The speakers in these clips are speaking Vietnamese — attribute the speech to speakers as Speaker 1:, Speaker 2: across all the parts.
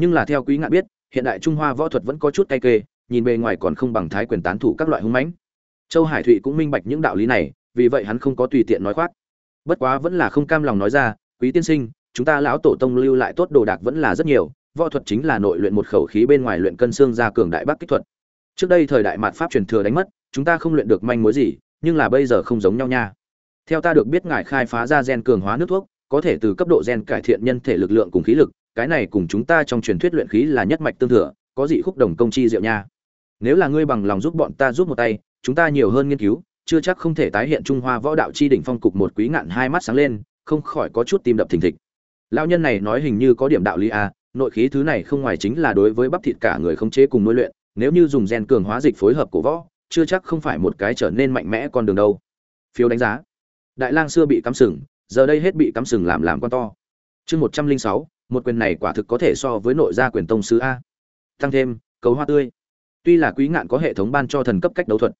Speaker 1: nhưng là theo quý ngạn biết, hiện đại trung hoa võ thuật vẫn có chút cay kê, nhìn bề ngoài còn không bằng thái quyền tán thủ các loại hung mãnh. Châu hải thụy cũng minh bạch những đạo lý này, vì vậy hắn không có tùy tiện nói khoác. Bất quá vẫn là không cam lòng nói ra, quý tiên sinh, chúng ta lão tổ tông lưu lại tốt đồ đạc vẫn là rất nhiều, võ thuật chính là nội luyện một khẩu khí bên ngoài luyện cân xương ra cường đại bắc kích thuật. Trước đây thời đại mạt pháp truyền thừa đánh mất, chúng ta không luyện được manh mối gì, nhưng là bây giờ không giống nhau nha. Theo ta được biết ngài khai phá ra gen cường hóa nước thuốc, có thể từ cấp độ gen cải thiện nhân thể lực lượng cùng khí lực cái này cùng chúng ta trong truyền thuyết luyện khí là nhất mạch tương thừa, có dị khúc đồng công chi diệu nha. Nếu là ngươi bằng lòng giúp bọn ta giúp một tay, chúng ta nhiều hơn nghiên cứu, chưa chắc không thể tái hiện trung hoa võ đạo chi đỉnh phong cục một quý ngạn hai mắt sáng lên, không khỏi có chút tim đập thình thịch. Lão nhân này nói hình như có điểm đạo lý a nội khí thứ này không ngoài chính là đối với bắp thịt cả người không chế cùng nuôi luyện, nếu như dùng gen cường hóa dịch phối hợp cổ võ, chưa chắc không phải một cái trở nên mạnh mẽ con đường đâu. Phiếu đánh giá. Đại lang xưa bị cắm sừng, giờ đây hết bị cắm sừng làm làm con to. Chương một trăm linh sáu một quyền này quả thực có thể so với nội gia quyền tông sứ a. Tăng thêm, cấu hoa tươi. Tuy là quý ngạn có hệ thống ban cho thần cấp cách đấu thuật,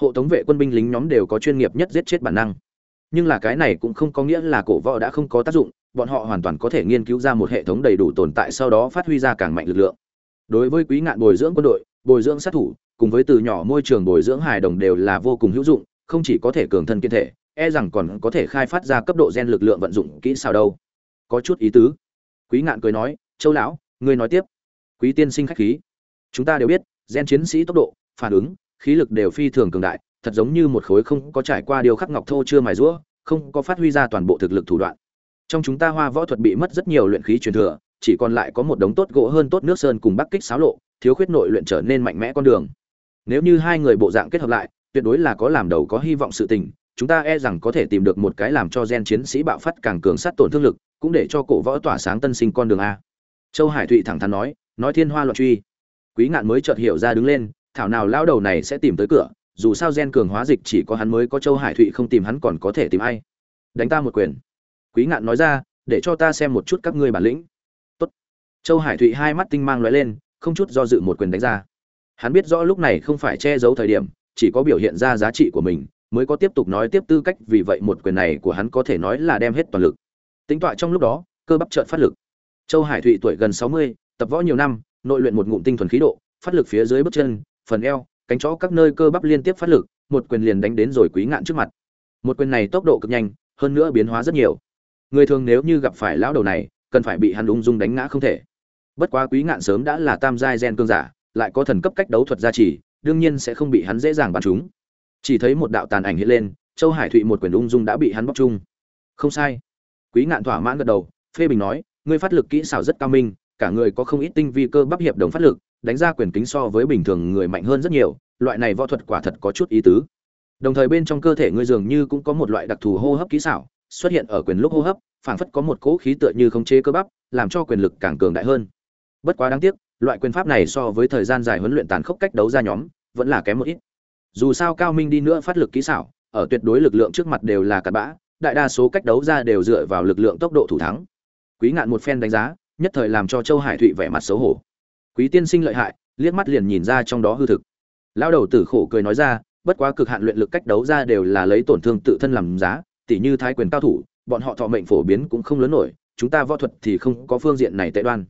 Speaker 1: hộ tống vệ quân binh lính nhóm đều có chuyên nghiệp nhất giết chết bản năng. Nhưng là cái này cũng không có nghĩa là cổ võ đã không có tác dụng, bọn họ hoàn toàn có thể nghiên cứu ra một hệ thống đầy đủ tồn tại sau đó phát huy ra càng mạnh lực lượng. Đối với quý ngạn bồi dưỡng quân đội, bồi dưỡng sát thủ, cùng với từ nhỏ môi trường bồi dưỡng hài đồng đều là vô cùng hữu dụng, không chỉ có thể cường thân kiên thể e rằng còn có thể khai phát ra cấp độ gen lực lượng vận dụng kỹ sao đâu. Có chút ý tứ quý ngạn cười nói, châu lão, ngươi nói tiếp. Quý tiên sinh khách khí. Chúng ta đều biết, gen chiến sĩ tốc độ, phản ứng, khí lực đều phi thường cường đại, thật giống như một khối không có trải qua điều khắc ngọc thô chưa mài rũa, không có phát huy ra toàn bộ thực lực thủ đoạn. Trong chúng ta hoa võ thuật bị mất rất nhiều luyện khí truyền thừa, chỉ còn lại có một đống tốt gỗ hơn tốt nước sơn cùng bắc kích xáo lộ, thiếu khuyết nội luyện trở nên mạnh mẽ con đường. Nếu như hai người bộ dạng kết hợp lại, tuyệt đối là có làm đầu có hy vọng sự tình, chúng ta e rằng có thể tìm được một cái làm cho gen chiến sĩ bạo phát càng cường sát tổn thương lực cũng để cho cổ võ tỏa sáng tân sinh con đường a. Châu hải thụy thẳng thắn nói nói thiên hoa loạn truy. Quý ngạn mới chợt hiểu ra đứng lên, thảo nào lao đầu này sẽ tìm tới cửa, dù sao gen cường hóa dịch chỉ có hắn mới có châu hải thụy không tìm hắn còn có thể tìm ai. Đánh ta một quyền. Quý ngạn nói ra, để cho ta xem một chút các ngươi bản lĩnh. Tốt. châu hải thụy hai mắt tinh mang lóe lên, không chút do dự một quyền đánh ra. Hắn biết rõ lúc này không phải che giấu thời điểm, chỉ có biểu hiện ra giá trị của mình, mới có tiếp tục nói tiếp tư cách, vì vậy một quyền này của hắn có thể nói là đem hết toàn lực tính tọa trong lúc đó, cơ bắp trợn phát lực. Châu hải thụy tuổi gần sáu mươi, tập võ nhiều năm, nội luyện một ngụm tinh thuần khí độ, phát lực phía dưới bước chân, phần eo, cánh chó các nơi cơ bắp liên tiếp phát lực, một quyền liền đánh đến rồi quý ngạn trước mặt. Một quyền này tốc độ cực nhanh, hơn nữa biến hóa rất nhiều. Người thường nếu như gặp phải lão đầu này, cần phải bị hắn ung dung đánh ngã không thể. Bất quá quý ngạn sớm đã là tam giai gen cương giả, lại có thần cấp cách đấu thuật gia trì, đương nhiên sẽ không bị hắn dễ dàng bắn trúng. Chỉ thấy một đạo tàn ảnh hiện lên, châu hải thụy một quyền ung dung đã bị hắn bóc chung không sai quý ngạn thỏa mãn gật đầu, phê bình nói, ngươi phát lực kỹ xảo rất cao minh, cả người có không ít tinh vi cơ bắp hiệp đồng phát lực, đánh ra quyền kính so với bình thường người mạnh hơn rất nhiều, loại này võ thuật quả thật có chút ý tứ. Đồng thời bên trong cơ thể ngươi dường như cũng có một loại đặc thù hô hấp kỹ xảo, xuất hiện ở quyền lúc hô hấp, phảng phất có một cỗ khí tựa như không chế cơ bắp, làm cho quyền lực càng cường đại hơn. Bất quá đáng tiếc, loại quyền pháp này so với thời gian dài huấn luyện tàn khốc cách đấu ra nhóm, vẫn là kém một ít. Dù sao cao minh đi nữa phát lực kỹ xảo, ở tuyệt đối lực lượng trước mặt đều là cặn bã đại đa số cách đấu ra đều dựa vào lực lượng tốc độ thủ thắng. Quý ngạn một phen đánh giá, nhất thời làm cho châu hải thụy vẻ mặt xấu hổ. Quý tiên sinh lợi hại, liếc mắt liền nhìn ra trong đó hư thực. Lão đầu tử khổ cười nói ra, bất quá cực hạn luyện lực cách đấu ra đều là lấy tổn thương tự thân làm giá, tỉ như thái quyền cao thủ, bọn họ thọ mệnh phổ biến cũng không lớn nổi, chúng ta võ thuật thì không có phương diện này tệ đoan.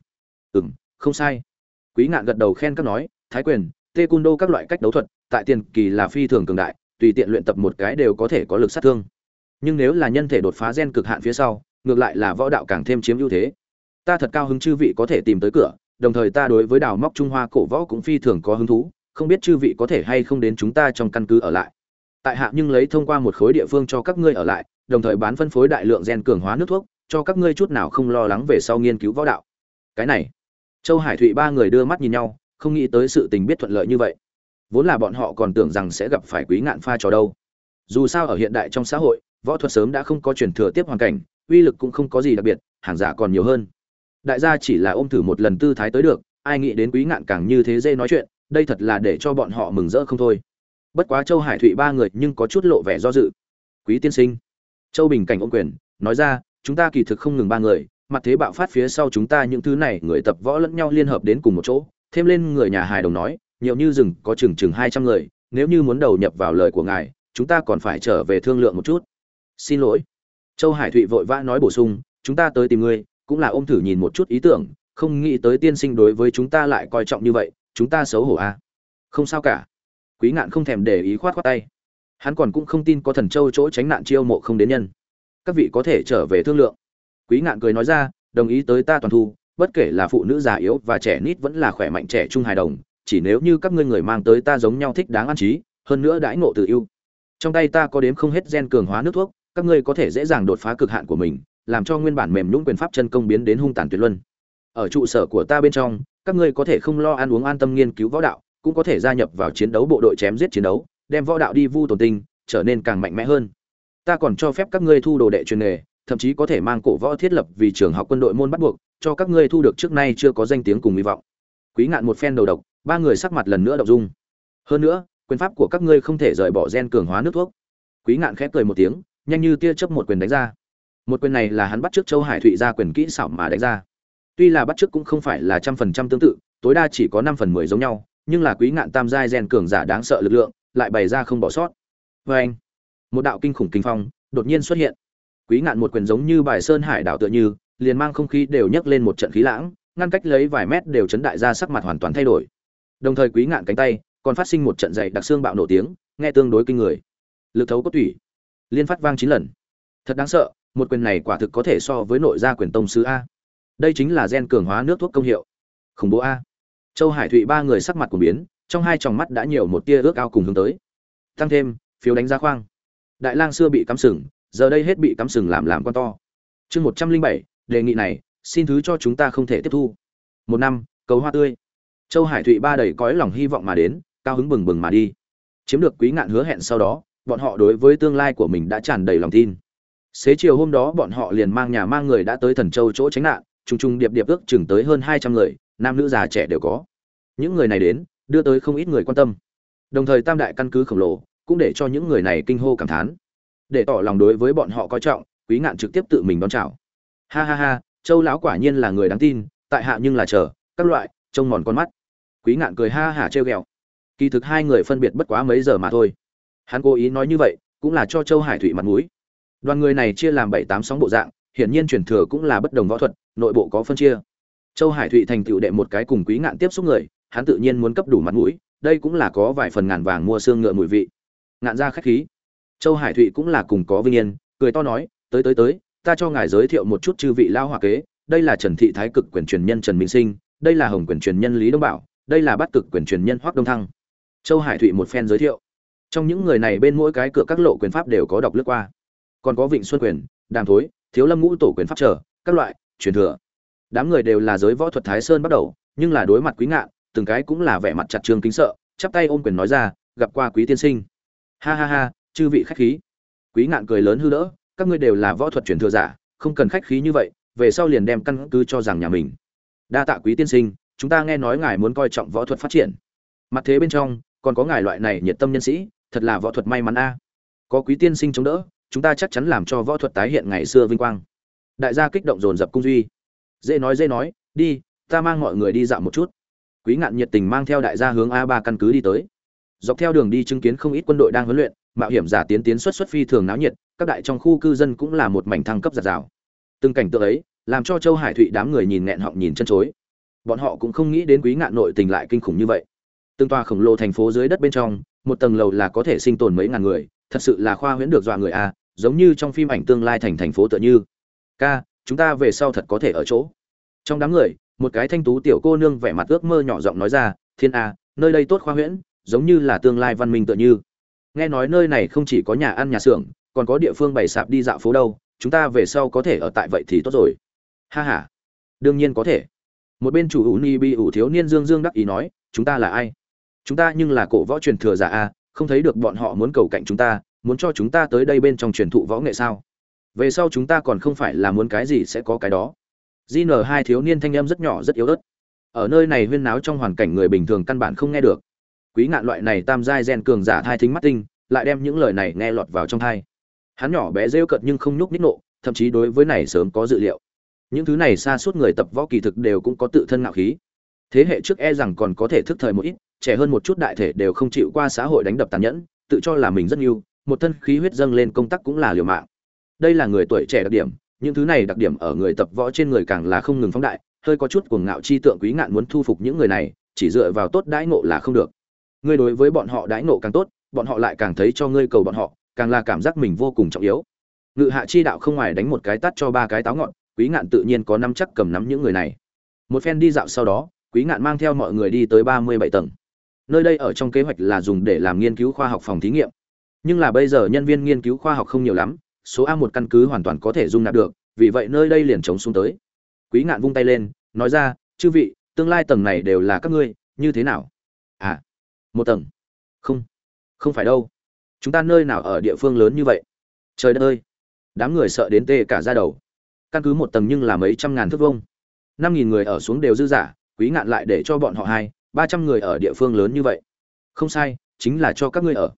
Speaker 1: Ừ m không sai. Quý ngạn gật đầu khen các nói, thái quyền tê cung đô các loại cách đấu thuật, tại tiền kỳ là phi thường cường đại, tùy tiện luyện tập một cái đều có thể có lực sát thương nhưng nếu là nhân thể đột phá gen cực hạn phía sau, ngược lại là võ đạo càng thêm chiếm ưu thế. Ta thật cao hứng chư vị có thể tìm tới cửa, đồng thời ta đối với đào móc trung hoa cổ võ cũng phi thường có hứng thú, không biết chư vị có thể hay không đến chúng ta trong căn cứ ở lại. Tại hạ nhưng lấy thông qua một khối địa phương cho các ngươi ở lại, đồng thời bán phân phối đại lượng gen cường hóa nước thuốc, cho các ngươi chút nào không lo lắng về sau nghiên cứu võ đạo. Cái này, châu hải thụy ba người đưa mắt nhìn nhau, không nghĩ tới sự tình biết thuận lợi như vậy. Vốn là bọn họ còn tưởng rằng sẽ gặp phải quý ngạn pha trò đâu. Dù sao ở hiện đại trong xã hội võ thuật sớm đã không có truyền thừa tiếp hoàn cảnh, uy lực cũng không có gì đặc biệt, hàng giả còn nhiều hơn. Đại gia chỉ là ôm thử một lần tư thái tới được, ai nghĩ đến quý ngạn càng như thế dễ nói chuyện, đây thật là để cho bọn họ mừng rỡ không thôi. Bất quá châu hải thụy ba người nhưng có chút lộ vẻ do dự. Quý tiên sinh, châu bình cảnh ôm quyền, nói ra, chúng ta kỳ thực không ngừng ba người, mặt thế bạo phát phía sau chúng ta những thứ này, người tập võ lẫn nhau liên hợp đến cùng một chỗ. Thêm lên người nhà hài đồng nói, nhiều như rừng, có chừng chừng hai trăm người, nếu như muốn đầu nhập vào lời của ngài, chúng ta còn phải trở về thương lượng một chút xin lỗi. Châu hải thụy vội vã nói bổ sung, chúng ta tới tìm ngươi, cũng là ôm thử nhìn một chút ý tưởng, không nghĩ tới tiên sinh đối với chúng ta lại coi trọng như vậy, chúng ta xấu hổ à. không sao cả. Quý ngạn không thèm để ý khoát khoát tay. Hắn còn cũng không tin có thần châu chỗ tránh nạn chiêu mộ không đến nhân. Các vị có thể trở về thương lượng. Quý ngạn cười nói ra, đồng ý tới ta toàn thu, bất kể là phụ nữ già yếu và trẻ nít vẫn là khỏe mạnh trẻ trung hài đồng, chỉ nếu như các ngươi người mang tới ta giống nhau thích đáng an trí, hơn nữa đãi ngộ tự ưu. Trong tay ta có đếm không hết gen cường hóa nước thuốc các ngươi có thể dễ dàng đột phá cực hạn của mình, làm cho nguyên bản mềm nhũng quyền pháp chân công biến đến hung tàn tuyệt luân. Ở trụ sở của ta bên trong, các ngươi có thể không lo ăn uống an tâm nghiên cứu võ đạo, cũng có thể gia nhập vào chiến đấu bộ đội chém giết chiến đấu, đem võ đạo đi vu tồn tinh, trở nên càng mạnh mẽ hơn. Ta còn cho phép các ngươi thu đồ đệ truyền nghề, thậm chí có thể mang cổ võ thiết lập vì trường học quân đội môn bắt buộc, cho các ngươi thu được trước nay chưa có danh tiếng cùng hy vọng. Quý ngạn một phen đầu độc, ba người sắc mặt lần nữa động dung. Hơn nữa, quyền pháp của các ngươi không thể rời bỏ gen cường hóa nước thuốc. Quý ngạn khép cười một tiếng nhanh như tia chớp một quyền đánh ra. Một quyền này là hắn bắt trước châu hải thụy ra quyền kỹ xảo mà đánh ra. Tuy là bắt trước cũng không phải là trăm phần trăm tương tự, tối đa chỉ có năm phần mười giống nhau, nhưng là quý ngạn tam giai gen cường giả đáng sợ lực lượng, lại bày ra không bỏ sót. Vê anh, một đạo kinh khủng kinh phong đột nhiên xuất hiện. Quý ngạn một quyền giống như bài sơn hải đảo tựa như, liền mang không khí đều nhấc lên một trận khí lãng, ngăn cách lấy vài mét đều chấn đại ra sắc mặt hoàn toàn thay đổi. Đồng thời quý ngạn cánh tay còn phát sinh một trận dày đặc xương bạo nổ tiếng, nghe tương đối kinh người. Lực thấu có tủy liên phát vang chín lần. Thật đáng sợ, một quyền này quả thực có thể so với nội gia quyền tông sứ a. Đây chính là gen cường hóa nước thuốc công hiệu. Khủng bố a. Châu hải thụy ba người sắc mặt của biến, trong hai tròng mắt đã nhiều một tia ước ao cùng hướng tới. Tăng thêm, phiếu đánh giá khoang. Đại lang xưa bị cắm sừng, giờ đây hết bị cắm sừng làm làm con to. Chương một trăm linh bảy, đề nghị này, xin thứ cho chúng ta không thể tiếp thu. Một năm, cầu hoa tươi. Châu hải thụy ba đầy cõi lòng hy vọng mà đến, cao hứng bừng bừng mà đi. Chiếm được quý ngạn hứa hẹn sau đó bọn họ đối với tương lai của mình đã tràn đầy lòng tin. Xế chiều hôm đó bọn họ liền mang nhà mang người đã tới thần châu chỗ tránh nạn, trùng trùng điệp điệp ước chừng tới hơn hai trăm người, nam nữ già trẻ đều có. Những người này đến, đưa tới không ít người quan tâm. Đồng thời tam đại căn cứ khổng lồ cũng để cho những người này kinh hô cảm thán. Để tỏ lòng đối với bọn họ coi trọng, quý ngạn trực tiếp tự mình đón chào. Ha ha ha, châu lão quả nhiên là người đáng tin, tại hạ nhưng là chờ, các loại, trông mòn con mắt. Quý ngạn cười ha hả trêu ghẹo. Kỳ thực hai người phân biệt bất quá mấy giờ mà thôi hắn cố ý nói như vậy, cũng là cho châu hải thủy mặt mũi. Đoàn người này chia làm bảy tám sóng bộ dạng, hiển nhiên truyền thừa cũng là bất đồng võ thuật, nội bộ có phân chia. Châu hải thụy thành tựu đệ một cái cùng quý ngạn tiếp xúc người, hắn tự nhiên muốn cấp đủ mặt mũi, đây cũng là có vài phần ngàn vàng mua xương ngựa mùi vị. Ngạn ra khách khí. Châu hải thụy cũng là cùng có vinh yên, cười to nói, tới tới tới, ta cho ngài giới thiệu một chút chư vị lao hòa kế, đây là trần thị thái cực quyền truyền nhân trần minh sinh, đây là hồng quyền truyền nhân lý đông bảo, đây là bát cực quyền truyền nhân hoác đông thăng. Châu hải thụy một phen giới thiệu trong những người này bên mỗi cái cửa các lộ quyền pháp đều có đọc lướt qua. Còn có vịnh xuân quyền, đàm thối, thiếu lâm ngũ tổ quyền pháp trở, các loại, truyền thừa. Đám người đều là giới võ thuật thái sơn bắt đầu, nhưng là đối mặt quý ngạn, từng cái cũng là vẻ mặt chặt trương kính sợ, chắp tay ôm quyền nói ra, gặp qua quý tiên sinh. Ha ha ha, chư vị khách khí. Quý ngạn cười lớn hư đỡ các ngươi đều là võ thuật truyền thừa giả, không cần khách khí như vậy, về sau liền đem căn cứ cho rằng nhà mình. Đa tạ quý tiên sinh, chúng ta nghe nói ngài muốn coi trọng võ thuật phát triển. Mặt thế bên trong, còn có ngài loại này nhiệt tâm nhân sĩ thật là võ thuật may mắn a. Có quý tiên sinh chống đỡ, chúng ta chắc chắn làm cho võ thuật tái hiện ngày xưa vinh quang. Đại gia kích động dồn dập cung duy. Dễ nói dễ nói, đi, ta mang mọi người đi dạo một chút. Quý ngạn nhiệt tình mang theo đại gia hướng a ba căn cứ đi tới. Dọc theo đường đi chứng kiến không ít quân đội đang huấn luyện, mạo hiểm giả tiến tiến xuất xuất phi thường náo nhiệt, các đại trong khu cư dân cũng là một mảnh thăng cấp giạt rào. Từng cảnh tượng ấy, làm cho châu hải thụy đám người nhìn nghẹn họng nhìn chân chối. Bọn họ cũng không nghĩ đến quý ngạn nội tình lại kinh khủng như vậy từng tòa khổng lồ thành phố dưới đất bên trong, một tầng lầu là có thể sinh tồn mấy ngàn người, thật sự là khoa huyễn được dọa người a, giống như trong phim ảnh tương lai thành thành phố tựa như. Ca, chúng ta về sau thật có thể ở chỗ. Trong đám người, một cái thanh tú tiểu cô nương vẻ mặt ước mơ nhỏ giọng nói ra, thiên a, nơi đây tốt khoa huyễn, giống như là tương lai văn minh tựa như. Nghe nói nơi này không chỉ có nhà ăn nhà xưởng, còn có địa phương bày sạp đi dạo phố đâu, chúng ta về sau có thể ở tại vậy thì tốt rồi. Ha h a đương nhiên có thể. Một bên chủ ủ ni bi ủ thiếu niên dương dương đắc ý nói, chúng ta là ai? Chúng ta nhưng là cổ võ truyền thừa giả a, không thấy được bọn họ muốn cầu cạnh chúng ta, muốn cho chúng ta tới đây bên trong truyền thụ võ nghệ sao? Về sau chúng ta còn không phải là muốn cái gì sẽ có cái đó. Gn hai thiếu niên thanh âm rất nhỏ rất yếu ớt. Ở nơi này huyên náo trong hoàn cảnh người bình thường căn bản không nghe được. Quý ngạn loại này tam giai gen cường giả thai thính mắt tinh, lại đem những lời này nghe lọt vào trong thai. Hắn nhỏ bé rêu cợt nhưng không nhúc nhích nộ, thậm chí đối với này sớm có dự liệu. Những thứ này xa suốt người tập võ kỳ thực đều cũng có tự thân ngạo khí. Thế hệ trước e rằng còn có thể thức thời một ít trẻ hơn một chút đại thể đều không chịu qua xã hội đánh đập tàn nhẫn, tự cho là mình rất nhiều một thân khí huyết dâng lên công tác cũng là liều mạng. Đây là người tuổi trẻ đặc điểm, những thứ này đặc điểm ở người tập võ trên người càng là không ngừng phóng đại, hơi có chút cuồng ngạo chi tượng quý ngạn muốn thu phục những người này, chỉ dựa vào tốt đãi ngộ là không được. Ngươi đối với bọn họ đãi ngộ càng tốt, bọn họ lại càng thấy cho ngươi cầu bọn họ, càng là cảm giác mình vô cùng trọng yếu. Ngự hạ chi đạo không ngoài đánh một cái tắt cho ba cái táo ngọn, quý ngạn tự nhiên có năm chắc cầm nắm những người này. Một phen đi dạo sau đó, quý ngạn mang theo mọi người đi tới ba mươi bảy tầng nơi đây ở trong kế hoạch là dùng để làm nghiên cứu khoa học phòng thí nghiệm. Nhưng là bây giờ nhân viên nghiên cứu khoa học không nhiều lắm, số a một căn cứ hoàn toàn có thể dung nạp được, vì vậy nơi đây liền chống xuống tới. Quý ngạn vung tay lên, nói ra, chư vị, tương lai tầng này đều là các ngươi, như thế nào? À một tầng. Không không phải đâu. Chúng ta nơi nào ở địa phương lớn như vậy? Trời đất ơi, đám người sợ đến tê cả ra đầu. Căn cứ một tầng nhưng là mấy trăm ngàn thước vông năm nghìn người ở xuống đều dư giả, quý ngạn lại để cho bọn họ hai ba trăm người ở địa phương lớn như vậy. Không sai, chính là cho các ngươi ở.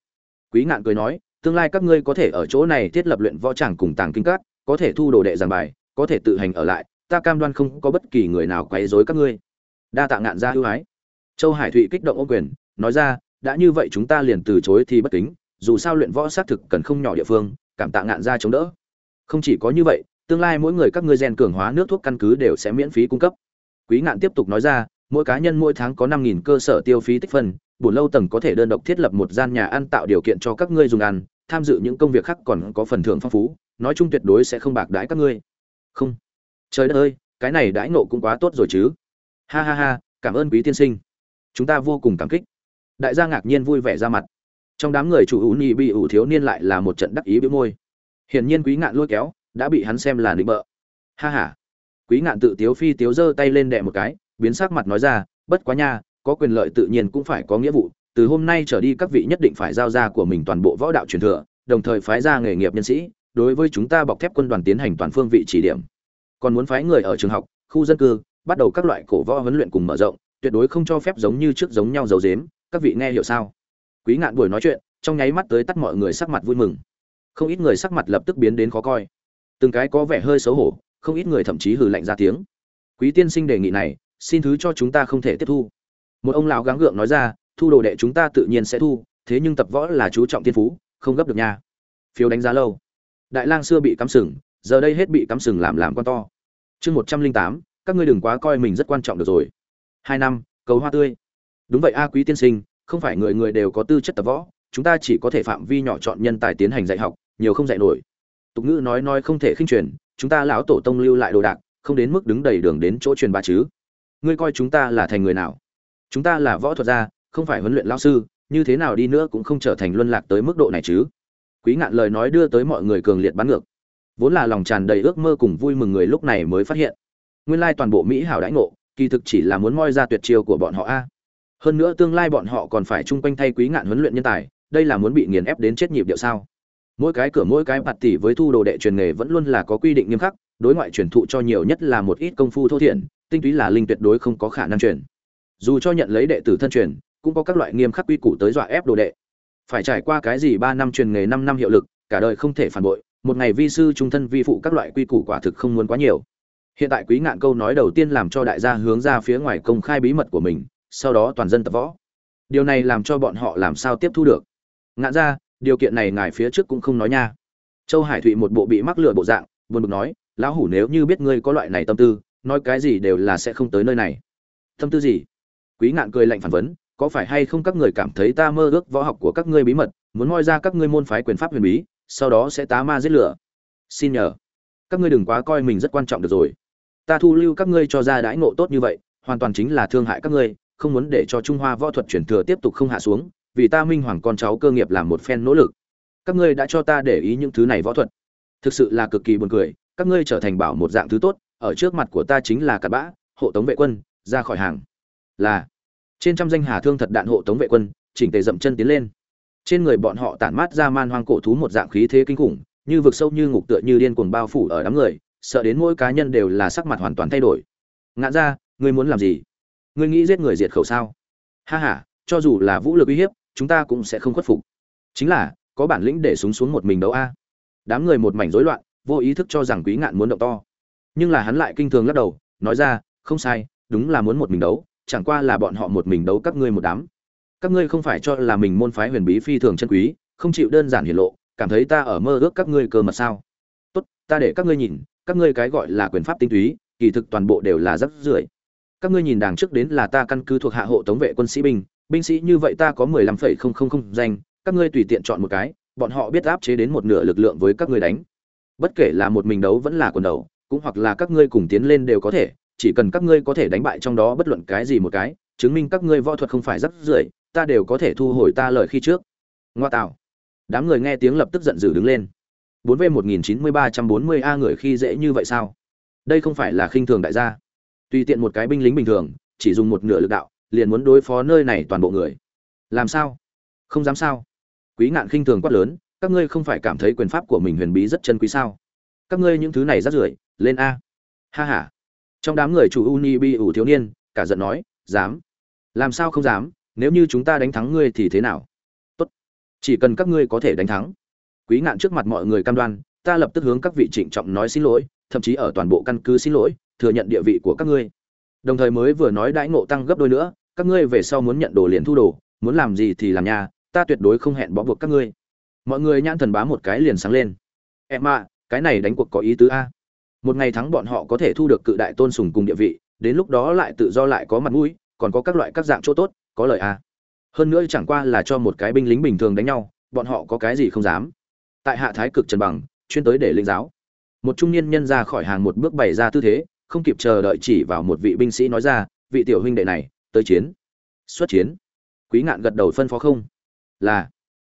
Speaker 1: Quý ngạn cười nói, tương lai các ngươi có thể ở chỗ này thiết lập luyện võ tràng cùng tàng kinh cát có thể thu đồ đệ giảng bài, có thể tự hành ở lại, ta cam đoan không có bất kỳ người nào quấy rối các ngươi. Đa tạ ngạn ra ưu ái. Châu hải thụy kích động ô quyền, nói ra, đã như vậy chúng ta liền từ chối thì bất kính, dù sao luyện võ xác thực cần không nhỏ địa phương, cảm tạ ngạn ra chống đỡ. Không chỉ có như vậy, tương lai mỗi người các ngươi rèn cường hóa nước thuốc căn cứ đều sẽ miễn phí cung cấp. Quý ngạn tiếp tục nói ra mỗi cá nhân mỗi tháng có năm nghìn cơ sở tiêu phí tích phân buồn lâu tầng có thể đơn độc thiết lập một gian nhà ăn tạo điều kiện cho các ngươi dùng ăn, tham dự những công việc khác còn có phần thưởng phong phú, nói chung tuyệt đối sẽ không bạc đãi các ngươi. Không. Trời đất ơi, cái này đãi nộ cũng quá tốt rồi chứ. Ha ha ha, cảm ơn quý tiên sinh. Chúng ta vô cùng cảm kích. Đại gia ngạc nhiên vui vẻ ra mặt. Trong đám người chủ ủ nhị bị ủ thiếu niên lại là một trận đắc ý bĩu môi. Hiển nhiên quý ngạn lôi kéo, đã bị hắn xem là nịnh bợ. Ha ha. Quý ngạn tự tiếu phi tiếu giơ tay lên đè một cái biến sắc mặt nói ra, bất quá nha, có quyền lợi tự nhiên cũng phải có nghĩa vụ, từ hôm nay trở đi các vị nhất định phải giao ra của mình toàn bộ võ đạo truyền thừa, đồng thời phái ra nghề nghiệp nhân sĩ, đối với chúng ta bọc thép quân đoàn tiến hành toàn phương vị chỉ điểm. Còn muốn phái người ở trường học, khu dân cư, bắt đầu các loại cổ võ huấn luyện cùng mở rộng, tuyệt đối không cho phép giống như trước giống nhau giấu giếm, các vị nghe hiểu sao? Quý ngạn buổi nói chuyện, trong nháy mắt tới tắt mọi người sắc mặt vui mừng. Không ít người sắc mặt lập tức biến đến khó coi. Từng cái có vẻ hơi xấu hổ, không ít người thậm chí hừ lạnh ra tiếng. Quý tiên sinh đề nghị này xin thứ cho chúng ta không thể tiếp thu. Một ông lão gắng gượng nói ra, thu đồ đệ chúng ta tự nhiên sẽ thu, thế nhưng tập võ là chú trọng tiên phú, không gấp được nha. Phiếu đánh giá lâu. Đại lang xưa bị cắm sừng, giờ đây hết bị cắm sừng làm làm con to. Chương một trăm linh tám, các ngươi đừng quá coi mình rất quan trọng được rồi. Hai năm, cầu hoa tươi. Đúng vậy a quý tiên sinh, không phải người người đều có tư chất tập võ, chúng ta chỉ có thể phạm vi nhỏ chọn nhân tài tiến hành dạy học, nhiều không dạy nổi. Tục ngữ nói nói không thể khinh truyền, chúng ta lão tổ tông lưu lại đồ đạc, không đến mức đứng đầy đường đến chỗ truyền ba chứ ngươi coi chúng ta là thành người nào? Chúng ta là võ thuật gia, không phải huấn luyện lao sư, như thế nào đi nữa cũng không trở thành luân lạc tới mức độ này chứ? Quý ngạn lời nói đưa tới mọi người cường liệt bắn ngược. Vốn là lòng tràn đầy ước mơ cùng vui mừng người lúc này mới phát hiện. Nguyên lai toàn bộ mỹ hảo đãi ngộ, kỳ thực chỉ là muốn moi ra tuyệt chiêu của bọn họ a. Hơn nữa tương lai bọn họ còn phải chung quanh thay quý ngạn huấn luyện nhân tài, đây là muốn bị nghiền ép đến chết nhịp điệu sao? Mỗi cái cửa mỗi cái bạt tỷ với thu đồ đệ truyền nghề vẫn luôn là có quy định nghiêm khắc, đối ngoại truyền thụ cho nhiều nhất là một ít công phu thô thiển tinh túy là linh tuyệt đối không có khả năng truyền. Dù cho nhận lấy đệ tử thân truyền, cũng có các loại nghiêm khắc quy củ tới dọa ép đồ đệ. Phải trải qua cái gì ba năm truyền nghề năm năm hiệu lực, cả đời không thể phản bội, một ngày vi sư trung thân vi phụ các loại quy củ quả thực không muốn quá nhiều. Hiện tại quý ngạn câu nói đầu tiên làm cho đại gia hướng ra phía ngoài công khai bí mật của mình, sau đó toàn dân tập võ. Điều này làm cho bọn họ làm sao tiếp thu được? Ngạn ra, điều kiện này ngài phía trước cũng không nói nha. Châu hải thụy một bộ bị mắc lửa bộ dạng, buồn bực nói, lão hủ nếu như biết ngươi có loại này tâm tư nói cái gì đều là sẽ không tới nơi này. Tâm tư gì? Quý ngạn cười lạnh phản vấn, có phải hay không các người cảm thấy ta mơ ước võ học của các ngươi bí mật, muốn moi ra các ngươi môn phái quyền pháp huyền bí, sau đó sẽ tá ma giết lửa? Xin nhờ. Các ngươi đừng quá coi mình rất quan trọng được rồi. Ta thu lưu các ngươi cho ra đãi ngộ tốt như vậy, hoàn toàn chính là thương hại các ngươi, không muốn để cho trung hoa võ thuật truyền thừa tiếp tục không hạ xuống, vì ta minh hoàng con cháu cơ nghiệp làm một phen nỗ lực. Các ngươi đã cho ta để ý những thứ này võ thuật. Thực sự là cực kỳ buồn cười, các ngươi trở thành bảo một dạng thứ tốt ở trước mặt của ta chính là cặn bã, hộ tống vệ quân, ra khỏi hàng. Là, trên trăm danh hà thương thật đạn hộ tống vệ quân, chỉnh tề dậm chân tiến lên. Trên người bọn họ tản mát ra man hoang cổ thú một dạng khí thế kinh khủng, như vực sâu như ngục tựa như điên cuồng bao phủ ở đám người, sợ đến mỗi cá nhân đều là sắc mặt hoàn toàn thay đổi. Ngạn ra, ngươi muốn làm gì? Ngươi nghĩ giết người diệt khẩu sao? Ha ha, cho dù là vũ lực uy hiếp, chúng ta cũng sẽ không khuất phục. Chính là, có bản lĩnh để súng xuống một mình đấu a. Đám người một mảnh rối loạn, vô ý thức cho rằng quý ngạn muốn động to nhưng là hắn lại kinh thường lắc đầu, nói ra, không sai, đúng là muốn một mình đấu, chẳng qua là bọn họ một mình đấu các ngươi một đám. Các ngươi không phải cho là mình môn phái huyền bí phi thường chân quý, không chịu đơn giản hiển lộ, cảm thấy ta ở mơ ước các ngươi cơ mật sao? Tốt, ta để các ngươi nhìn, các ngươi cái gọi là quyền pháp tinh túy, kỳ thực toàn bộ đều là rắc rưởi. Các ngươi nhìn đằng trước đến là ta căn cứ thuộc hạ hộ tống vệ quân sĩ binh binh sĩ như vậy ta có mười lăm phẩy không không không danh, các ngươi tùy tiện chọn một cái, bọn họ biết áp chế đến một nửa lực lượng với các ngươi đánh. Bất kể là một mình đấu vẫn là quần đầu cũng hoặc là các ngươi cùng tiến lên đều có thể, chỉ cần các ngươi có thể đánh bại trong đó bất luận cái gì một cái, chứng minh các ngươi võ thuật không phải rắc rưởi, ta đều có thể thu hồi ta lời khi trước. Ngoa tạo. Đám người nghe tiếng lập tức giận dữ đứng lên. 4 v một nghìn chín mươi ba trăm bốn mươi a người khi dễ như vậy sao? Đây không phải là khinh thường đại gia. Tùy tiện một cái binh lính bình thường, chỉ dùng một nửa lực đạo, liền muốn đối phó nơi này toàn bộ người. Làm sao? Không dám sao? Quý ngạn khinh thường quát lớn, các ngươi không phải cảm thấy quyền pháp của mình huyền bí rất chân quý sao? Các ngươi những thứ này rất rưởi, lên a. Ha ha. Trong đám người chủ uni bi ủ thiếu niên, cả giận nói, dám? Làm sao không dám? Nếu như chúng ta đánh thắng ngươi thì thế nào? Tốt. Chỉ cần các ngươi có thể đánh thắng. Quý ngạn trước mặt mọi người cam đoan, ta lập tức hướng các vị trịnh trọng nói xin lỗi, thậm chí ở toàn bộ căn cứ xin lỗi, thừa nhận địa vị của các ngươi. Đồng thời mới vừa nói đãi ngộ tăng gấp đôi nữa, các ngươi về sau muốn nhận đồ liền thu đồ, muốn làm gì thì làm nhà, ta tuyệt đối không hẹn bó buộc các ngươi. Mọi người nhãn thần bá một cái liền sáng lên. Em ạ cái này đánh cuộc có ý tứ a. Một ngày thắng bọn họ có thể thu được cự đại tôn sùng cùng địa vị, đến lúc đó lại tự do lại có mặt mũi, còn có các loại các dạng chỗ tốt, có lợi a. Hơn nữa chẳng qua là cho một cái binh lính bình thường đánh nhau, bọn họ có cái gì không dám. Tại hạ thái cực trần bằng, chuyên tới để linh giáo. Một trung niên nhân ra khỏi hàng một bước bày ra tư thế, không kịp chờ đợi chỉ vào một vị binh sĩ nói ra, vị tiểu huynh đệ này, tới chiến. Xuất chiến. Quý ngạn gật đầu phân phó không. Là.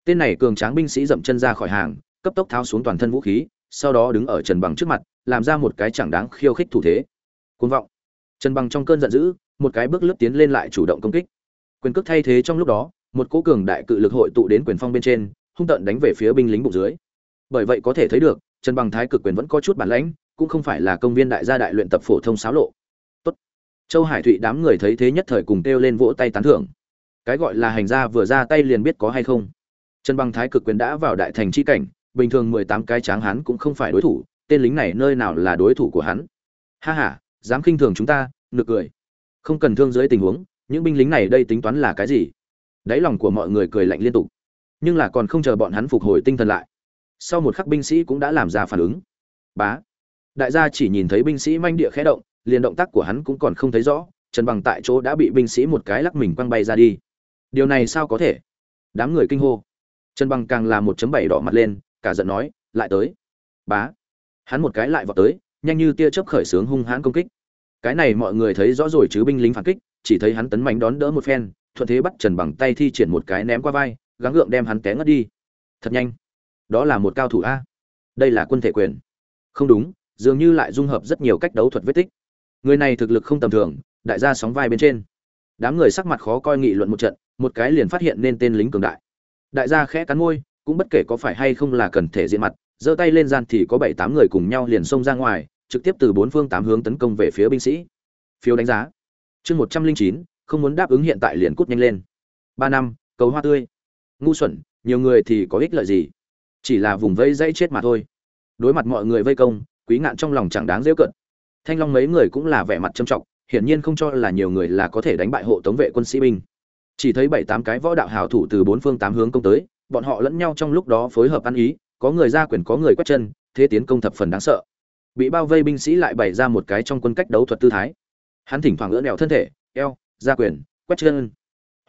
Speaker 1: Tên này cường tráng binh sĩ dậm chân ra khỏi hàng, cấp tốc tháo xuống toàn thân vũ khí sau đó đứng ở trần bằng trước mặt, làm ra một cái chẳng đáng khiêu khích thủ thế. Cuồng vọng. Trần bằng trong cơn giận dữ, một cái bước lướt tiến lên lại chủ động công kích. Quyền cước thay thế trong lúc đó, một cỗ cường đại cự lực hội tụ đến quyền phong bên trên, hung tận đánh về phía binh lính bụng dưới. Bởi vậy có thể thấy được, trần bằng thái cực quyền vẫn có chút bản lãnh, cũng không phải là công viên đại gia đại luyện tập phổ thông xáo lộ. Tốt. châu hải thụy đám người thấy thế nhất thời cùng kêu lên vỗ tay tán thưởng. Cái gọi là hành gia vừa ra tay liền biết có hay không. Trần bằng thái cực quyền đã vào đại thành chi cảnh bình thường mười tám cái tráng hắn cũng không phải đối thủ, tên lính này nơi nào là đối thủ của hắn? Ha ha, dám khinh thường chúng ta, nực cười. Không cần thương dưới tình huống, những binh lính này đây tính toán là cái gì? Đáy lòng của mọi người cười lạnh liên tục. Nhưng là còn không chờ bọn hắn phục hồi tinh thần lại. Sau một khắc binh sĩ cũng đã làm ra phản ứng. Bá. Đại gia chỉ nhìn thấy binh sĩ manh địa khẽ động, liền động tác của hắn cũng còn không thấy rõ trần bằng tại chỗ đã bị binh sĩ một cái lắc mình quăng bay ra đi. Điều này sao có thể? Đám người kinh hô. Trần bằng càng là một chấm bảy đỏ mặt lên cả giận nói, lại tới. Bá. Hắn một cái lại vào tới, nhanh như tia chớp khởi sướng hung hãn công kích. Cái này mọi người thấy rõ rồi chứ binh lính phản kích, chỉ thấy hắn tấn mạnh đón đỡ một phen, thuận thế bắt trần bằng tay thi triển một cái ném qua vai, gắng gượng đem hắn té ngất đi. Thật nhanh. Đó là một cao thủ a. Đây là quân thể quyền. Không đúng, dường như lại dung hợp rất nhiều cách đấu thuật vết tích. Người này thực lực không tầm thường, đại gia sóng vai bên trên. Đám người sắc mặt khó coi nghị luận một trận, một cái liền phát hiện nên tên lính cường đại. Đại gia khẽ cắn môi cũng bất kể có phải hay không là cần thể diện mặt, giơ tay lên gian thì có bảy tám người cùng nhau liền xông ra ngoài, trực tiếp từ bốn phương tám hướng tấn công về phía binh sĩ. Phiếu đánh giá. Chương một trăm linh chín, không muốn đáp ứng hiện tại liền cút nhanh lên. Ba năm, cầu hoa tươi. Ngu xuẩn, nhiều người thì có ích lợi gì? Chỉ là vùng vây dãy chết mà thôi. Đối mặt mọi người vây công, quý ngạn trong lòng chẳng đáng dễ cận thanh long mấy người cũng là vẻ mặt trầm trọng, hiển nhiên không cho là nhiều người là có thể đánh bại hộ tống vệ quân sĩ binh. Chỉ thấy bảy tám cái võ đạo hào thủ từ bốn phương tám hướng công tới bọn họ lẫn nhau trong lúc đó phối hợp ăn ý, có người ra quyền có người quét chân, thế tiến công thập phần đáng sợ. Bị bao vây binh sĩ lại bày ra một cái trong quân cách đấu thuật tư thái. Hắn thỉnh thoảng ngỡ nẹo thân thể, eo, ra quyền, quét chân.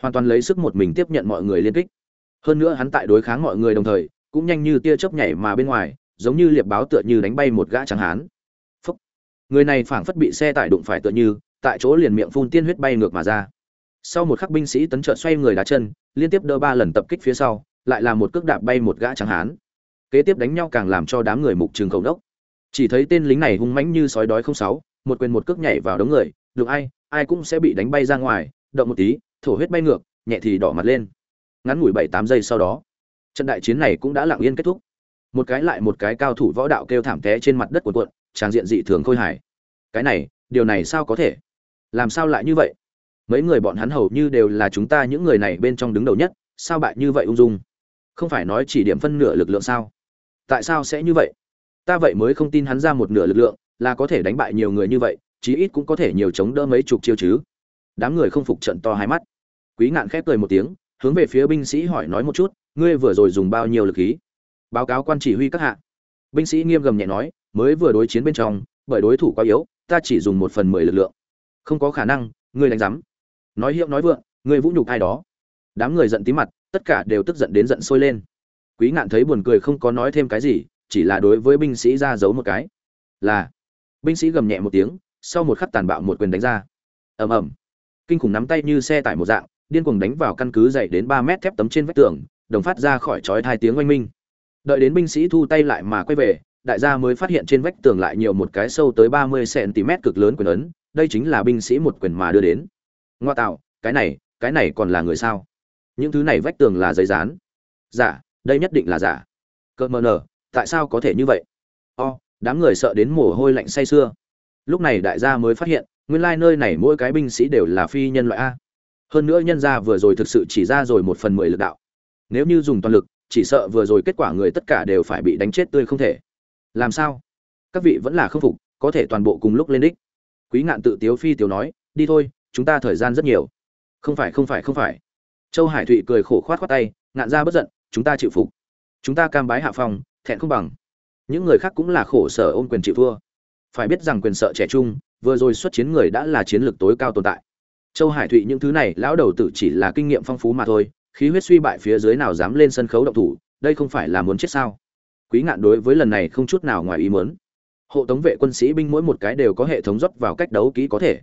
Speaker 1: Hoàn toàn lấy sức một mình tiếp nhận mọi người liên kích. Hơn nữa hắn tại đối kháng mọi người đồng thời, cũng nhanh như tia chớp nhảy mà bên ngoài, giống như liệp báo tựa như đánh bay một gã trắng hán. Phúc. người này phảng phất bị xe tải đụng phải tựa như, tại chỗ liền miệng phun tiên huyết bay ngược mà ra. Sau một khắc binh sĩ tấn trợ xoay người đá chân, liên tiếp đỡ ba lần tập kích phía sau lại là một cước đạp bay một gã trắng hán. Kế tiếp đánh nhau càng làm cho đám người mục trường cầu đốc chỉ thấy tên lính này hung mãnh như sói đói không sáu, một quyền một cước nhảy vào đống người, được ai ai cũng sẽ bị đánh bay ra ngoài, động một tí, thổ huyết bay ngược, nhẹ thì đỏ mặt lên. Ngắn ngủi bảy tám giây sau đó, trận đại chiến này cũng đã lặng yên kết thúc. Một cái lại một cái cao thủ võ đạo kêu thảm té trên mặt đất của quận tràng diện dị thường khôi hài. Cái này, điều này sao có thể? Làm sao lại như vậy? Mấy người bọn hắn hầu như đều là chúng ta những người này bên trong đứng đầu nhất, sao bại như vậy ung dung? Không phải nói chỉ điểm phân nửa lực lượng sao? Tại sao sẽ như vậy? Ta vậy mới không tin hắn ra một nửa lực lượng, là có thể đánh bại nhiều người như vậy, chí ít cũng có thể nhiều chống đỡ mấy chục chiêu chứ. Đám người không phục trận to hai mắt. Quý ngạn khép cười một tiếng, hướng về phía binh sĩ hỏi nói một chút, ngươi vừa rồi dùng bao nhiêu lực khí? Báo cáo quan chỉ huy các hạ. Binh sĩ nghiêm gầm nhẹ nói, mới vừa đối chiến bên trong, bởi đối thủ quá yếu, ta chỉ dùng một phần mười lực lượng. Không có khả năng, ngươi đánh rắm nói hiệu nói vượng, ngươi vũ nhục ai đó? Đám người giận tí mặt tất cả đều tức giận đến giận sôi lên. Quý ngạn thấy buồn cười không có nói thêm cái gì, chỉ là đối với binh sĩ ra giấu một cái. Là, binh sĩ gầm nhẹ một tiếng, sau một khắc tàn bạo một quyền đánh ra. Ầm ầm. Kinh khủng nắm tay như xe tải một dạng, điên cuồng đánh vào căn cứ dày đến ba mét thép tấm trên vách tường, đồng phát ra khỏi chói hai tiếng oanh minh. Đợi đến binh sĩ thu tay lại mà quay về, đại gia mới phát hiện trên vách tường lại nhiều một cái sâu tới ba mươi cm cực lớn quyền ấn, đây chính là binh sĩ một quyền mà đưa đến. Ngoa tạo, cái này cái này còn là người sao? Những thứ này vách tường là giấy dán. Giả đây nhất định là giả. Cợt mờ nở tại sao có thể như vậy? O, đám người sợ đến mồ hôi lạnh say sưa. Lúc này đại gia mới phát hiện, nguyên lai nơi này mỗi cái binh sĩ đều là phi nhân loại a. Hơn nữa nhân gia vừa rồi thực sự chỉ ra rồi một phần mười lực đạo. Nếu như dùng toàn lực, chỉ sợ vừa rồi kết quả người tất cả đều phải bị đánh chết tươi không thể. Làm sao? Các vị vẫn là không phục, có thể toàn bộ cùng lúc lên đích. Quý ngạn tự tiếu phi tiếu nói, đi thôi, chúng ta thời gian rất nhiều. Không phải không phải không phải châu hải thụy cười khổ khoát khoát tay, ngạn ra bất giận, chúng ta chịu phục. Chúng ta cam bái hạ phong, thẹn không bằng. Những người khác cũng là khổ sở ôm quyền chịu thua. Phải biết rằng quyền sợ trẻ trung, vừa rồi xuất chiến người đã là chiến lược tối cao tồn tại. Châu hải thụy những thứ này, lão đầu tử chỉ là kinh nghiệm phong phú mà thôi, khí huyết suy bại phía dưới nào dám lên sân khấu động thủ, đây không phải là muốn chết sao? Quý ngạn đối với lần này không chút nào ngoài ý muốn. Hộ tống vệ quân sĩ binh mỗi một cái đều có hệ thống rót vào cách đấu kỹ có thể.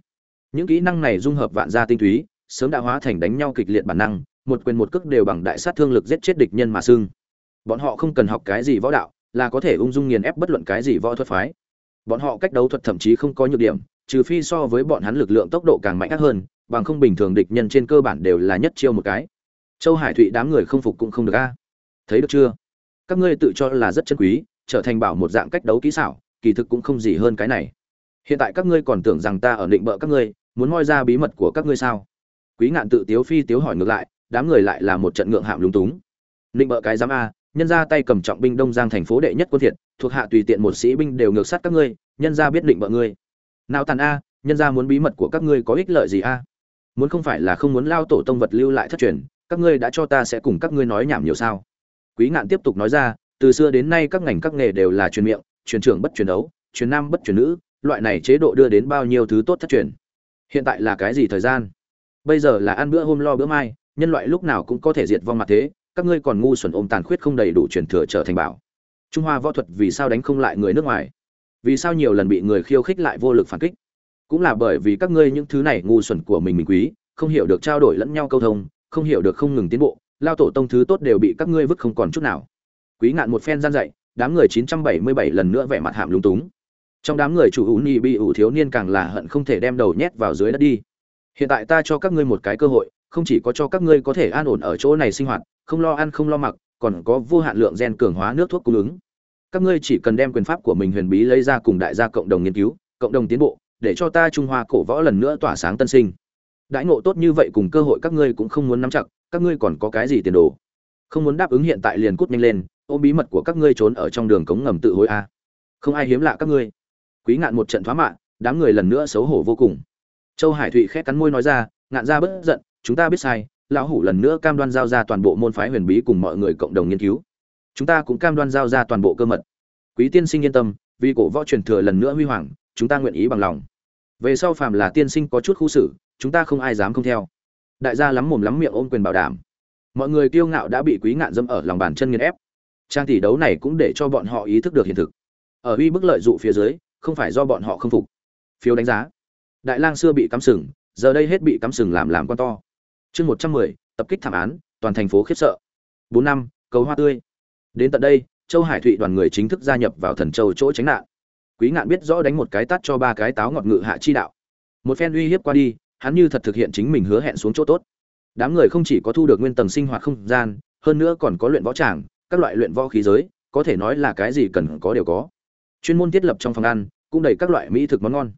Speaker 1: Những kỹ năng này dung hợp vạn gia tinh túy sớm đã hóa thành đánh nhau kịch liệt bản năng, một quyền một cước đều bằng đại sát thương lực giết chết địch nhân mà xưng. Bọn họ không cần học cái gì võ đạo, là có thể ung dung nghiền ép bất luận cái gì võ thuật phái. Bọn họ cách đấu thuật thậm chí không có nhược điểm, trừ phi so với bọn hắn lực lượng tốc độ càng mạnh ác hơn, bằng không bình thường địch nhân trên cơ bản đều là nhất chiêu một cái. Châu hải thụy đám người không phục cũng không được a. À? Thấy được chưa? Các ngươi tự cho là rất chân quý, trở thành bảo một dạng cách đấu kỹ xảo, kỳ thực cũng không gì hơn cái này. Hiện tại các ngươi còn tưởng rằng ta ở định bợ các ngươi, muốn moi ra bí mật của các ngươi sao? Quý ngạn tự tiếu phi tiếu hỏi ngược lại, đám người lại là một trận ngượng hạm lúng túng. Định bợ cái giám a, nhân ra tay cầm trọng binh đông giang thành phố đệ nhất quân thiệt, thuộc hạ tùy tiện một sĩ binh đều ngược sát các ngươi, nhân ra biết định bợ ngươi. Nào tàn a, nhân ra muốn bí mật của các ngươi có ích lợi gì a? Muốn không phải là không muốn lao tổ tông vật lưu lại thất truyền, các ngươi đã cho ta sẽ cùng các ngươi nói nhảm nhiều sao? Quý ngạn tiếp tục nói ra, từ xưa đến nay các ngành các nghề đều là truyền miệng, truyền trưởng bất truyền đấu, truyền nam bất truyền nữ, loại này chế độ đưa đến bao nhiêu thứ tốt thất truyền? Hiện tại là cái gì thời gian? Bây giờ là ăn bữa hôm lo bữa mai, nhân loại lúc nào cũng có thể diệt vong mặt thế, các ngươi còn ngu xuẩn ôm tàn khuyết không đầy đủ truyền thừa trở thành bảo. Trung hoa võ thuật vì sao đánh không lại người nước ngoài? Vì sao nhiều lần bị người khiêu khích lại vô lực phản kích? Cũng là bởi vì các ngươi những thứ này ngu xuẩn của mình mình quý, không hiểu được trao đổi lẫn nhau câu thông, không hiểu được không ngừng tiến bộ, lao tổ tông thứ tốt đều bị các ngươi vứt không còn chút nào. Quý ngạn một phen gian dạy, đám người 977 lần nữa vẻ mặt hàm lung túng. Trong đám người chủ ủ nhị bị ủ thiếu niên càng là hận không thể đem đầu nhét vào dưới đất đi hiện tại ta cho các ngươi một cái cơ hội, không chỉ có cho các ngươi có thể an ổn ở chỗ này sinh hoạt, không lo ăn không lo mặc, còn có vô hạn lượng gen cường hóa nước thuốc cung ứng. Các ngươi chỉ cần đem quyền pháp của mình huyền bí lấy ra cùng đại gia cộng đồng nghiên cứu, cộng đồng tiến bộ, để cho ta trung hoa cổ võ lần nữa tỏa sáng tân sinh. Đãi ngộ tốt như vậy cùng cơ hội các ngươi cũng không muốn nắm chặt, các ngươi còn có cái gì tiền đồ? Không muốn đáp ứng hiện tại liền cút nhanh lên, ôm bí mật của các ngươi trốn ở trong đường cống ngầm tự hối a. Không ai hiếm lạ các ngươi. Quý ngạn một trận thoá mạ đám người lần nữa xấu hổ vô cùng châu hải thụy khét cắn môi nói ra, ngạn ra bất giận, chúng ta biết sai, lão hủ lần nữa cam đoan giao ra toàn bộ môn phái huyền bí cùng mọi người cộng đồng nghiên cứu. Chúng ta cũng cam đoan giao ra toàn bộ cơ mật. Quý tiên sinh yên tâm, vì cổ võ truyền thừa lần nữa huy hoàng, chúng ta nguyện ý bằng lòng. Về sau phàm là tiên sinh có chút khu xử, chúng ta không ai dám không theo. Đại gia lắm mồm lắm miệng ôm quyền bảo đảm. Mọi người kiêu ngạo đã bị quý ngạn dâm ở lòng bàn chân nghiền ép. Trang tỷ đấu này cũng để cho bọn họ ý thức được hiện thực. Ở uy bức lợi dụ phía dưới, không phải do bọn họ không phục. Phiếu đánh giá đại lang xưa bị cắm sừng, giờ đây hết bị cắm sừng làm làm con to. Chương một trăm mười, tập kích thảm án, toàn thành phố khiếp sợ. Bốn năm, cầu hoa tươi. Đến tận đây, châu hải thụy đoàn người chính thức gia nhập vào thần châu chỗ tránh nạn. Quý ngạn biết rõ đánh một cái tát cho ba cái táo ngọt ngự hạ chi đạo. Một phen uy hiếp qua đi, hắn như thật thực hiện chính mình hứa hẹn xuống chỗ tốt. Đám người không chỉ có thu được nguyên tầng sinh hoạt không gian, hơn nữa còn có luyện võ tràng, các loại luyện võ khí giới, có thể nói là cái gì cần có đều có. Chuyên môn thiết lập trong phòng ăn, cũng đầy các loại mỹ thực món ngon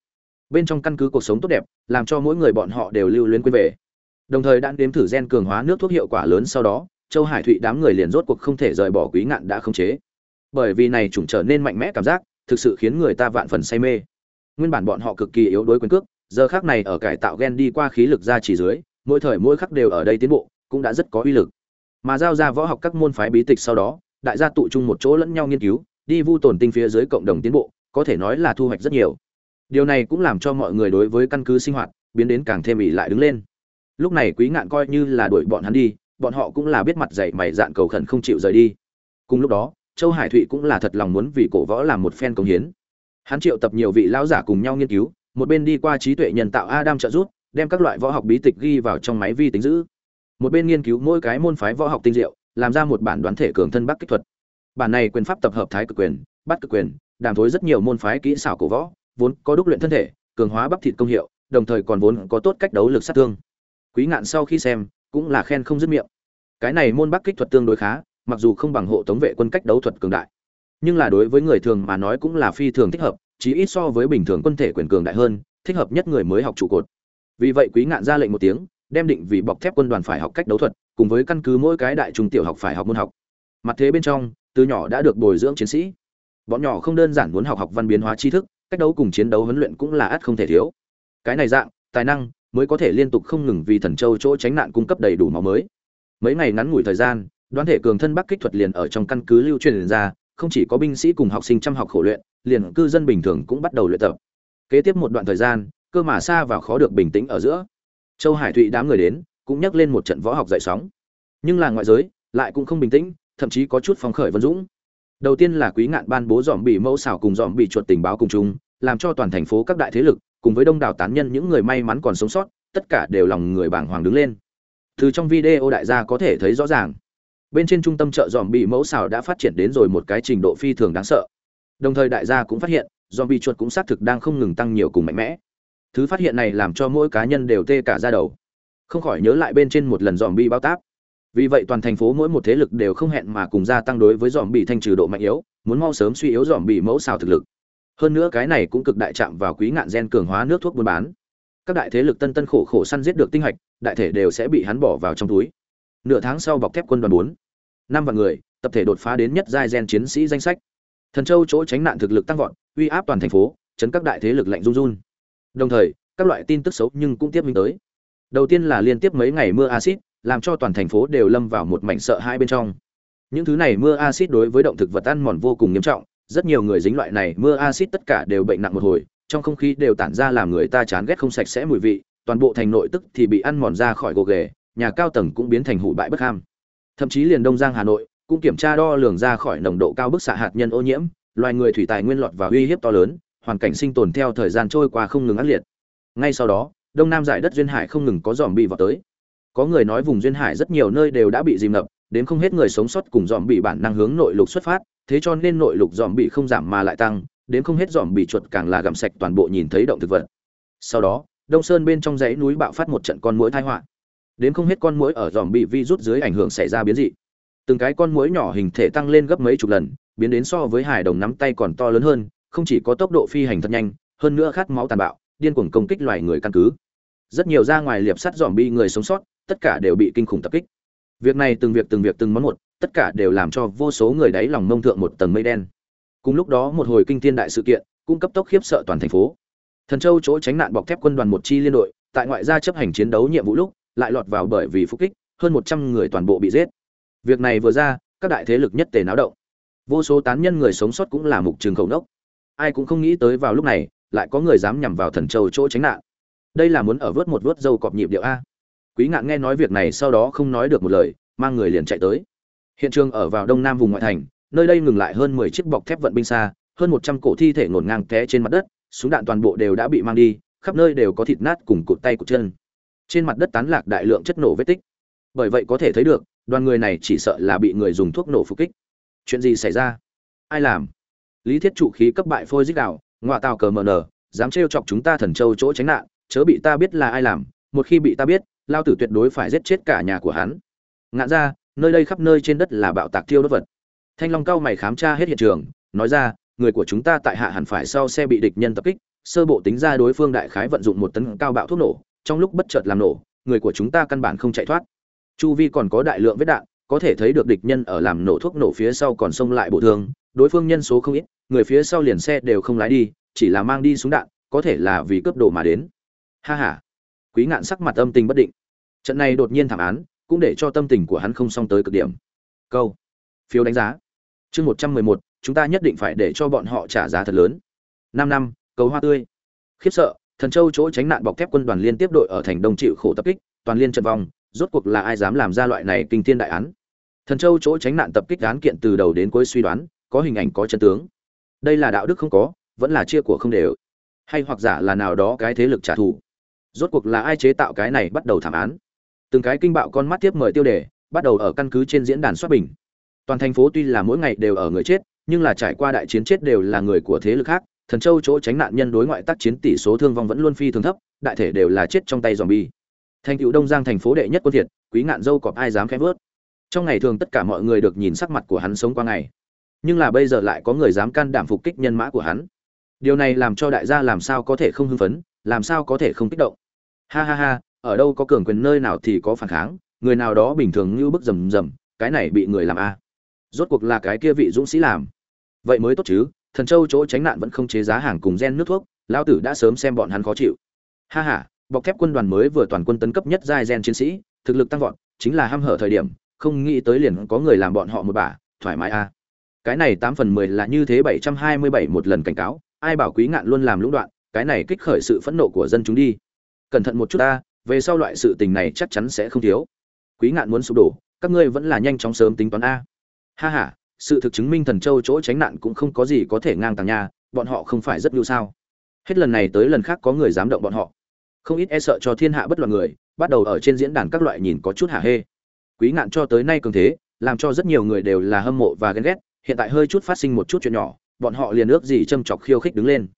Speaker 1: bên trong căn cứ cuộc sống tốt đẹp, làm cho mỗi người bọn họ đều lưu luyến quên về. Đồng thời đã đếm thử gen cường hóa nước thuốc hiệu quả lớn sau đó, châu hải thụy đám người liền rốt cuộc không thể rời bỏ quý ngạn đã khống chế. Bởi vì này chủng trở nên mạnh mẽ cảm giác, thực sự khiến người ta vạn phần say mê. Nguyên bản bọn họ cực kỳ yếu đuối quyền cước, giờ khác này ở cải tạo gen đi qua khí lực ra chỉ dưới, mỗi thời mỗi khắc đều ở đây tiến bộ, cũng đã rất có uy lực. Mà giao ra võ học các môn phái bí tịch sau đó, đại gia tụ chung một chỗ lẫn nhau nghiên cứu, đi vu tồn tinh phía dưới cộng đồng tiến bộ, có thể nói là thu hoạch rất nhiều điều này cũng làm cho mọi người đối với căn cứ sinh hoạt biến đến càng thêm ỉ lại đứng lên. Lúc này quý ngạn coi như là đuổi bọn hắn đi, bọn họ cũng là biết mặt dạy mày dạn cầu khẩn không chịu rời đi. Cùng lúc đó, châu hải thụy cũng là thật lòng muốn vì cổ võ làm một phen công hiến. Hắn triệu tập nhiều vị lão giả cùng nhau nghiên cứu, một bên đi qua trí tuệ nhân tạo adam trợ giúp, đem các loại võ học bí tịch ghi vào trong máy vi tính giữ. Một bên nghiên cứu mỗi cái môn phái võ học tinh diệu, làm ra một bản đoán thể cường thân bắc kích thuật. Bản này quyền pháp tập hợp thái cực quyền bắt cực quyền, đàm thối rất nhiều môn phái kỹ xảo cổ võ vốn có đúc luyện thân thể, cường hóa bắp thịt công hiệu, đồng thời còn vốn có tốt cách đấu lực sát thương. Quý ngạn sau khi xem, cũng là khen không dứt miệng. Cái này môn bắc kích thuật tương đối khá, mặc dù không bằng hộ tống vệ quân cách đấu thuật cường đại. Nhưng là đối với người thường mà nói cũng là phi thường thích hợp, chí ít so với bình thường quân thể quyền cường đại hơn, thích hợp nhất người mới học trụ cột. Vì vậy quý ngạn ra lệnh một tiếng, đem định vì bọc thép quân đoàn phải học cách đấu thuật, cùng với căn cứ mỗi cái đại trung tiểu học phải học môn học. Mặt thế bên trong, từ nhỏ đã được bồi dưỡng chiến sĩ. Bọn nhỏ không đơn giản muốn học học văn biến hóa tri thức cách đấu cùng chiến đấu huấn luyện cũng là ắt không thể thiếu. Cái này dạng, tài năng mới có thể liên tục không ngừng vì thần châu chỗ tránh nạn cung cấp đầy đủ máu mới. Mấy ngày ngắn ngủi thời gian, đoán thể cường thân bắc kích thuật liền ở trong căn cứ lưu truyền ra, không chỉ có binh sĩ cùng học sinh chăm học khổ luyện, liền cư dân bình thường cũng bắt đầu luyện tập. Kế tiếp một đoạn thời gian, cơ mà xa vào khó được bình tĩnh ở giữa. Châu hải thụy đám người đến, cũng nhắc lên một trận võ học dậy sóng. Nhưng là ngoại giới lại cũng không bình tĩnh, thậm chí có chút phóng khởi vân dũng đầu tiên là quý ngạn ban bố dòm bị mẫu xảo cùng dòm bị chuột tình báo cùng chung, làm cho toàn thành phố các đại thế lực, cùng với đông đảo tán nhân những người may mắn còn sống sót, tất cả đều lòng người bàng hoàng đứng lên. Từ trong video đại gia có thể thấy rõ ràng, bên trên trung tâm chợ dòm bị mẫu xào đã phát triển đến rồi một cái trình độ phi thường đáng sợ. Đồng thời đại gia cũng phát hiện, dòm bị chuột cũng xác thực đang không ngừng tăng nhiều cùng mạnh mẽ. Thứ phát hiện này làm cho mỗi cá nhân đều tê cả ra đầu. Không khỏi nhớ lại bên trên một lần dòm bị bao táp vì vậy toàn thành phố mỗi một thế lực đều không hẹn mà cùng gia tăng đối với dòm bị thanh trừ độ mạnh yếu, muốn mau sớm suy yếu dòm bị mẫu xào thực lực. Hơn nữa cái này cũng cực đại chạm vào quý ngạn gen cường hóa nước thuốc buôn bán. Các đại thế lực tân tân khổ khổ săn giết được tinh hạch, đại thể đều sẽ bị hắn bỏ vào trong túi. Nửa tháng sau bọc thép quân đoàn bốn, năm vạn người, tập thể đột phá đến nhất giai gen chiến sĩ danh sách. Thần châu chỗ tránh nạn thực lực tăng vọt, uy áp toàn thành phố, chấn các đại thế lực lạnh run run. Đồng thời, các loại tin tức xấu nhưng cũng tiếp minh tới. Đầu tiên là liên tiếp mấy ngày mưa acid làm cho toàn thành phố đều lâm vào một mảnh sợ hai bên trong. Những thứ này mưa acid đối với động thực vật ăn mòn vô cùng nghiêm trọng, rất nhiều người dính loại này mưa acid tất cả đều bệnh nặng một hồi, trong không khí đều tản ra làm người ta chán ghét không sạch sẽ mùi vị, toàn bộ thành nội tức thì bị ăn mòn ra khỏi gồ ghề, nhà cao tầng cũng biến thành hủ bại bất ham. Thậm chí liền đông giang, hà nội cũng kiểm tra đo lường ra khỏi nồng độ cao bức xạ hạt nhân ô nhiễm, loài người thủy tài nguyên lọt và uy hiếp to lớn, hoàn cảnh sinh tồn theo thời gian trôi qua không ngừng ác liệt. Ngay sau đó, đông nam giải đất duyên hải không ngừng có dòm bị vào tới có người nói vùng duyên hải rất nhiều nơi đều đã bị dìm ngập, đến không hết người sống sót cùng dòm bị bản năng hướng nội lục xuất phát, thế cho nên nội lục dòm bị không giảm mà lại tăng, đến không hết dòm bị chuột càng là gặm sạch toàn bộ nhìn thấy động thực vật. Sau đó, đông sơn bên trong dãy núi bạo phát một trận con muỗi tai họa. Đến không hết con muỗi ở dòm bị vi rút dưới ảnh hưởng xảy ra biến dị. Từng cái con muỗi nhỏ hình thể tăng lên gấp mấy chục lần, biến đến so với hải đồng nắm tay còn to lớn hơn, không chỉ có tốc độ phi hành thật nhanh, hơn nữa khát máu tàn bạo, điên cuồng công kích loài người căn cứ. Rất nhiều ra ngoài liệp sắt dòm bị người sống sót tất cả đều bị kinh khủng tập kích. Việc này từng việc từng việc từng món một, tất cả đều làm cho vô số người đáy lòng mông thượng một tầng mây đen. Cùng lúc đó một hồi kinh thiên đại sự kiện, cũng cấp tốc khiếp sợ toàn thành phố. Thần châu chỗ tránh nạn bọc thép quân đoàn một chi liên đội, tại ngoại gia chấp hành chiến đấu nhiệm vụ lúc, lại lọt vào bởi vì phục kích, hơn một trăm người toàn bộ bị giết. Việc này vừa ra, các đại thế lực nhất tề náo động. Vô số tán nhân người sống sót cũng là mục trường khẩu đốc ai cũng không nghĩ tới vào lúc này, lại có người dám nhằm vào thần châu chỗ tránh nạn. Đây là muốn ở vớt một vớt dâu cọp nhịp điệu a quý ngạn nghe nói việc này sau đó không nói được một lời, mang người liền chạy tới. Hiện trường ở vào đông nam vùng ngoại thành, nơi đây ngừng lại hơn mười chiếc bọc thép vận binh xa, hơn một trăm cổ thi thể ngổn ngang té trên mặt đất, súng đạn toàn bộ đều đã bị mang đi, khắp nơi đều có thịt nát cùng cụt tay cụt chân. Trên mặt đất tán lạc đại lượng chất nổ vết tích. Bởi vậy có thể thấy được, đoàn người này chỉ sợ là bị người dùng thuốc nổ phục kích. Chuyện gì xảy ra? Ai làm? Lý thiết trụ khí cấp bại phôi dích đạo ngoại tàu cờ mờ nở dám trêu chọc chúng ta thần châu chỗ tránh nạn, chớ bị ta biết là ai làm, một khi bị ta biết lao tử tuyệt đối phải giết chết cả nhà của hắn. Ngạn ra, nơi đây khắp nơi trên đất là bạo tạc thiêu đốt vật. Thanh long cao mày khám tra hết hiện trường, nói ra, người của chúng ta tại hạ hẳn phải sau xe bị địch nhân tập kích, sơ bộ tính ra đối phương đại khái vận dụng một tấn cao bạo thuốc nổ, trong lúc bất chợt làm nổ, người của chúng ta căn bản không chạy thoát. Chu vi còn có đại lượng vết đạn, có thể thấy được địch nhân ở làm nổ thuốc nổ phía sau còn xông lại bộ thương, đối phương nhân số không ít, người phía sau liền xe đều không lái đi, chỉ là mang đi súng đạn, có thể là vì cướp đồ mà đến. Ha ha quý ngạn sắc mặt âm tình bất định. Trận này đột nhiên thảm án, cũng để cho tâm tình của hắn không xong tới cực điểm. Câu. Phiếu đánh giá. Chương một trăm mười một, chúng ta nhất định phải để cho bọn họ trả giá thật lớn. Năm năm, cầu hoa tươi. Khiếp sợ, thần châu chỗ tránh nạn bọc thép quân đoàn liên tiếp đội ở thành đông chịu khổ tập kích, toàn liên trận vòng, rốt cuộc là ai dám làm ra loại này kinh thiên đại án? Thần châu chỗ tránh nạn tập kích án kiện từ đầu đến cuối suy đoán, có hình ảnh có chân tướng. Đây là đạo đức không có, vẫn là chia của không đều. Hay hoặc giả là nào đó cái thế lực trả thù rốt cuộc là ai chế tạo cái này bắt đầu thảm án? Từng cái kinh bạo con mắt tiếp mời tiêu đề, bắt đầu ở căn cứ trên diễn đàn xuất bình. Toàn thành phố tuy là mỗi ngày đều ở người chết, nhưng là trải qua đại chiến chết đều là người của thế lực khác. Thần châu chỗ tránh nạn nhân đối ngoại tác chiến tỷ số thương vong vẫn luôn phi thường thấp, đại thể đều là chết trong tay dòm bi thành cựu đông giang thành phố đệ nhất quân thiệt, quý ngạn dâu cọp ai dám khẽ vớt? Trong ngày thường tất cả mọi người được nhìn sắc mặt của hắn sống qua ngày. Nhưng là bây giờ lại có người dám can đảm phục kích nhân mã của hắn. Điều này làm cho đại gia làm sao có thể không hưng phấn, làm sao có thể không kích động? Ha ha ha, ở đâu có cường quyền nơi nào thì có phản kháng, người nào đó bình thường như bức rầm rầm, cái này bị người làm a. Rốt cuộc là cái kia vị dũng sĩ làm. Vậy mới tốt chứ, thần châu chỗ tránh nạn vẫn không chế giá hàng cùng gen nước thuốc lao tử đã sớm xem bọn hắn khó chịu. Ha ha, bọc thép quân đoàn mới vừa toàn quân tấn cấp nhất giai gen chiến sĩ, thực lực tăng vọt, chính là ham hở thời điểm, không nghĩ tới liền có người làm bọn họ một bà, thoải mái a. Cái này tám phần mười là như thế bảy trăm hai mươi bảy một lần cảnh cáo, ai bảo quý ngạn luôn làm lũng đoạn, cái này kích khởi sự phẫn nộ của dân chúng đi cẩn thận một chút ta, về sau loại sự tình này chắc chắn sẽ không thiếu. Quý ngạn muốn sụp đổ, các ngươi vẫn là nhanh chóng sớm tính toán a. Ha ha, sự thực chứng minh thần châu chỗ tránh nạn cũng không có gì có thể ngang tàng nha, bọn họ không phải rất lưu sao. Hết lần này tới lần khác có người dám động bọn họ. Không ít e sợ cho thiên hạ bất loạn người, bắt đầu ở trên diễn đàn các loại nhìn có chút hả hê. Quý ngạn cho tới nay cường thế, làm cho rất nhiều người đều là hâm mộ và ghen ghét, hiện tại hơi chút phát sinh một chút chuyện nhỏ, bọn họ liền ước gì châm chọc khiêu khích đứng lên.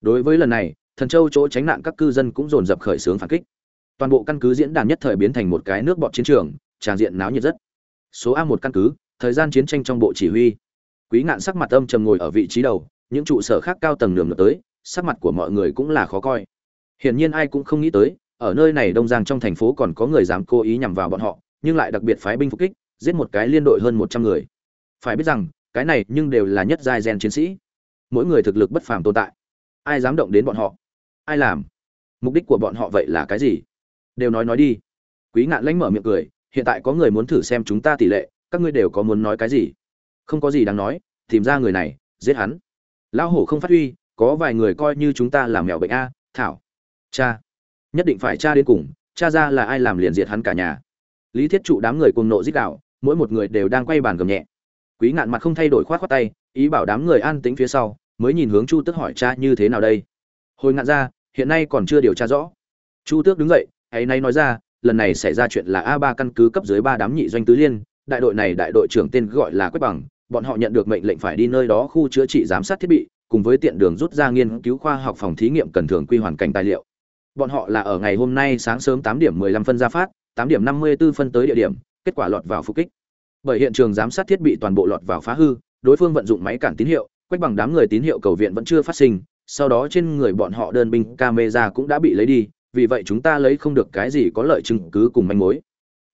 Speaker 1: Đối với lần này thần châu chỗ tránh nạn các cư dân cũng dồn dập khởi xướng phản kích. Toàn bộ căn cứ diễn đàn nhất thời biến thành một cái nước bọt chiến trường tràng diện náo nhiệt rất. Số a một căn cứ, thời gian chiến tranh trong bộ chỉ huy. Quý ngạn sắc mặt âm trầm ngồi ở vị trí đầu, những trụ sở khác cao tầng đường ngược tới, sắc mặt của mọi người cũng là khó coi. Hiển nhiên ai cũng không nghĩ tới, ở nơi này đông giang trong thành phố còn có người dám cố ý nhằm vào bọn họ, nhưng lại đặc biệt phái binh phục kích, giết một cái liên đội hơn một trăm người. Phải biết rằng, cái này nhưng đều là nhất giai gen chiến sĩ. Mỗi người thực lực bất phàm tồn tại. Ai dám động đến bọn họ? Ai làm? Mục đích của bọn họ vậy là cái gì? Đều nói nói đi. Quý ngạn lãnh mở miệng cười, hiện tại có người muốn thử xem chúng ta tỷ lệ, các ngươi đều có muốn nói cái gì? Không có gì đáng nói, tìm ra người này, giết hắn. Lão hổ không phát huy, có vài người coi như chúng ta làm mèo bệnh a, thảo. Cha. Nhất định phải cha đến cùng, cha ra là ai làm liền diệt hắn cả nhà. Lý thiết trụ đám người cùng nộ giết đạo mỗi một người đều đang quay bàn gầm nhẹ. Quý ngạn mặt không thay đổi khoát khoát tay, ý bảo đám người an tĩnh phía sau, mới nhìn hướng chu tức hỏi cha như thế nào đây? Hồi ngạn ra, hiện nay còn chưa điều tra rõ. Chu tước đứng dậy hãy nay nói ra, lần này xảy ra chuyện là a ba căn cứ cấp dưới ba đám nhị doanh tứ liên, đại đội này đại đội trưởng tên gọi là quách bằng, bọn họ nhận được mệnh lệnh phải đi nơi đó khu chữa trị giám sát thiết bị, cùng với tiện đường rút ra nghiên cứu khoa học phòng thí nghiệm cần thường quy hoàn cảnh tài liệu. Bọn họ là ở ngày hôm nay sáng sớm tám điểm mười lăm phân ra phát, tám điểm năm mươi 54 phân tới địa điểm, kết quả lọt vào phục kích. Bởi hiện trường giám sát thiết bị toàn bộ lọt vào phá hư, đối phương vận dụng máy cản tín hiệu, quách bằng đám người tín hiệu cầu viện vẫn chưa phát sinh sau đó trên người bọn họ đơn binh camera cũng đã bị lấy đi, vì vậy chúng ta lấy không được cái gì có lợi chứng cứ cùng manh mối.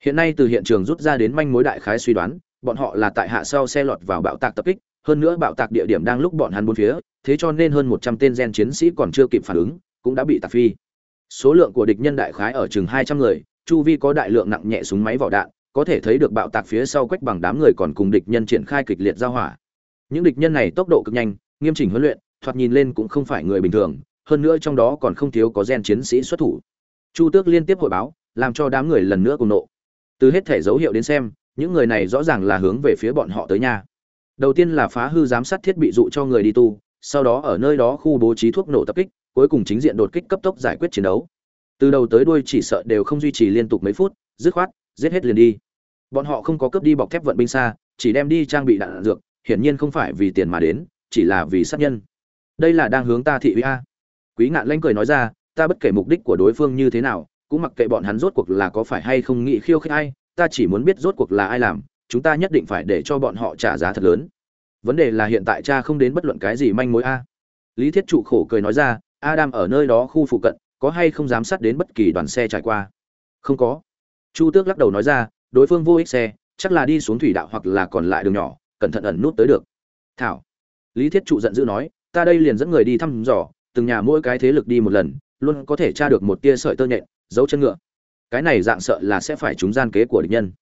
Speaker 1: Hiện nay từ hiện trường rút ra đến manh mối đại khái suy đoán, bọn họ là tại hạ sau xe lọt vào bạo tạc tập kích, hơn nữa bạo tạc địa điểm đang lúc bọn hắn bốn phía, thế cho nên hơn một trăm tên gen chiến sĩ còn chưa kịp phản ứng, cũng đã bị tạc phi. Số lượng của địch nhân đại khái ở chừng hai trăm người, chu vi có đại lượng nặng nhẹ súng máy vỏ đạn, có thể thấy được bạo tạc phía sau quách bằng đám người còn cùng địch nhân triển khai kịch liệt giao hỏa. Những địch nhân này tốc độ cực nhanh, nghiêm chỉnh huấn luyện thoạt nhìn lên cũng không phải người bình thường, hơn nữa trong đó còn không thiếu có gen chiến sĩ xuất thủ. Chu tước liên tiếp hội báo, làm cho đám người lần nữa cùng nộ. Từ hết thể dấu hiệu đến xem, những người này rõ ràng là hướng về phía bọn họ tới nhà đầu tiên là phá hư giám sát thiết bị dụ cho người đi tu, sau đó ở nơi đó khu bố trí thuốc nổ tập kích, cuối cùng chính diện đột kích cấp tốc giải quyết chiến đấu. Từ đầu tới đuôi chỉ sợ đều không duy trì liên tục mấy phút, dứt khoát, giết hết liền đi. Bọn họ không có cướp đi bọc thép vận binh xa, chỉ đem đi trang bị đạn dược, hiển nhiên không phải vì tiền mà đến, chỉ là vì sát nhân đây là đang hướng ta thị uy a. Quý ngạn lanh cười nói ra, ta bất kể mục đích của đối phương như thế nào, cũng mặc kệ bọn hắn rốt cuộc là có phải hay không nghĩ khiêu khích ai, ta chỉ muốn biết rốt cuộc là ai làm, chúng ta nhất định phải để cho bọn họ trả giá thật lớn. Vấn đề là hiện tại cha không đến bất luận cái gì manh mối a. Lý thiết trụ khổ cười nói ra, adam ở nơi đó khu phụ cận, có hay không giám sát đến bất kỳ đoàn xe trải qua? Không có. Chu tước lắc đầu nói ra, đối phương vô ích xe, chắc là đi xuống thủy đạo hoặc là còn lại đường nhỏ, cẩn thận ẩn nút tới được. Thảo. Lý thiết trụ giận dữ nói ta đây liền dẫn người đi thăm dò, từng nhà mỗi cái thế lực đi một lần, luôn có thể tra được một tia sợi tơ nhện, dấu chân ngựa. Cái này dạng sợ là sẽ phải chúng gian kế của địch nhân.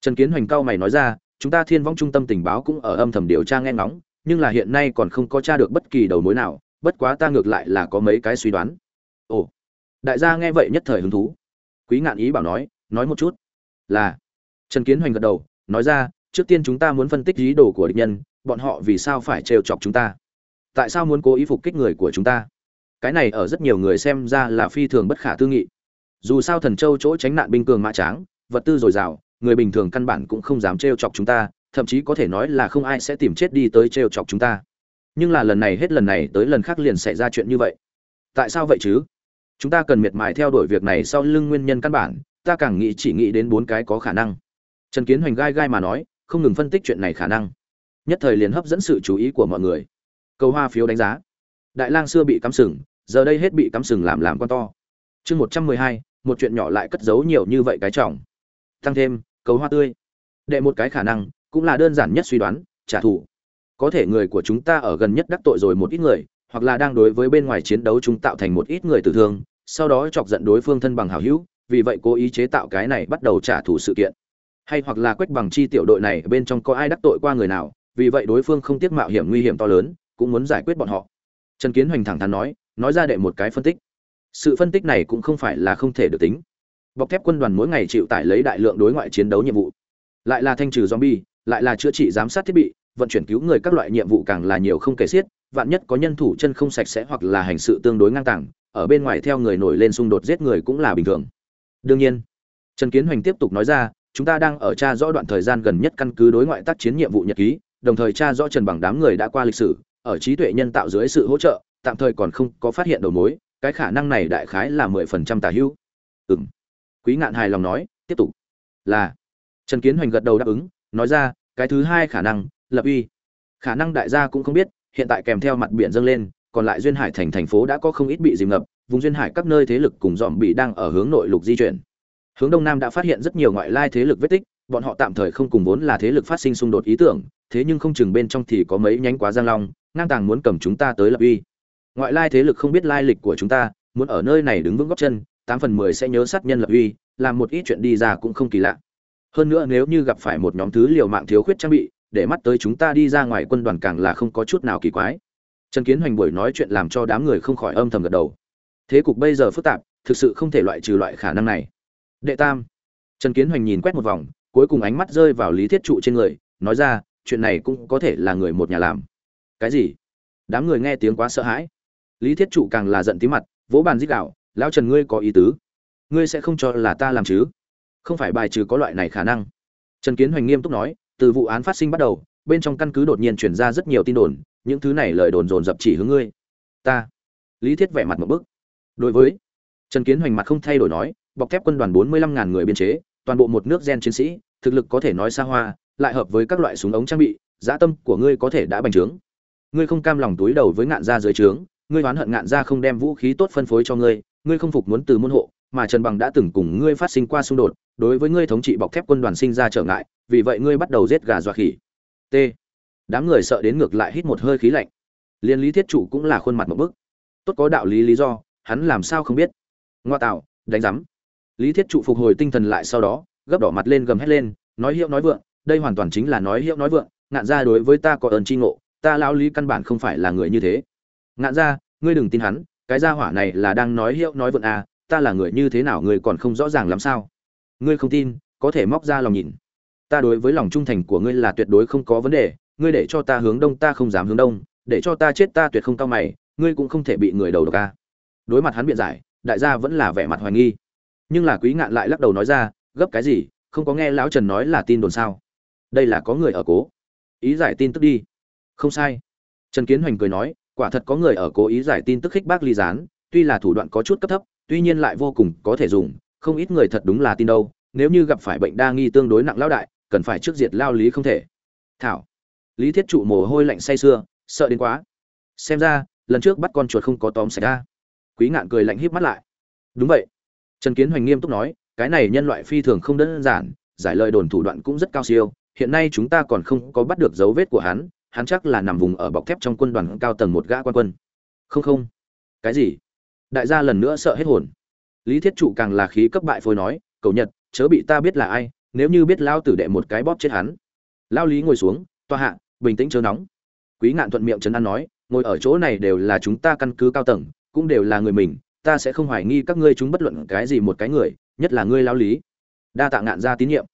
Speaker 1: Trần kiến hoành cao mày nói ra, chúng ta thiên vong trung tâm tình báo cũng ở âm thầm điều tra nghe ngóng, nhưng là hiện nay còn không có tra được bất kỳ đầu mối nào, bất quá ta ngược lại là có mấy cái suy đoán. Ồ, đại gia nghe vậy nhất thời hứng thú. Quý ngạn ý bảo nói nói một chút. Là, trần kiến hoành gật đầu, nói ra, trước tiên chúng ta muốn phân tích ý đồ của địch nhân, bọn họ vì sao phải trêu chọc chúng ta? Tại sao muốn cố ý phục kích người của chúng ta? Cái này ở rất nhiều người xem ra là phi thường bất khả tư nghị. Dù sao thần châu chỗ tránh nạn binh cường mã tráng, vật tư dồi dào, người bình thường căn bản cũng không dám trêu chọc chúng ta, thậm chí có thể nói là không ai sẽ tìm chết đi tới trêu chọc chúng ta. Nhưng là lần này hết lần này tới lần khác liền xảy ra chuyện như vậy. Tại sao vậy chứ? Chúng ta cần miệt mài theo đuổi việc này sau lưng nguyên nhân căn bản, ta càng nghĩ chỉ nghĩ đến bốn cái có khả năng. Trần kiến hoành gai gai mà nói, không ngừng phân tích chuyện này khả năng. Nhất thời liền hấp dẫn sự chú ý của mọi người câu hoa phiếu đánh giá. Đại lang xưa bị cắm sừng, giờ đây hết bị cắm sừng làm làm con to. Chương một trăm mười hai, một chuyện nhỏ lại cất giấu nhiều như vậy cái trọng. Tăng thêm cầu hoa tươi. Đệ một cái khả năng, cũng là đơn giản nhất suy đoán, trả thù. Có thể người của chúng ta ở gần nhất đắc tội rồi một ít người, hoặc là đang đối với bên ngoài chiến đấu chúng tạo thành một ít người tử thương, sau đó chọc giận đối phương thân bằng hảo hữu, vì vậy cố ý chế tạo cái này bắt đầu trả thù sự kiện. Hay hoặc là quách bằng chi tiểu đội này bên trong có ai đắc tội qua người nào, vì vậy đối phương không tiếc mạo hiểm nguy hiểm to lớn cũng muốn giải quyết bọn họ. Trần kiến hoành thẳng thắn nói nói ra đệ một cái phân tích. Sự phân tích này cũng không phải là không thể được tính. Bọc thép quân đoàn mỗi ngày chịu tải lấy đại lượng đối ngoại chiến đấu nhiệm vụ. Lại là thanh trừ zombie, lại là chữa trị giám sát thiết bị, vận chuyển cứu người các loại nhiệm vụ càng là nhiều không kể xiết, vạn nhất có nhân thủ chân không sạch sẽ hoặc là hành sự tương đối ngang tàng, ở bên ngoài theo người nổi lên xung đột giết người cũng là bình thường. Đương nhiên, trần kiến hoành tiếp tục nói ra, chúng ta đang ở tra rõ đoạn thời gian gần nhất căn cứ đối ngoại tác chiến nhiệm vụ nhật ký, đồng thời tra rõ trần bằng đám người đã qua lịch sử ở trí tuệ nhân tạo dưới sự hỗ trợ, tạm thời còn không có phát hiện đầu mối, cái khả năng này đại khái là mười phần trăm tà hữu. Ừm. quý ngạn hài lòng nói, tiếp tục. Là. Trần kiến hoành gật đầu đáp ứng, nói ra, cái thứ hai khả năng, lập uy. Khả năng đại gia cũng không biết, hiện tại kèm theo mặt biển dâng lên, còn lại duyên hải thành thành phố đã có không ít bị dìm ngập, vùng duyên hải các nơi thế lực cùng dòm bị đang ở hướng nội lục di chuyển. Hướng đông nam đã phát hiện rất nhiều ngoại lai thế lực vết tích, bọn họ tạm thời không cùng vốn là thế lực phát sinh xung đột ý tưởng thế nhưng không chừng bên trong thì có mấy nhánh quá giang long, ngang tàng muốn cầm chúng ta tới lập uy. Ngoại lai thế lực không biết lai lịch của chúng ta, muốn ở nơi này đứng vững góc chân, tám phần mười sẽ nhớ sát nhân lập uy, làm một ít chuyện đi ra cũng không kỳ lạ. Hơn nữa nếu như gặp phải một nhóm thứ liều mạng thiếu khuyết trang bị, để mắt tới chúng ta đi ra ngoài quân đoàn càng là không có chút nào kỳ quái. Trần kiến hoành buổi nói chuyện làm cho đám người không khỏi âm thầm gật đầu. Thế cục bây giờ phức tạp, thực sự không thể loại trừ loại khả năng này. Đệ tam. Trần kiến hoành nhìn quét một vòng, cuối cùng ánh mắt rơi vào lý thiết trụ trên người, nói ra chuyện này cũng có thể là người một nhà làm. Cái gì? Đám người nghe tiếng quá sợ hãi. Lý thiết trụ càng là giận tí mặt, vỗ bàn dích đạo lão trần ngươi có ý tứ. Ngươi sẽ không cho là ta làm chứ? Không phải bài trừ có loại này khả năng. Trần kiến hoành nghiêm túc nói, từ vụ án phát sinh bắt đầu, bên trong căn cứ đột nhiên truyền ra rất nhiều tin đồn, những thứ này lời đồn dồn dập chỉ hướng ngươi. Ta? Lý thiết vẻ mặt một bức. Đối với. Trần kiến hoành mặt không thay đổi nói, bọc thép quân đoàn bốn mươi lăm ngàn người biên chế, toàn bộ một nước gen chiến sĩ, thực lực có thể nói xa hoa lại hợp với các loại súng ống trang bị, dã tâm của ngươi có thể đã bành trướng. Ngươi không cam lòng túi đầu với ngạn gia dưới trướng, ngươi oán hận ngạn gia không đem vũ khí tốt phân phối cho ngươi ngươi không phục muốn từ môn hộ, mà trần bằng đã từng cùng ngươi phát sinh qua xung đột, đối với ngươi thống trị bọc thép quân đoàn sinh ra trở ngại, vì vậy ngươi bắt đầu giết gà dọa khỉ. T. Đám người sợ đến ngược lại hít một hơi khí lạnh. Liên lý thiết chủ cũng là khuôn mặt một bức. Tốt có đạo lý lý do, hắn làm sao không biết? Ngoa tạo, đánh giám. Lý thiết trụ phục hồi tinh thần lại sau đó, gấp đỏ mặt lên gầm hét lên, nói hiệu nói vượng đây hoàn toàn chính là nói hiệu nói vượng ngạn gia đối với ta có ơn tri ngộ ta lão lý căn bản không phải là người như thế. Ngạn gia, ngươi đừng tin hắn cái gia hỏa này là đang nói hiệu nói vượng à ta là người như thế nào ngươi còn không rõ ràng làm sao? Ngươi không tin có thể móc ra lòng nhìn. Ta đối với lòng trung thành của ngươi là tuyệt đối không có vấn đề ngươi để cho ta hướng đông ta không dám hướng đông để cho ta chết ta tuyệt không cao mày ngươi cũng không thể bị người đầu độc ca đối mặt hắn biện giải đại gia vẫn là vẻ mặt hoài nghi. Nhưng là quý ngạn lại lắc đầu nói ra gấp cái gì không có nghe lão trần nói là tin đồn sao? Đây là có người ở cố. Ý giải tin tức đi. Không sai. Trần kiến hoành cười nói, quả thật có người ở cố ý giải tin tức khích bác ly gián, tuy là thủ đoạn có chút cấp thấp, tuy nhiên lại vô cùng có thể dùng, không ít người thật đúng là tin đâu, nếu như gặp phải bệnh đa nghi tương đối nặng lao đại, cần phải trước diệt lao lý không thể. Thảo. Lý thiết trụ mồ hôi lạnh say sưa, sợ đến quá. Xem ra, lần trước bắt con chuột không có tóm xảy ra. Quý ngạn cười lạnh híp mắt lại. Đúng vậy. Trần kiến hoành nghiêm túc nói, cái này nhân loại phi thường không đơn giản, giải lời đồn thủ đoạn cũng rất cao siêu hiện nay chúng ta còn không có bắt được dấu vết của hắn hắn chắc là nằm vùng ở bọc thép trong quân đoàn cao tầng một gã quan quân. Không không. Cái gì? Đại gia lần nữa sợ hết hồn. Lý thiết trụ càng là khí cấp bại phôi nói, cậu nhật, chớ bị ta biết là ai, nếu như biết lao tử đệ một cái bóp chết hắn. Lao lý ngồi xuống, toa hạ, bình tĩnh chớ nóng. Quý ngạn thuận miệng trấn an nói, ngồi ở chỗ này đều là chúng ta căn cứ cao tầng, cũng đều là người mình, ta sẽ không hoài nghi các ngươi chúng bất luận cái gì một cái người, nhất là ngươi lao lý. Đa tạ ngạn ra tín nhiệm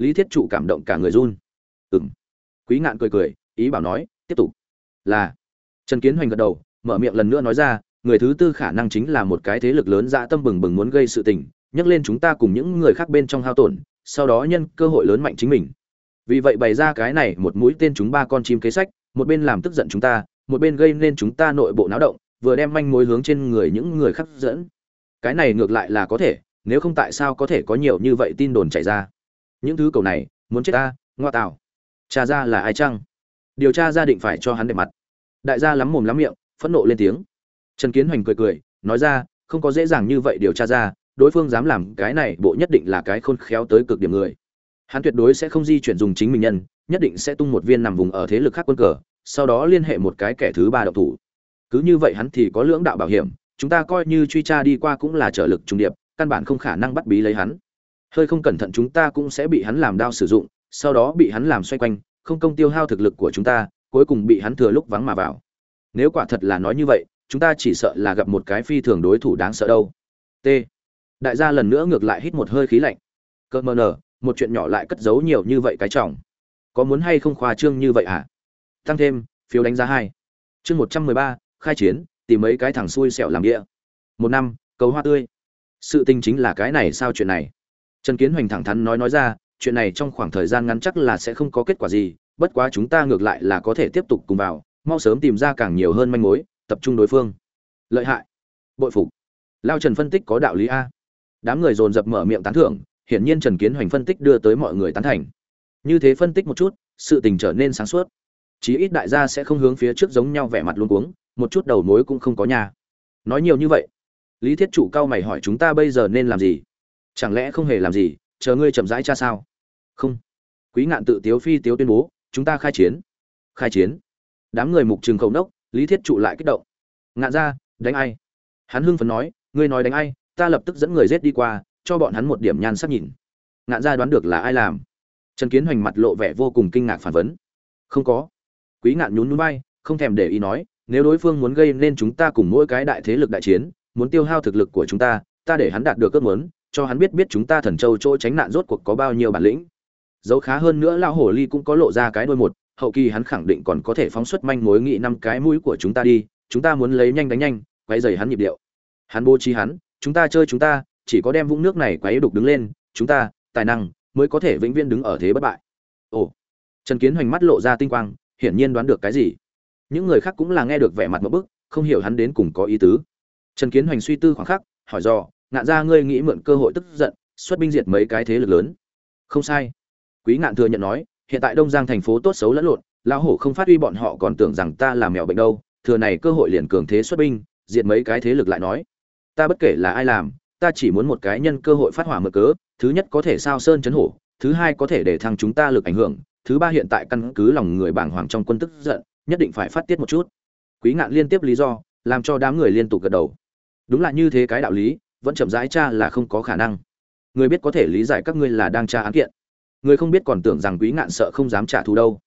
Speaker 1: lý thiết trụ cảm động cả người run. Ừng quý ngạn cười cười, ý bảo nói, tiếp tục. Là. Trần kiến hoành gật đầu, mở miệng lần nữa nói ra, người thứ tư khả năng chính là một cái thế lực lớn dã tâm bừng bừng muốn gây sự tình, nhắc lên chúng ta cùng những người khác bên trong hao tổn, sau đó nhân cơ hội lớn mạnh chính mình. Vì vậy bày ra cái này một mũi tên chúng ba con chim kế sách, một bên làm tức giận chúng ta, một bên gây nên chúng ta nội bộ náo động, vừa đem manh mối hướng trên người những người khác dẫn. Cái này ngược lại là có thể, nếu không tại sao có thể có nhiều như vậy tin đồn chạy ra? Những thứ cầu này, muốn chết ta, ngoa tạo cha ra là ai chăng? Điều tra gia định phải cho hắn đẹp mặt. Đại gia lắm mồm lắm miệng, phẫn nộ lên tiếng. Trần kiến hoành cười cười, nói ra, không có dễ dàng như vậy điều tra ra, đối phương dám làm cái này, bộ nhất định là cái khôn khéo tới cực điểm người. Hắn tuyệt đối sẽ không di chuyển dùng chính mình nhân, nhất định sẽ tung một viên nằm vùng ở thế lực khác quân cờ, sau đó liên hệ một cái kẻ thứ ba độc thủ. Cứ như vậy hắn thì có lưỡng đạo bảo hiểm, chúng ta coi như truy tra đi qua cũng là trợ lực trùng điệp, căn bản không khả năng bắt bí lấy hắn hơi không cẩn thận chúng ta cũng sẽ bị hắn làm đao sử dụng, sau đó bị hắn làm xoay quanh, không công tiêu hao thực lực của chúng ta, cuối cùng bị hắn thừa lúc vắng mà vào. Nếu quả thật là nói như vậy, chúng ta chỉ sợ là gặp một cái phi thường đối thủ đáng sợ đâu. T. Đại gia lần nữa ngược lại hít một hơi khí lạnh. Cơ mờ nở, một chuyện nhỏ lại cất giấu nhiều như vậy cái trọng. Có muốn hay không khoa trương như vậy à tăng thêm, phiếu đánh giá hai. Chương một trăm mười ba, khai chiến, tìm mấy cái thằng xui xẻo làm địa. Một năm, cầu hoa tươi. Sự tình chính là cái này sao chuyện này? Trần kiến hoành thẳng thắn nói nói ra, chuyện này trong khoảng thời gian ngắn chắc là sẽ không có kết quả gì, bất quá chúng ta ngược lại là có thể tiếp tục cùng vào, mau sớm tìm ra càng nhiều hơn manh mối, tập trung đối phương. Lợi hại. Bội phục. Lao trần phân tích có đạo lý a. Đám người dồn dập mở miệng tán thưởng, hiển nhiên trần kiến hoành phân tích đưa tới mọi người tán thành. Như thế phân tích một chút, sự tình trở nên sáng suốt. Chí ít đại gia sẽ không hướng phía trước giống nhau vẻ mặt luôn cuống, một chút đầu mối cũng không có nhà nói nhiều như vậy. Lý thiết chủ cao mày hỏi chúng ta bây giờ nên làm gì? Chẳng lẽ không hề làm gì, chờ ngươi chậm rãi cha sao? Không. Quý ngạn tự tiếu phi tiếu tuyên bố, chúng ta khai chiến. Khai chiến. Đám người mục trừng khẩu nốc, lý thiết trụ lại kích động. Ngạn ra, đánh ai? Hắn hưng phấn nói, ngươi nói đánh ai, ta lập tức dẫn người rết đi qua, cho bọn hắn một điểm nhan sắc nhìn. Ngạn ra đoán được là ai làm. Trần kiến hoành mặt lộ vẻ vô cùng kinh ngạc phản vấn. Không có. Quý ngạn nhún núi bay không thèm để ý nói, nếu đối phương muốn gây nên chúng ta cùng mỗi cái đại thế lực đại chiến, muốn tiêu hao thực lực của chúng ta ta để hắn đạt được ước muốn cho hắn biết biết chúng ta thần châu chỗ tránh nạn rốt cuộc có bao nhiêu bản lĩnh. Dấu khá hơn nữa lão hồ ly cũng có lộ ra cái đôi một, hậu kỳ hắn khẳng định còn có thể phóng xuất manh mối nghị năm cái mũi của chúng ta đi, chúng ta muốn lấy nhanh đánh nhanh quay dày hắn nhịp điệu. Hắn bố trí hắn, chúng ta chơi chúng ta, chỉ có đem vũng nước này quấy đục đứng lên, chúng ta, tài năng, mới có thể vĩnh viễn đứng ở thế bất bại. Ồ, trần kiến hoành mắt lộ ra tinh quang, hiển nhiên đoán được cái gì. Những người khác cũng là nghe được vẻ mặt một bức, không hiểu hắn đến cùng có ý tứ. Trần kiến hoành suy tư khoảng khắc, hỏi do ngạn gia ngươi nghĩ mượn cơ hội tức giận, xuất binh diệt mấy cái thế lực lớn. Không sai. Quý ngạn thừa nhận nói, hiện tại đông giang thành phố tốt xấu lẫn lộn, lão hổ không phát huy bọn họ còn tưởng rằng ta là mèo bệnh đâu, thừa này cơ hội liền cường thế xuất binh, diệt mấy cái thế lực lại nói. Ta bất kể là ai làm, ta chỉ muốn một cái nhân cơ hội phát hỏa mở cớ, thứ nhất có thể sao sơn chấn hổ, thứ hai có thể để thăng chúng ta lực ảnh hưởng, thứ ba hiện tại căn cứ lòng người bảng hoàng trong quân tức giận, nhất định phải phát tiết một chút. Quý ngạn liên tiếp lý do, làm cho đám người liên tục gật đầu. Đúng là như thế cái đạo lý vẫn chậm rãi tra là không có khả năng. Người biết có thể lý giải các ngươi là đang tra án kiện. Người không biết còn tưởng rằng quý ngạn sợ không dám trả thù đâu.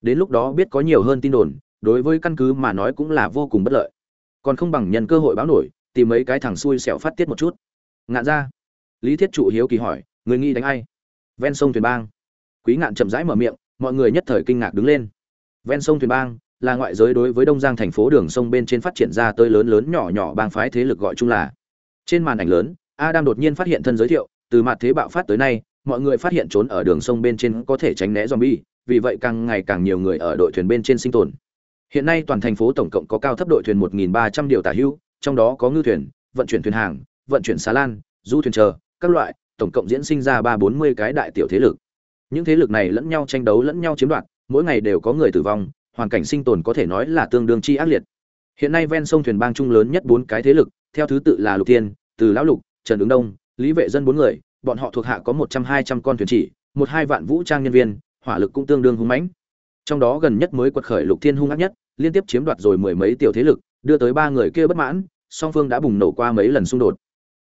Speaker 1: Đến lúc đó biết có nhiều hơn tin đồn, đối với căn cứ mà nói cũng là vô cùng bất lợi. Còn không bằng nhân cơ hội báo nổi, tìm mấy cái thằng xui xẻo phát tiết một chút. Ngạn ra. Lý thiết trụ hiếu kỳ hỏi, người nghĩ đánh ai? Ven sông thuyền bang. Quý ngạn chậm rãi mở miệng, mọi người nhất thời kinh ngạc đứng lên. Ven sông thuyền bang là ngoại giới đối với đông giang thành phố đường sông bên trên phát triển ra tới lớn lớn nhỏ nhỏ bang phái thế lực gọi chung là trên màn ảnh lớn, adam đột nhiên phát hiện thân giới thiệu, từ mặt thế bạo phát tới nay, mọi người phát hiện trốn ở đường sông bên trên có thể tránh né zombie, vì vậy càng ngày càng nhiều người ở đội thuyền bên trên sinh tồn hiện nay toàn thành phố tổng cộng có cao thấp đội thuyền 1.300 điều tả hữu trong đó có ngư thuyền, vận chuyển thuyền hàng, vận chuyển xà lan, du thuyền chờ, các loại, tổng cộng diễn sinh ra ba bốn mươi cái đại tiểu thế lực những thế lực này lẫn nhau tranh đấu, lẫn nhau chiếm đoạt, mỗi ngày đều có người tử vong, hoàn cảnh sinh tồn có thể nói là tương đương chi ác liệt hiện nay ven sông thuyền bang trung lớn nhất bốn cái thế lực, theo thứ tự là lục tiên từ lão lục, trần ứng đông, lý vệ dân bốn người, bọn họ thuộc hạ có một trăm hai trăm con thuyền chỉ, một hai vạn vũ trang nhân viên, hỏa lực cũng tương đương hung mãnh. Trong đó gần nhất mới quật khởi lục thiên hung ác nhất, liên tiếp chiếm đoạt rồi mười mấy tiểu thế lực, đưa tới ba người kia bất mãn, song phương đã bùng nổ qua mấy lần xung đột.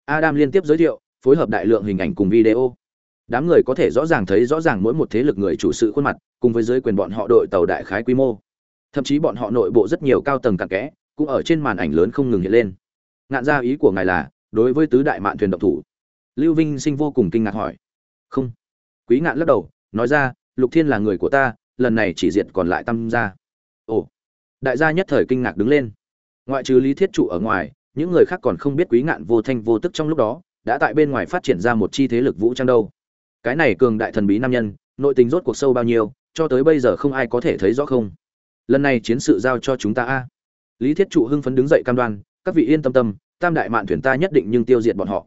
Speaker 1: Adam liên tiếp giới thiệu, phối hợp đại lượng hình ảnh cùng video. Đám người có thể rõ ràng thấy rõ ràng mỗi một thế lực người chủ sự khuôn mặt, cùng với dưới quyền bọn họ đội tàu đại khái quy mô. Thậm chí bọn họ nội bộ rất nhiều cao tầng cặn kẽ, cũng ở trên màn ảnh lớn không ngừng hiện lên. Ngạn ra ý của ngài là đối với tứ đại mạn thuyền động thủ. Lưu vinh sinh vô cùng kinh ngạc hỏi. Không. Quý ngạn lắc đầu, nói ra, lục thiên là người của ta, lần này chỉ diệt còn lại tam gia. Ồ. Đại gia nhất thời kinh ngạc đứng lên. Ngoại trừ lý thiết trụ ở ngoài, những người khác còn không biết quý ngạn vô thanh vô tức trong lúc đó, đã tại bên ngoài phát triển ra một chi thế lực vũ trang đâu. Cái này cường đại thần bí nam nhân, nội tình rốt cuộc sâu bao nhiêu, cho tới bây giờ không ai có thể thấy rõ không? Lần này chiến sự giao cho chúng ta a. Lý thiết trụ hưng phấn đứng dậy cam đoan, các vị yên tâm tâm tam đại mạn thuyền ta nhất định nhưng tiêu diệt bọn họ.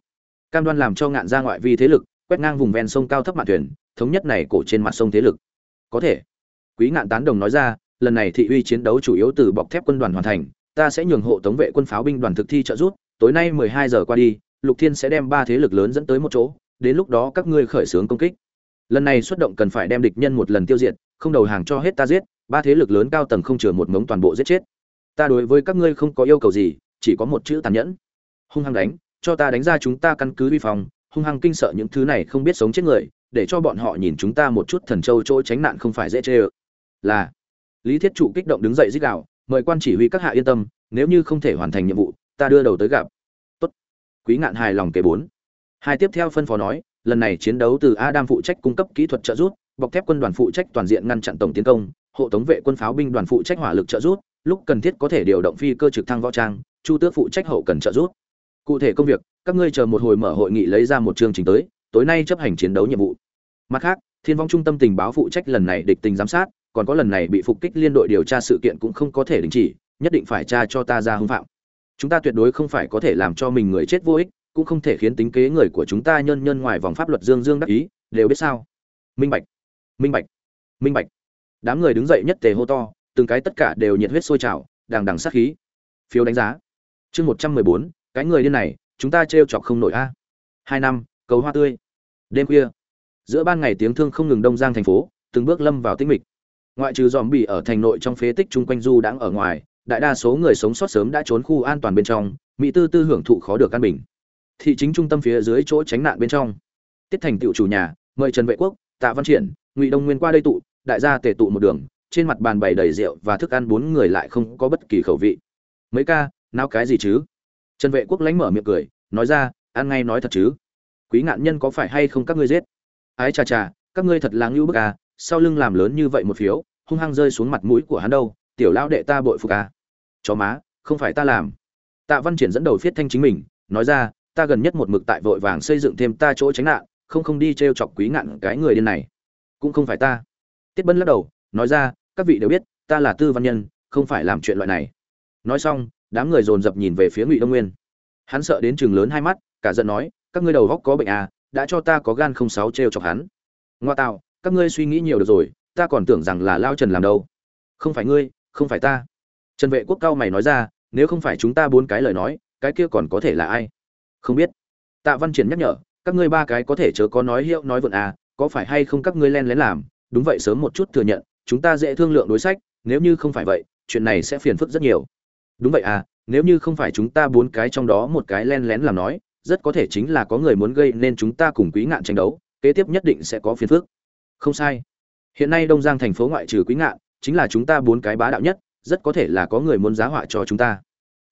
Speaker 1: Cam đoan làm cho ngạn ra ngoại vi thế lực, quét ngang vùng ven sông cao thấp mạn thuyền, thống nhất này cổ trên mặt sông thế lực. Có thể. Quý ngạn tán đồng nói ra, lần này thị uy chiến đấu chủ yếu từ bọc thép quân đoàn hoàn thành, ta sẽ nhường hộ tống vệ quân pháo binh đoàn thực thi trợ giúp, tối nay mười hai giờ qua đi, lục thiên sẽ đem ba thế lực lớn dẫn tới một chỗ, đến lúc đó các ngươi khởi xướng công kích. Lần này xuất động cần phải đem địch nhân một lần tiêu diệt, không đầu hàng cho hết ta giết, ba thế lực lớn cao tầng không chừa một mống toàn bộ giết chết. Ta đối với các ngươi không có yêu cầu gì chỉ có một chữ tàn nhẫn. Hung hăng đánh, cho ta đánh ra chúng ta căn cứ vi phòng hung hăng kinh sợ những thứ này không biết sống chết người, để cho bọn họ nhìn chúng ta một chút thần châu chỗ tránh nạn không phải dễ chê ơ. Là, lý thiết trụ kích động đứng dậy dích đạo mời quan chỉ huy các hạ yên tâm, nếu như không thể hoàn thành nhiệm vụ, ta đưa đầu tới gặp. Tốt. Quý ngạn hài lòng kế bốn. Hai tiếp theo phân phó nói, lần này chiến đấu từ adam phụ trách cung cấp kỹ thuật trợ giúp, bọc thép quân đoàn phụ trách toàn diện ngăn chặn tổng tiến công, hộ tống vệ quân pháo binh đoàn phụ trách hỏa lực trợ giúp, lúc cần thiết có thể điều động phi cơ trực thăng võ trang chu tước phụ trách hậu cần trợ giúp. Cụ thể công việc, các ngươi chờ một hồi mở hội nghị lấy ra một chương trình tới, tối nay chấp hành chiến đấu nhiệm vụ. Mặt khác, thiên vong trung tâm tình báo phụ trách lần này địch tình giám sát, còn có lần này bị phục kích liên đội điều tra sự kiện cũng không có thể đình chỉ, nhất định phải tra cho ta ra hưng phạm. Chúng ta tuyệt đối không phải có thể làm cho mình người chết vô ích, cũng không thể khiến tính kế người của chúng ta nhân nhân ngoài vòng pháp luật dương dương đắc ý, đều biết sao? Minh bạch minh bạch minh bạch. Đám người đứng dậy nhất tề hô to, từng cái tất cả đều nhiệt huyết sôi trào, đằng đằng sát khí. Phiếu đánh giá chương một trăm mười bốn, cái người điên này, chúng ta trêu chọc không nổi a. Hai năm, cầu hoa tươi. Đêm khuya, giữa ban ngày tiếng thương không ngừng đông giang thành phố, từng bước lâm vào tĩnh mịch. Ngoại trừ dòm bị ở thành nội trong phế tích chung quanh du đãng ở ngoài, đại đa số người sống sót sớm đã trốn khu an toàn bên trong, mỹ tư tư hưởng thụ khó được căn bình. Thị chính trung tâm phía dưới chỗ tránh nạn bên trong. Tiết thành tựu chủ nhà, mời trần vệ quốc, tạ văn triển, ngụy đông nguyên qua đây tụ, đại gia tề tụ một đường, trên mặt bàn bày đầy rượu và thức ăn bốn người lại không có bất kỳ khẩu vị. Mấy ca nao cái gì chứ? Trần vệ quốc lánh mở miệng cười, nói ra, ăn ngay nói thật chứ? Quý ngạn nhân có phải hay không các ngươi giết? Ái chà chà, các ngươi thật là ngưu bức à sau lưng làm lớn như vậy một phiếu, hung hăng rơi xuống mặt mũi của hắn đâu, tiểu lão đệ ta bội phục à. Chó má, không phải ta làm. Tạ văn triển dẫn đầu phiết thanh chính mình, nói ra, ta gần nhất một mực tại vội vàng xây dựng thêm ta chỗ tránh nạn, không không đi t r e o chọc quý ngạn cái người điên này. Cũng không phải ta. Tiết bân lắc đầu, nói ra, các vị đều biết, ta là tư văn nhân, không phải làm chuyện loại này. Nói xong đám người dồn dập nhìn về phía ngụy đông nguyên hắn sợ đến chừng lớn hai mắt cả giận nói các ngươi đầu góc có bệnh à đã cho ta có gan không sáu t r e o chọc hắn. Ngoa tạo, các ngươi suy nghĩ nhiều được rồi, ta còn tưởng rằng là lao trần làm đâu. Không phải ngươi, không phải ta. Trần vệ quốc cao mày nói ra, nếu không phải chúng ta bốn cái lời nói, cái kia còn có thể là ai? Không biết. Tạ văn triển nhắc nhở, các ngươi ba cái có thể chớ có nói hiệu nói vượn à có phải hay không các ngươi len lén làm? Đúng vậy sớm một chút thừa nhận, chúng ta dễ thương lượng đối sách, nếu như không phải vậy, chuyện này sẽ phiền phức rất nhiều đúng vậy à nếu như không phải chúng ta bốn cái trong đó một cái len lén làm nói, rất có thể chính là có người muốn gây nên chúng ta cùng quý ngạn tranh đấu, kế tiếp nhất định sẽ có phiền phức. Không sai. Hiện nay đông giang thành phố ngoại trừ quý ngạn, chính là chúng ta bốn cái bá đạo nhất, rất có thể là có người muốn giá họa cho chúng ta.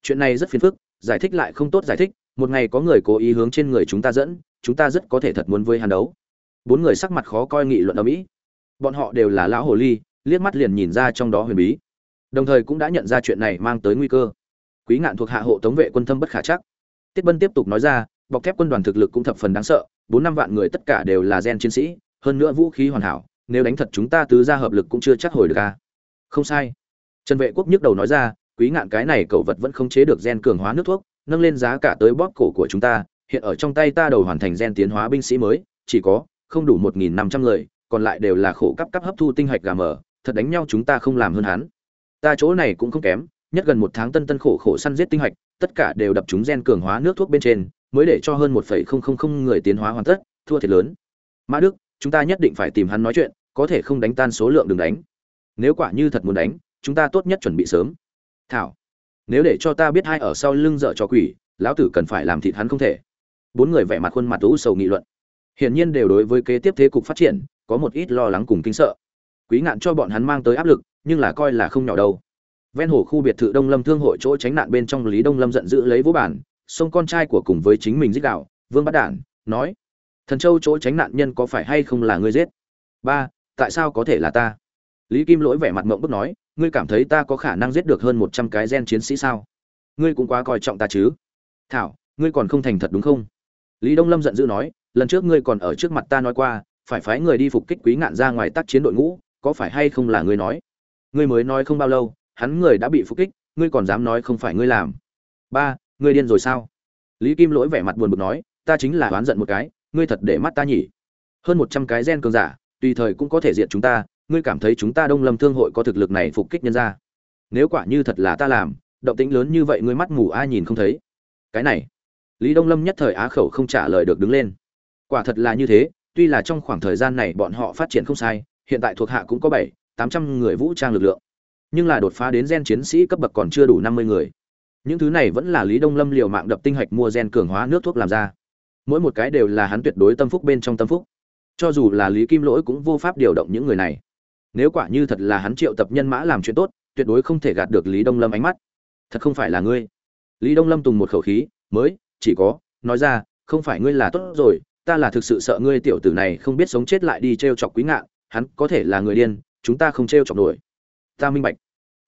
Speaker 1: Chuyện này rất phiền phức, giải thích lại không tốt giải thích, một ngày có người cố ý hướng trên người chúng ta dẫn, chúng ta rất có thể thật muốn với hàn đấu. Bốn người sắc mặt khó coi nghị luận ở mỹ bọn họ đều là lão hồ ly, liếc mắt liền nhìn ra trong đó huyền bí đồng thời cũng đã nhận ra chuyện này mang tới nguy cơ. Quý ngạn thuộc hạ hộ tống vệ quân thâm bất khả chắc. Tiết bân tiếp tục nói ra, bọc thép quân đoàn thực lực cũng thập phần đáng sợ, bốn năm vạn người tất cả đều là gen chiến sĩ, hơn nữa vũ khí hoàn hảo, nếu đánh thật chúng ta tứ ra hợp lực cũng chưa chắc hồi được ca không sai. Trần vệ quốc nhức đầu nói ra, quý ngạn cái này cậu vật vẫn không chế được gen cường hóa nước thuốc, nâng lên giá cả tới bóp cổ của chúng ta, hiện ở trong tay ta đầu hoàn thành gen tiến hóa binh sĩ mới, chỉ có không đủ một nghìn năm trăm người, còn lại đều là khổ cấp cấp hấp thu tinh hạch gà mở thật đánh nhau chúng ta không làm hơn hắn ta chỗ này cũng không kém, nhất gần một tháng tân tân khổ khổ săn giết tinh hạch tất cả đều đập chúng gen cường hóa nước thuốc bên trên, mới để cho hơn một phẩy không không không người tiến hóa hoàn tất, thua thiệt lớn. Mã đức, chúng ta nhất định phải tìm hắn nói chuyện, có thể không đánh tan số lượng đừng đánh. Nếu quả như thật muốn đánh, chúng ta tốt nhất chuẩn bị sớm. Thảo, nếu để cho ta biết hai ở sau lưng dợ cho quỷ, lão tử cần phải làm thịt hắn không thể. Bốn người vẻ mặt khuôn mặt u sầu nghị luận. Hiển nhiên đều đối với kế tiếp thế cục phát triển, có một ít lo lắng cùng kinh sợ quý ngạn cho bọn hắn mang tới áp lực, nhưng là coi là không nhỏ đâu. Ven hồ khu biệt thự đông lâm thương hội chỗ tránh nạn bên trong lý đông lâm giận dữ lấy vũ bản, xông con trai của cùng với chính mình giết đạo vương bắt đản, nói, thần châu chỗ tránh nạn nhân có phải hay không là ngươi giết? Ba, tại sao có thể là ta? Lý kim lỗi vẻ mặt mộng bức nói, ngươi cảm thấy ta có khả năng giết được hơn một trăm cái gen chiến sĩ sao? Ngươi cũng quá coi trọng ta chứ. Thảo, ngươi còn không thành thật đúng không? Lý đông lâm giận dữ nói, lần trước ngươi còn ở trước mặt ta nói qua, phải phái người đi phục kích quý ngạn ra ngoài tác chiến đội ngũ có phải hay không là ngươi nói? Ngươi mới nói không bao lâu, hắn người đã bị phục kích, ngươi còn dám nói không phải ngươi làm. Ba, ngươi điên rồi sao? Lý kim lỗi vẻ mặt buồn bực nói, ta chính là oán giận một cái, ngươi thật để mắt ta nhỉ? Hơn một trăm cái gen cường giả, tùy thời cũng có thể diệt chúng ta, ngươi cảm thấy chúng ta đông lâm thương hội có thực lực này phục kích nhân ra. Nếu quả như thật là ta làm, động tĩnh lớn như vậy ngươi mắt mù ai nhìn không thấy? Cái này, lý đông lâm nhất thời á khẩu không trả lời được đứng lên. Quả thật là như thế, tuy là trong khoảng thời gian này bọn họ phát triển không sai hiện tại thuộc hạ cũng có bảy, tám trăm người vũ trang lực lượng. Nhưng là đột phá đến gen chiến sĩ cấp bậc còn chưa đủ năm mươi người. Những thứ này vẫn là lý đông lâm liều mạng đập tinh hạch mua gen cường hóa nước thuốc làm ra. Mỗi một cái đều là hắn tuyệt đối tâm phúc bên trong tâm phúc. Cho dù là lý kim lỗi cũng vô pháp điều động những người này. Nếu quả như thật là hắn triệu tập nhân mã làm chuyện tốt, tuyệt đối không thể gạt được lý đông lâm ánh mắt. Thật không phải là ngươi. Lý đông lâm tùng một khẩu khí, mới, chỉ có, nói ra, không phải ngươi là tốt rồi, ta là thực sự sợ ngươi tiểu tử này không biết sống chết lại đi t r e o chọc quý ngạn hắn có thể là người điên, chúng ta không t r chọc nổi. Ta minh bạch.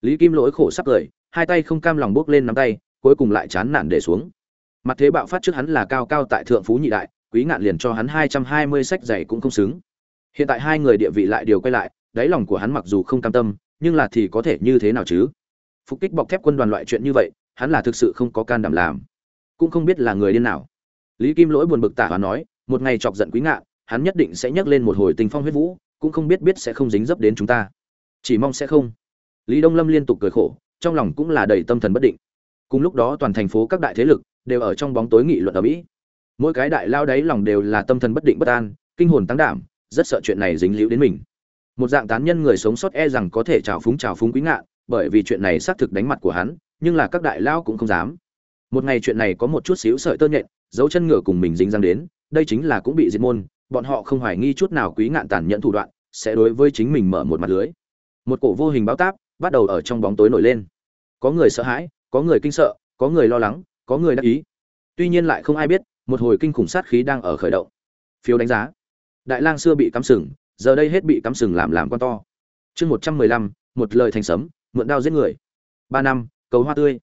Speaker 1: Lý kim lỗi khổ sắp cười, hai tay không cam lòng bước lên nắm tay, cuối cùng lại chán nản để xuống. Mặt thế bạo phát trước hắn là cao cao tại thượng phú nhị đại, quý ngạn liền cho hắn hai trăm hai mươi sách giày cũng không xứng. Hiện tại hai người địa vị lại điều quay lại, đáy lòng của hắn mặc dù không cam tâm, nhưng là thì có thể như thế nào chứ? Phục kích bọc thép quân đoàn loại chuyện như vậy, hắn là thực sự không có can đảm làm. Cũng không biết là người điên nào. Lý kim lỗi buồn bực tả và nói, một ngày chọc giận quý ngạn, hắn nhất định sẽ nhấc lên một hồi tình phong huyết vũ cũng không biết biết sẽ không dính dấp đến chúng ta. Chỉ mong sẽ không. Lý đông lâm liên tục cười khổ, trong lòng cũng là đầy tâm thần bất định. Cùng lúc đó toàn thành phố các đại thế lực đều ở trong bóng tối nghị luận ở mỹ. Mỗi cái đại lao đáy lòng đều là tâm thần bất định bất an, kinh hồn tăng đảm, rất sợ chuyện này dính líu đến mình. Một dạng tán nhân người sống sót e rằng có thể trào phúng trào phúng quý ngạn bởi vì chuyện này xác thực đánh mặt của hắn, nhưng là các đại lao cũng không dám. Một ngày chuyện này có một chút xíu sợi tơ nhện, dấu chân ngựa cùng mình dính răng đến, đây chính là cũng bị diệt môn bọn họ không hoài nghi chút nào quý ngạn tàn nhẫn thủ đoạn, sẽ đối với chính mình mở một mặt lưới. Một cổ vô hình báo táp bắt đầu ở trong bóng tối nổi lên. Có người sợ hãi, có người kinh sợ, có người lo lắng, có người đắc ý. Tuy nhiên lại không ai biết, một hồi kinh khủng sát khí đang ở khởi động. Phiếu đánh giá. Đại lang xưa bị cắm sừng, giờ đây hết bị cắm sừng làm làm con to. Chương một trăm mười lăm, một lời thành sấm, mượn đao giết người. Ba năm, cầu hoa tươi.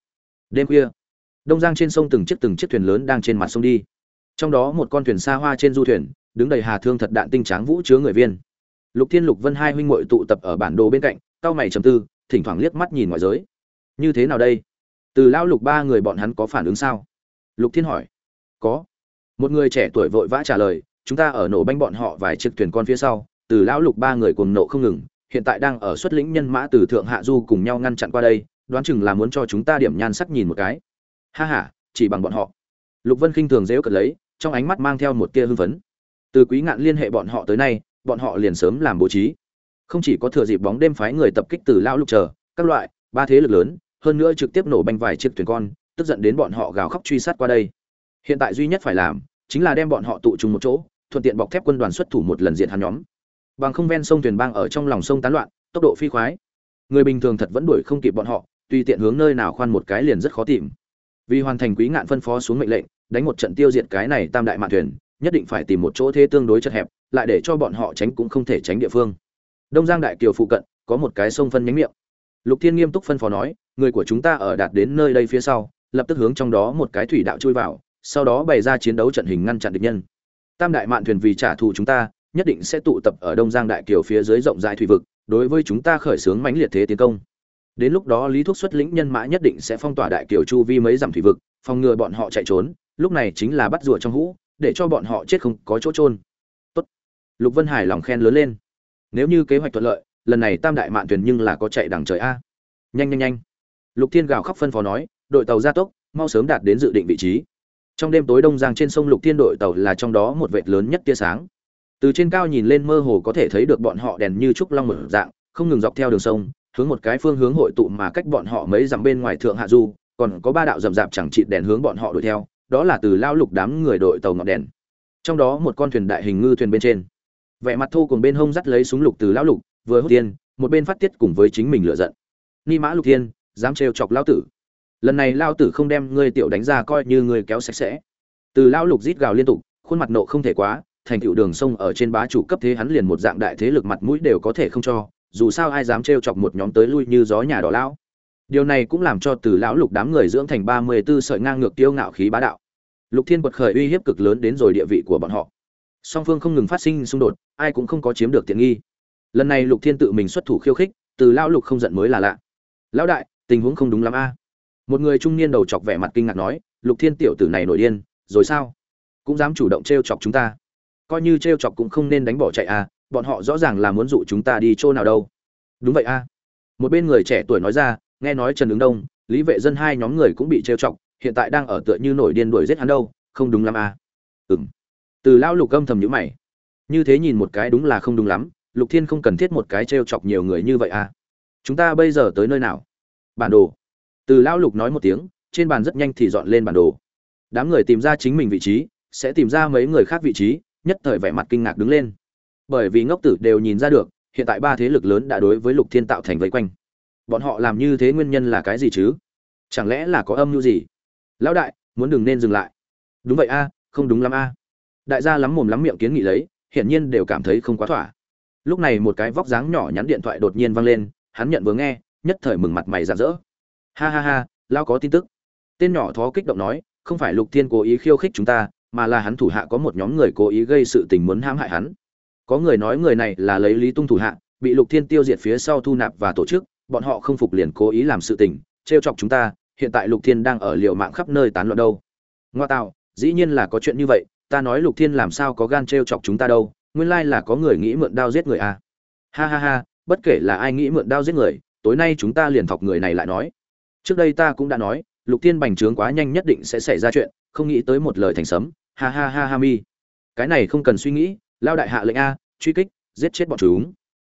Speaker 1: Đêm khuya, đông giang trên sông từng chiếc từng chiếc thuyền lớn đang trên mặt sông đi. Trong đó một con thuyền xa hoa trên du thuyền đứng đầy hà thương thật đạn tinh tráng vũ chứa người viên. Lục thiên lục vân hai huynh muội tụ tập ở bản đồ bên cạnh cao mày trầm tư, thỉnh thoảng liếc mắt nhìn ngoài giới. Như thế nào đây? Từ lão lục ba người bọn hắn có phản ứng sao? Lục thiên hỏi. Có. Một người trẻ tuổi vội vã trả lời, chúng ta ở nổ banh bọn họ vài chiếc thuyền con phía sau, từ lão lục ba người cuồng nộ không ngừng, hiện tại đang ở xuất lĩnh nhân mã từ thượng hạ du cùng nhau ngăn chặn qua đây, đoán chừng là muốn cho chúng ta điểm nhan sắc nhìn một cái. Ha ha, chỉ bằng bọn họ. Lục vân khinh thường dễu cật lấy, trong ánh mắt mang theo một tia hưng phấn từ quý ngạn liên hệ bọn họ tới nay, bọn họ liền sớm làm bố trí. Không chỉ có thừa dịp bóng đêm phái người tập kích từ lão lục chờ, các loại, ba thế lực lớn, hơn nữa trực tiếp nổ banh vài chiếc thuyền con, tức giận đến bọn họ gào khóc truy sát qua đây. Hiện tại duy nhất phải làm, chính là đem bọn họ tụ trùng một chỗ, thuận tiện bọc thép quân đoàn xuất thủ một lần diện hắn nhóm. Bằng không ven sông thuyền bang ở trong lòng sông tán loạn, tốc độ phi khoái. Người bình thường thật vẫn đuổi không kịp bọn họ, tùy tiện hướng nơi nào khoan một cái liền rất khó tìm. Vì hoàn thành quý ngạn phân phó xuống mệnh lệnh, đánh một trận tiêu diệt cái này tam đại mạn thuyền nhất định phải tìm một chỗ thế tương đối chật hẹp, lại để cho bọn họ tránh cũng không thể tránh địa phương. Đông giang đại kiều phụ cận, có một cái sông phân nhánh miệng. Lục thiên nghiêm túc phân phó nói, người của chúng ta ở đạt đến nơi đây phía sau, lập tức hướng trong đó một cái thủy đạo chui vào, sau đó bày ra chiến đấu trận hình ngăn chặn địch nhân. Tam đại mạn thuyền vì trả thù chúng ta, nhất định sẽ tụ tập ở đông giang đại kiều phía dưới rộng rãi thủy vực, đối với chúng ta khởi xướng mãnh liệt thế tiến công. Đến lúc đó lý thuốc xuất lĩnh nhân mã nhất định sẽ phong tỏa đại kiều chu vi mấy dặm thủy vực, phòng ngừa bọn họ chạy trốn, lúc này chính là bắt rùa trong hũ để cho bọn họ chết không có chỗ trôn tốt. Lục vân hải lòng khen lớn lên. Nếu như kế hoạch thuận lợi, lần này tam đại mạn thuyền nhưng là có chạy đằng trời a. Nhanh nhanh nhanh. Lục thiên gào khóc phân phó nói, đội tàu gia tốc, mau sớm đạt đến dự định vị trí. Trong đêm tối đông giang trên sông lục thiên đội tàu là trong đó một vệt lớn nhất tia sáng. Từ trên cao nhìn lên mơ hồ có thể thấy được bọn họ đèn như trúc long mở dạng, không ngừng dọc theo đường sông, hướng một cái phương hướng hội tụ mà cách bọn họ mấy dặm bên ngoài thượng hạ du, còn có ba đạo rậm rạp chẳng chịt đèn hướng bọn họ đuổi theo đó là từ lao lục đám người đội tàu ngọn đèn. Trong đó một con thuyền đại hình ngư thuyền bên trên. Vẻ mặt thô cùng bên hông dắt lấy súng lục từ lao lục, vừa hốt tiên, một bên phát tiết cùng với chính mình lựa giận. Ni mã lục thiên, dám trêu chọc lao tử. Lần này lao tử không đem ngươi tiểu đánh ra coi như ngươi kéo sạch sẽ. Từ lao lục rít gào liên tục, khuôn mặt nộ không thể quá, thành tựu đường sông ở trên bá chủ cấp thế hắn liền một dạng đại thế lực mặt mũi đều có thể không cho, dù sao ai dám trêu chọc một nhóm tới lui như gió nhà đỏ lao điều này cũng làm cho từ lão lục đám người dưỡng thành ba mươi 34 sợi ngang ngược tiêu ngạo khí bá đạo. Lục thiên quật khởi uy hiếp cực lớn đến rồi địa vị của bọn họ. Song phương không ngừng phát sinh xung đột, ai cũng không có chiếm được tiện nghi. Lần này lục thiên tự mình xuất thủ khiêu khích, từ lão lục không giận mới là lạ. Lão đại, tình huống không đúng lắm a. Một người trung niên đầu chọc vẻ mặt kinh ngạc nói, lục thiên tiểu tử này nổi điên, rồi sao? Cũng dám chủ động t chọc chúng ta. Coi như t chọc cũng không nên đánh bỏ chạy a bọn họ rõ ràng là muốn dụ chúng ta đi chỗ nào đâu. Đúng vậy a. Một bên người trẻ tuổi nói ra nghe nói trần ứng đông, lý vệ dân hai nhóm người cũng bị trêu chọc, hiện tại đang ở tựa như nổi điên đuổi giết hắn đâu, không đúng lắm à. ừng từ lão lục âm thầm nhữ mày. Như thế nhìn một cái đúng là không đúng lắm, lục thiên không cần thiết một cái trêu chọc nhiều người như vậy à? chúng ta bây giờ tới nơi nào? Bản đồ. Từ lão lục nói một tiếng, trên bàn rất nhanh thì dọn lên bản đồ. Đám người tìm ra chính mình vị trí, sẽ tìm ra mấy người khác vị trí, nhất thời vẻ mặt kinh ngạc đứng lên. Bởi vì ngốc tử đều nhìn ra được, hiện tại ba thế lực lớn đã đối với lục thiên tạo thành vây quanh bọn họ làm như thế nguyên nhân là cái gì chứ? Chẳng lẽ là có âm mưu gì? Lão đại, muốn đừng nên dừng lại. Đúng vậy a, không đúng lắm a. Đại gia lắm mồm lắm miệng kiến nghị lấy, hiển nhiên đều cảm thấy không quá thỏa. Lúc này một cái vóc dáng nhỏ nhắn điện thoại đột nhiên vang lên, hắn nhận vừa nghe, nhất thời mừng mặt mày rạng rỡ. Ha ha ha lao có tin tức. Tên nhỏ thó kích động nói, không phải lục thiên cố ý khiêu khích chúng ta, mà là hắn thủ hạ có một nhóm người cố ý gây sự tình muốn hãm hại hắn. Có người nói người này là lấy lý tung thủ hạ, bị lục thiên tiêu diệt phía sau thu nạp và tổ chức bọn họ không phục liền cố ý làm sự tình, trêu chọc chúng ta, hiện tại lục thiên đang ở liều mạng khắp nơi tán loạn đâu. Ngoa tạo, dĩ nhiên là có chuyện như vậy, ta nói lục thiên làm sao có gan trêu chọc chúng ta đâu, nguyên lai là có người nghĩ mượn đao giết người à. ha ha ha, bất kể là ai nghĩ mượn đao giết người, tối nay chúng ta liền thọc người này lại nói. Trước đây ta cũng đã nói, lục thiên bành trướng quá nhanh nhất định sẽ xảy ra chuyện, không nghĩ tới một lời thành sấm. Ha ha ha ha mi. Cái này không cần suy nghĩ, lao đại hạ lệnh a, truy kích, giết chết bọn chúng.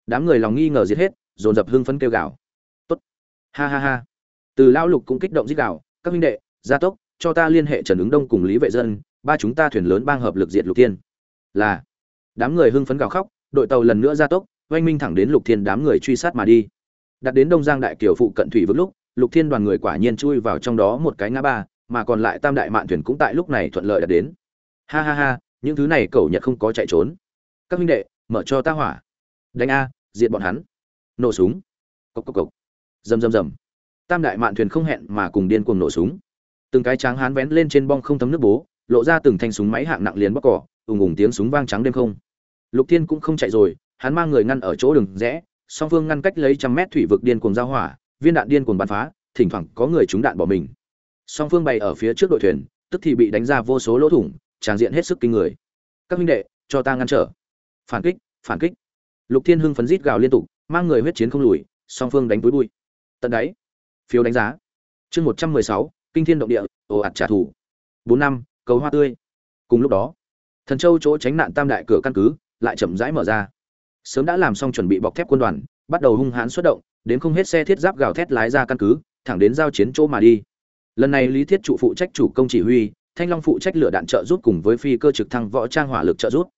Speaker 1: Đám người lòng nghi ngờ giết hết dồn dập hưng phấn kêu gào. Tốt. Ha ha ha. Từ lão lục cũng kích động rít gào, các huynh đệ, gia tốc, cho ta liên hệ trần ứng đông cùng lý vệ dân, ba chúng ta thuyền lớn bang hợp lực diệt lục thiên. Là, đám người hưng phấn gào khóc, đội tàu lần nữa gia tốc, oanh minh thẳng đến lục thiên đám người truy sát mà đi. Đặt đến đông giang đại kiều phụ cận thủy vực lúc, lục thiên đoàn người quả nhiên chui vào trong đó một cái ngã ba, mà còn lại tam đại mạn thuyền cũng tại lúc này thuận lợi đạt đến. Ha ha ha, những thứ này cậu nhật không có chạy trốn. Các huynh đệ, mở cho ta hỏa. Đánh a, diệt bọn hắn nổ súng. Cộc cộc cộc. Rầm rầm rầm. Tam đại mạn thuyền không hẹn mà cùng điên cuồng nổ súng. Từng cái tráng hán vén lên trên bong không thấm nước bố, lộ ra từng thanh súng máy hạng nặng liền bóc cỏ, ùng ùng tiếng súng vang trắng đêm không. Lục thiên cũng không chạy rồi, hắn mang người ngăn ở chỗ đường rẽ, song phương ngăn cách lấy trăm mét thủy vực điên cuồng giao hỏa, viên đạn điên cuồng bắn phá, thỉnh thoảng có người trúng đạn bỏ mình. Song phương bày ở phía trước đội thuyền, tức thì bị đánh ra vô số lỗ thủng tràng diện hết sức kinh người. Các huynh đệ, cho ta ngăn trở. Phản kích phản kích. Lục thiên hưng phấn rít gào liên tục mang người huyết chiến không lùi, song phương đánh túi bụi. Tận đáy. Phiếu đánh giá. Chương một trăm mười sáu, kinh thiên động địa, ồ ạt trả thù. Bốn năm, cầu hoa tươi. Cùng lúc đó, thần châu chỗ tránh nạn tam đại cửa căn cứ lại chậm rãi mở ra. Sớm đã làm xong chuẩn bị bọc thép quân đoàn, bắt đầu hung hãn xuất động, đến không hết xe thiết giáp gào thét lái ra căn cứ, thẳng đến giao chiến chỗ mà đi. Lần này lý thiết trụ phụ trách chủ công chỉ huy, thanh long phụ trách lửa đạn trợ giúp cùng với phi cơ trực thăng võ trang hỏa lực trợ giúp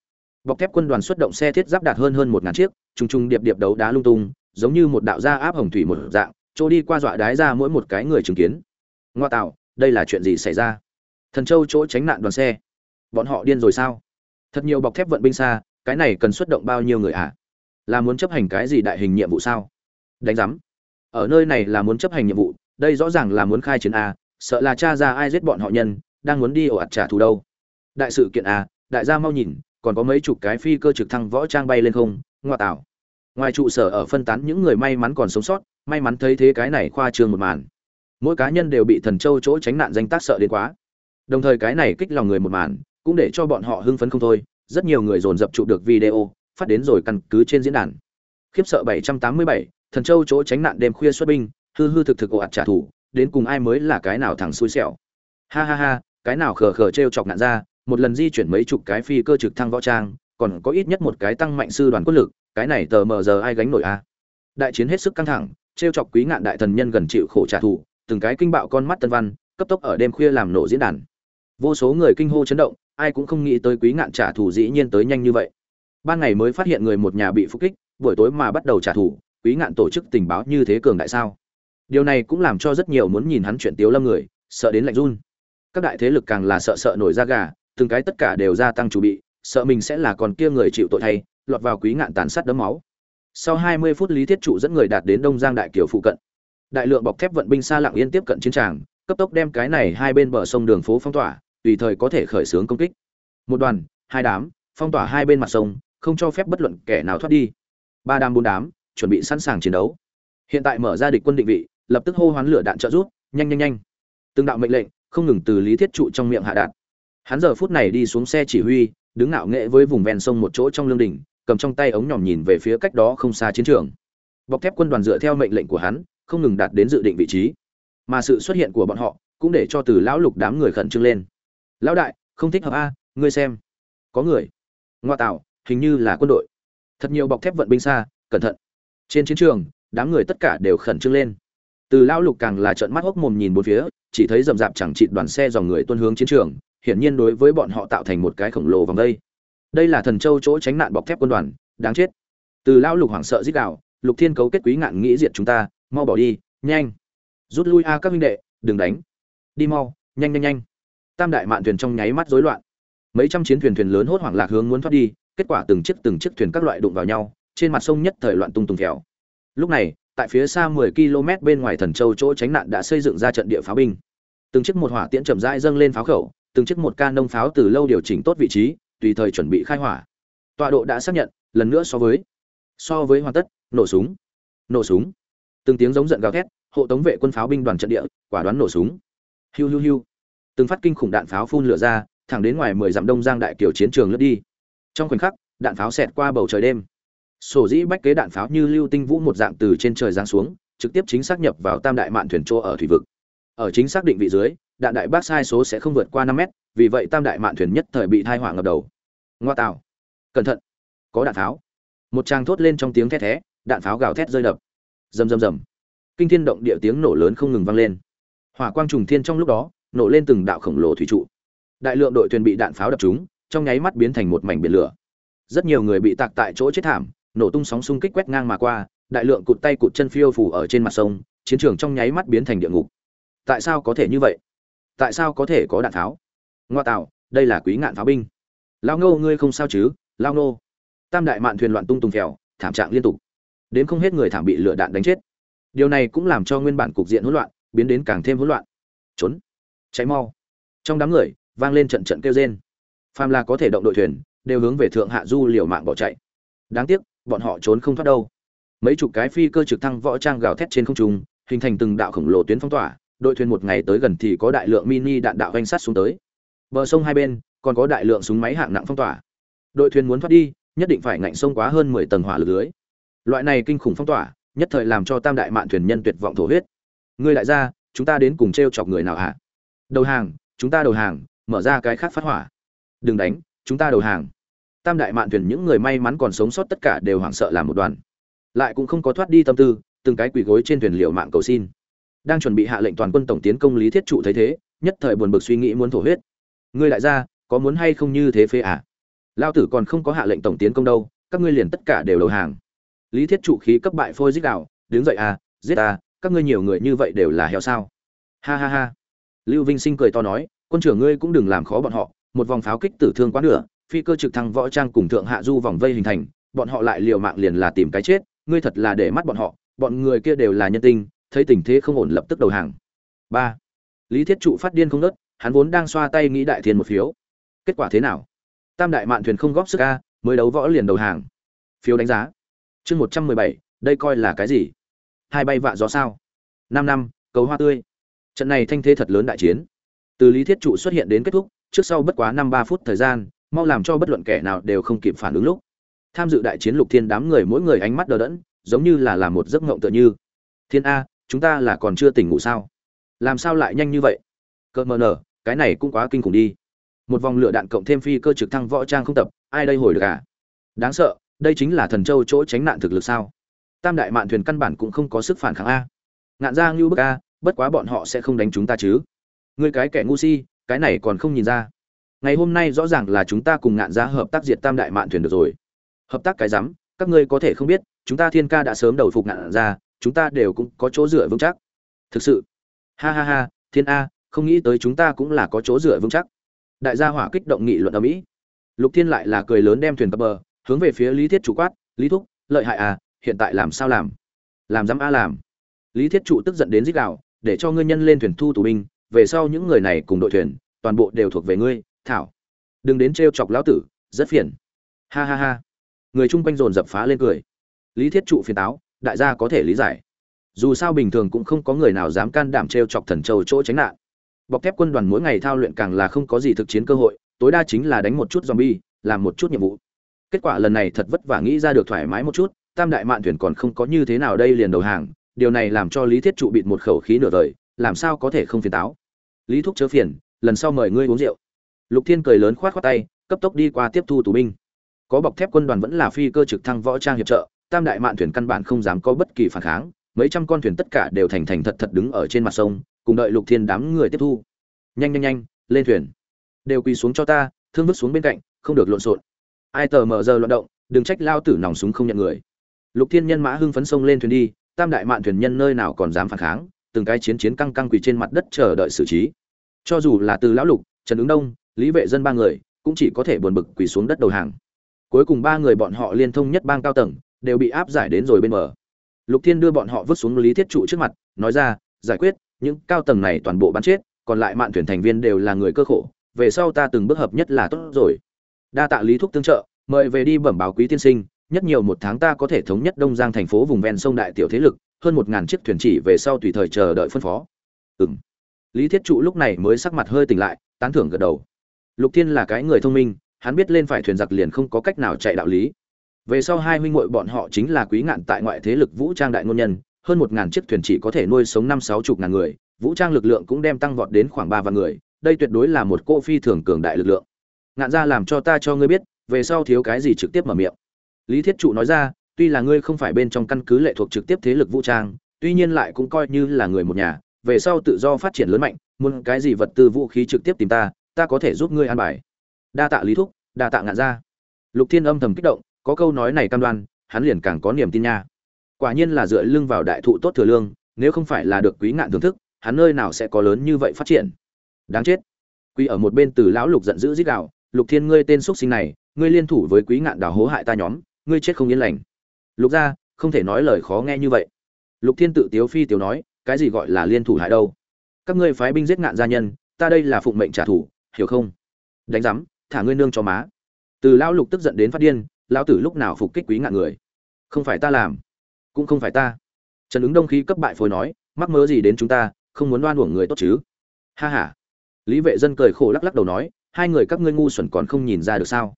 Speaker 1: bọc thép quân đoàn xuất động xe thiết giáp đạt hơn hơn một ngàn chiếc, trùng trùng điệp điệp đấu đá lung tung, giống như một đạo gia áp hồng thủy một dạng trôi đi qua dọa đái ra mỗi một cái người chứng kiến. Ngoa tạo, đây là chuyện gì xảy ra? Thần châu chỗ tránh nạn đoàn xe. Bọn họ điên rồi sao? Thật nhiều bọc thép vận binh xa, cái này cần xuất động bao nhiêu người ạ à? là muốn chấp hành cái gì đại hình nhiệm vụ sao? Đánh giám. Ở nơi này là muốn chấp hành nhiệm vụ, đây rõ ràng là muốn khai chiến a, sợ là cha ra ai giết bọn họ nhân, đang muốn đi ổ ạt trả thù đâu. Đại sự kiện a, đại gia mau nhìn còn có mấy chục cái phi cơ trực thăng võ trang bay lên không ngoa tạo. Ngoài trụ sở ở phân tán những người may mắn còn sống sót may mắn thấy thế cái này khoa trương một màn. Mỗi cá nhân đều bị thần châu chỗ tránh nạn danh tác sợ đến quá. Đồng thời cái này kích lòng người một màn cũng để cho bọn họ hưng phấn không thôi rất nhiều người dồn dập chụp được video phát đến rồi căn cứ trên diễn đàn. Khiếp sợ 787, thần châu chỗ tránh nạn đêm khuya xuất binh hư hư thực thực ồ ạt trả thù đến cùng ai mới là cái nào thằng xui xẻo. Ha ha ha cái nào khờ khờ t chọc nạn ra một lần di chuyển mấy chục cái phi cơ trực thăng võ trang, còn có ít nhất một cái tăng mạnh sư đoàn quân lực, cái này tờ mờ giờ ai gánh nổi a? Đại chiến hết sức căng thẳng t chọc quý ngạn đại thần nhân gần chịu khổ trả thù, từng cái kinh bạo con mắt tân văn, cấp tốc ở đêm khuya làm nổ diễn đàn. Vô số người kinh hô chấn động, ai cũng không nghĩ tới quý ngạn trả thù dĩ nhiên tới nhanh như vậy. Ban ngày mới phát hiện người một nhà bị phục kích, buổi tối mà bắt đầu trả thù, quý ngạn tổ chức tình báo như thế cường đại sao? Điều này cũng làm cho rất nhiều muốn nhìn hắn chuyện tiếu lâm người, sợ đến lạnh run. Các đại thế lực càng là sợ sợ nổi da gà từng cái tất cả đều gia tăng chủ bị, sợ mình sẽ là còn kia người chịu tội thay, lọt vào quý ngạn tàn sát đấm máu. Sau 20 phút lý thiết trụ dẫn người đạt đến đông giang đại kiều phụ cận. Đại lượng bọc thép vận binh xa lặng yên tiếp cận chiến tràng, cấp tốc đem cái này hai bên bờ sông đường phố phong tỏa, tùy thời có thể khởi xướng công kích. Một đoàn, hai đám, phong tỏa hai bên mặt sông, không cho phép bất luận kẻ nào thoát đi. Ba đám, bốn đám, chuẩn bị sẵn sàng chiến đấu. Hiện tại mở ra địch quân định vị, lập tức hô hoán lửa đạn trợ rút nhanh nhanh nhanh. Từng đạo mệnh lệnh, không ngừng từ lý thiết trụ trong miệng hạ đạn hắn giờ phút này đi xuống xe chỉ huy, đứng ngạo nghễ với vùng ven sông một chỗ trong lương đỉnh, cầm trong tay ống nhòm nhìn về phía cách đó không xa chiến trường. Bọc thép quân đoàn dựa theo mệnh lệnh của hắn, không ngừng đạt đến dự định vị trí. Mà sự xuất hiện của bọn họ, cũng để cho từ lão lục đám người khẩn trương lên. Lão đại, không thích hợp a, ngươi xem. Có người. Ngoa tạo, hình như là quân đội. Thật nhiều bọc thép vận binh xa, cẩn thận. Trên chiến trường, đám người tất cả đều khẩn trương lên. Từ lão lục càng là trợn mắt hốc mồm nhìn bốn phía, chỉ thấy rầm rạp chẳng chịt đoàn xe dòng người tuân hướng chiến trường hiển nhiên đối với bọn họ tạo thành một cái khổng lồ vòng đây. Đây là thần châu chỗ tránh nạn bọc thép quân đoàn đáng chết. Từ lão lục hoảng sợ rít gào, lục thiên cấu kết quý ngạn nghĩ diệt chúng ta mau bỏ đi nhanh. Rút lui a các huynh đệ đừng đánh. Đi mau nhanh nhanh nhanh. Tam đại mạn thuyền trong nháy mắt rối loạn. Mấy trăm chiến thuyền thuyền lớn hốt hoảng lạc hướng muốn thoát đi kết quả từng chiếc từng chiếc thuyền các loại đụng vào nhau trên mặt sông nhất thời loạn tung tung khéo lúc này tại phía xa 10 km bên ngoài thần châu chỗ tránh nạn đã xây dựng ra trận địa pháo binh. Từng chiếc một hỏa tiễn chậm rãi dâng lên pháo khẩu từng chiếc một ca nông pháo từ lâu điều chỉnh tốt vị trí, tùy thời chuẩn bị khai hỏa. Tọa độ đã xác nhận, lần nữa so với so với hoàn tất, nổ súng nổ súng. Từng tiếng giống giận gào thét, hộ tống vệ quân pháo binh đoàn trận địa, quả đoán nổ súng. Hiu hiu hiu. Từng phát kinh khủng đạn pháo phun lửa ra, thẳng đến ngoài mười dặm đông giang đại kiều chiến trường lướt đi. Trong khoảnh khắc, đạn pháo xẹt qua bầu trời đêm. Sổ dĩ bách kế đạn pháo như lưu tinh vũ một dạng từ trên trời giáng xuống, trực tiếp chính xác nhập vào tam đại mạn thuyền chỗ ở thủy vực. Ở chính xác định vị dưới đạn đại bác sai số sẽ không vượt qua năm mét, vì vậy tam đại mạn thuyền nhất thời bị thai hỏa ngập đầu. Ngoa tạo. Cẩn thận. Có đạn pháo. Một tràng thốt lên trong tiếng thét thé, đạn pháo gào thét rơi đập. Rầm rầm rầm. Kinh thiên động địa tiếng nổ lớn không ngừng vang lên. Hỏa quang trùng thiên trong lúc đó, nổ lên từng đạo khổng lồ thủy trụ. Đại lượng đội thuyền bị đạn pháo đập trúng, trong nháy mắt biến thành một mảnh biển lửa. Rất nhiều người bị tạc tại chỗ chết thảm, nổ tung sóng xung kích quét ngang mà qua, đại lượng cụt tay cụt chân phiêu phủ ở trên mặt sông, chiến trường trong nháy mắt biến thành địa ngục. Tại sao có thể như vậy? Tại sao có thể có đạn pháo ngoa tạo, đây là quý ngạn pháo binh. Lao ngô, ngươi không sao chứ? Lao ngô. Tam đại mạn thuyền loạn tung tung phèo, thảm trạng liên tục. Đến không hết người thảm bị lửa đạn đánh chết. Điều này cũng làm cho nguyên bản cục diện hỗn loạn, biến đến càng thêm hỗn loạn. Trốn. Cháy mau. Trong đám người, vang lên trận trận kêu rên. Phàm là có thể động đội thuyền, đều hướng về thượng hạ du liều mạng bỏ chạy. Đáng tiếc, bọn họ trốn không thoát đâu. Mấy chục cái phi cơ trực thăng võ trang gào thét trên không trung, hình thành từng đạo khổng lồ tuyến phong tỏa đội thuyền một ngày tới gần thì có đại lượng mini đạn đạo vanh sát xuống tới. Bờ sông hai bên, còn có đại lượng súng máy hạng nặng phong tỏa. Đội thuyền muốn thoát đi, nhất định phải ngạnh sông quá hơn mười tầng hỏa lực lưới. Loại này kinh khủng phong tỏa, nhất thời làm cho tam đại mạn thuyền nhân tuyệt vọng thổ huyết. Ngươi đại gia, chúng ta đến cùng t r e o chọc người nào hả? Đầu hàng, chúng ta đầu hàng, mở ra cái khác phát hỏa. Đừng đánh, chúng ta đầu hàng. Tam đại mạn thuyền những người may mắn còn sống sót tất cả đều hoảng sợ làm một đoàn. Lại cũng không có thoát đi tâm tư, từng cái quỳ gối trên thuyền liệu mạng cầu xin đang chuẩn bị hạ lệnh toàn quân tổng tiến công lý thiết trụ thấy thế, nhất thời buồn bực suy nghĩ muốn thổ huyết. Ngươi đại gia, có muốn hay không như thế phê à? Lao tử còn không có hạ lệnh tổng tiến công đâu, các ngươi liền tất cả đều đầu hàng. Lý thiết trụ khí cấp bại phôi dích đạo, đứng dậy à giết à các ngươi nhiều người như vậy đều là heo sao? Ha ha ha. Lưu vinh sinh cười to nói, quân trưởng ngươi cũng đừng làm khó bọn họ, một vòng pháo kích tử thương quá nửa, phi cơ trực thăng võ trang cùng thượng hạ du vòng vây hình thành, bọn họ lại liều mạng liền là tìm cái chết, ngươi thật là để mắt bọn họ, bọn người kia đều là nhân tinh thấy tình thế không ổn lập tức đầu hàng. Ba. Lý thiết trụ phát điên không ngớt, hắn vốn đang xoa tay nghĩ đại thiên một phiếu. Kết quả thế nào? Tam đại mạn thuyền không góp sức a mới đấu võ liền đầu hàng. Phiếu đánh giá. Chương một trăm mười bảy đây coi là cái gì? Hai bay vạ gió sao? Năm năm cầu hoa tươi. Trận này thanh thế thật lớn đại chiến. Từ lý thiết trụ xuất hiện đến kết thúc trước sau bất quá năm ba phút thời gian mau làm cho bất luận kẻ nào đều không kịp phản ứng lúc. Tham dự đại chiến lục thiên đám người mỗi người ánh mắt đờ đẫn giống như là làm một giấc ngộng tựa như. Thiên a chúng ta là còn chưa tỉnh ngủ sao? Làm sao lại nhanh như vậy? Cỡ mờ nở, cái này cũng quá kinh khủng đi. Một vòng lửa đạn cộng thêm phi cơ trực thăng võ trang không tập, ai đây hồi được à? Đáng sợ, đây chính là thần châu chỗ tránh nạn thực lực sao? Tam đại mạn thuyền căn bản cũng không có sức phản kháng a. Ngạn ra ngưu bức a, bất quá bọn họ sẽ không đánh chúng ta chứ. Ngươi cái kẻ ngu si, cái này còn không nhìn ra. Ngày hôm nay rõ ràng là chúng ta cùng ngạn ra hợp tác diệt tam đại mạn thuyền được rồi. Hợp tác cái rắm, các ngươi có thể không biết, chúng ta thiên ca đã sớm đầu phục ngạn ra chúng ta đều cũng có chỗ dựa vững chắc. Thực sự. Ha ha ha, thiên a, không nghĩ tới chúng ta cũng là có chỗ dựa vững chắc. Đại gia hỏa kích động nghị luận ở mỹ. Lục thiên lại là cười lớn đem thuyền cập bờ, hướng về phía lý thiết chủ quát, lý thúc, lợi hại à hiện tại làm sao làm? Làm dám a làm. Lý thiết trụ tức giận đến dích đạo để cho ngươi nhân lên thuyền thu tù binh, về sau những người này cùng đội thuyền, toàn bộ đều thuộc về ngươi, thảo. Đừng đến trêu chọc lão tử, rất phiền. Ha ha ha. Người chung quanh dồn dập phá lên cười. Lý thiết trụ phiền táo đại gia có thể lý giải. Dù sao bình thường cũng không có người nào dám can đảm trêu chọc thần châu chỗ tránh nạn. Bọc thép quân đoàn mỗi ngày thao luyện càng là không có gì thực chiến cơ hội, tối đa chính là đánh một chút zombie, làm một chút nhiệm vụ. Kết quả lần này thật vất vả nghĩ ra được thoải mái một chút, tam đại mạn thuyền còn không có như thế nào đây liền đầu hàng, điều này làm cho lý thiết trụ bịt một khẩu khí nửa đời làm sao có thể không phiền táo. Lý thúc chớ phiền, lần sau mời ngươi uống rượu. Lục thiên cười lớn khoát khoát tay, cấp tốc đi qua tiếp thu tù binh. Có bọc thép quân đoàn vẫn là phi cơ trực thăng võ trang hiệp trợ tam đại mạn thuyền căn bản không dám có bất kỳ phản kháng, mấy trăm con thuyền tất cả đều thành thành thật thật đứng ở trên mặt sông, cùng đợi lục thiên đám người tiếp thu. Nhanh nhanh nhanh, lên thuyền. Đều quỳ xuống cho ta, thương vứt xuống bên cạnh, không được lộn xộn. Ai tờ mờ giờ loạn động, đừng trách lao tử nòng súng không nhận người. Lục thiên nhân mã hưng phấn sông lên thuyền đi, tam đại mạn thuyền nhân nơi nào còn dám phản kháng, từng cái chiến chiến căng căng quỳ trên mặt đất chờ đợi xử trí. Cho dù là từ lão lục, trần ứng đông, lý vệ dân ba người, cũng chỉ có thể buồn bực quỳ xuống đất đầu hàng. Cuối cùng ba người bọn họ liên thông nhất bang cao tầng đều bị áp giải đến rồi bên bờ. Lục thiên đưa bọn họ vứt xuống lý thiết trụ trước mặt, nói ra, giải quyết, những cao tầng này toàn bộ bắn chết, còn lại mạn thuyền thành viên đều là người cơ khổ, về sau ta từng bước hợp nhất là tốt rồi. Đa tạ lý thúc tương trợ, mời về đi bẩm báo quý tiên sinh, nhất nhiều một tháng ta có thể thống nhất đông giang thành phố vùng ven sông đại tiểu thế lực, hơn một ngàn chiếc thuyền chỉ về sau tùy thời chờ đợi phân phó. Ừng lý thiết trụ lúc này mới sắc mặt hơi tỉnh lại, tán thưởng gật đầu. Lục thiên là cái người thông minh, hắn biết lên phải thuyền giặc liền không có cách nào chạy đạo lý về sau hai huynh muội bọn họ chính là quý ngạn tại ngoại thế lực vũ trang đại ngôn nhân, hơn một ngàn chiếc thuyền chỉ có thể nuôi sống năm sáu chục ngàn người, vũ trang lực lượng cũng đem tăng vọt đến khoảng ba vạn người, đây tuyệt đối là một cô phi thường cường đại lực lượng. Ngạn ra làm cho ta cho ngươi biết, về sau thiếu cái gì trực tiếp mở miệng. Lý thiết trụ nói ra, tuy là ngươi không phải bên trong căn cứ lệ thuộc trực tiếp thế lực vũ trang, tuy nhiên lại cũng coi như là người một nhà, về sau tự do phát triển lớn mạnh, muốn cái gì vật tư vũ khí trực tiếp tìm ta ta có thể giúp ngươi an bài. Đa tạ lý thúc, đa tạ ngạn ra lục thiên âm thầm kích động có câu nói này cam đoan, hắn liền càng có niềm tin nha. Quả nhiên là dựa lưng vào đại thụ tốt thừa lương, nếu không phải là được quý ngạn thưởng thức, hắn nơi nào sẽ có lớn như vậy phát triển. Đáng chết. Quý ở một bên từ lão lục giận dữ dít đạo lục thiên, ngươi tên xuất sinh này, ngươi liên thủ với quý ngạn đào hố hại ta nhóm, ngươi chết không yên lành. Lục gia, không thể nói lời khó nghe như vậy. Lục thiên tự tiếu phi tiểu nói, cái gì gọi là liên thủ hại đâu? Các ngươi phái binh giết ngạn gia nhân, ta đây là phụng mệnh trả thù, hiểu không? Đánh giám, thả ngươi nương cho má. Từ lão lục tức giận đến phát điên lão tử lúc nào phục kích quý ngạn người? Không phải ta làm, cũng không phải ta. Trần ứng đông khí cấp bại phối nói, mắc mớ gì đến chúng ta, không muốn đoan uổng người tốt chứ? Ha ha. Lý vệ dân cười khổ lắc lắc đầu nói, hai người các ngươi ngu xuẩn còn không nhìn ra được sao?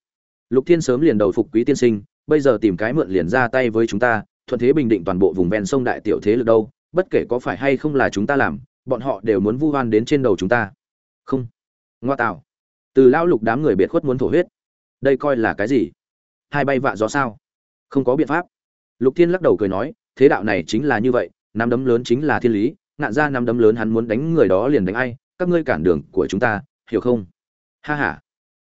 Speaker 1: Lục thiên sớm liền đầu phục quý tiên sinh, bây giờ tìm cái mượn liền ra tay với chúng ta, thuận thế bình định toàn bộ vùng ven sông đại tiểu thế lực đâu, bất kể có phải hay không là chúng ta làm, bọn họ đều muốn vu oan đến trên đầu chúng ta. Không. Ngoa tạo. Từ lão lục đám người biệt khuất muốn thổ huyết. Đây coi là cái gì? Hai bay vạ gió sao? Không có biện pháp. Lục thiên lắc đầu cười nói, thế đạo này chính là như vậy, nắm đấm lớn chính là thiên lý, ngạn ra nắm đấm lớn hắn muốn đánh người đó liền đánh ai, các ngươi cản đường của chúng ta, hiểu không? Ha ha.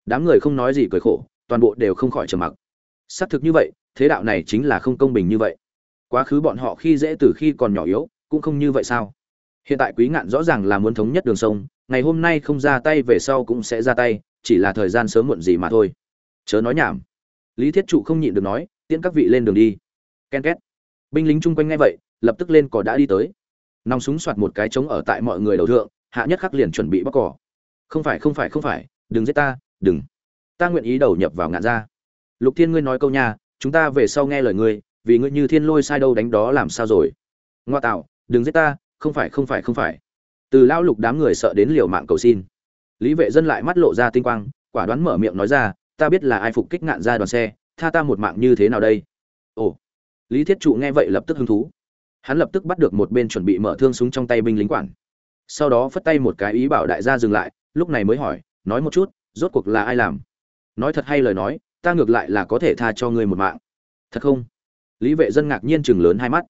Speaker 1: Đám người không nói gì cười khổ, toàn bộ đều không khỏi trầm mặc. Xác thực như vậy, thế đạo này chính là không công bình như vậy. Quá khứ bọn họ khi dễ từ khi còn nhỏ yếu, cũng không như vậy sao? Hiện tại quý ngạn rõ ràng là muốn thống nhất đường sông, ngày hôm nay không ra tay về sau cũng sẽ ra tay, chỉ là thời gian sớm muộn gì mà thôi. Chớ nói nhảm lý thiết trụ không nhịn được nói, tiễn các vị lên đường đi. Ken két. Binh lính chung quanh nghe vậy, lập tức lên cỏ đã đi tới. Nòng súng soạt một cái trống ở tại mọi người đầu thượng, hạ nhất khắc liền chuẩn bị bóc cỏ. Không phải không phải không phải, đừng giết ta, đừng. Ta nguyện ý đầu nhập vào ngạn ra lục thiên ngươi nói câu nha, chúng ta về sau nghe lời ngươi, vì ngươi như thiên lôi sai đâu đánh đó làm sao rồi. Ngoa tạo, đừng giết ta, không phải không phải không phải. Từ lão lục đám người sợ đến liều mạng cầu xin. Lý vệ dân lại mắt lộ ra tinh quang, quả đoán mở miệng nói ra ta biết là ai phục kích ngạn ra đoàn xe, tha ta một mạng như thế nào đây? Ồ, lý thiết trụ nghe vậy lập tức hứng thú. Hắn lập tức bắt được một bên chuẩn bị mở thương súng trong tay binh lính quản. Sau đó phất tay một cái ý bảo đại gia dừng lại, lúc này mới hỏi, nói một chút, rốt cuộc là ai làm? Nói thật hay lời nói, ta ngược lại là có thể tha cho ngươi một mạng. Thật không? Lý vệ dân ngạc nhiên chừng lớn hai mắt.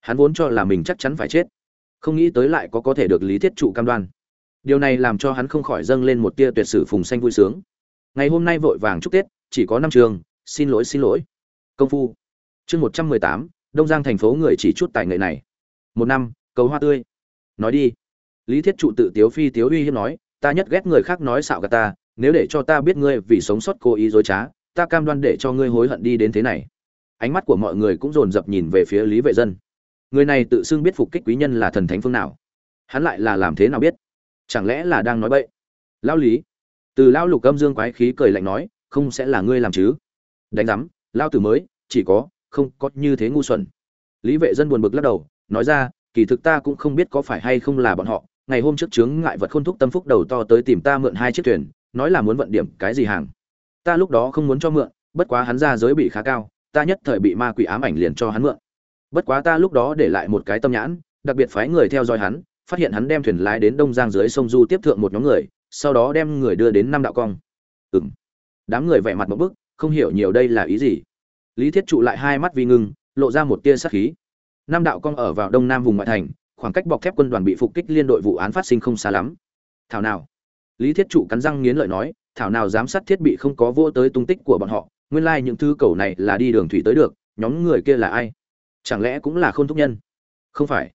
Speaker 1: Hắn vốn cho là mình chắc chắn phải chết. Không nghĩ tới lại có có thể được lý thiết trụ cam đoan. Điều này làm cho hắn không khỏi dâng lên một tia tuyệt sử phùng xanh vui sướng ngày hôm nay vội vàng chúc tết, chỉ có năm trường, xin lỗi xin lỗi. Công phu. Chương một trăm mười tám, đông giang thành phố người chỉ chút tài nghệ này. Một năm, cầu hoa tươi. Nói đi. Lý thiết trụ tự tiếu phi tiếu uy hiếp nói, ta nhất ghét người khác nói xạo gạt ta, nếu để cho ta biết ngươi vì sống sót cố ý dối trá, ta cam đoan để cho ngươi hối hận đi đến thế này. Ánh mắt của mọi người cũng dồn dập nhìn về phía lý vệ dân. Người này tự xưng biết phục kích quý nhân là thần thánh phương nào? Hắn lại là làm thế nào biết? Chẳng lẽ là đang nói bậy? Lao lý từ lão lục âm dương quái khí cười lạnh nói, không sẽ là ngươi làm chứ. Đánh giám lao tử mới, chỉ có, không có như thế ngu xuẩn. Lý vệ dân buồn bực lắc đầu, nói ra, kỳ thực ta cũng không biết có phải hay không là bọn họ. Ngày hôm trước chướng ngại vật khôn thúc tâm phúc đầu to tới tìm ta mượn hai chiếc thuyền, nói là muốn vận điểm cái gì hàng. Ta lúc đó không muốn cho mượn, bất quá hắn ra giới bị khá cao, ta nhất thời bị ma quỷ ám ảnh liền cho hắn mượn. Bất quá ta lúc đó để lại một cái tâm nhãn, đặc biệt phái người theo dõi hắn, phát hiện hắn đem thuyền lái đến đông giang dưới sông du tiếp thượng một nhóm người sau đó đem người đưa đến năm đạo cong. Ừng đám người vẻ mặt một bức, không hiểu nhiều đây là ý gì. Lý thiết trụ lại hai mắt vi ngưng, lộ ra một tia sát khí. Năm đạo cong ở vào đông nam vùng ngoại thành, khoảng cách bọc thép quân đoàn bị phục kích liên đội vụ án phát sinh không xa lắm. Thảo nào? Lý thiết trụ cắn răng nghiến lợi nói, thảo nào giám sát thiết bị không có vô tới tung tích của bọn họ, nguyên lai những thứ cầu này là đi đường thủy tới được, nhóm người kia là ai? Chẳng lẽ cũng là khôn thúc nhân? Không phải.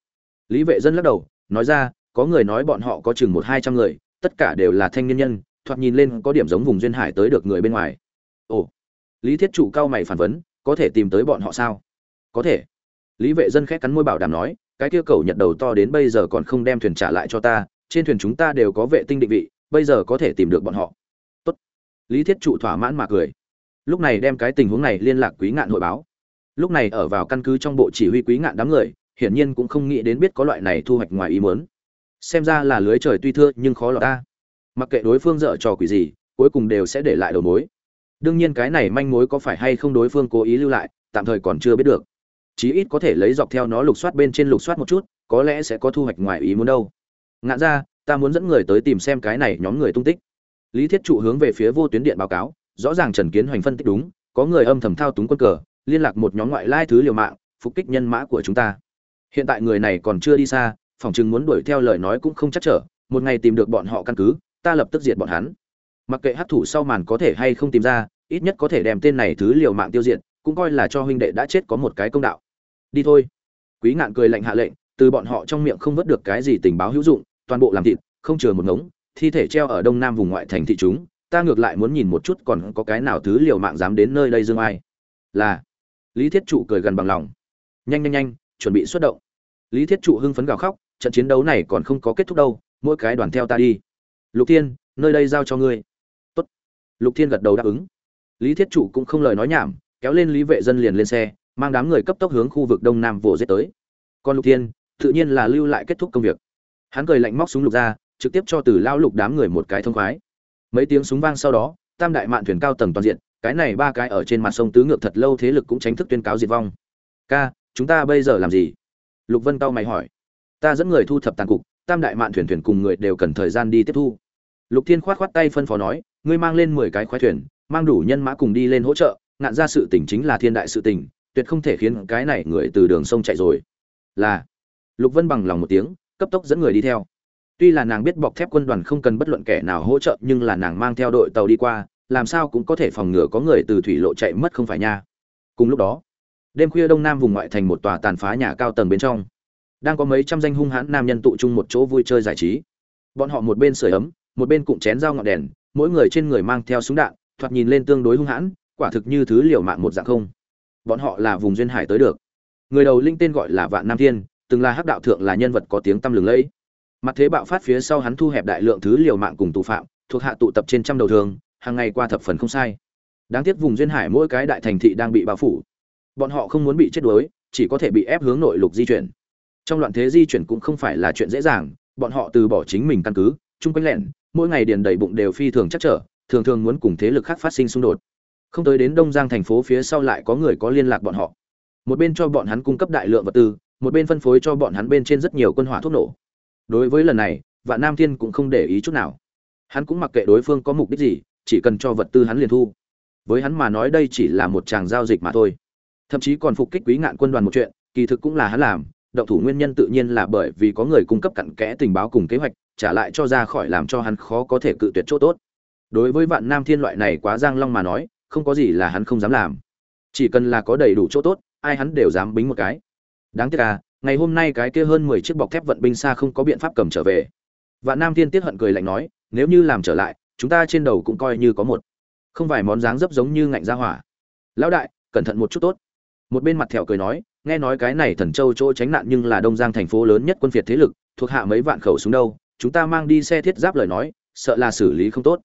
Speaker 1: Lý vệ dân lắc đầu, nói ra, có người nói bọn họ có chừng một hai trăm người tất cả đều là thanh niên nhân, thoạt nhìn lên có điểm giống vùng duyên hải tới được người bên ngoài. Ồ, lý thiết trụ cao mày phản vấn, có thể tìm tới bọn họ sao? Có thể. Lý vệ dân khét cắn môi bảo đảm nói, cái kia cầu nhật đầu to đến bây giờ còn không đem thuyền trả lại cho ta, trên thuyền chúng ta đều có vệ tinh định vị, bây giờ có thể tìm được bọn họ. Tốt. Lý thiết trụ thỏa mãn mà cười. Lúc này đem cái tình huống này liên lạc quý ngạn hội báo. Lúc này ở vào căn cứ trong bộ chỉ huy quý ngạn đám người, hiển nhiên cũng không nghĩ đến biết có loại này thu hoạch ngoài ý muốn xem ra là lưới trời tuy thưa nhưng khó lọt ta. Mặc kệ đối phương dở trò quỷ gì, cuối cùng đều sẽ để lại đầu mối. Đương nhiên cái này manh mối có phải hay không đối phương cố ý lưu lại, tạm thời còn chưa biết được. Chí ít có thể lấy dọc theo nó lục soát bên trên lục soát một chút, có lẽ sẽ có thu hoạch ngoài ý muốn đâu. Ngạn ra, ta muốn dẫn người tới tìm xem cái này nhóm người tung tích. Lý thiết trụ hướng về phía vô tuyến điện báo cáo, rõ ràng trần kiến hoành phân tích đúng, có người âm thầm thao túng quân cờ, liên lạc một nhóm ngoại lai thứ liều mạng, phục kích nhân mã của chúng ta. Hiện tại người này còn chưa đi xa phòng chừng muốn đuổi theo lời nói cũng không chắc trở, một ngày tìm được bọn họ căn cứ, ta lập tức diệt bọn hắn. Mặc kệ hát thủ sau màn có thể hay không tìm ra, ít nhất có thể đem tên này thứ liều mạng tiêu diệt, cũng coi là cho huynh đệ đã chết có một cái công đạo. Đi thôi. Quý ngạn cười lạnh hạ lệnh, từ bọn họ trong miệng không vớt được cái gì tình báo hữu dụng, toàn bộ làm thịt, không chừa một ngống, thi thể treo ở đông nam vùng ngoại thành thị chúng, ta ngược lại muốn nhìn một chút còn có cái nào thứ liều mạng dám đến nơi đây dương ai. Là. Lý thiết trụ cười gần bằng lòng. Nhanh nhanh nhanh, chuẩn bị xuất động. Lý thiết trụ hưng phấn gào khóc trận chiến đấu này còn không có kết thúc đâu, mỗi cái đoàn theo ta đi. Lục thiên, nơi đây giao cho ngươi. Tốt. lục thiên gật đầu đáp ứng. Lý thiết Chủ cũng không lời nói nhảm, kéo lên lý vệ dân liền lên xe, mang đám người cấp tốc hướng khu vực đông nam vồ giết tới. Còn lục thiên, tự nhiên là lưu lại kết thúc công việc. Hắn cười lạnh móc súng lục ra, trực tiếp cho từ lao lục đám người một cái thông khoái. Mấy tiếng súng vang sau đó, tam đại mạn thuyền cao tầng toàn diện, cái này ba cái ở trên mặt sông tứ ngược thật lâu thế lực cũng tránh thức tuyên cáo diệt vong. Ca, chúng ta bây giờ làm gì? Lục vân cao mày hỏi ta dẫn người thu thập tàn cục, tam đại mạn thuyền thuyền cùng người đều cần thời gian đi tiếp thu. Lục thiên khoát khoát tay phân phó nói, ngươi mang lên mười cái khoái thuyền, mang đủ nhân mã cùng đi lên hỗ trợ, ngạn ra sự tình chính là thiên đại sự tình, tuyệt không thể khiến cái này người từ đường sông chạy rồi. Là, lục vân bằng lòng một tiếng, cấp tốc dẫn người đi theo. Tuy là nàng biết bọc thép quân đoàn không cần bất luận kẻ nào hỗ trợ, nhưng là nàng mang theo đội tàu đi qua, làm sao cũng có thể phòng ngừa có người từ thủy lộ chạy mất không phải nha. Cùng lúc đó, đêm khuya đông nam vùng ngoại thành một tòa tàn phá nhà cao tầng bên trong đang có mấy trăm danh hung hãn nam nhân tụ chung một chỗ vui chơi giải trí. Bọn họ một bên sưởi ấm, một bên cụm chén dao ngọn đèn, mỗi người trên người mang theo súng đạn, thoạt nhìn lên tương đối hung hãn, quả thực như thứ liều mạng một dạng không. Bọn họ là vùng duyên hải tới được. Người đầu linh tên gọi là vạn nam thiên, từng là hắc đạo thượng là nhân vật có tiếng tăm lừng lẫy. Mặt thế bạo phát phía sau hắn thu hẹp đại lượng thứ liều mạng cùng tù phạm, thuộc hạ tụ tập trên trăm đầu thường hàng ngày qua thập phần không sai. Đáng tiếc vùng duyên hải mỗi cái đại thành thị đang bị bao phủ. Bọn họ không muốn bị chết đuối, chỉ có thể bị ép hướng nội lục di chuyển trong loạn thế di chuyển cũng không phải là chuyện dễ dàng, bọn họ từ bỏ chính mình căn cứ, chung quanh lẻn, mỗi ngày điền đầy bụng đều phi thường chắc trở, thường thường muốn cùng thế lực khác phát sinh xung đột. Không tới đến đông giang thành phố phía sau lại có người có liên lạc bọn họ. Một bên cho bọn hắn cung cấp đại lượng vật tư, một bên phân phối cho bọn hắn bên trên rất nhiều quân hỏa thuốc nổ. Đối với lần này, vạn nam thiên cũng không để ý chút nào. Hắn cũng mặc kệ đối phương có mục đích gì, chỉ cần cho vật tư hắn liền thu. Với hắn mà nói đây chỉ là một tràng giao dịch mà thôi. Thậm chí còn phục kích quý ngạn quân đoàn một chuyện, kỳ thực cũng là hắn làm động thủ nguyên nhân tự nhiên là bởi vì có người cung cấp cặn kẽ tình báo cùng kế hoạch, trả lại cho ra khỏi làm cho hắn khó có thể cự tuyệt chỗ tốt. Đối với vạn nam thiên loại này quá giang long mà nói, không có gì là hắn không dám làm. Chỉ cần là có đầy đủ chỗ tốt, ai hắn đều dám bính một cái. Đáng tiếc à ngày hôm nay cái kia hơn mười chiếc bọc thép vận binh xa không có biện pháp cầm trở về. Vạn nam thiên tiết hận cười lạnh nói, nếu như làm trở lại, chúng ta trên đầu cũng coi như có một. Không vài món dáng dấp giống như ngạnh ra hỏa. Lão đại, cẩn thận một chút tốt. Một bên mặt thẹo cười nói nghe nói cái này thần châu chỗ tránh nạn nhưng là đông giang thành phố lớn nhất quân phiệt thế lực, thuộc hạ mấy vạn khẩu súng đâu, chúng ta mang đi xe thiết giáp lời nói, sợ là xử lý không tốt.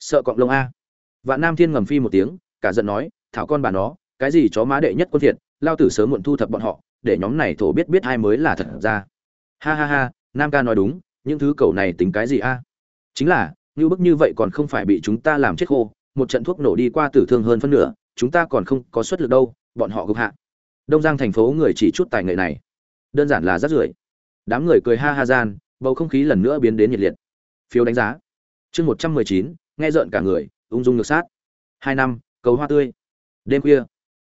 Speaker 1: Sợ cọng lông a. Vạn nam thiên ngầm phi một tiếng, cả giận nói, thảo con bà nó, cái gì chó má đệ nhất quân phiệt, lao tử sớm muộn thu thập bọn họ, để nhóm này thổ biết biết ai mới là thật ra. Ha ha ha, nam ca nói đúng, những thứ cầu này tính cái gì a? Chính là, như bức như vậy còn không phải bị chúng ta làm chết khô, một trận thuốc nổ đi qua tử thương hơn phân nửa, chúng ta còn không có suất lực đâu, bọn họ gục hạ đông giang thành phố người chỉ chút tài nghệ này. Đơn giản là rất rưởi. Đám người cười ha ha gian, bầu không khí lần nữa biến đến nhiệt liệt. Phiếu đánh giá. Chương một trăm mười chín, nghe rợn cả người, ung dung ngược sát. Hai năm, cầu hoa tươi. Đêm khuya,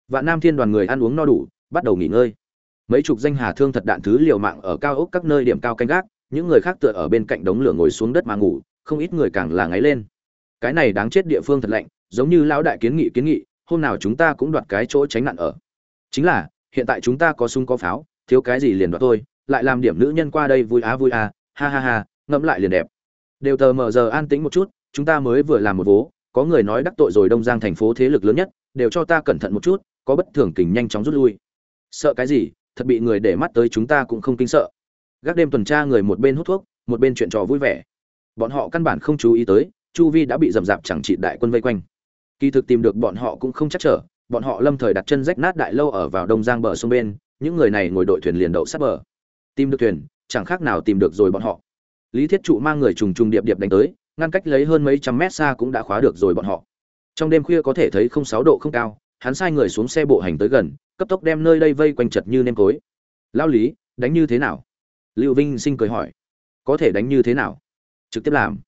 Speaker 1: vạn nam thiên đoàn người ăn uống no đủ, bắt đầu nghỉ ngơi. Mấy chục danh hà thương thật đạn thứ liều mạng ở cao ốc các nơi điểm cao canh gác, những người khác tựa ở bên cạnh đống lửa ngồi xuống đất mà ngủ, không ít người càng là ngáy lên. Cái này đáng chết địa phương thật lạnh, giống như lão đại kiến nghị kiến nghị, hôm nào chúng ta cũng đoạt cái chỗ tránh nạn ở chính là, hiện tại chúng ta có súng có pháo, thiếu cái gì liền đoạt thôi, lại làm điểm nữ nhân qua đây vui á vui à ha ha ha, ngẫm lại liền đẹp. Đều tờ mờ giờ an tĩnh một chút, chúng ta mới vừa làm một vố, có người nói đắc tội rồi đông giang thành phố thế lực lớn nhất, đều cho ta cẩn thận một chút, có bất thường kình nhanh chóng rút lui. Sợ cái gì, thật bị người để mắt tới chúng ta cũng không kinh sợ. Gác đêm tuần tra người một bên hút thuốc, một bên chuyện trò vui vẻ. Bọn họ căn bản không chú ý tới, chu vi đã bị rầm rạp chẳng trị đại quân vây quanh. Kỳ thực tìm được bọn họ cũng không chắc trở bọn họ lâm thời đặt chân rách nát đại lâu ở vào đông giang bờ sông bên, những người này ngồi đội thuyền liền đậu sát bờ. Tìm được thuyền, chẳng khác nào tìm được rồi bọn họ. Lý thiết trụ mang người trùng trùng điệp điệp đánh tới, ngăn cách lấy hơn mấy trăm mét xa cũng đã khóa được rồi bọn họ. Trong đêm khuya có thể thấy không sáu độ không cao, hắn sai người xuống xe bộ hành tới gần, cấp tốc đem nơi đây vây quanh chật như nêm cối. Lao lý, đánh như thế nào? Lưu vinh sinh cười hỏi. Có thể đánh như thế nào? Trực tiếp làm.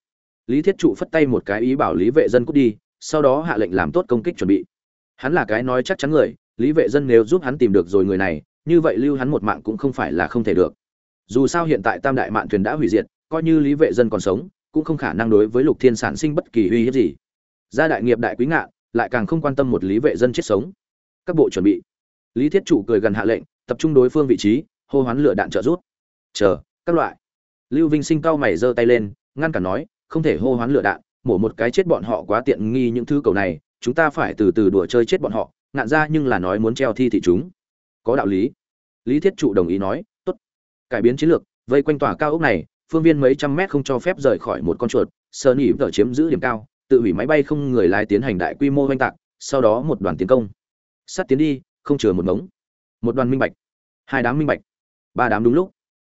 Speaker 1: Lý thiết trụ phất tay một cái ý bảo lý vệ dân cút đi, sau đó hạ lệnh làm tốt công kích chuẩn bị hắn là cái nói chắc chắn người, lý vệ dân nếu giúp hắn tìm được rồi người này, như vậy lưu hắn một mạng cũng không phải là không thể được. Dù sao hiện tại tam đại mạn thuyền đã hủy diệt, coi như lý vệ dân còn sống, cũng không khả năng đối với lục thiên sản sinh bất kỳ uy hiếp gì. Gia đại nghiệp đại quý ngạn lại càng không quan tâm một lý vệ dân chết sống. Các bộ chuẩn bị. Lý thiết chủ cười gần hạ lệnh, tập trung đối phương vị trí, hô hoán lửa đạn trợ rút chờ, các loại. Lưu vinh sinh cao mày giơ tay lên, ngăn cản nói, không thể hô hoán lửa đạn, mổ một cái chết bọn họ quá tiện nghi những thứ cầu này chúng ta phải từ từ đùa chơi chết bọn họ, ngạn ra nhưng là nói muốn treo thi thị chúng. Có đạo lý. Lý thiết trụ đồng ý nói, tốt. Cải biến chiến lược, vây quanh tòa cao ốc này, phương viên mấy trăm mét không cho phép rời khỏi một con chuột, sơ nỉ vợ chiếm giữ điểm cao, tự hủy máy bay không người lái tiến hành đại quy mô oanh tạc, sau đó một đoàn tiến công. Sắt tiến đi, không chừa một mống. Một đoàn minh bạch. Hai đám minh bạch. Ba đám đúng lúc.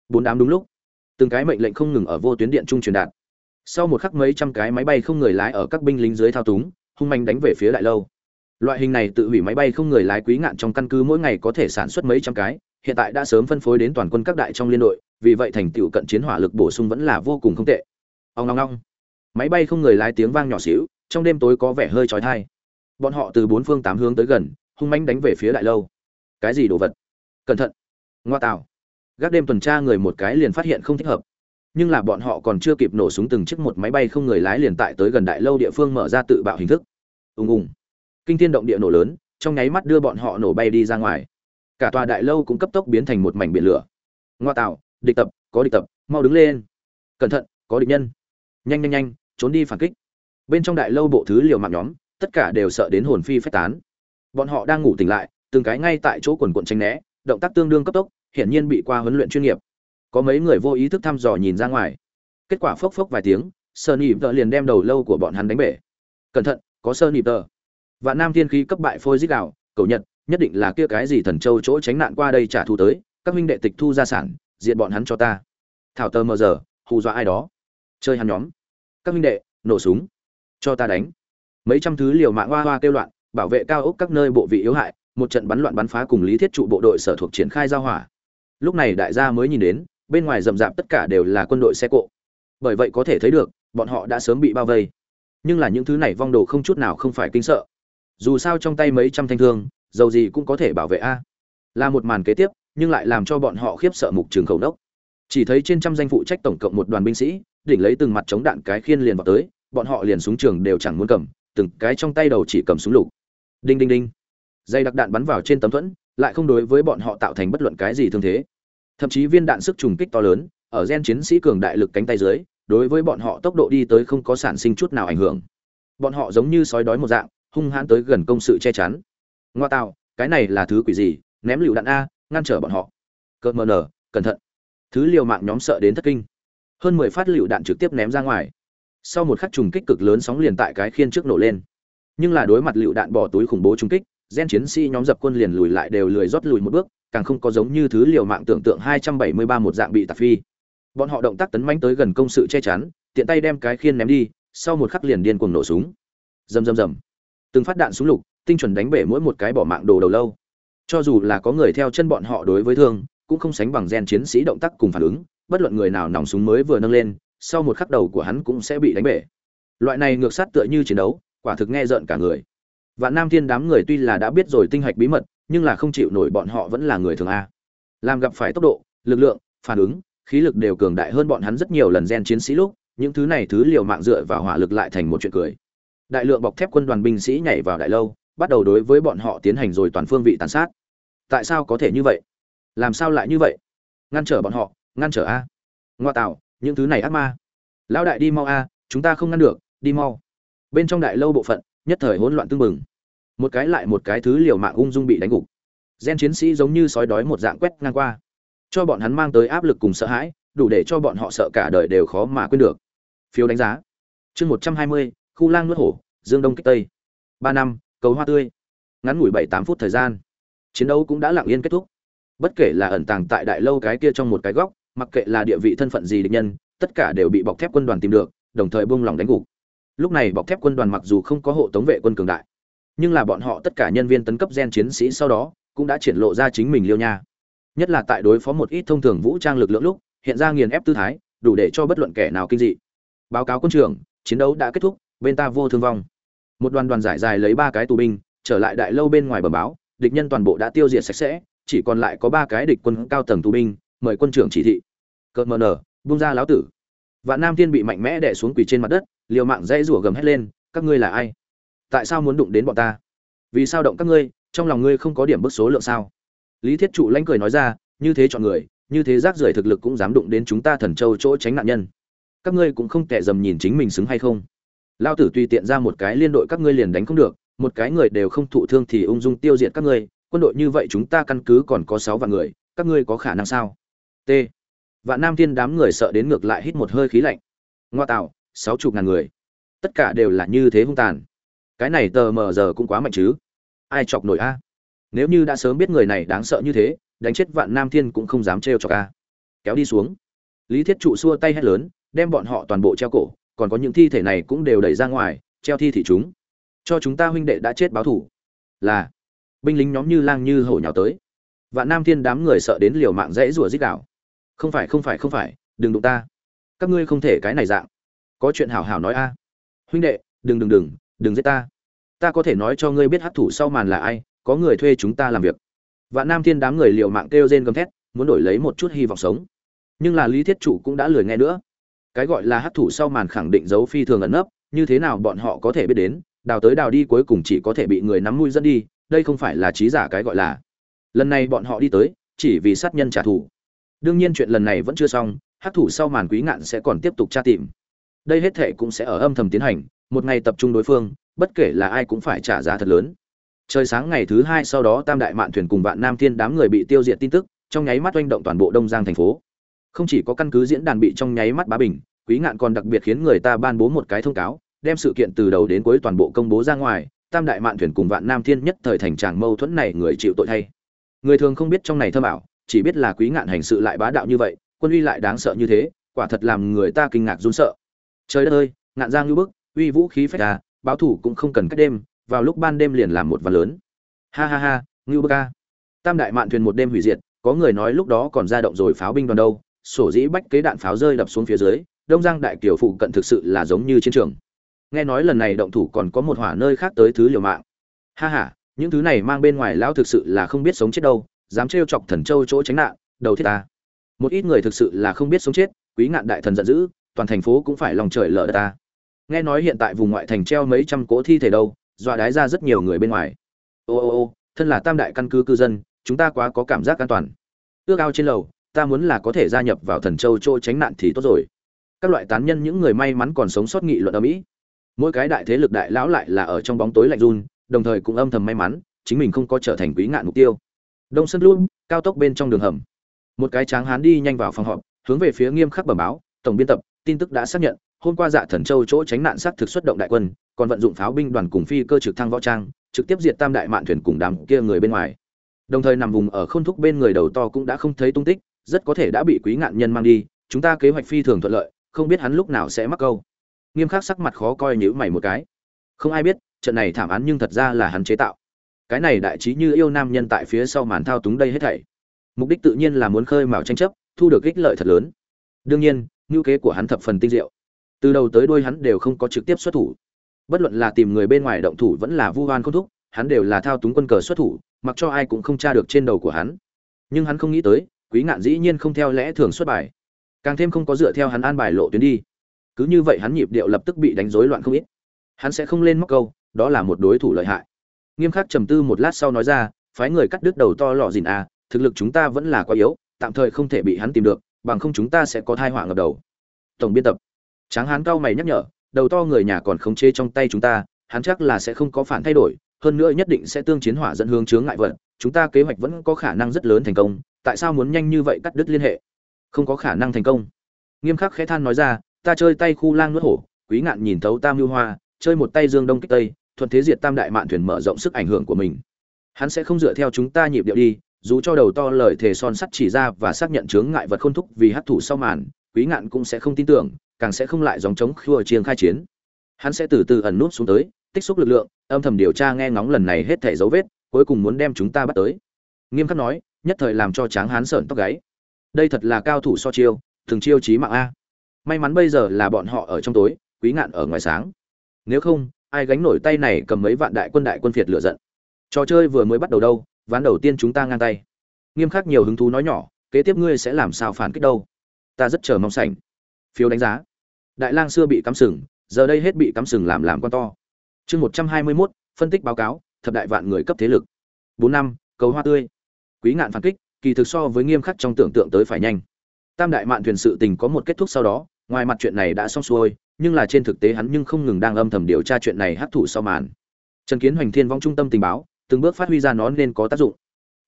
Speaker 1: Bốn đám đúng lúc. Từng cái mệnh lệnh không ngừng ở vô tuyến điện trung truyền đạt. Sau một khắc mấy trăm cái máy bay không người lái ở các binh lính dưới thao túng hung manh đánh về phía đại lâu. Loại hình này tự hủy máy bay không người lái quý ngạn trong căn cứ mỗi ngày có thể sản xuất mấy trăm cái, hiện tại đã sớm phân phối đến toàn quân các đại trong liên đội, vì vậy thành tựu cận chiến hỏa lực bổ sung vẫn là vô cùng không tệ. Ông long long máy bay không người lái tiếng vang nhỏ xíu, trong đêm tối có vẻ hơi trói thai bọn họ từ bốn phương tám hướng tới gần, hung manh đánh về phía đại lâu. Cái gì đồ vật? Cẩn thận. Ngoa tạo. Gác đêm tuần tra người một cái liền phát hiện không thích hợp nhưng là bọn họ còn chưa kịp nổ súng từng chiếc một máy bay không người lái liền tại tới gần đại lâu địa phương mở ra tự bạo hình thức. Ùng ùng. Kinh thiên động địa nổ lớn, trong nháy mắt đưa bọn họ nổ bay đi ra ngoài. Cả tòa đại lâu cũng cấp tốc biến thành một mảnh biển lửa. Ngoa tạo, địch tập, có địch tập, mau đứng lên. Cẩn thận, có địch nhân. Nhanh nhanh nhanh, trốn đi phản kích. Bên trong đại lâu bộ thứ liều mạng nhóm, tất cả đều sợ đến hồn phi phách tán. Bọn họ đang ngủ tỉnh lại, từng cái ngay tại chỗ quần quận tranh né, động tác tương đương cấp tốc, hiển nhiên bị qua huấn luyện chuyên nghiệp có mấy người vô ý thức thăm dò nhìn ra ngoài. Kết quả phốc phốc vài tiếng, sơn nhịp tờ liền đem đầu lâu của bọn hắn đánh bể. Cẩn thận, có sơn nhịp tờ và nam thiên khí cấp bại phôi dích đạo cầu nhật, nhất định là kia cái gì thần châu chỗ tránh nạn qua đây trả thù tới, các huynh đệ tịch thu gia sản diện bọn hắn cho ta. Thảo tờ mờ giờ, hù dọa ai đó. Chơi hắn nhóm. Các huynh đệ, nổ súng. Cho ta đánh. Mấy trăm thứ liều mạng hoa hoa kêu loạn, bảo vệ cao ốc các nơi bộ vị yếu hại, một trận bắn loạn bắn phá cùng lý thiết trụ bộ đội sở thuộc triển khai giao hỏa. Lúc này đại gia mới nhìn đến bên ngoài rậm rạp tất cả đều là quân đội xe cộ. Bởi vậy có thể thấy được, bọn họ đã sớm bị bao vây. Nhưng là những thứ này vong đồ không chút nào không phải kinh sợ. Dù sao trong tay mấy trăm thanh thương, dầu gì cũng có thể bảo vệ a. Là một màn kế tiếp, nhưng lại làm cho bọn họ khiếp sợ mục trường khẩu đốc chỉ thấy trên trăm danh phụ trách tổng cộng một đoàn binh sĩ, đỉnh lấy từng mặt chống đạn cái khiên liền vào tới, bọn họ liền súng trường đều chẳng muốn cầm, từng cái trong tay đầu chỉ cầm súng lục. Đinh đinh đinh. Dây đặc đạn bắn vào trên tấm thuẫn, lại không đối với bọn họ tạo thành bất luận cái gì thương thế thậm chí viên đạn sức trùng kích to lớn, ở gen chiến sĩ cường đại lực cánh tay dưới, đối với bọn họ tốc độ đi tới không có sản sinh chút nào ảnh hưởng. Bọn họ giống như sói đói một dạng, hung hãn tới gần công sự che chắn. Ngoa tạo, cái này là thứ quỷ gì? Ném lựu đạn a, ngăn trở bọn họ. Cợt mờ nở, cẩn thận. Thứ liều mạng nhóm sợ đến thất kinh. Hơn mười phát lựu đạn trực tiếp ném ra ngoài. Sau một khắc trùng kích cực lớn sóng liền tại cái khiên trước nổ lên. Nhưng là đối mặt lựu đạn bỏ túi khủng bố trùng kích, gen chiến sĩ nhóm dập quân liền lùi lại đều lười rót lùi một bước càng không có giống như thứ liều mạng tưởng tượng 273 một dạng bị tạp phi. Bọn họ động tác tấn mãnh tới gần công sự che chắn, tiện tay đem cái khiên ném đi, sau một khắc liền điên cuồng nổ súng. Rầm rầm rầm. Từng phát đạn súng lục, tinh chuẩn đánh bể mỗi một cái bỏ mạng đồ đầu lâu. Cho dù là có người theo chân bọn họ đối với thương, cũng không sánh bằng gen chiến sĩ động tác cùng phản ứng, bất luận người nào nòng súng mới vừa nâng lên, sau một khắc đầu của hắn cũng sẽ bị đánh bể. Loại này ngược sát tựa như chiến đấu, quả thực nghe rợn cả người. Vạn nam thiên đám người tuy là đã biết rồi tinh hạch bí mật nhưng là không chịu nổi bọn họ vẫn là người thường a. Làm gặp phải tốc độ, lực lượng, phản ứng, khí lực đều cường đại hơn bọn hắn rất nhiều lần gen chiến sĩ lúc, những thứ này thứ liều mạng dựa vào hỏa lực lại thành một chuyện cười. Đại lượng bọc thép quân đoàn binh sĩ nhảy vào đại lâu, bắt đầu đối với bọn họ tiến hành rồi toàn phương vị tàn sát. Tại sao có thể như vậy? Làm sao lại như vậy? Ngăn trở bọn họ, ngăn trở a. Ngoa tạo, những thứ này ác ma. Lão đại đi mau a, chúng ta không ngăn được, đi mau. Bên trong đại lâu bộ phận, nhất thời hỗn loạn tương mừng một cái lại một cái thứ liều mạng ung dung bị đánh gục. Gen chiến sĩ giống như sói đói một dạng quét ngang qua. Cho bọn hắn mang tới áp lực cùng sợ hãi, đủ để cho bọn họ sợ cả đời đều khó mà quên được. Phiếu đánh giá. Chương một trăm hai mươi, khu lang nuốt hổ, dương đông kích tây. Ba năm, cầu hoa tươi. Ngắn ngủi bảy tám phút thời gian. Chiến đấu cũng đã lặng yên kết thúc. Bất kể là ẩn tàng tại đại lâu cái kia trong một cái góc, mặc kệ là địa vị thân phận gì địch nhân, tất cả đều bị bọc thép quân đoàn tìm được, đồng thời buông lỏng đánh gục. Lúc này bọc thép quân đoàn mặc dù không có hộ tống vệ quân cường đại nhưng là bọn họ tất cả nhân viên tấn cấp gen chiến sĩ sau đó cũng đã triển lộ ra chính mình liêu nha. Nhất là tại đối phó một ít thông thường vũ trang lực lượng lúc, hiện ra nghiền ép tư thái, đủ để cho bất luận kẻ nào kinh dị. Báo cáo quân trưởng, chiến đấu đã kết thúc, bên ta vô thương vong. Một đoàn đoàn giải dài lấy ba cái tù binh, trở lại đại lâu bên ngoài bờ báo, địch nhân toàn bộ đã tiêu diệt sạch sẽ, chỉ còn lại có ba cái địch quân cao tầng tù binh, mời quân trưởng chỉ thị. Cợt mờ nở bung ra láo tử. Vạn nam thiên bị mạnh mẽ đè xuống quỳ trên mặt đất, liều mạng dãy rủa gầm hét lên, các ngươi là ai? Tại sao muốn đụng đến bọn ta? Vì sao động các ngươi, trong lòng ngươi không có điểm bức số lượng sao? Lý thiết trụ lãnh cười nói ra, như thế chọn người, như thế rác rưởi thực lực cũng dám đụng đến chúng ta thần châu chỗ tránh nạn nhân. Các ngươi cũng không tệ dầm nhìn chính mình xứng hay không? Lao tử tùy tiện ra một cái liên đội các ngươi liền đánh không được, một cái người đều không thụ thương thì ung dung tiêu diệt các ngươi, quân đội như vậy chúng ta căn cứ còn có sáu vạn người, các ngươi có khả năng sao? T. Vạn nam thiên đám người sợ đến ngược lại hít một hơi khí lạnh. Ngoa tạo, sáu chục ngàn người. Tất cả đều là như thế hung tàn cái này tờ mờ giờ cũng quá mạnh chứ. Ai chọc nổi a? Nếu như đã sớm biết người này đáng sợ như thế, đánh chết vạn nam thiên cũng không dám trêu chọc a. Kéo đi xuống. Lý thiết trụ xua tay hét lớn, đem bọn họ toàn bộ treo cổ, còn có những thi thể này cũng đều đẩy ra ngoài, treo thi thị chúng. Cho chúng ta huynh đệ đã chết báo thủ. Là, binh lính nhóm như lang như hổ nhào tới. Vạn nam thiên đám người sợ đến liều mạng rẽ rủa dích đảo không phải không phải không phải, đừng đụng ta. Các ngươi không thể cái này dạng. Có chuyện hảo hảo nói a. Huynh đệ, đừng đừng đừng đừng giết ta. Ta có thể nói cho ngươi biết hát thủ sau màn là ai, có người thuê chúng ta làm việc. Vạn nam thiên đám người liều mạng kêu rên gầm thét, muốn đổi lấy một chút hy vọng sống. Nhưng là lý thiết chủ cũng đã lười nghe nữa. Cái gọi là hát thủ sau màn khẳng định dấu phi thường ẩn nấp, như thế nào bọn họ có thể biết đến, đào tới đào đi cuối cùng chỉ có thể bị người nắm mũi dẫn đi, đây không phải là trí giả cái gọi là. Lần này bọn họ đi tới, chỉ vì sát nhân trả thù. Đương nhiên chuyện lần này vẫn chưa xong hát thủ sau màn quý ngạn sẽ còn tiếp tục tra tìm. Đây hết thệ cũng sẽ ở âm thầm tiến hành một ngày tập trung đối phương, bất kể là ai cũng phải trả giá thật lớn. Trời sáng ngày thứ hai sau đó tam đại mạn thuyền cùng vạn nam thiên đám người bị tiêu diệt tin tức, trong nháy mắt oanh động toàn bộ đông giang thành phố. Không chỉ có căn cứ diễn đàn bị trong nháy mắt bá bình, quý ngạn còn đặc biệt khiến người ta ban bố một cái thông cáo, đem sự kiện từ đầu đến cuối toàn bộ công bố ra ngoài, tam đại mạn thuyền cùng vạn nam thiên nhất thời thành tràng mâu thuẫn này người chịu tội thay. Người thường không biết trong này thơ bảo, chỉ biết là quý ngạn hành sự lại bá đạo như vậy, quân uy lại đáng sợ như thế, quả thật làm người ta kinh ngạc run sợ. Trời đất ơi, ngạn giang như bức uy vũ khí phách ra, báo thủ cũng không cần cách đêm, vào lúc ban đêm liền làm một ván lớn. Ha ha ha, ngưu bơ ca. Tam đại mạn thuyền một đêm hủy diệt, có người nói lúc đó còn ra động rồi pháo binh đoàn đâu, sổ dĩ bách kế đạn pháo rơi đập xuống phía dưới, đông giang đại kiều phụ cận thực sự là giống như chiến trường. Nghe nói lần này động thủ còn có một hỏa nơi khác tới thứ liều mạng. Ha ha, những thứ này mang bên ngoài lão thực sự là không biết sống chết đâu, dám trêu chọc thần châu chỗ tránh nạn, đầu thiết ta. Một ít người thực sự là không biết sống chết, quý ngạn đại thần giận dữ, toàn thành phố cũng phải lòng trời lở đất ta nghe nói hiện tại vùng ngoại thành treo mấy trăm cỗ thi thể đâu, dọa đái ra rất nhiều người bên ngoài. Ô ô ô, thân là tam đại căn cứ cư dân, chúng ta quá có cảm giác an toàn. Ước ao trên lầu, ta muốn là có thể gia nhập vào thần châu chỗ tránh nạn thì tốt rồi. Các loại tán nhân những người may mắn còn sống sót nghị luận ở mỹ. Mỗi cái đại thế lực đại lão lại là ở trong bóng tối lạnh run, đồng thời cũng âm thầm may mắn, chính mình không có trở thành quý ngạn mục tiêu. Đông sân luôn cao tốc bên trong đường hầm. Một cái tráng hán đi nhanh vào phòng họp, hướng về phía nghiêm khắc bẩm báo, tổng biên tập, tin tức đã xác nhận hôm qua dạ thần châu chỗ tránh nạn sát thực xuất động đại quân, còn vận dụng pháo binh đoàn cùng phi cơ trực thăng võ trang, trực tiếp diệt tam đại mạn thuyền cùng đám kia người bên ngoài. Đồng thời nằm vùng ở khôn thúc bên người đầu to cũng đã không thấy tung tích, rất có thể đã bị quý ngạn nhân mang đi, chúng ta kế hoạch phi thường thuận lợi, không biết hắn lúc nào sẽ mắc câu. Nghiêm khắc sắc mặt khó coi nhữ mày một cái. Không ai biết, trận này thảm án nhưng thật ra là hắn chế tạo. Cái này đại trí như yêu nam nhân tại phía sau màn thao túng đây hết thảy. Mục đích tự nhiên là muốn khơi mào tranh chấp, thu được ích lợi thật lớn. Đương nhiên, ngữ kế của hắn thập phần tinh diệu từ đầu tới đuôi hắn đều không có trực tiếp xuất thủ. Bất luận là tìm người bên ngoài động thủ vẫn là vu hoan không thúc, hắn đều là thao túng quân cờ xuất thủ, mặc cho ai cũng không tra được trên đầu của hắn. Nhưng hắn không nghĩ tới, quý ngạn dĩ nhiên không theo lẽ thường xuất bài. Càng thêm không có dựa theo hắn an bài lộ tuyến đi. Cứ như vậy hắn nhịp điệu lập tức bị đánh rối loạn không ít. Hắn sẽ không lên móc câu, đó là một đối thủ lợi hại. Nghiêm khắc trầm tư một lát sau nói ra, phái người cắt đứt đầu to lọ dìn à thực lực chúng ta vẫn là quá yếu, tạm thời không thể bị hắn tìm được, bằng không chúng ta sẽ có thai họa ngập đầu. Tổng biên tập tráng hán cao mày nhắc nhở, đầu to người nhà còn khống chế trong tay chúng ta, hắn chắc là sẽ không có phản thay đổi, hơn nữa nhất định sẽ tương chiến hỏa dẫn hướng chướng ngại vật, chúng ta kế hoạch vẫn có khả năng rất lớn thành công, tại sao muốn nhanh như vậy cắt đứt liên hệ? Không có khả năng thành công. Nghiêm khắc khẽ than nói ra, ta chơi tay khu lang nuốt hổ, quý ngạn nhìn thấu tam lưu hoa, chơi một tay dương đông kích tây, thuận thế diệt tam đại mạn thuyền mở rộng sức ảnh hưởng của mình. Hắn sẽ không dựa theo chúng ta nhịp điệu đi, dù cho đầu to lời thề son sắt chỉ ra và xác nhận chướng ngại vật khôn thúc vì hấp thụ sau màn, quý ngạn cũng sẽ không tin tưởng càng sẽ không lại dòng chống khua chiêng khai chiến. Hắn sẽ từ từ ẩn nút xuống tới, tích xúc lực lượng, âm thầm điều tra nghe ngóng lần này hết thảy dấu vết, cuối cùng muốn đem chúng ta bắt tới. Nghiêm khắc nói, nhất thời làm cho tráng hán sợn tóc gáy. Đây thật là cao thủ so chiêu, thường chiêu trí mạng a. May mắn bây giờ là bọn họ ở trong tối, quý ngạn ở ngoài sáng. Nếu không, ai gánh nổi tay này cầm mấy vạn đại quân đại quân phiệt lựa giận. Trò chơi vừa mới bắt đầu đâu, ván đầu tiên chúng ta ngang tay. Nghiêm khắc nhiều hứng thú nói nhỏ, kế tiếp ngươi sẽ làm sao phản kích đâu? Ta rất chờ mong sảnh phiếu đánh giá. Đại lang xưa bị cắm sừng giờ đây hết bị cắm sừng làm làm con to. Chương một trăm hai mươi 121, phân tích báo cáo thập đại vạn người cấp thế lực. Bốn năm cầu hoa tươi. Quý ngạn phản kích kỳ thực so với nghiêm khắc trong tưởng tượng tới phải nhanh. Tam đại mạn thuyền sự tình có một kết thúc sau đó ngoài mặt chuyện này đã xong xuôi nhưng là trên thực tế hắn nhưng không ngừng đang âm thầm điều tra chuyện này hấp thụ sau màn. Trần kiến hoành thiên vong trung tâm tình báo từng bước phát huy ra nó nên có tác dụng.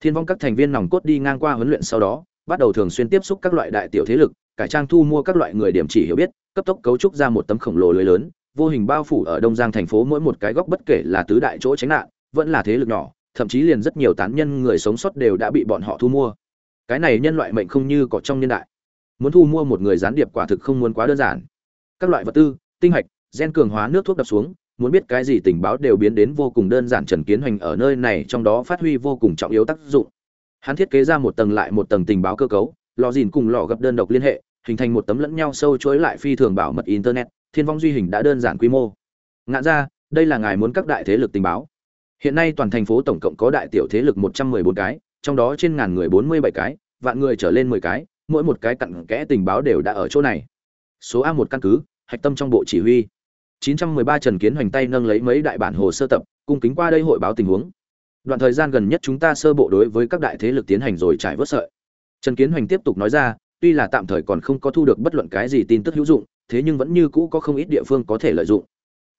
Speaker 1: Thiên vong các thành viên nòng cốt đi ngang qua huấn luyện sau đó bắt đầu thường xuyên tiếp xúc các loại đại tiểu thế lực cải trang thu mua các loại người điểm chỉ hiểu biết, cấp tốc cấu trúc ra một tấm khổng lồ lưới lớn, vô hình bao phủ ở đông giang thành phố mỗi một cái góc bất kể là tứ đại chỗ tránh nạn, vẫn là thế lực nhỏ, thậm chí liền rất nhiều tán nhân người sống sót đều đã bị bọn họ thu mua. Cái này nhân loại mệnh không như có trong nhân đại. Muốn thu mua một người gián điệp quả thực không muốn quá đơn giản. Các loại vật tư, tinh hạch, gen cường hóa nước thuốc đập xuống, muốn biết cái gì tình báo đều biến đến vô cùng đơn giản trần kiến hoành ở nơi này trong đó phát huy vô cùng trọng yếu tác dụng. Hắn thiết kế ra một tầng lại một tầng tình báo cơ cấu, lò dìn cùng lò gặp đơn độc liên hệ hình thành một tấm lẫn nhau sâu chối lại phi thường bảo mật internet thiên vong duy hình đã đơn giản quy mô ngạn ra đây là ngài muốn các đại thế lực tình báo hiện nay toàn thành phố tổng cộng có đại tiểu thế lực một trăm mười bốn cái trong đó trên ngàn người bốn mươi bảy cái vạn người trở lên mười cái mỗi một cái cặn kẽ tình báo đều đã ở chỗ này số a một căn cứ hạch tâm trong bộ chỉ huy 913 Trần Kiến hoành tay nâng lấy mấy đại bản hồ sơ tập, cung kính qua đây hội báo tình huống. Đoạn thời gian gần nhất chúng ta sơ bộ đối với các đại thế lực tiến hành rồi trải vớt sợi. Trần Kiến hoành tiếp tục nói ra, tuy là tạm thời còn không có thu được bất luận cái gì tin tức hữu dụng, thế nhưng vẫn như cũ có không ít địa phương có thể lợi dụng.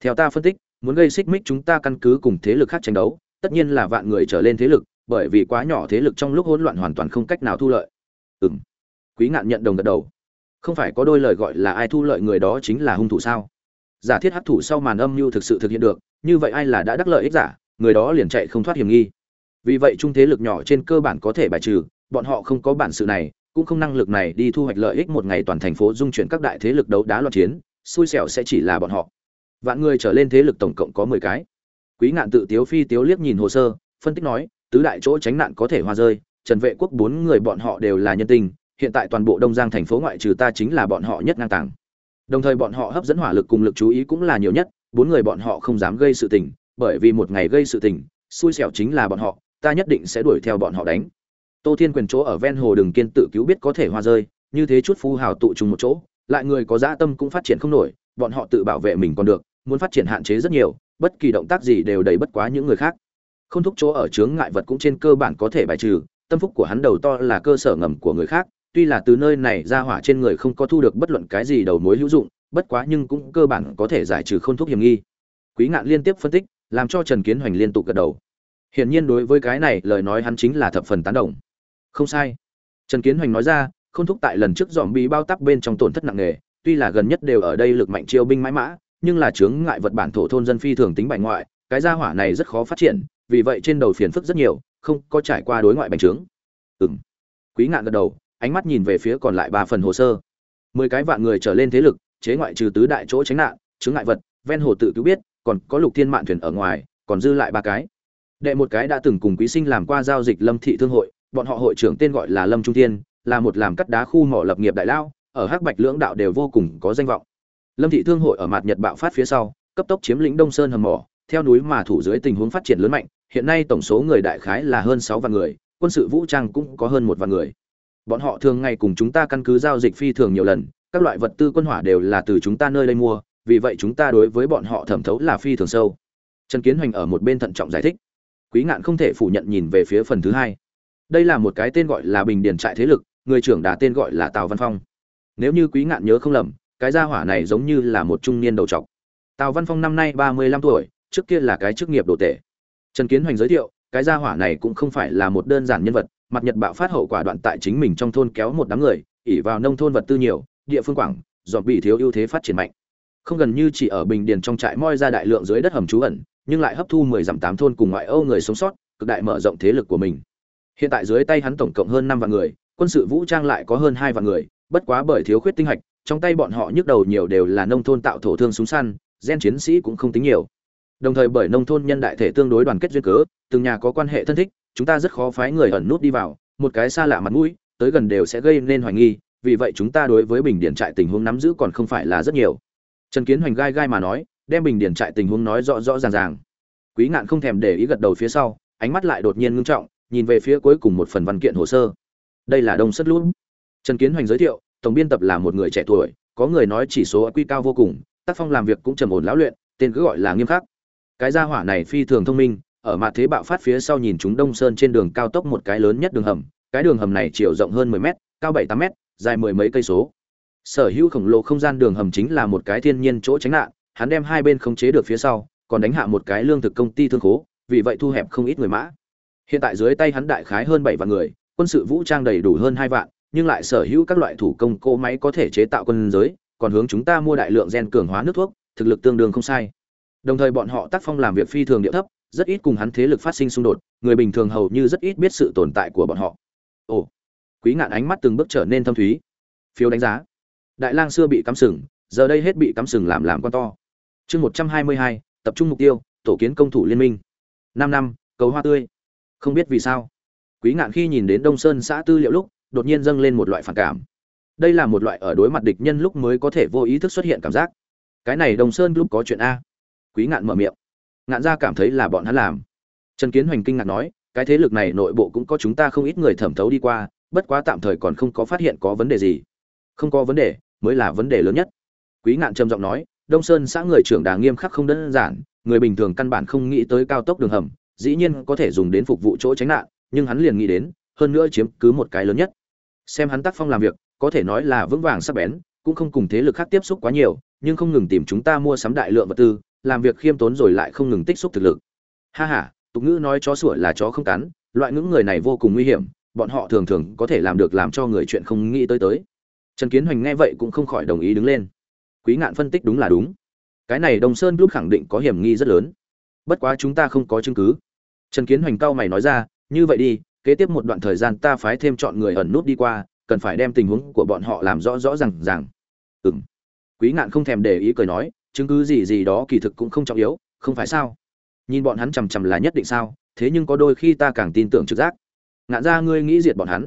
Speaker 1: Theo ta phân tích, muốn gây xích mích chúng ta căn cứ cùng thế lực khác tranh đấu, tất nhiên là vạn người trở lên thế lực, bởi vì quá nhỏ thế lực trong lúc hỗn loạn hoàn toàn không cách nào thu lợi. Ừm. Quý ngạn nhận đồng gật đầu. Không phải có đôi lời gọi là ai thu lợi người đó chính là hung thủ sao? giả thiết hấp thụ sau màn âm mưu thực sự thực hiện được như vậy ai là đã đắc lợi ích giả người đó liền chạy không thoát hiểm nghi vì vậy trung thế lực nhỏ trên cơ bản có thể bài trừ bọn họ không có bản sự này cũng không năng lực này đi thu hoạch lợi ích một ngày toàn thành phố dung chuyển các đại thế lực đấu đá loạn chiến, xui xẻo sẽ chỉ là bọn họ. Vạn người trở lên thế lực tổng cộng có mười cái. Quý ngạn tự tiếu phi tiếu liếc nhìn hồ sơ, phân tích nói, tứ đại chỗ tránh nạn có thể hoa rơi, trần vệ quốc bốn người bọn họ đều là nhân tình, hiện tại toàn bộ đông giang thành phố ngoại trừ ta chính là bọn họ nhất ngang tàng. Đồng thời bọn họ hấp dẫn hỏa lực cùng lực chú ý cũng là nhiều nhất, bốn người bọn họ không dám gây sự tình, bởi vì một ngày gây sự tình, xui xẻo chính là bọn họ, ta nhất định sẽ đuổi theo bọn họ đánh tô thiên quyền chỗ ở ven hồ đường kiên tự cứu biết có thể hoa rơi, như thế chút phu hào tụ trùng một chỗ, lại người có dã tâm cũng phát triển không nổi, bọn họ tự bảo vệ mình còn được, muốn phát triển hạn chế rất nhiều, bất kỳ động tác gì đều đầy bất quá những người khác. Không thúc chỗ ở chướng ngại vật cũng trên cơ bản có thể bài trừ, tâm phúc của hắn đầu to là cơ sở ngầm của người khác, tuy là từ nơi này ra hỏa trên người không có thu được bất luận cái gì đầu mối hữu dụng, bất quá nhưng cũng cơ bản có thể giải trừ không thúc hiểm nghi. Quý ngạn liên tiếp phân tích, làm cho trần kiến hoành liên tục gật đầu. Hiển nhiên đối với cái này, lời nói hắn chính là thập phần tán đồng không sai. Trần kiến hoành nói ra không thúc tại lần trước dòm bí bao tắc bên trong tổn thất nặng nề tuy là gần nhất đều ở đây lực mạnh chiêu binh mãi mã nhưng là chướng ngại vật bản thổ thôn dân phi thường tính bại ngoại cái gia hỏa này rất khó phát triển vì vậy trên đầu phiền phức rất nhiều không có trải qua đối ngoại bành trướng. Ừm, quý ngạn gật đầu ánh mắt nhìn về phía còn lại ba phần hồ sơ. Mười cái vạn người trở lên thế lực chế ngoại trừ tứ đại chỗ tránh nạn chướng ngại vật ven hồ tự cứu biết còn có lục thiên mạn thuyền ở ngoài còn dư lại ba cái. Đệ một cái đã từng cùng quý sinh làm qua giao dịch lâm thị thương hội bọn họ hội trưởng tên gọi là lâm trung thiên, là một làm cắt đá khu mỏ lập nghiệp đại lao, ở hắc bạch lưỡng đạo đều vô cùng có danh vọng. Lâm thị thương hội ở mặt nhật bạo phát phía sau, cấp tốc chiếm lĩnh đông sơn hầm mỏ, theo núi mà thủ dưới tình huống phát triển lớn mạnh, hiện nay tổng số người đại khái là hơn sáu vạn người, quân sự vũ trang cũng có hơn một vạn người. Bọn họ thường ngày cùng chúng ta căn cứ giao dịch phi thường nhiều lần, các loại vật tư quân hỏa đều là từ chúng ta nơi đây mua, vì vậy chúng ta đối với bọn họ thẩm thấu là phi thường sâu. Trần kiến hoành ở một bên thận trọng giải thích. Quý ngạn không thể phủ nhận nhìn về phía phần thứ hai đây là một cái tên gọi là bình điền trại thế lực, người trưởng đà tên gọi là tào văn phong. Nếu như quý ngạn nhớ không lầm, cái gia hỏa này giống như là một trung niên đầu trọc. Tào văn phong năm nay ba mươi lăm tuổi, trước kia là cái chức nghiệp đồ tể. Trần kiến hoành giới thiệu, cái gia hỏa này cũng không phải là một đơn giản nhân vật, mặt nhật bạo phát hậu quả đoạn tại chính mình trong thôn kéo một đám người ỉ vào nông thôn vật tư nhiều, địa phương quảng, dọn bị thiếu ưu thế phát triển mạnh. Không gần như chỉ ở bình điền trong trại moi ra đại lượng dưới đất hầm trú ẩn, nhưng lại hấp thu mười dặm tám thôn cùng ngoại âu người sống sót, cực đại mở rộng thế lực của mình hiện tại dưới tay hắn tổng cộng hơn năm vạn người, quân sự vũ trang lại có hơn hai vạn người, bất quá bởi thiếu khuyết tinh hạch, trong tay bọn họ nhức đầu nhiều đều là nông thôn tạo thổ thương súng săn, gen chiến sĩ cũng không tính nhiều. Đồng thời bởi nông thôn nhân đại thể tương đối đoàn kết duyên cớ, từng nhà có quan hệ thân thích, chúng ta rất khó phái người ẩn nút đi vào, một cái xa lạ mặt mũi, tới gần đều sẽ gây nên hoài nghi, vì vậy chúng ta đối với bình điển trại tình huống nắm giữ còn không phải là rất nhiều. Trần kiến hoành gai gai mà nói, đem bình điển trại tình huống nói rõ rõ ràng ràng. Quý ngạn không thèm để ý gật đầu phía sau, ánh mắt lại đột nhiên ngưng trọng nhìn về phía cuối cùng một phần văn kiện hồ sơ. Đây là đông sất lũ trần kiến hoành giới thiệu, tổng biên tập là một người trẻ tuổi, có người nói chỉ số quy cao vô cùng, tác phong làm việc cũng trầm ổn lão luyện, tên cứ gọi là nghiêm khắc. Cái gia hỏa này phi thường thông minh, ở mặt thế bạo phát phía sau nhìn chúng đông sơn trên đường cao tốc một cái lớn nhất đường hầm, cái đường hầm này chiều rộng hơn 10 mét, cao 7 8 mét, dài mười mấy cây số. Sở hữu khổng lồ không gian đường hầm chính là một cái thiên nhiên chỗ tránh nạn, hắn đem hai bên khống chế được phía sau, còn đánh hạ một cái lương thực công ty thương khố, vì vậy thu hẹp không ít người mã hiện tại dưới tay hắn đại khái hơn bảy vạn người, quân sự vũ trang đầy đủ hơn hai vạn, nhưng lại sở hữu các loại thủ công, cỗ máy có thể chế tạo quân giới, còn hướng chúng ta mua đại lượng gen cường hóa nước thuốc, thực lực tương đương không sai. Đồng thời bọn họ tác phong làm việc phi thường địa thấp, rất ít cùng hắn thế lực phát sinh xung đột, người bình thường hầu như rất ít biết sự tồn tại của bọn họ. Ồ, quý ngạn ánh mắt từng bước trở nên thâm thúy. Phiếu đánh giá. Đại lang xưa bị cắm sừng, giờ đây hết bị cắm sừng làm làm con to. Chương một trăm hai mươi hai, tập trung mục tiêu, tổ kiến công thủ liên minh. Năm năm, cầu hoa tươi không biết vì sao. Quý ngạn khi nhìn đến đông sơn xã tư liệu lúc, đột nhiên dâng lên một loại phản cảm. Đây là một loại ở đối mặt địch nhân lúc mới có thể vô ý thức xuất hiện cảm giác. Cái này đông sơn lúc có chuyện a. Quý ngạn mở miệng. Ngạn ra cảm thấy là bọn hắn làm. Trần kiến hoành kinh ngạc nói, cái thế lực này nội bộ cũng có chúng ta không ít người thẩm thấu đi qua, bất quá tạm thời còn không có phát hiện có vấn đề gì. Không có vấn đề, mới là vấn đề lớn nhất. Quý ngạn trầm giọng nói, đông sơn xã người trưởng đà nghiêm khắc không đơn giản, người bình thường căn bản không nghĩ tới cao tốc đường hầm dĩ nhiên có thể dùng đến phục vụ chỗ tránh nạn, nhưng hắn liền nghĩ đến, hơn nữa chiếm cứ một cái lớn nhất. Xem hắn tác phong làm việc, có thể nói là vững vàng sắc bén, cũng không cùng thế lực khác tiếp xúc quá nhiều, nhưng không ngừng tìm chúng ta mua sắm đại lượng vật tư, làm việc khiêm tốn rồi lại không ngừng tích xúc thực lực. Ha ha, tục ngữ nói chó sủa là chó không cắn, loại ngưỡng người này vô cùng nguy hiểm, bọn họ thường thường có thể làm được làm cho người chuyện không nghĩ tới tới. Trần kiến hoành nghe vậy cũng không khỏi đồng ý đứng lên. Quý ngạn phân tích đúng là đúng. Cái này đồng sơn lúc khẳng định có hiểm nghi rất lớn bất quá chúng ta không có chứng cứ. Trần kiến hoành cao mày nói ra, như vậy đi, kế tiếp một đoạn thời gian ta phái thêm chọn người ẩn nút đi qua, cần phải đem tình huống của bọn họ làm rõ rõ r à n g rằng ừng quý ngạn không thèm để ý cười nói, chứng cứ gì gì đó kỳ thực cũng không trọng yếu, không phải sao? Nhìn bọn hắn chằm chằm là nhất định sao, thế nhưng có đôi khi ta càng tin tưởng trực giác. Ngạn ra ngươi nghĩ diệt bọn hắn.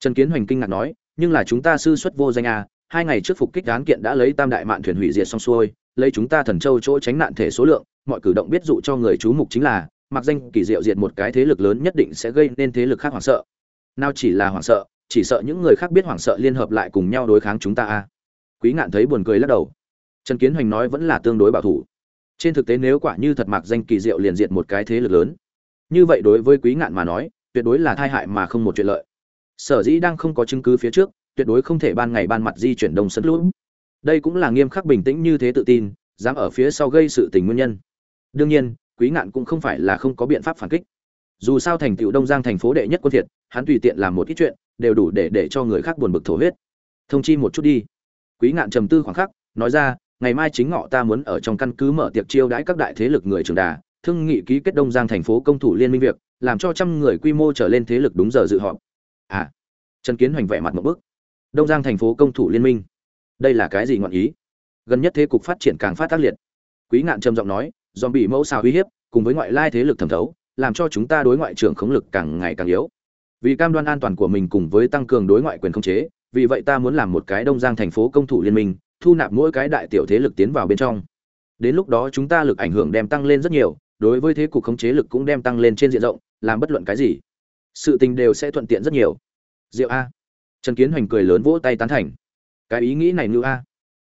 Speaker 1: Trần kiến hoành kinh ngạc nói, nhưng là chúng ta sư xuất vô danh a hai ngày trước phục kích án kiện đã lấy tam đại mạn thuyền hủy diệt xong xuôi, lấy chúng ta thần châu chỗ tránh nạn thể số lượng mọi cử động biết dụ cho người chú mục chính là, mặc danh kỳ diệu diệt một cái thế lực lớn nhất định sẽ gây nên thế lực khác hoảng sợ. Nào chỉ là hoảng sợ, chỉ sợ những người khác biết hoảng sợ liên hợp lại cùng nhau đối kháng chúng ta a. Quý ngạn thấy buồn cười lắc đầu. Trần kiến hoành nói vẫn là tương đối bảo thủ. Trên thực tế nếu quả như thật mặc danh kỳ diệu liền diệt một cái thế lực lớn, như vậy đối với quý ngạn mà nói, tuyệt đối là tai hại mà không một chuyện lợi. Sở dĩ đang không có chứng cứ phía trước, tuyệt đối không thể ban ngày ban mặt di chuyển đông sân lũ. Đây cũng là nghiêm khắc bình tĩnh như thế tự tin, dám ở phía sau gây sự tình nguyên nhân đương nhiên, quý ngạn cũng không phải là không có biện pháp phản kích. Dù sao thành tựu đông giang thành phố đệ nhất quân thiệt, hắn tùy tiện làm một ít chuyện, đều đủ để để cho người khác buồn bực thổ huyết. Thông chi một chút đi. Quý ngạn trầm tư khoảng khắc, nói ra, ngày mai chính ngọ ta muốn ở trong căn cứ mở tiệc chiêu đãi các đại thế lực người trường đà, thương nghị ký kết đông giang thành phố công thủ liên minh việc, làm cho trăm người quy mô trở lên thế lực đúng giờ dự họp. À trần kiến hoành vẻ mặt một bức. Đông giang thành phố công thủ liên minh? Đây là cái gì ngọn ý? Gần nhất thế cục phát triển càng phát tác liệt. Quý ngạn trầm giọng nói dòm bị mẫu xào uy hiếp, cùng với ngoại lai thế lực thẩm thấu, làm cho chúng ta đối ngoại trưởng khống lực càng ngày càng yếu. Vì cam đoan an toàn của mình cùng với tăng cường đối ngoại quyền khống chế, vì vậy ta muốn làm một cái đông giang thành phố công thủ liên minh, thu nạp mỗi cái đại tiểu thế lực tiến vào bên trong. Đến lúc đó chúng ta lực ảnh hưởng đem tăng lên rất nhiều, đối với thế cục khống chế lực cũng đem tăng lên trên diện rộng, làm bất luận cái gì. Sự tình đều sẽ thuận tiện rất nhiều. Diệu a. Trần kiến hoành cười lớn vỗ tay tán thành. Cái ý nghĩ này ngữ a.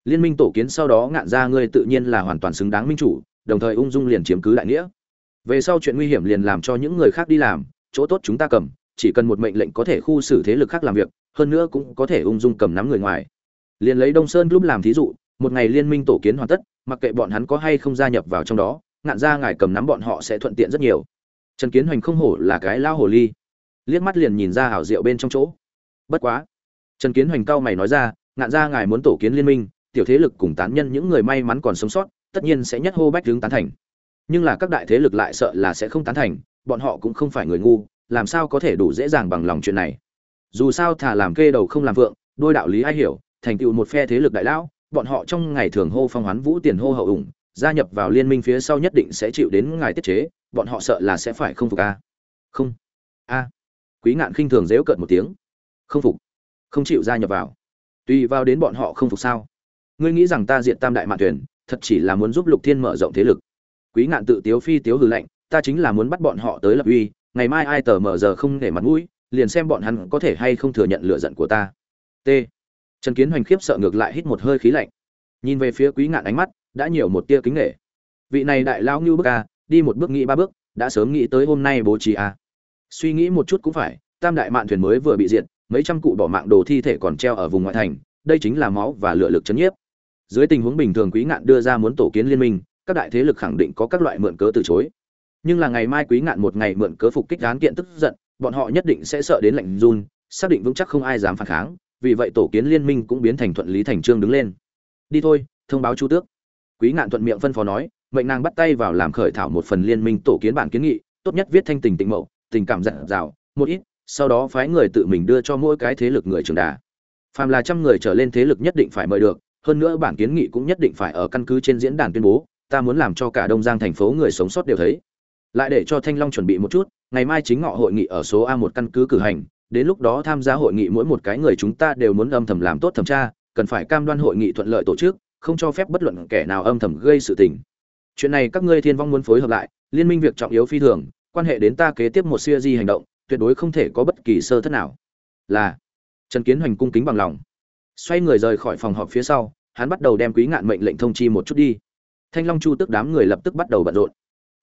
Speaker 1: Liên minh tổ kiến sau đó ngạn ra ngươi tự nhiên là hoàn toàn xứng đáng minh chủ đồng thời ung dung liền chiếm cứ đại nghĩa. Về sau chuyện nguy hiểm liền làm cho những người khác đi làm, chỗ tốt chúng ta cầm, chỉ cần một mệnh lệnh có thể khu xử thế lực khác làm việc, hơn nữa cũng có thể ung dung cầm nắm người ngoài. Liền lấy đông sơn group làm thí dụ, một ngày liên minh tổ kiến hoàn tất, mặc kệ bọn hắn có hay không gia nhập vào trong đó, ngạn ra ngài cầm nắm bọn họ sẽ thuận tiện rất nhiều. Trần kiến hoành không hổ là cái lao hồ ly. Liếc mắt liền nhìn ra hảo diệu bên trong chỗ. Bất quá, trần kiến hoành cao mày nói ra, ngạn ra ngài muốn tổ kiến liên minh, tiểu thế lực cùng tán nhân những người may mắn còn sống sót tất nhiên sẽ nhất hô bách hướng tán thành. Nhưng là các đại thế lực lại sợ là sẽ không tán thành, bọn họ cũng không phải người ngu, làm sao có thể đủ dễ dàng bằng lòng chuyện này? Dù sao thả làm kê đầu không làm vượng, đôi đạo lý ai hiểu, thành tựu một phe thế lực đại lão, bọn họ trong ngày thường hô phong hoán vũ tiền hô hậu ủng, gia nhập vào liên minh phía sau nhất định sẽ chịu đến ngài tiết chế, bọn họ sợ là sẽ phải không phục a. Không. A. Quý ngạn khinh thường dễu cợt một tiếng. Không phục. Không chịu gia nhập vào. Tùy vào đến bọn họ không phục sao? Ngươi nghĩ rằng ta diện tam đại mạn thuyền thật chỉ là muốn giúp lục thiên mở rộng thế lực. Quý ngạn tự tiếu phi tiếu hừ lạnh, ta chính là muốn bắt bọn họ tới lập uy, ngày mai ai tờ mở giờ không để mặt mũi, liền xem bọn hắn có thể hay không thừa nhận lựa giận của ta. T. Trần kiến hoành khiếp sợ ngược lại hít một hơi khí lạnh. Nhìn về phía quý ngạn ánh mắt, đã nhiều một tia kính nghệ vị này đại lão như bước a, đi một bước nghĩ ba bước, đã sớm nghĩ tới hôm nay bố trí a. Suy nghĩ một chút cũng phải, tam đại mạn thuyền mới vừa bị diệt, mấy trăm cụ bỏ mạng đồ thi thể còn treo ở vùng ngoại thành, đây chính là máu và lựa lực chấn nhiếp dưới tình huống bình thường quý ngạn đưa ra muốn tổ kiến liên minh, các đại thế lực khẳng định có các loại mượn cớ từ chối. Nhưng là ngày mai quý ngạn một ngày mượn cớ phục kích án kiện tức giận, bọn họ nhất định sẽ sợ đến lạnh run, xác định vững chắc không ai dám phản kháng, vì vậy tổ kiến liên minh cũng biến thành thuận lý thành trương đứng lên. Đi thôi, thông báo chu tước. Quý ngạn thuận miệng phân phó nói, mệnh nàng bắt tay vào làm khởi thảo một phần liên minh tổ kiến bản kiến nghị, tốt nhất viết thanh tình tịnh mậu, tình cảm dặn dào, một ít, sau đó phái người tự mình đưa cho mỗi cái thế lực người trường đà. Phàm là trăm người trở lên thế lực nhất định phải mời được hơn nữa bản kiến nghị cũng nhất định phải ở căn cứ trên diễn đàn tuyên bố, ta muốn làm cho cả đông giang thành phố người sống sót đều thấy. Lại để cho thanh long chuẩn bị một chút, ngày mai chính ngọ hội nghị ở số a một căn cứ cử hành, đến lúc đó tham gia hội nghị mỗi một cái người chúng ta đều muốn âm thầm làm tốt thẩm tra, cần phải cam đoan hội nghị thuận lợi tổ chức, không cho phép bất luận kẻ nào âm thầm gây sự tình. Chuyện này các ngươi thiên vong muốn phối hợp lại, liên minh việc trọng yếu phi thường, quan hệ đến ta kế tiếp một siêu di hành động, tuyệt đối không thể có bất kỳ sơ thất nào. Là, trần kiến hoành cung kính bằng lòng. Xoay người rời khỏi phòng họp phía sau hắn bắt đầu đem quý ngạn mệnh lệnh thông chi một chút đi. Thanh long chu tức đám người lập tức bắt đầu bận rộn.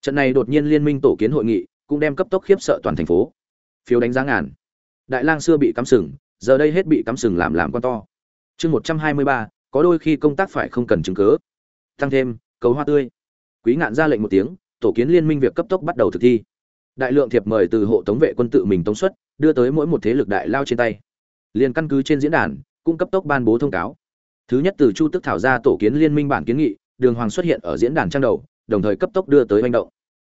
Speaker 1: Trận này đột nhiên liên minh tổ kiến hội nghị, cũng đem cấp tốc khiếp sợ toàn thành phố. Phiếu đánh giá ngàn. Đại lang xưa bị cắm sừng, giờ đây hết bị cắm sừng làm làm con to. Chương một trăm hai mươi ba, có đôi khi công tác phải không cần chứng cớ tăng thêm, cầu hoa tươi. Quý ngạn ra lệnh một tiếng, tổ kiến liên minh việc cấp tốc bắt đầu thực thi. Đại lượng thiệp mời từ hộ tống vệ quân tự mình tống xuất, đưa tới mỗi một thế lực đại lao trên tay. Liền căn cứ trên diễn đàn, cũng cấp tốc ban bố thông cáo thứ nhất từ chu tức thảo ra tổ kiến liên minh bản kiến nghị, đường hoàng xuất hiện ở diễn đàn trang đầu, đồng thời cấp tốc đưa tới manh động.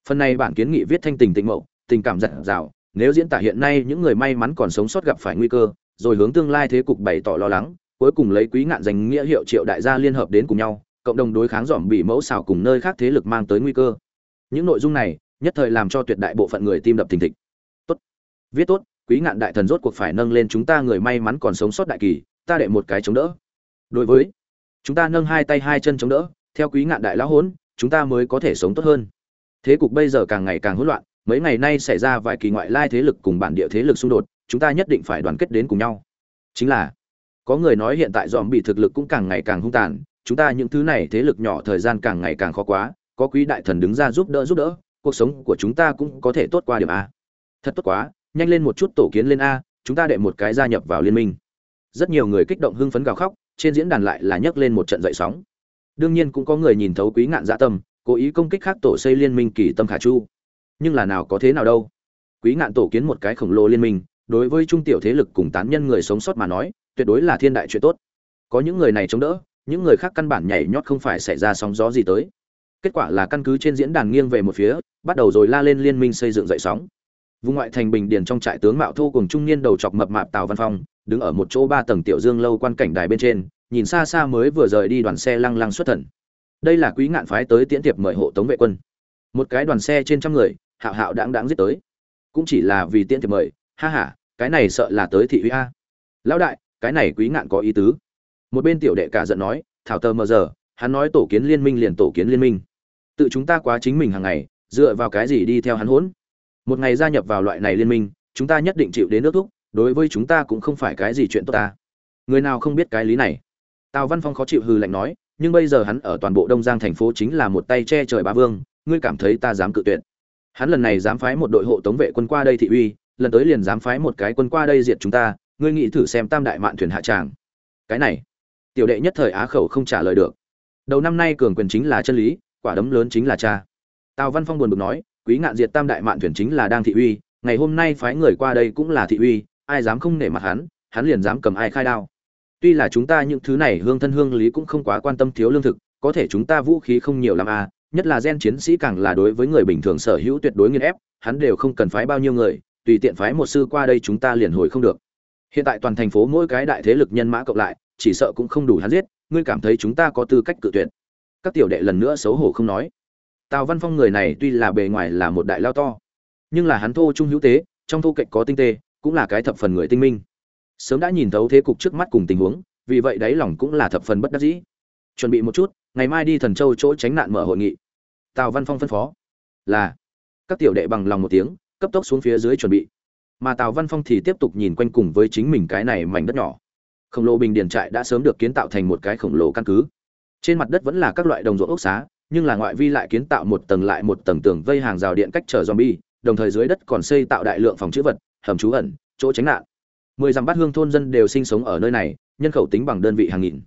Speaker 1: Phần này bản kiến nghị viết thanh tình tịnh mậu, tình cảm dặn dào. nếu diễn tả hiện nay những người may mắn còn sống sót gặp phải nguy cơ, rồi hướng tương lai thế cục bày tỏ lo lắng, cuối cùng lấy quý ngạn danh nghĩa hiệu triệu đại gia liên hợp đến cùng nhau, cộng đồng đối kháng dòm bị mẫu xào cùng nơi khác thế lực mang tới nguy cơ. Những nội dung này, nhất thời làm cho tuyệt đại bộ phận người tim đập thình thịch. Tốt. Viết tốt, quý ngạn đại thần rốt cuộc phải nâng lên chúng ta người may mắn còn sống sót đại kỳ, ta đệ một cái chống đỡ đối với, chúng ta nâng hai tay hai chân chống đỡ, theo quý ngạn đại lão hốn, chúng ta mới có thể sống tốt hơn. Thế cục bây giờ càng ngày càng hỗn loạn, mấy ngày nay xảy ra vài kỳ ngoại lai thế lực cùng bản địa thế lực xung đột, chúng ta nhất định phải đoàn kết đến cùng nhau. Chính là, có người nói hiện tại dòm bị thực lực cũng càng ngày càng hung tàn, chúng ta những thứ này thế lực nhỏ thời gian càng ngày càng khó quá, có quý đại thần đứng ra giúp đỡ giúp đỡ, cuộc sống của chúng ta cũng có thể tốt qua điểm a. Thật tốt quá, nhanh lên một chút tổ kiến lên a, chúng ta đệ một cái gia nhập vào liên minh. Rất nhiều người kích động hưng phấn gào khóc trên diễn đàn lại là nhấc lên một trận dậy sóng. Đương nhiên cũng có người nhìn thấu quý ngạn dạ tâm, cố ý công kích khác tổ xây liên minh kỳ tâm khả chu. Nhưng là nào có thế nào đâu. Quý ngạn tổ kiến một cái khổng lồ liên minh, đối với trung tiểu thế lực cùng tán nhân người sống sót mà nói, tuyệt đối là thiên đại chuyện tốt. Có những người này chống đỡ, những người khác căn bản nhảy nhót không phải xảy ra sóng gió gì tới. Kết quả là căn cứ trên diễn đàn nghiêng về một phía, bắt đầu rồi la lên liên minh xây dựng dậy sóng. Vùng ngoại thành bình điền trong trại tướng mạo thô cùng trung niên đầu chọc mập mạp tào văn phong đứng ở một chỗ ba tầng tiểu dương lâu quan cảnh đài bên trên, nhìn xa xa mới vừa rời đi đoàn xe lăng lăng xuất thần. Đây là quý ngạn phái tới tiễn tiệp mời hộ tống vệ quân. Một cái đoàn xe trên trăm người, hạo hạo đáng đáng giết tới. Cũng chỉ là vì tiễn tiệp mời, ha ha, cái này sợ là tới thị uy a. Lão đại, cái này quý ngạn có ý tứ. Một bên tiểu đệ cả giận nói, thảo tờ mờ giờ, hắn nói tổ kiến liên minh liền tổ kiến liên minh. Tự chúng ta quá chính mình hàng ngày, dựa vào cái gì đi theo hắn hỗn một ngày gia nhập vào loại này liên minh, chúng ta nhất định chịu đến nước thúc đối với chúng ta cũng không phải cái gì chuyện tốt ta. Người nào không biết cái lý này? Tào văn phong khó chịu hừ lạnh nói, nhưng bây giờ hắn ở toàn bộ đông giang thành phố chính là một tay che trời ba vương, ngươi cảm thấy ta dám cự tuyệt. Hắn lần này dám phái một đội hộ tống vệ quân qua đây thị uy, lần tới liền dám phái một cái quân qua đây diệt chúng ta, ngươi nghĩ thử xem tam đại mạn thuyền hạ tràng. Cái này, tiểu đệ nhất thời á khẩu không trả lời được. Đầu năm nay cường quyền chính là chân lý, quả đấm lớn chính là cha. Tào văn phong buồn bực nói, quý ngạn diệt tam đại mạn thuyền chính là đang thị uy, ngày hôm nay phái người qua đây cũng là thị uy ai dám không nể mặt hắn hắn liền dám cầm ai khai đao. Tuy là chúng ta những thứ này hương thân hương lý cũng không quá quan tâm thiếu lương thực, có thể chúng ta vũ khí không nhiều lắm à nhất là gen chiến sĩ càng là đối với người bình thường sở hữu tuyệt đối nghiên ép, hắn đều không cần phái bao nhiêu người, tùy tiện phái một sư qua đây chúng ta liền hồi không được. Hiện tại toàn thành phố mỗi cái đại thế lực nhân mã cộng lại, chỉ sợ cũng không đủ hắn giết, ngươi cảm thấy chúng ta có tư cách cự tuyệt. Các tiểu đệ lần nữa xấu hổ không nói. Tào văn phong người này tuy là bề ngoài là một đại lao to, nhưng là hắn thô trung hữu tế, trong thô kệch có tinh tế cũng là cái thập phần người tinh minh. Sớm đã nhìn thấu thế cục trước mắt cùng tình huống, vì vậy đáy lòng cũng là thập phần bất đắc dĩ. Chuẩn bị một chút, ngày mai đi thần châu chỗ tránh nạn mở hội nghị. Tào văn phong phân phó, là. Các tiểu đệ bằng lòng một tiếng, cấp tốc xuống phía dưới chuẩn bị. Mà tào văn phong thì tiếp tục nhìn quanh cùng với chính mình cái này mảnh đất nhỏ. Khổng lồ bình điền trại đã sớm được kiến tạo thành một cái khổng lồ căn cứ. Trên mặt đất vẫn là các loại đồng ruộng ốc xá, nhưng là ngoại vi lại kiến tạo một tầng lại một tầng tường vây hàng rào điện cách trở zombie, đồng thời dưới đất còn xây tạo đại lượng phòng chữ vật hầm trú ẩn, chỗ tránh nạn. Mười dặm bát hương thôn dân đều sinh sống ở nơi này, nhân khẩu tính bằng đơn vị hàng nghìn.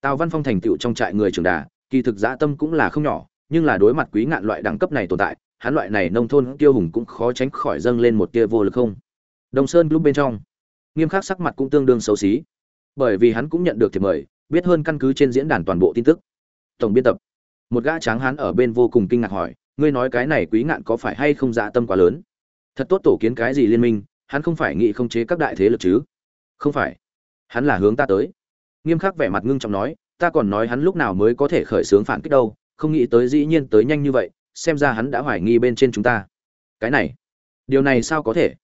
Speaker 1: Tào văn phong thành tựu trong trại người trưởng đà, kỳ thực dã tâm cũng là không nhỏ, nhưng là đối mặt quý ngạn loại đẳng cấp này tồn tại, hắn loại này nông thôn tiêu hùng cũng khó tránh khỏi dâng lên một tia vô lực không. Đồng sơn lúc bên trong, nghiêm khắc sắc mặt cũng tương đương xấu xí. Bởi vì hắn cũng nhận được thiệp mời, biết hơn căn cứ trên diễn đàn toàn bộ tin tức. Tổng biên tập, một gã tráng hán ở bên vô cùng kinh ngạc hỏi, ngươi nói cái này quý ngạn có phải hay không dạ tâm quá lớn? Thật tốt tổ kiến cái gì liên minh hắn không phải nghĩ không chế các đại thế lực chứ? Không phải. Hắn là hướng ta tới. Nghiêm khắc vẻ mặt ngưng trọng nói, ta còn nói hắn lúc nào mới có thể khởi xướng phản kích đâu, không nghĩ tới dĩ nhiên tới nhanh như vậy, xem ra hắn đã hoài nghi bên trên chúng ta. Cái này, điều này sao có thể?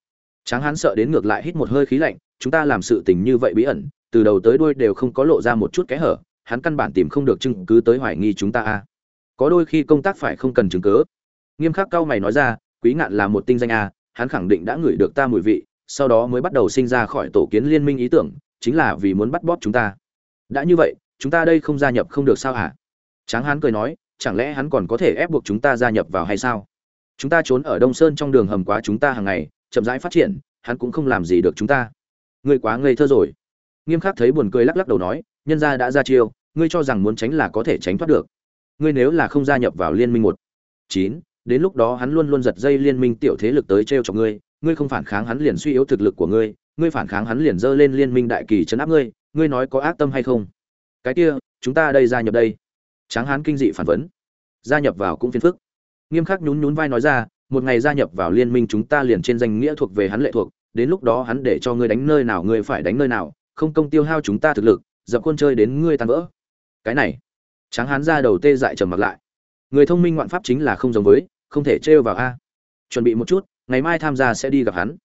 Speaker 1: Tráng hắn sợ đến ngược lại hít một hơi khí lạnh, chúng ta làm sự tình như vậy bí ẩn, từ đầu tới đuôi đều không có lộ ra một chút kẽ hở, hắn căn bản tìm không được chứng cứ tới hoài nghi chúng ta a. Có đôi khi công tác phải không cần chứng cứ. Nghiêm khắc cao mày nói ra, quý ngạn là một tinh danh a hắn khẳng định đã ngửi được ta mùi vị, sau đó mới bắt đầu sinh ra khỏi tổ kiến liên minh ý tưởng, chính là vì muốn bắt bóp chúng ta. Đã như vậy, chúng ta đây không gia nhập không được sao hả? Tráng hán cười nói, chẳng lẽ hắn còn có thể ép buộc chúng ta gia nhập vào hay sao? Chúng ta trốn ở đông sơn trong đường hầm quá chúng ta hàng ngày, chậm rãi phát triển, hắn cũng không làm gì được chúng ta. Ngươi quá ngây thơ rồi. Nghiêm khắc thấy buồn cười lắc lắc đầu nói, nhân gia đã ra chiêu, ngươi cho rằng muốn tránh là có thể tránh thoát được. Ngươi nếu là không gia nhập vào liên minh một. Chín đến lúc đó hắn luôn luôn giật dây liên minh tiểu thế lực tới t r ngươi ngươi không phản kháng hắn liền suy yếu thực lực của ngươi ngươi phản kháng hắn liền dơ lên liên minh đại kỳ chấn áp ngươi ngươi nói có ác tâm hay không? Cái kia, chúng ta đây gia nhập đây. Tráng hán kinh dị phản vấn. Gia nhập vào cũng phiền phức. Nghiêm khắc nhún nhún vai nói ra, một ngày gia nhập vào liên minh chúng ta liền trên danh nghĩa thuộc về hắn lệ thuộc, đến lúc đó hắn để cho ngươi đánh nơi nào ngươi phải đánh nơi nào, không công tiêu hao chúng ta thực lực, dập quân chơi đến ngươi tan vỡ. Cái này, tráng hán ra đầu tê dại trầm mặc lại. Người thông minh ngoạn pháp chính là không giống với không thể trêu vào a. Chuẩn bị một chút, ngày mai tham gia sẽ đi gặp hắn.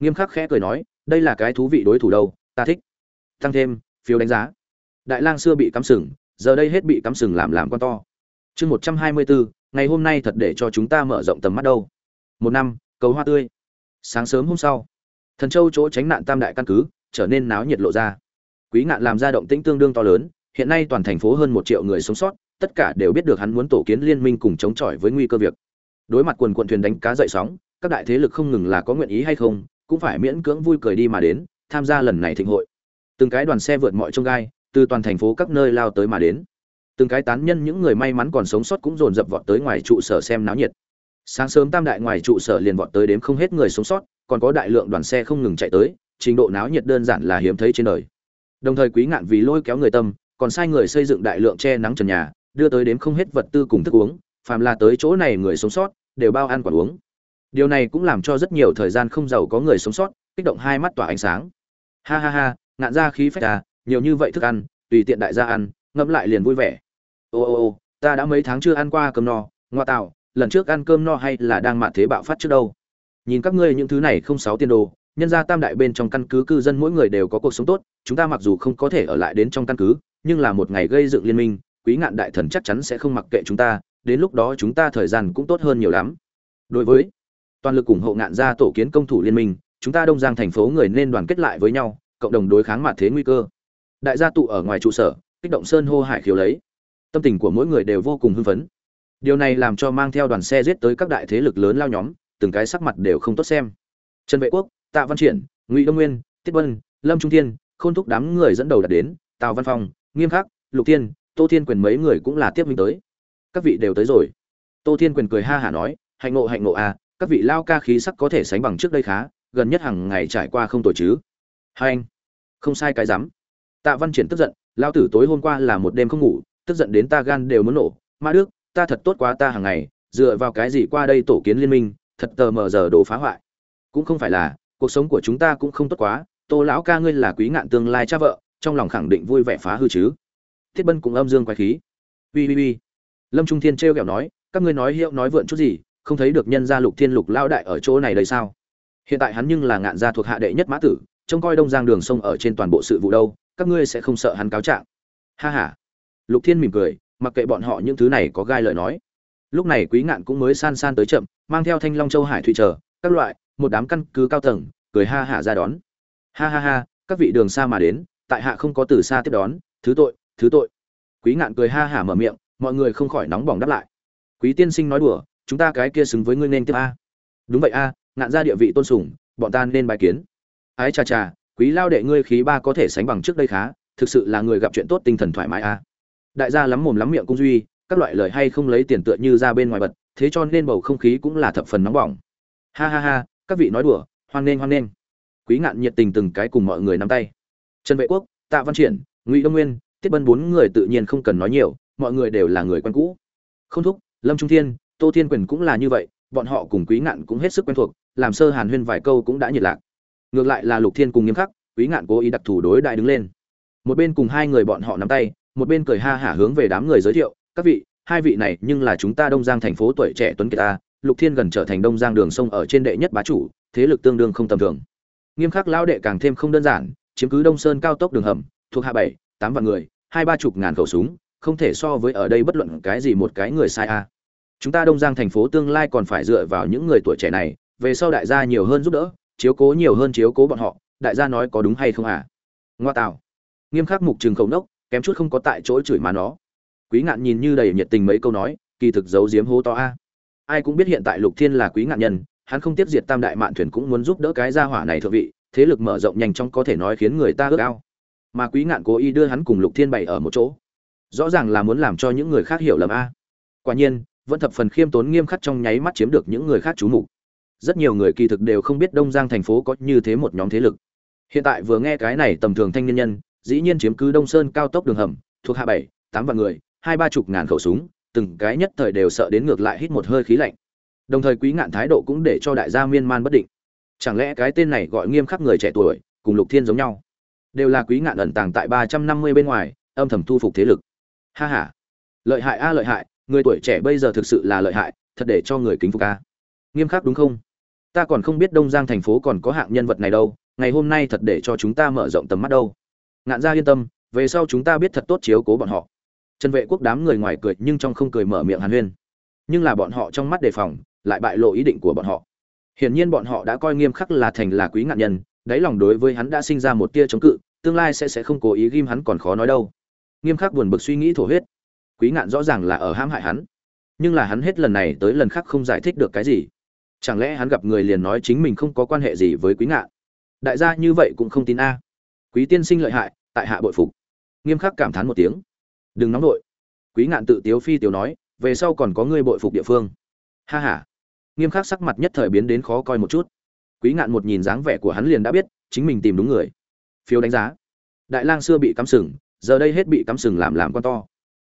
Speaker 1: Nghiêm khắc khẽ cười nói, đây là cái thú vị đối thủ đâu, ta thích. Tăng thêm, phiếu đánh giá. Đại lang xưa bị cắm sừng, giờ đây hết bị cắm sừng làm làm con to. Chương một trăm hai mươi bốn ngày hôm nay thật để cho chúng ta mở rộng tầm mắt đâu. Một năm, cầu hoa tươi. Sáng sớm hôm sau, thần châu chỗ tránh nạn tam đại căn cứ, trở nên náo nhiệt lộ ra. Quý ngạn làm ra động tĩnh tương đương to lớn, hiện nay toàn thành phố hơn một triệu người sống sót, tất cả đều biết được hắn muốn tổ kiến liên minh cùng chống chọi với nguy cơ việc đối mặt quần quận thuyền đánh cá dậy sóng, các đại thế lực không ngừng là có nguyện ý hay không, cũng phải miễn cưỡng vui cười đi mà đến, tham gia lần này thịnh hội. Từng cái đoàn xe vượt mọi trông gai, từ toàn thành phố các nơi lao tới mà đến. Từng cái tán nhân những người may mắn còn sống sót cũng dồn dập vọt tới ngoài trụ sở xem náo nhiệt. Sáng sớm tam đại ngoài trụ sở liền vọt tới đếm không hết người sống sót, còn có đại lượng đoàn xe không ngừng chạy tới, trình độ náo nhiệt đơn giản là hiếm thấy trên đời. Đồng thời quý ngạn vì lôi kéo người tâm, còn sai người xây dựng đại lượng che nắng trần nhà, đưa tới đếm không hết vật tư cùng thức uống phàm là tới chỗ này người sống sót, đều bao ăn quả uống. Điều này cũng làm cho rất nhiều thời gian không giàu có người sống sót, kích động hai mắt tỏa ánh sáng. Ha ha ha, ngạn ra khí phách à nhiều như vậy thức ăn, tùy tiện đại gia ăn, ngẫm lại liền vui vẻ. Ô ô ô, ta đã mấy tháng chưa ăn qua cơm no, ngoa tạo, lần trước ăn cơm no hay là đang mạn thế bạo phát trước đâu? Nhìn các ngươi những thứ này không sáu tiền đồ, nhân gia tam đại bên trong căn cứ cư dân mỗi người đều có cuộc sống tốt, chúng ta mặc dù không có thể ở lại đến trong căn cứ, nhưng là một ngày gây dựng liên minh, quý ngạn đại thần chắc chắn sẽ không mặc kệ chúng ta đến lúc đó chúng ta thời gian cũng tốt hơn nhiều lắm. Đối với toàn lực ủng hộ ngạn gia tổ kiến công thủ liên minh, chúng ta đông giang thành phố người nên đoàn kết lại với nhau, cộng đồng đối kháng mặt thế nguy cơ. Đại gia tụ ở ngoài trụ sở, kích động sơn hô hải khiếu lấy. Tâm tình của mỗi người đều vô cùng hưng phấn. Điều này làm cho mang theo đoàn xe giết tới các đại thế lực lớn lao nhóm, từng cái sắc mặt đều không tốt xem. Trần vệ quốc, tạ văn triển, ngụy đông nguyên, tiết vân, lâm trung thiên, khôn thúc đám người dẫn đầu đặt đến, tào văn phong, nghiêm khắc, lục thiên, tô thiên quyền mấy người cũng là tiếp minh tới các vị đều tới rồi. Tô thiên quyền cười ha hả nói, hạnh ngộ hạnh ngộ à các vị lao ca khí sắc có thể sánh bằng trước đây khá, gần nhất hàng ngày trải qua không tội chứ. Hai anh, không sai cái rắm. Tạ văn triển tức giận, lao tử tối hôm qua là một đêm không ngủ, tức giận đến ta gan đều muốn nổ. Ma đức, ta thật tốt quá ta hàng ngày, dựa vào cái gì qua đây tổ kiến liên minh, thật tờ mờ giờ đổ phá hoại. Cũng không phải là, cuộc sống của chúng ta cũng không tốt quá, tô lão ca ngươi là quý ngạn tương lai cha vợ, trong lòng khẳng định vui vẻ phá hư chứ. Thiết bân cũng âm dương quái khí. Ui ui ui lâm trung thiên trêu ghẹo nói, các ngươi nói hiệu nói vượn chút gì, không thấy được nhân gia lục thiên lục lao đại ở chỗ này đây sao? Hiện tại hắn nhưng là ngạn gia thuộc hạ đệ nhất mã tử, trông coi đông giang đường sông ở trên toàn bộ sự vụ đâu, các ngươi sẽ không sợ hắn cáo trạng. Ha ha. Lục thiên mỉm cười, mặc kệ bọn họ những thứ này có gai lời nói. Lúc này quý ngạn cũng mới san san tới chậm, mang theo thanh long châu hải thủy trở các loại, một đám căn cứ cao tầng, cười ha hả ra đón. Ha ha ha, các vị đường xa mà đến, tại hạ không có từ xa tiếp đón, thứ tội thứ tội. Quý ngạn cười ha hả mở miệng mọi người không khỏi nóng bỏng đáp lại. Quý tiên sinh nói đùa, chúng ta cái kia xứng với ngươi nên tiếp a. Đúng vậy a, ngạn ra địa vị tôn sùng, bọn ta nên bài kiến. Ái cha cha quý lao đệ ngươi khí ba có thể sánh bằng trước đây khá, thực sự là người gặp chuyện tốt tinh thần thoải mái a. Đại gia lắm mồm lắm miệng cung duy, các loại lời hay không lấy tiền tựa như ra bên ngoài bật, thế cho nên bầu không khí cũng là thập phần nóng bỏng. Ha ha ha, các vị nói đùa, hoan nghênh hoan nghênh. Quý ngạn nhiệt tình từng cái cùng mọi người nắm tay. Trần vệ quốc, tạ văn triển, ngụy đông nguyên, tiết bân bốn người tự nhiên không cần nói nhiều mọi người đều là người quen cũ. Không thúc, lâm trung thiên, tô thiên quyền cũng là như vậy, bọn họ cùng quý ngạn cũng hết sức quen thuộc, làm sơ hàn huyên vài câu cũng đã nhiệt lạc. Ngược lại là lục thiên cùng nghiêm khắc, quý ngạn cố ý đặc thù đối đại đứng lên. Một bên cùng hai người bọn họ nắm tay, một bên cười ha hả hướng về đám người giới thiệu, các vị, hai vị này nhưng là chúng ta đông giang thành phố tuổi trẻ tuấn kiệt ta, lục thiên gần trở thành đông giang đường sông ở trên đệ nhất bá chủ, thế lực tương đương không tầm thường. Nghiêm khắc lão đệ càng thêm không đơn giản, chiếm cứ đông sơn cao tốc đường hầm, thuộc hạ bảy, tám vạn người, hai ba chục ngàn khẩu súng không thể so với ở đây bất luận cái gì một cái người sai a. Chúng ta đông giang thành phố tương lai còn phải dựa vào những người tuổi trẻ này, về sau đại gia nhiều hơn giúp đỡ, chiếu cố nhiều hơn chiếu cố bọn họ, đại gia nói có đúng hay không à? Ngoa tạo. Nghiêm khắc mục trường khẩu nốc, kém chút không có tại chỗ chửi mà nó. Quý ngạn nhìn như đầy nhiệt tình mấy câu nói, kỳ thực giấu giếm hố to a. Ai cũng biết hiện tại lục thiên là quý ngạn nhân, hắn không tiếp diệt tam đại mạn thuyền cũng muốn giúp đỡ cái gia hỏa này thượng vị, thế lực mở rộng nhanh chóng có thể nói khiến người ta ước ao. Mà quý ngạn cố ý đưa hắn cùng lục thiên bày ở một chỗ rõ ràng là muốn làm cho những người khác hiểu lầm a. Quả nhiên, vẫn thập phần khiêm tốn nghiêm khắc trong nháy mắt chiếm được những người khác chú mục. Rất nhiều người kỳ thực đều không biết đông giang thành phố có như thế một nhóm thế lực. Hiện tại vừa nghe cái này tầm thường thanh niên nhân, dĩ nhiên chiếm cứ đông sơn cao tốc đường hầm, thuộc hạ bảy, tám vạn người, hai ba chục ngàn khẩu súng, từng cái nhất thời đều sợ đến ngược lại hít một hơi khí lạnh. Đồng thời quý ngạn thái độ cũng để cho đại gia miên man bất định. Chẳng lẽ cái tên này gọi nghiêm khắc người trẻ tuổi, cùng lục thiên giống nhau? Đều là quý ngạn ẩn tàng tại ba trăm năm mươi bên ngoài, âm thầm thu phục thế lực ha ha. Lợi hại a, lợi hại, người tuổi trẻ bây giờ thực sự là lợi hại, thật để cho người kính phục a. Nghiêm khắc đúng không? Ta còn không biết đông giang thành phố còn có hạng nhân vật này đâu, ngày hôm nay thật để cho chúng ta mở rộng tầm mắt đâu. Ngạn gia yên tâm, về sau chúng ta biết thật tốt chiếu cố bọn họ. Trần vệ quốc đám người ngoài cười nhưng trong không cười mở miệng hàn huyên. Nhưng là bọn họ trong mắt đề phòng, lại bại lộ ý định của bọn họ. Hiển nhiên bọn họ đã coi nghiêm khắc là thành là quý ngạn nhân, đáy lòng đối với hắn đã sinh ra một tia chống cự, tương lai sẽ sẽ không cố ý ghim hắn còn khó nói đâu nghiêm khắc buồn bực suy nghĩ thổ huyết. Quý ngạn rõ ràng là ở hãm hại hắn. Nhưng là hắn hết lần này tới lần khác không giải thích được cái gì. Chẳng lẽ hắn gặp người liền nói chính mình không có quan hệ gì với quý ngạn? Đại gia như vậy cũng không tin a. Quý tiên sinh lợi hại, tại hạ bội phục. Nghiêm khắc cảm thán một tiếng. Đừng nóng đội quý ngạn tự tiếu phi tiếu nói, về sau còn có ngươi bội phục địa phương. Ha ha. Nghiêm khắc sắc mặt nhất thời biến đến khó coi một chút. Quý ngạn một nhìn dáng vẻ của hắn liền đã biết, chính mình tìm đúng người. Phiếu đánh giá. Đại lang xưa bị cắm sừng giờ đây hết bị cắm sừng làm làm con to.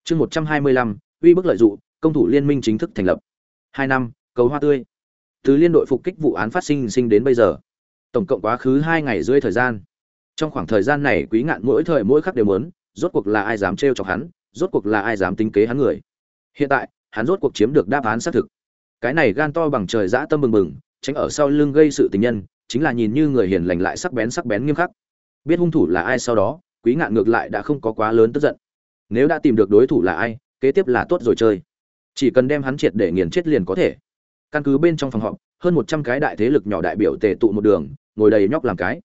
Speaker 1: Chương một trăm hai mươi lăm, uy bức lợi dụng công thủ liên minh chính thức thành lập. Hai năm, cầu hoa tươi. Từ liên đội phục kích vụ án phát sinh sinh đến bây giờ. Tổng cộng quá khứ hai ngày rưỡi thời gian. Trong khoảng thời gian này, quý ngạn mỗi thời mỗi khắc đều muốn, rốt cuộc là ai dám trêu chọc hắn, rốt cuộc là ai dám tính kế hắn người. Hiện tại, hắn rốt cuộc chiếm được đáp án xác thực. Cái này gan to bằng trời dã tâm bừng bừng, tránh ở sau lưng gây sự tình nhân, chính là nhìn như người hiền lành lại sắc bén sắc bén nghiêm khắc. Biết hung thủ là ai sau đó quý ngạn ngược lại đã không có quá lớn tức giận. Nếu đã tìm được đối thủ là ai, kế tiếp là tốt rồi chơi. Chỉ cần đem hắn triệt để nghiền chết liền có thể. Căn cứ bên trong phòng họp, hơn một trăm cái đại thế lực nhỏ đại biểu tề tụ một đường, ngồi đầy nhóc làm cái.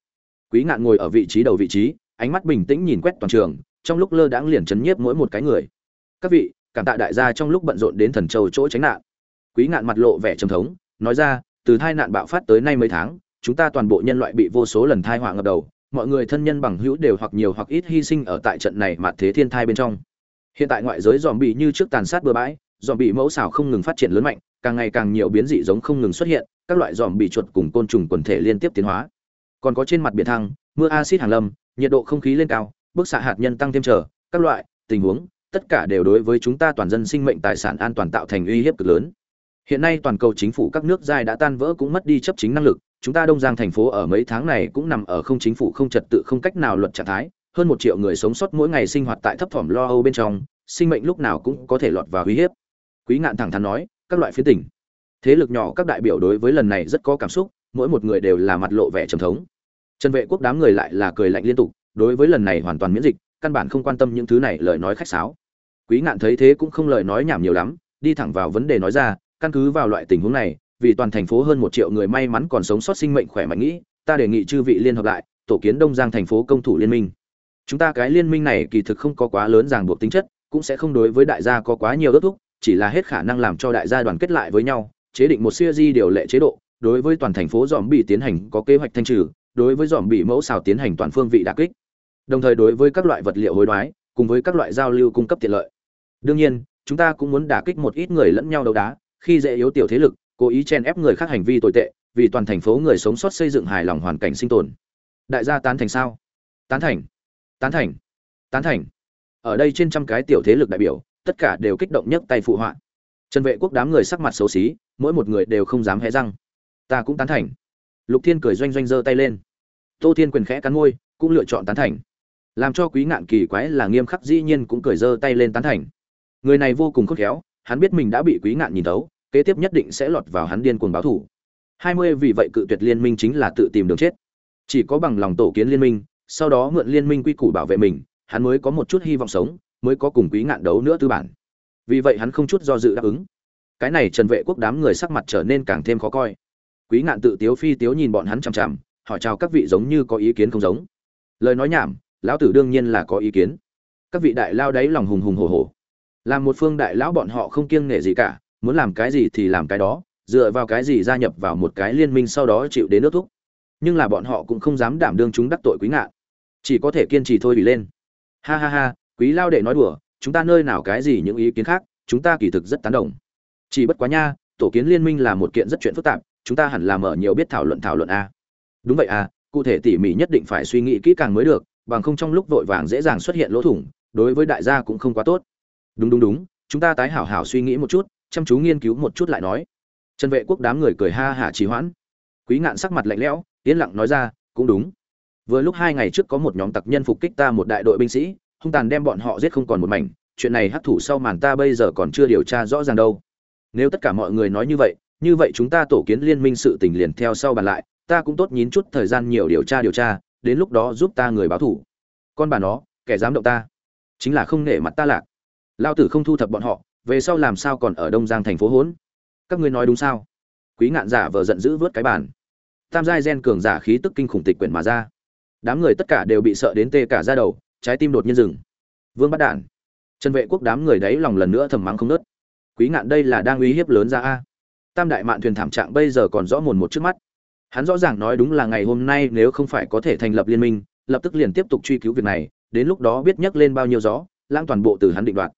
Speaker 1: Quý ngạn ngồi ở vị trí đầu vị trí, ánh mắt bình tĩnh nhìn quét toàn trường, trong lúc lơ đãng liền chấn nhiếp mỗi một cái người. Các vị, cảm tạ đại gia trong lúc bận rộn đến thần châu chỗ tránh nạn. Quý ngạn mặt lộ vẻ trầm thống, nói ra, từ tai nạn bạo phát tới nay mấy tháng, chúng ta toàn bộ nhân loại bị vô số lần thai họa ngập đầu mọi người thân nhân bằng hữu đều hoặc nhiều hoặc ít hy sinh ở tại trận này mà thế thiên thai bên trong. Hiện tại ngoại giới dòm bị như trước tàn sát bừa bãi dòm bị mẫu xảo không ngừng phát triển lớn mạnh, càng ngày càng nhiều biến dị giống không ngừng xuất hiện, các loại dòm bị chuột cùng côn trùng quần thể liên tiếp tiến hóa. Còn có trên mặt biển thăng, mưa axit hàng lâm, nhiệt độ không khí lên cao, bức xạ hạt nhân tăng thêm trở, các loại tình huống, tất cả đều đối với chúng ta toàn dân sinh mệnh tài sản an toàn tạo thành uy hiếp cực lớn. Hiện nay toàn cầu chính phủ các nước giai đã tan vỡ cũng mất đi chấp chính năng lực chúng ta đông giang thành phố ở mấy tháng này cũng nằm ở không chính phủ, không trật tự, không cách nào luật trạng thái. Hơn một triệu người sống sót mỗi ngày sinh hoạt tại thấp thỏm lo âu bên trong, sinh mệnh lúc nào cũng có thể lọt vào uy hiếp. Quý ngạn thẳng thắn nói, các loại phía tỉnh thế lực nhỏ các đại biểu đối với lần này rất có cảm xúc, mỗi một người đều là mặt lộ vẻ trầm thống. Trần vệ quốc đám người lại là cười lạnh liên tục, đối với lần này hoàn toàn miễn dịch, căn bản không quan tâm những thứ này, lời nói khách sáo. Quý ngạn thấy thế cũng không lời nói nhảm nhiều lắm, đi thẳng vào vấn đề nói ra, căn cứ vào loại tình huống này vì toàn thành phố hơn một triệu người may mắn còn sống sót sinh mệnh khỏe mạnh nghĩ, ta đề nghị chư vị liên hợp lại, tổ kiến đông giang thành phố công thủ liên minh. Chúng ta cái liên minh này kỳ thực không có quá lớn ràng buộc tính chất, cũng sẽ không đối với đại gia có quá nhiều ước thúc, chỉ là hết khả năng làm cho đại gia đoàn kết lại với nhau, chế định một siêu di điều lệ chế độ, đối với toàn thành phố dòm bị tiến hành có kế hoạch thanh trừ, đối với dòm bị mẫu xào tiến hành toàn phương vị đà kích. Đồng thời đối với các loại vật liệu hối đoái, cùng với các loại giao lưu cung cấp tiện lợi. Đương nhiên, chúng ta cũng muốn đả kích một ít người lẫn nhau đấu đá, khi dễ yếu tiểu thế lực cố ý chen ép người khác hành vi tồi tệ, vì toàn thành phố người sống sót xây dựng hài lòng hoàn cảnh sinh tồn. Đại gia tán thành sao? Tán thành. Tán thành. Tán thành. Ở đây trên trăm cái tiểu thế lực đại biểu, tất cả đều kích động nhất tay phụ họa. Trần vệ quốc đám người sắc mặt xấu xí, mỗi một người đều không dám hé răng. Ta cũng tán thành. Lục thiên cười doanh doanh giơ tay lên. Tô thiên quyền khẽ cắn môi, cũng lựa chọn tán thành. Làm cho quý ngạn kỳ quái là nghiêm khắc dĩ nhiên cũng cười giơ tay lên tán thành. Người này vô cùng khôn khéo, hắn biết mình đã bị quý ngạn nhìn tấu kế tiếp nhất định sẽ lọt vào hắn điên cuồng báo thủ. Hai mươi vì vậy cự tuyệt liên minh chính là tự tìm đường chết. Chỉ có bằng lòng tổ kiến liên minh, sau đó mượn liên minh quy củ bảo vệ mình, hắn mới có một chút hy vọng sống, mới có cùng quý ngạn đấu nữa tư bản. Vì vậy hắn không chút do dự đáp ứng. Cái này trần vệ quốc đám người sắc mặt trở nên càng thêm khó coi. Quý ngạn tự tiếu phi tiếu nhìn bọn hắn chằm chằm, hỏi chào các vị giống như có ý kiến không giống. Lời nói nhảm, lão tử đương nhiên là có ý kiến. Các vị đại lao đấy lòng hùng hùng hổ hổ. Làm một phương đại lão bọn họ không kiêng nể gì cả muốn làm cái gì thì làm cái đó, dựa vào cái gì gia nhập vào một cái liên minh sau đó chịu đến nước thúc. Nhưng là bọn họ cũng không dám đảm đương chúng đắc tội quý ngạn. Chỉ có thể kiên trì thôi ủy lên. Ha ha ha, quý lao đệ nói đùa, chúng ta nơi nào cái gì những ý kiến khác, chúng ta kỳ thực rất tán đồng. Chỉ bất quá nha, tổ kiến liên minh là một kiện rất chuyện phức tạp, chúng ta hẳn là mở nhiều biết thảo luận thảo luận a. Đúng vậy à cụ thể tỉ mỉ nhất định phải suy nghĩ kỹ càng mới được, bằng không trong lúc vội vàng dễ dàng xuất hiện lỗ thủng, đối với đại gia cũng không quá tốt. Đúng đúng đúng, chúng ta tái hảo hảo suy nghĩ một chút chăm chú nghiên cứu một chút lại nói. Trần vệ quốc đám người cười ha hả trì hoãn. Quý ngạn sắc mặt lạnh lẽo, yên lặng nói ra, cũng đúng. Vừa lúc hai ngày trước có một nhóm tặc nhân phục kích ta một đại đội binh sĩ, hung tàn đem bọn họ giết không còn một mảnh, chuyện này hắc thủ sau màn ta bây giờ còn chưa điều tra rõ ràng đâu. Nếu tất cả mọi người nói như vậy như vậy chúng ta tổ kiến liên minh sự tình liền theo sau bàn lại, ta cũng tốt nhín chút thời gian nhiều điều tra điều tra, đến lúc đó giúp ta người báo thủ. Con bà nó, kẻ dám động ta, chính là không nể mặt ta lạc. Lao tử không thu thập bọn họ về sau làm sao còn ở đông giang thành phố hỗn? Các ngươi nói đúng sao? Quý ngạn giả vờ giận dữ vớt cái bàn. Tam giai gen cường giả khí tức kinh khủng tịch quyển mà ra. Đám người tất cả đều bị sợ đến tê cả ra đầu, trái tim đột nhiên dừng. Vương bắt đản. Trần vệ quốc đám người đấy lòng lần nữa thầm mắng không nớt. Quý ngạn đây là đang uy hiếp lớn ra a. Tam đại mạn thuyền thảm trạng bây giờ còn rõ mồn một trước mắt. Hắn rõ ràng nói đúng là ngày hôm nay nếu không phải có thể thành lập liên minh, lập tức liền tiếp tục truy cứu việc này, đến lúc đó biết nhắc lên bao nhiêu gió, lãng toàn bộ từ hắn định đoạt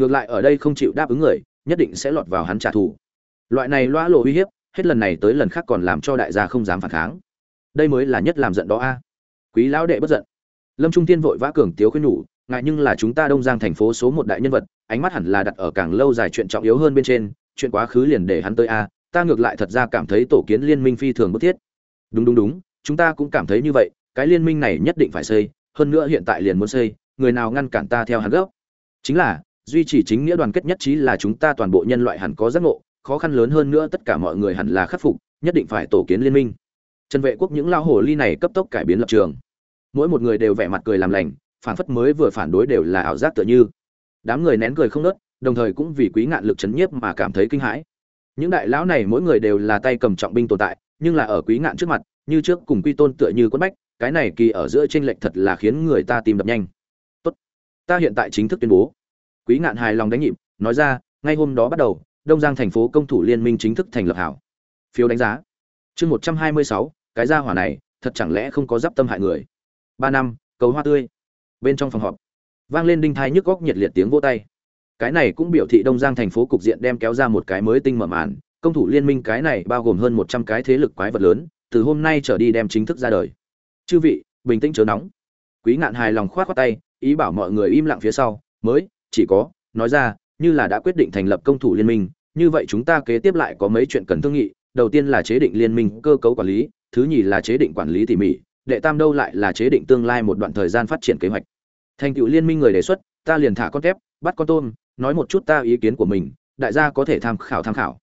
Speaker 1: ngược lại ở đây không chịu đáp ứng người, nhất định sẽ lọt vào hắn trả thù. Loại này loa lộ uy hiếp, hết lần này tới lần khác còn làm cho đại gia không dám phản kháng. Đây mới là nhất làm giận đó a. À? Quý lão đệ bất giận. Lâm trung tiên vội vã cường tiếu khuyên nhủ, ngại nhưng là chúng ta đông giang thành phố số một đại nhân vật, ánh mắt hẳn là đặt ở càng lâu dài chuyện trọng yếu hơn bên trên, chuyện quá khứ liền để hắn tới a à? ta ngược lại thật ra cảm thấy tổ kiến liên minh phi thường bất thiết. Đúng đúng đúng, chúng ta cũng cảm thấy như vậy, cái liên minh này nhất định phải xây, hơn nữa hiện tại liền muốn xây, người nào ngăn cản ta theo hắn gốc? Chính là duy trì chính nghĩa đoàn kết nhất trí là chúng ta toàn bộ nhân loại hẳn có giác ngộ, khó khăn lớn hơn nữa tất cả mọi người hẳn là khắc phục, nhất định phải tổ kiến liên minh. Trần vệ quốc những lao hồ ly này cấp tốc cải biến lập trường. Mỗi một người đều vẻ mặt cười làm lành phản phất mới vừa phản đối đều là ảo giác tựa như. Đám người nén cười không nớt, đồng thời cũng vì quý ngạn lực chấn nhiếp mà cảm thấy kinh hãi. Những đại lão này mỗi người đều là tay cầm trọng binh tồn tại, nhưng là ở quý ngạn trước mặt, như trước cùng quy tôn tựa như quất bách, cái này kỳ ở giữa tranh lệch thật là khiến người ta tìm đập nhanh. Tốt, ta hiện tại chính thức tuyên bố quý ngạn hài lòng đánh nhịp, nói ra, ngay hôm đó bắt đầu, đông giang thành phố công thủ liên minh chính thức thành lập hảo. Phiếu đánh giá. Chương một trăm hai mươi sáu, cái gia hỏa này, thật chẳng lẽ không có giáp tâm hại người? Ba năm, cầu hoa tươi. Bên trong phòng họp, vang lên đinh thai nhức góc nhiệt liệt tiếng vỗ tay. Cái này cũng biểu thị đông giang thành phố cục diện đem kéo ra một cái mới tinh mở màn. Công thủ liên minh cái này bao gồm hơn một trăm cái thế lực quái vật lớn, từ hôm nay trở đi đem chính thức ra đời. Chư vị, bình tĩnh chớ nóng. Quý ngạn hài lòng khoát khoát tay, ý bảo mọi người im lặng phía sau, mới chỉ có, nói ra, như là đã quyết định thành lập công thủ liên minh, như vậy chúng ta kế tiếp lại có mấy chuyện cần thương nghị. Đầu tiên là chế định liên minh cơ cấu quản lý, thứ nhì là chế định quản lý tỉ mỉ, đệ tam đâu lại là chế định tương lai một đoạn thời gian phát triển kế hoạch. Thành tựu liên minh người đề xuất, ta liền thả con tép bắt con tôm, nói một chút ta ý kiến của mình, đại gia có thể tham khảo tham khảo.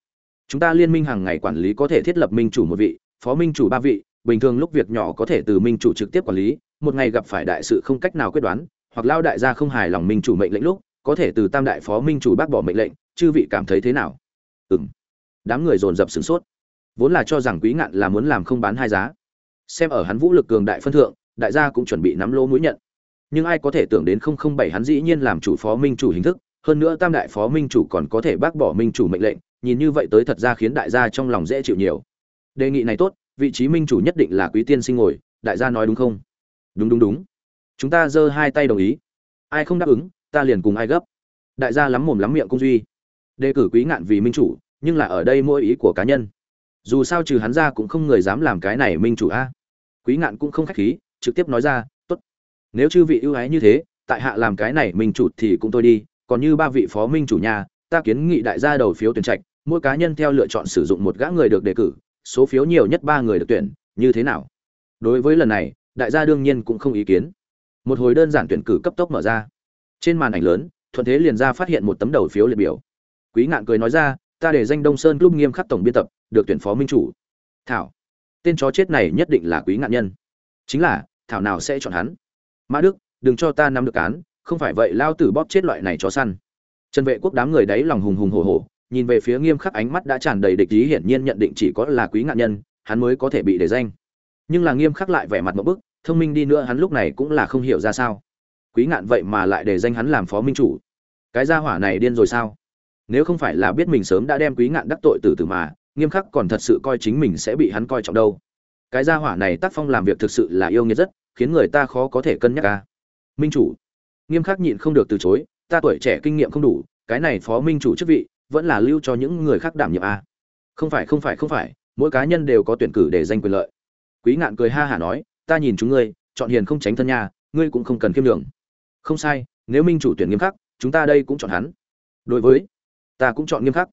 Speaker 1: Chúng ta liên minh hàng ngày quản lý có thể thiết lập minh chủ một vị, phó minh chủ ba vị, bình thường lúc việc nhỏ có thể từ minh chủ trực tiếp quản lý, một ngày gặp phải đại sự không cách nào quyết đoán, hoặc lao đại gia không hài lòng minh chủ mệnh lệnh lúc có thể từ tam đại phó minh chủ bác bỏ mệnh lệnh, chư vị cảm thấy thế nào? Ừng đám người dồn dập sửng sốt. Vốn là cho rằng quý ngạn là muốn làm không bán hai giá. Xem ở hắn vũ lực cường đại phân thượng, đại gia cũng chuẩn bị nắm lỗ mũi nhận. Nhưng ai có thể tưởng đến không không bảy hắn dĩ nhiên làm chủ phó minh chủ hình thức, hơn nữa tam đại phó minh chủ còn có thể bác bỏ minh chủ mệnh lệnh, nhìn như vậy tới thật ra khiến đại gia trong lòng dễ chịu nhiều. Đề nghị này tốt, vị trí minh chủ nhất định là quý tiên sinh ngồi, đại gia nói đúng không? Đúng đúng đúng. Chúng ta giơ hai tay đồng ý. Ai không đáp ứng ta liền cùng ai gấp? Đại gia lắm mồm lắm miệng cung duy. Đề cử quý ngạn vì minh chủ, nhưng là ở đây mỗi ý của cá nhân. Dù sao trừ hắn ra cũng không người dám làm cái này minh chủ a. Quý ngạn cũng không khách khí, trực tiếp nói ra, tốt. Nếu chư vị ưu ái như thế, tại hạ làm cái này minh chủ thì cũng tôi đi, còn như ba vị phó minh chủ nhà, ta kiến nghị đại gia đầu phiếu tuyển trạch, mỗi cá nhân theo lựa chọn sử dụng một gã người được đề cử, số phiếu nhiều nhất ba người được tuyển, như thế nào? Đối với lần này, đại gia đương nhiên cũng không ý kiến. Một hồi đơn giản tuyển cử cấp tốc mở ra trên màn ảnh lớn, thuận thế liền ra phát hiện một tấm đầu phiếu liệt biểu. Quý ngạn cười nói ra, ta để danh đông sơn club nghiêm khắc tổng biên tập, được tuyển phó minh chủ. Thảo. Tên chó chết này nhất định là quý ngạn nhân. Chính là, thảo nào sẽ chọn hắn? Mã đức, đừng cho ta nắm được án, không phải vậy lao tử bóp chết loại này chó săn. Trần vệ quốc đám người đấy lòng hùng hùng hổ hổ, nhìn về phía nghiêm khắc ánh mắt đã tràn đầy địch ý, hiển nhiên nhận định chỉ có là quý ngạn nhân, hắn mới có thể bị để danh. Nhưng là nghiêm khắc lại vẻ mặt một bức, thông minh đi nữa hắn lúc này cũng là không hiểu ra sao quý ngạn vậy mà lại để danh hắn làm phó minh chủ. Cái gia hỏa này điên rồi sao? Nếu không phải là biết mình sớm đã đem quý ngạn đắc tội từ từ mà nghiêm khắc còn thật sự coi chính mình sẽ bị hắn coi trọng đâu. Cái gia hỏa này tác phong làm việc thực sự là yêu nghiệt rất khiến người ta khó có thể cân nhắc ca minh chủ. Nghiêm khắc nhịn không được từ chối ta tuổi trẻ kinh nghiệm không đủ cái này phó minh chủ chức vị vẫn là lưu cho những người khác đảm nhiệm a. Không phải không phải không phải mỗi cá nhân đều có tuyển cử để danh quyền lợi. Quý ngạn cười ha hả nói ta nhìn chúng ngươi chọn hiền không tránh thân nhà, ngươi cũng không cần khiêm đường không sai, nếu minh chủ tuyển nghiêm khắc, chúng ta đây cũng chọn hắn. Đối với, ta cũng chọn nghiêm khắc.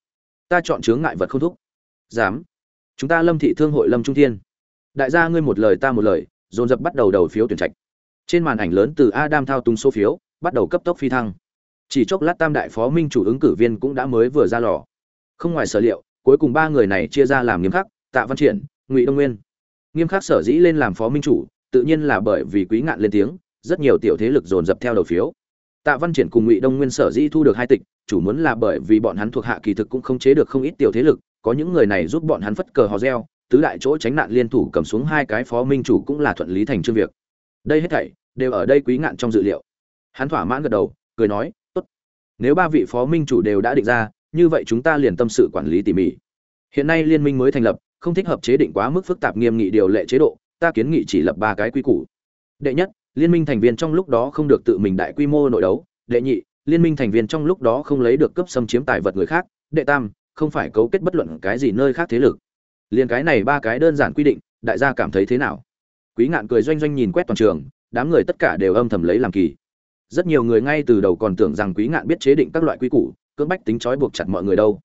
Speaker 1: Ta chọn chướng ngại vật không thúc. Dám. Chúng ta lâm thị thương hội lâm trung thiên. Đại gia ngươi một lời ta một lời, dồn dập bắt đầu đầu phiếu tuyển trạch. Trên màn ảnh lớn từ adam thao túng số phiếu, bắt đầu cấp tốc phi thăng. Chỉ chốc lát tam đại phó minh chủ ứng cử viên cũng đã mới vừa ra lò. Không ngoài sở liệu, cuối cùng ba người này chia ra làm nghiêm khắc, tạ văn triển, ngụy đông nguyên. Nghiêm khắc sở dĩ lên làm phó minh chủ, tự nhiên là bởi vì quý ngạn lên tiếng rất nhiều tiểu thế lực dồn dập theo đầu phiếu. Tạ văn triển cùng ngụy đông nguyên sở dĩ thu được hai tịch, chủ muốn là bởi vì bọn hắn thuộc hạ kỳ thực cũng không chế được không ít tiểu thế lực, có những người này giúp bọn hắn phất cờ hò reo, tứ đại chỗ tránh nạn liên thủ cầm xuống hai cái phó minh chủ cũng là thuận lý thành chương việc. Đây hết thảy đều ở đây quý ngạn trong dự liệu. Hắn thỏa mãn gật đầu, cười nói, tốt. Nếu ba vị phó minh chủ đều đã định ra, như vậy chúng ta liền tâm sự quản lý tỉ mỉ. Hiện nay liên minh mới thành lập, không thích hợp chế định quá mức phức tạp nghiêm nghị điều lệ chế độ, ta kiến nghị chỉ lập ba cái quy củ. Đệ nhất liên minh thành viên trong lúc đó không được tự mình đại quy mô nội đấu. Đệ nhị, liên minh thành viên trong lúc đó không lấy được cấp xâm chiếm tài vật người khác. Đệ tam, không phải cấu kết bất luận cái gì nơi khác thế lực. Liền cái này ba cái đơn giản quy định, đại gia cảm thấy thế nào? Quý ngạn cười doanh doanh nhìn quét toàn trường, đám người tất cả đều âm thầm lấy làm kỳ. Rất nhiều người ngay từ đầu còn tưởng rằng quý ngạn biết chế định các loại quy củ, cưỡng bách tính trói buộc chặt mọi người đâu.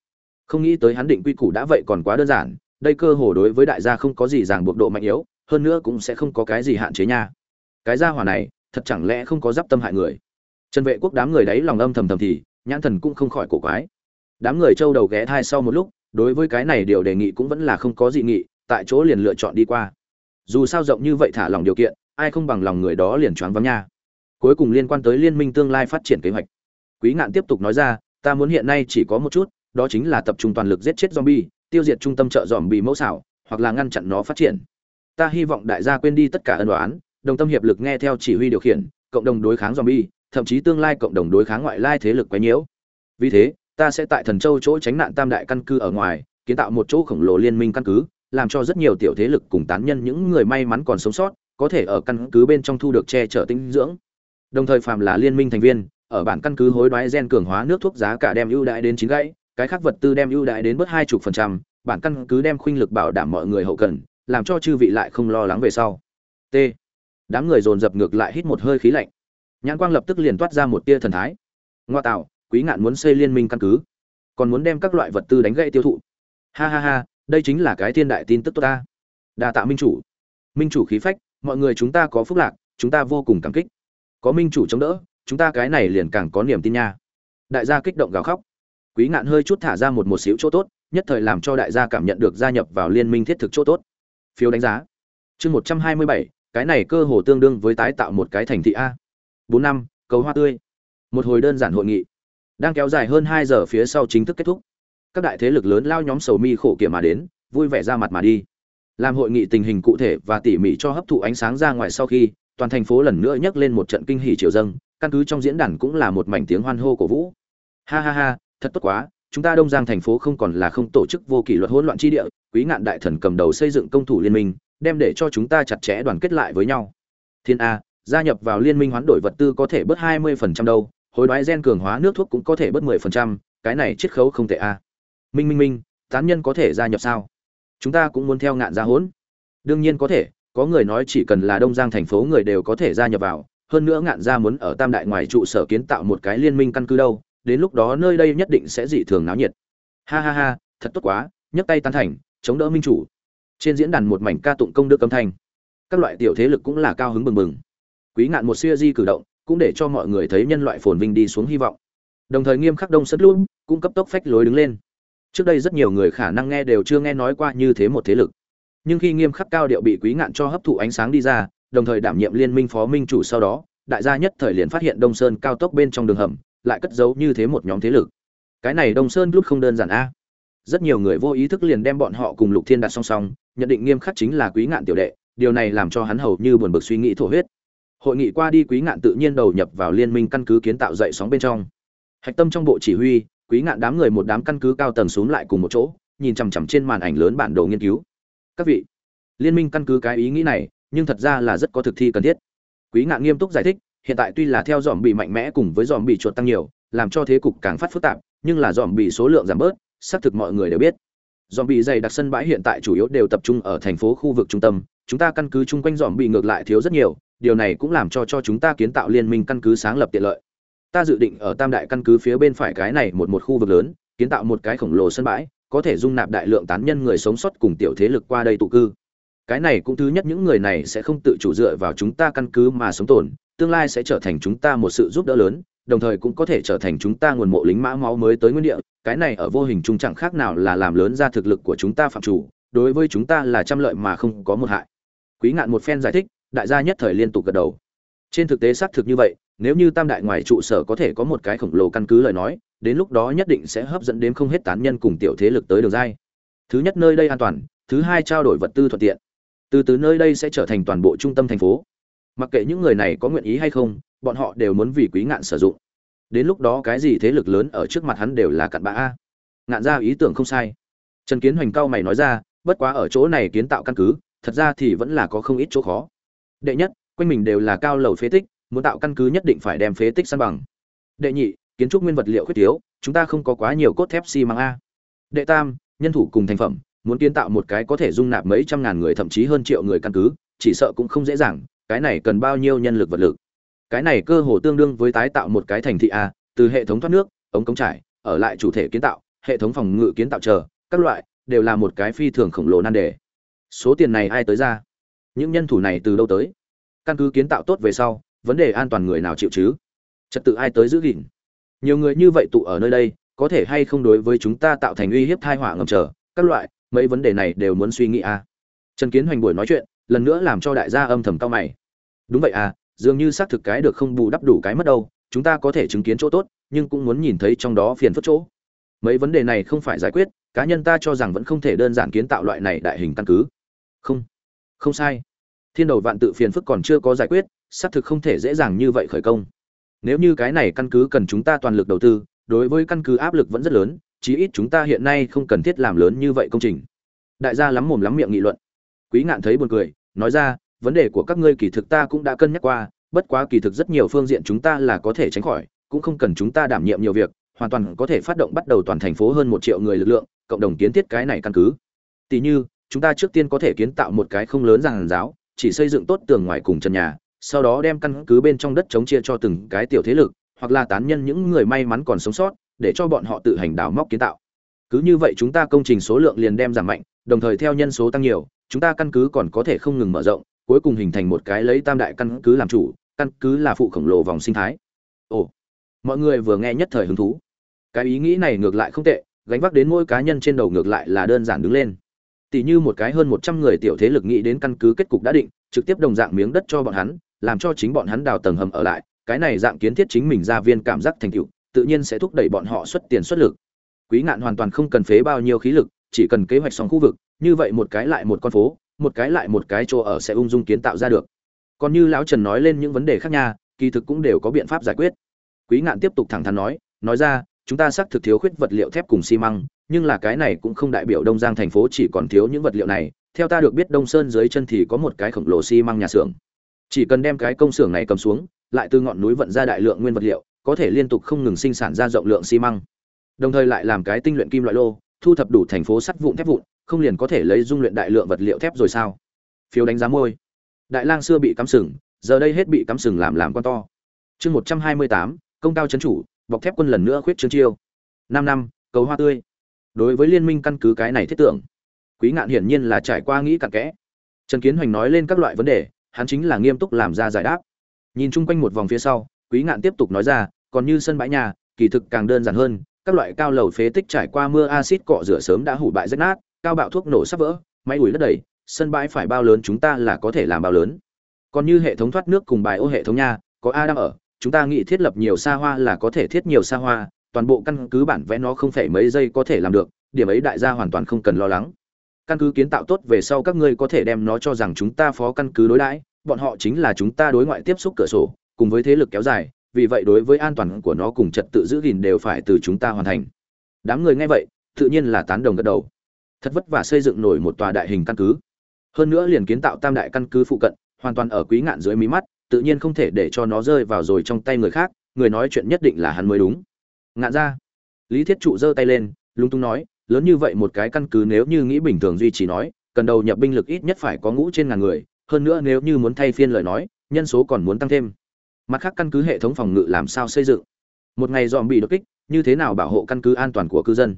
Speaker 1: Không nghĩ tới hắn định quy củ đã vậy còn quá đơn giản, đây cơ hồ đối với đại gia không có gì ràng buộc độ mạnh yếu, hơn nữa cũng sẽ không có cái gì hạn chế nha cái gia hỏa này, thật chẳng lẽ không có d tâm hại người? Trần vệ quốc đám người đấy lòng âm thầm thầm thì, nhãn thần cũng không khỏi cổ quái. Đám người trâu đầu ghé thai sau một lúc, đối với cái này điều đề nghị cũng vẫn là không có dị nghị, tại chỗ liền lựa chọn đi qua. Dù sao rộng như vậy thả lòng điều kiện, ai không bằng lòng người đó liền choáng vắng nha. Cuối cùng liên quan tới liên minh tương lai phát triển kế hoạch. Quý ngạn tiếp tục nói ra, ta muốn hiện nay chỉ có một chút, đó chính là tập trung toàn lực giết chết zombie, tiêu diệt trung tâm chợ dòm bị mẫu xảo, hoặc là ngăn chặn nó phát triển. Ta hy vọng đại gia quên đi tất cả ân đoán đồng tâm hiệp lực nghe theo chỉ huy điều khiển, cộng đồng đối kháng zombie, thậm chí tương lai cộng đồng đối kháng ngoại lai thế lực quấy nhiễu. Vì thế, ta sẽ tại thần châu chỗ tránh nạn tam đại căn cứ ở ngoài, kiến tạo một chỗ khổng lồ liên minh căn cứ, làm cho rất nhiều tiểu thế lực cùng tán nhân những người may mắn còn sống sót, có thể ở căn cứ bên trong thu được che chở tinh dưỡng. Đồng thời phàm là liên minh thành viên, ở bản căn cứ hối đoái gen cường hóa nước thuốc giá cả đem ưu đãi đến chín gãy, cái khác vật tư đem ưu đãi đến bớt hai chục phần trăm, bản căn cứ đem khuynh lực bảo đảm mọi người hậu cần, làm cho chư vị lại không lo lắng về sau. T đám người dồn dập ngược lại hít một hơi khí lạnh. Nhãn quang lập tức liền toát ra một tia thần thái. Ngoa tạo, quý ngạn muốn xây liên minh căn cứ, còn muốn đem các loại vật tư đánh gãy tiêu thụ. Ha ha ha, đây chính là cái thiên đại tin tức tốt ta. Đa tạ minh chủ. Minh chủ khí phách, mọi người chúng ta có phúc lạc, chúng ta vô cùng cảm kích. Có minh chủ chống đỡ, chúng ta cái này liền càng có niềm tin nha. Đại gia kích động gào khóc. Quý ngạn hơi chút thả ra một một xíu chỗ tốt, nhất thời làm cho đại gia cảm nhận được gia nhập vào liên minh thiết thực chỗ tốt. Phiếu đánh giá. Chương một trăm hai mươi bảy cái này cơ hồ tương đương với tái tạo một cái thành thị a. Bốn năm, cầu hoa tươi. Một hồi đơn giản hội nghị. Đang kéo dài hơn hai giờ phía sau chính thức kết thúc. Các đại thế lực lớn lao nhóm sầu mi khổ kiểm mà đến, vui vẻ ra mặt mà đi. Làm hội nghị tình hình cụ thể và tỉ mỉ cho hấp thụ ánh sáng ra ngoài sau khi, toàn thành phố lần nữa nhấc lên một trận kinh hỉ triều dâng, căn cứ trong diễn đàn cũng là một mảnh tiếng hoan hô cổ vũ. Ha ha ha, thật tốt quá, chúng ta đông giang thành phố không còn là không tổ chức vô kỷ luật hỗn loạn chi địa, quý ngạn đại thần cầm đầu xây dựng công thủ liên minh đem để cho chúng ta chặt chẽ đoàn kết lại với nhau. Thiên a, gia nhập vào liên minh hoán đổi vật tư có thể bớt hai mươi phần trăm đâu, hối đoái gen cường hóa nước thuốc cũng có thể bớt mười phần trăm, cái này chiết khấu không tệ a. Minh minh minh, tán nhân có thể gia nhập sao? Chúng ta cũng muốn theo ngạn gia hỗn đương nhiên có thể, có người nói chỉ cần là đông giang thành phố người đều có thể gia nhập vào, hơn nữa ngạn gia muốn ở tam đại ngoài trụ sở kiến tạo một cái liên minh căn cứ đâu, đến lúc đó nơi đây nhất định sẽ dị thường náo nhiệt. Ha ha ha, thật tốt quá, nhấc tay tán thành, chống đỡ minh chủ trên diễn đàn một mảnh ca tụng công đức âm thanh. Các loại tiểu thế lực cũng là cao hứng bừng bừng. Quý ngạn một siêu di cử động, cũng để cho mọi người thấy nhân loại phồn vinh đi xuống hy vọng. Đồng thời nghiêm khắc đông sất luôn cũng cấp tốc phách lối đứng lên. Trước đây rất nhiều người khả năng nghe đều chưa nghe nói qua như thế một thế lực. Nhưng khi nghiêm khắc cao điệu bị quý ngạn cho hấp thụ ánh sáng đi ra, đồng thời đảm nhiệm liên minh phó minh chủ sau đó, đại gia nhất thời liền phát hiện đông sơn cao tốc bên trong đường hầm, lại cất giấu như thế một nhóm thế lực. Cái này đông sơn lúc không đơn giản a rất nhiều người vô ý thức liền đem bọn họ cùng lục thiên đặt song song, nhận định nghiêm khắc chính là quý ngạn tiểu đệ, điều này làm cho hắn hầu như buồn bực suy nghĩ thổ huyết. Hội nghị qua đi quý ngạn tự nhiên đầu nhập vào liên minh căn cứ kiến tạo dậy sóng bên trong. Hạch tâm trong bộ chỉ huy, quý ngạn đám người một đám căn cứ cao tầng xuống lại cùng một chỗ, nhìn chằm chằm trên màn ảnh lớn bản đồ nghiên cứu. Các vị, liên minh căn cứ cái ý nghĩ này, nhưng thật ra là rất có thực thi cần thiết. Quý ngạn nghiêm túc giải thích, hiện tại tuy là theo dòm bị mạnh mẽ cùng với dòm bị chuột tăng nhiều, làm cho thế cục càng phát phức tạp, nhưng là dòm bị số lượng giảm bớt xác thực mọi người đều biết. Dòm bị dày đặc sân bãi hiện tại chủ yếu đều tập trung ở thành phố khu vực trung tâm, chúng ta căn cứ chung quanh dòm bị ngược lại thiếu rất nhiều, điều này cũng làm cho cho chúng ta kiến tạo liên minh căn cứ sáng lập tiện lợi. Ta dự định ở tam đại căn cứ phía bên phải cái này một một khu vực lớn, kiến tạo một cái khổng lồ sân bãi, có thể dung nạp đại lượng tán nhân người sống sót cùng tiểu thế lực qua đây tụ cư. Cái này cũng thứ nhất những người này sẽ không tự chủ dựa vào chúng ta căn cứ mà sống tồn, tương lai sẽ trở thành chúng ta một sự giúp đỡ lớn đồng thời cũng có thể trở thành chúng ta nguồn mộ lính mã máu mới tới nguyên địa. Cái này ở vô hình chung chẳng khác nào là làm lớn ra thực lực của chúng ta phạm chủ, đối với chúng ta là trăm lợi mà không có một hại. Quý ngạn một phen giải thích, đại gia nhất thời liên tục gật đầu. Trên thực tế xác thực như vậy, nếu như tam đại ngoài trụ sở có thể có một cái khổng lồ căn cứ lời nói, đến lúc đó nhất định sẽ hấp dẫn đến không hết tán nhân cùng tiểu thế lực tới đường dây. thứ nhất nơi đây an toàn, thứ hai trao đổi vật tư thuận tiện. Từ từ nơi đây sẽ trở thành toàn bộ trung tâm thành phố mặc kệ những người này có nguyện ý hay không, bọn họ đều muốn vì quý ngạn sử dụng. Đến lúc đó cái gì thế lực lớn ở trước mặt hắn đều là cặn bã a. Ngạn ra ý tưởng không sai. Trần kiến hoành cao mày nói ra, bất quá ở chỗ này kiến tạo căn cứ, thật ra thì vẫn là có không ít chỗ khó. Đệ nhất, quanh mình đều là cao lầu phế tích, muốn tạo căn cứ nhất định phải đem phế tích san bằng. Đệ nhị, kiến trúc nguyên vật liệu khuyết thiếu, chúng ta không có quá nhiều cốt thép xi măng a. Đệ tam, nhân thủ cùng thành phẩm, muốn kiến tạo một cái có thể dung nạp mấy trăm ngàn người, thậm chí hơn triệu người căn cứ, chỉ sợ cũng không dễ dàng cái này cần bao nhiêu nhân lực vật lực? Cái này cơ hồ tương đương với tái tạo một cái thành thị a, từ hệ thống thoát nước, ống cống trải, ở lại chủ thể kiến tạo, hệ thống phòng ngự kiến tạo chờ, các loại, đều là một cái phi thường khổng lồ nan đề. Số tiền này ai tới ra? Những nhân thủ này từ đâu tới? Căn cứ kiến tạo tốt về sau, vấn đề an toàn người nào chịu chứ? Trật tự ai tới giữ gìn? Nhiều người như vậy tụ ở nơi đây, có thể hay không đối với chúng ta tạo thành uy hiếp thai họa ngầm trở các loại, mấy vấn đề này đều muốn suy nghĩ à. trần kiến hoành buổi nói chuyện, lần nữa làm cho đại gia âm thầm cao mày đúng vậy à dường như xác thực cái được không bù đắp đủ cái mất đâu, chúng ta có thể chứng kiến chỗ tốt, nhưng cũng muốn nhìn thấy trong đó phiền phức chỗ. Mấy vấn đề này không phải giải quyết, cá nhân ta cho rằng vẫn không thể đơn giản kiến tạo loại này đại hình căn cứ. Không. Không sai. Thiên đầu vạn tự phiền phức còn chưa có giải quyết, xác thực không thể dễ dàng như vậy khởi công. Nếu như cái này căn cứ cần chúng ta toàn lực đầu tư, đối với căn cứ áp lực vẫn rất lớn, chí ít chúng ta hiện nay không cần thiết làm lớn như vậy công trình. Đại gia lắm mồm lắm miệng nghị luận. Quý ngạn thấy buồn cười, nói ra vấn đề của các ngươi kỳ thực ta cũng đã cân nhắc qua, bất quá kỳ thực rất nhiều phương diện chúng ta là có thể tránh khỏi, cũng không cần chúng ta đảm nhiệm nhiều việc, hoàn toàn có thể phát động bắt đầu toàn thành phố hơn một triệu người lực lượng, cộng đồng kiến thiết cái này căn cứ. Tỷ như, chúng ta trước tiên có thể kiến tạo một cái không lớn giàn giáo, chỉ xây dựng tốt tường ngoài cùng trần nhà, sau đó đem căn cứ bên trong đất chống chia cho từng cái tiểu thế lực, hoặc là tán nhân những người may mắn còn sống sót, để cho bọn họ tự hành đào móc kiến tạo. Cứ như vậy chúng ta công trình số lượng liền đem giảm mạnh, đồng thời theo nhân số tăng nhiều, chúng ta căn cứ còn có thể không ngừng mở rộng cuối cùng hình thành một cái lấy tam đại căn cứ làm chủ, căn cứ là phụ khổng lồ vòng sinh thái. Ồ, mọi người vừa nghe nhất thời hứng thú. Cái ý nghĩ này ngược lại không tệ, gánh vác đến mỗi cá nhân trên đầu ngược lại là đơn giản đứng lên. Tỷ như một cái hơn một trăm người tiểu thế lực nghĩ đến căn cứ kết cục đã định, trực tiếp đồng dạng miếng đất cho bọn hắn, làm cho chính bọn hắn đào tầng hầm ở lại, cái này dạng kiến thiết chính mình ra viên cảm giác thành tựu, tự nhiên sẽ thúc đẩy bọn họ xuất tiền xuất lực. Quý ngạn hoàn toàn không cần phế bao nhiêu khí lực, chỉ cần kế hoạch xong khu vực, như vậy một cái lại một con phố một cái lại một cái chỗ ở sẽ ung dung kiến tạo ra được. Còn như lão trần nói lên những vấn đề khác nha, kỳ thực cũng đều có biện pháp giải quyết. Quý ngạn tiếp tục thẳng thắn nói nói ra, chúng ta xác thực thiếu khuyết vật liệu thép cùng xi măng, nhưng là cái này cũng không đại biểu đông giang thành phố chỉ còn thiếu những vật liệu này. Theo ta được biết đông sơn dưới chân thì có một cái khổng lồ xi măng nhà xưởng. Chỉ cần đem cái công xưởng này cầm xuống, lại từ ngọn núi vận ra đại lượng nguyên vật liệu, có thể liên tục không ngừng sinh sản ra rộng lượng xi măng. Đồng thời lại làm cái tinh luyện kim loại lô thu thập đủ thành phố sắt vụn thép vụn, không liền có thể lấy dung luyện đại lượng vật liệu thép rồi sao? Phiếu đánh giá môi. Đại lang xưa bị cắm sừng, giờ đây hết bị cắm sừng làm làm con to. Chương một trăm hai mươi tám, công cao chấn chủ, bọc thép quân lần nữa khuyết trương chiêu. Năm năm, cầu hoa tươi. Đối với liên minh căn cứ cái này thiết tưởng, quý ngạn hiển nhiên là trải qua nghĩ cặn kẽ. Trần kiến hoành nói lên các loại vấn đề, hắn chính là nghiêm túc làm ra giải đáp. Nhìn chung quanh một vòng phía sau, quý ngạn tiếp tục nói ra, còn như sân bãi nhà, kỳ thực càng đơn giản hơn các loại cao lầu phế tích trải qua mưa axit cọ rửa sớm đã hủ bại rách nát, cao bạo thuốc nổ sắp vỡ, máy ủi đất đầy, sân bãi phải bao lớn chúng ta là có thể làm bao lớn. Còn như hệ thống thoát nước cùng bài ô hệ thống nha, có a đang ở, chúng ta nghĩ thiết lập nhiều xa hoa là có thể thiết nhiều xa hoa, toàn bộ căn cứ bản vẽ nó không phải mấy giây có thể làm được, điểm ấy đại gia hoàn toàn không cần lo lắng. Căn cứ kiến tạo tốt về sau các ngươi có thể đem nó cho rằng chúng ta phó căn cứ đối đãi, bọn họ chính là chúng ta đối ngoại tiếp xúc cửa sổ, cùng với thế lực kéo dài vì vậy đối với an toàn của nó cùng trật tự giữ gìn đều phải từ chúng ta hoàn thành. Đám người nghe vậy, tự nhiên là tán đồng gật đầu. Thật vất vả xây dựng nổi một tòa đại hình căn cứ. Hơn nữa liền kiến tạo tam đại căn cứ phụ cận, hoàn toàn ở quý ngạn dưới mí mắt, tự nhiên không thể để cho nó rơi vào rồi trong tay người khác, người nói chuyện nhất định là hắn mới đúng. Ngạn ra. Lý thiết trụ giơ tay lên lung tung nói, lớn như vậy một cái căn cứ nếu như nghĩ bình thường duy trì nói, cần đầu nhập binh lực ít nhất phải có ngũ trên ngàn người, hơn nữa nếu như muốn thay phiên lời nói, nhân số còn muốn tăng thêm mặt khác căn cứ hệ thống phòng ngự làm sao xây dựng? Một ngày dòm bị đột kích, như thế nào bảo hộ căn cứ an toàn của cư dân?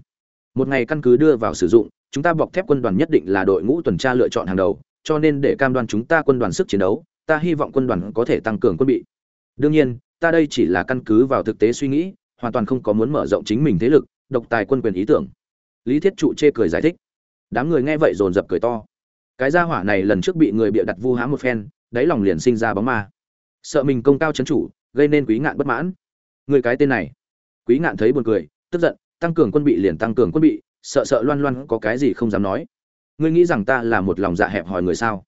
Speaker 1: Một ngày căn cứ đưa vào sử dụng, chúng ta bọc thép quân đoàn nhất định là đội ngũ tuần tra lựa chọn hàng đầu, cho nên để cam đoan chúng ta quân đoàn sức chiến đấu, ta hy vọng quân đoàn có thể tăng cường quân bị. Đương nhiên, ta đây chỉ là căn cứ vào thực tế suy nghĩ, hoàn toàn không có muốn mở rộng chính mình thế lực, độc tài quân quyền ý tưởng. Lý thiết trụ chê cười giải thích. Đám người nghe vậy dồn dập cười to. Cái gia hỏa này lần trước bị người bịa đặt vu hãm một phen, đáy lòng liền sinh ra bóng ma sợ mình công cao chấn chủ, gây nên quý ngạn bất mãn. Người cái tên này. Quý ngạn thấy buồn cười, tức giận, tăng cường quân bị liền tăng cường quân bị, sợ sợ loan loan có cái gì không dám nói. Ngươi nghĩ rằng ta là một lòng dạ hẹp hòi người sao?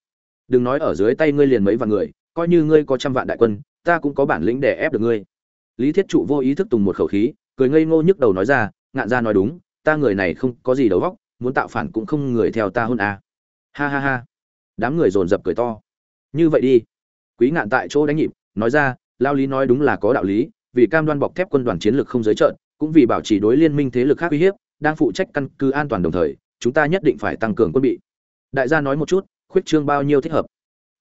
Speaker 1: Đừng nói ở dưới tay ngươi liền mấy vạn người, coi như ngươi có trăm vạn đại quân, ta cũng có bản lĩnh để ép được ngươi. Lý thiết trụ vô ý thức tùng một khẩu khí, cười ngây ngô nhức đầu nói ra, ngạn ra nói đúng, ta người này không có gì đầu óc, muốn tạo phản cũng không người theo ta hơn à. ha ha ha. Đám người dồn dập cười to. Như vậy đi quý ngạn tại chỗ đánh nhịp, nói ra, lao lý nói đúng là có đạo lý, vì cam đoan bọc thép quân đoàn chiến lược không giới trợn, cũng vì bảo trì đối liên minh thế lực khác uy hiếp, đang phụ trách căn cứ an toàn đồng thời, chúng ta nhất định phải tăng cường quân bị. Đại gia nói một chút, khuyết trương bao nhiêu thích hợp?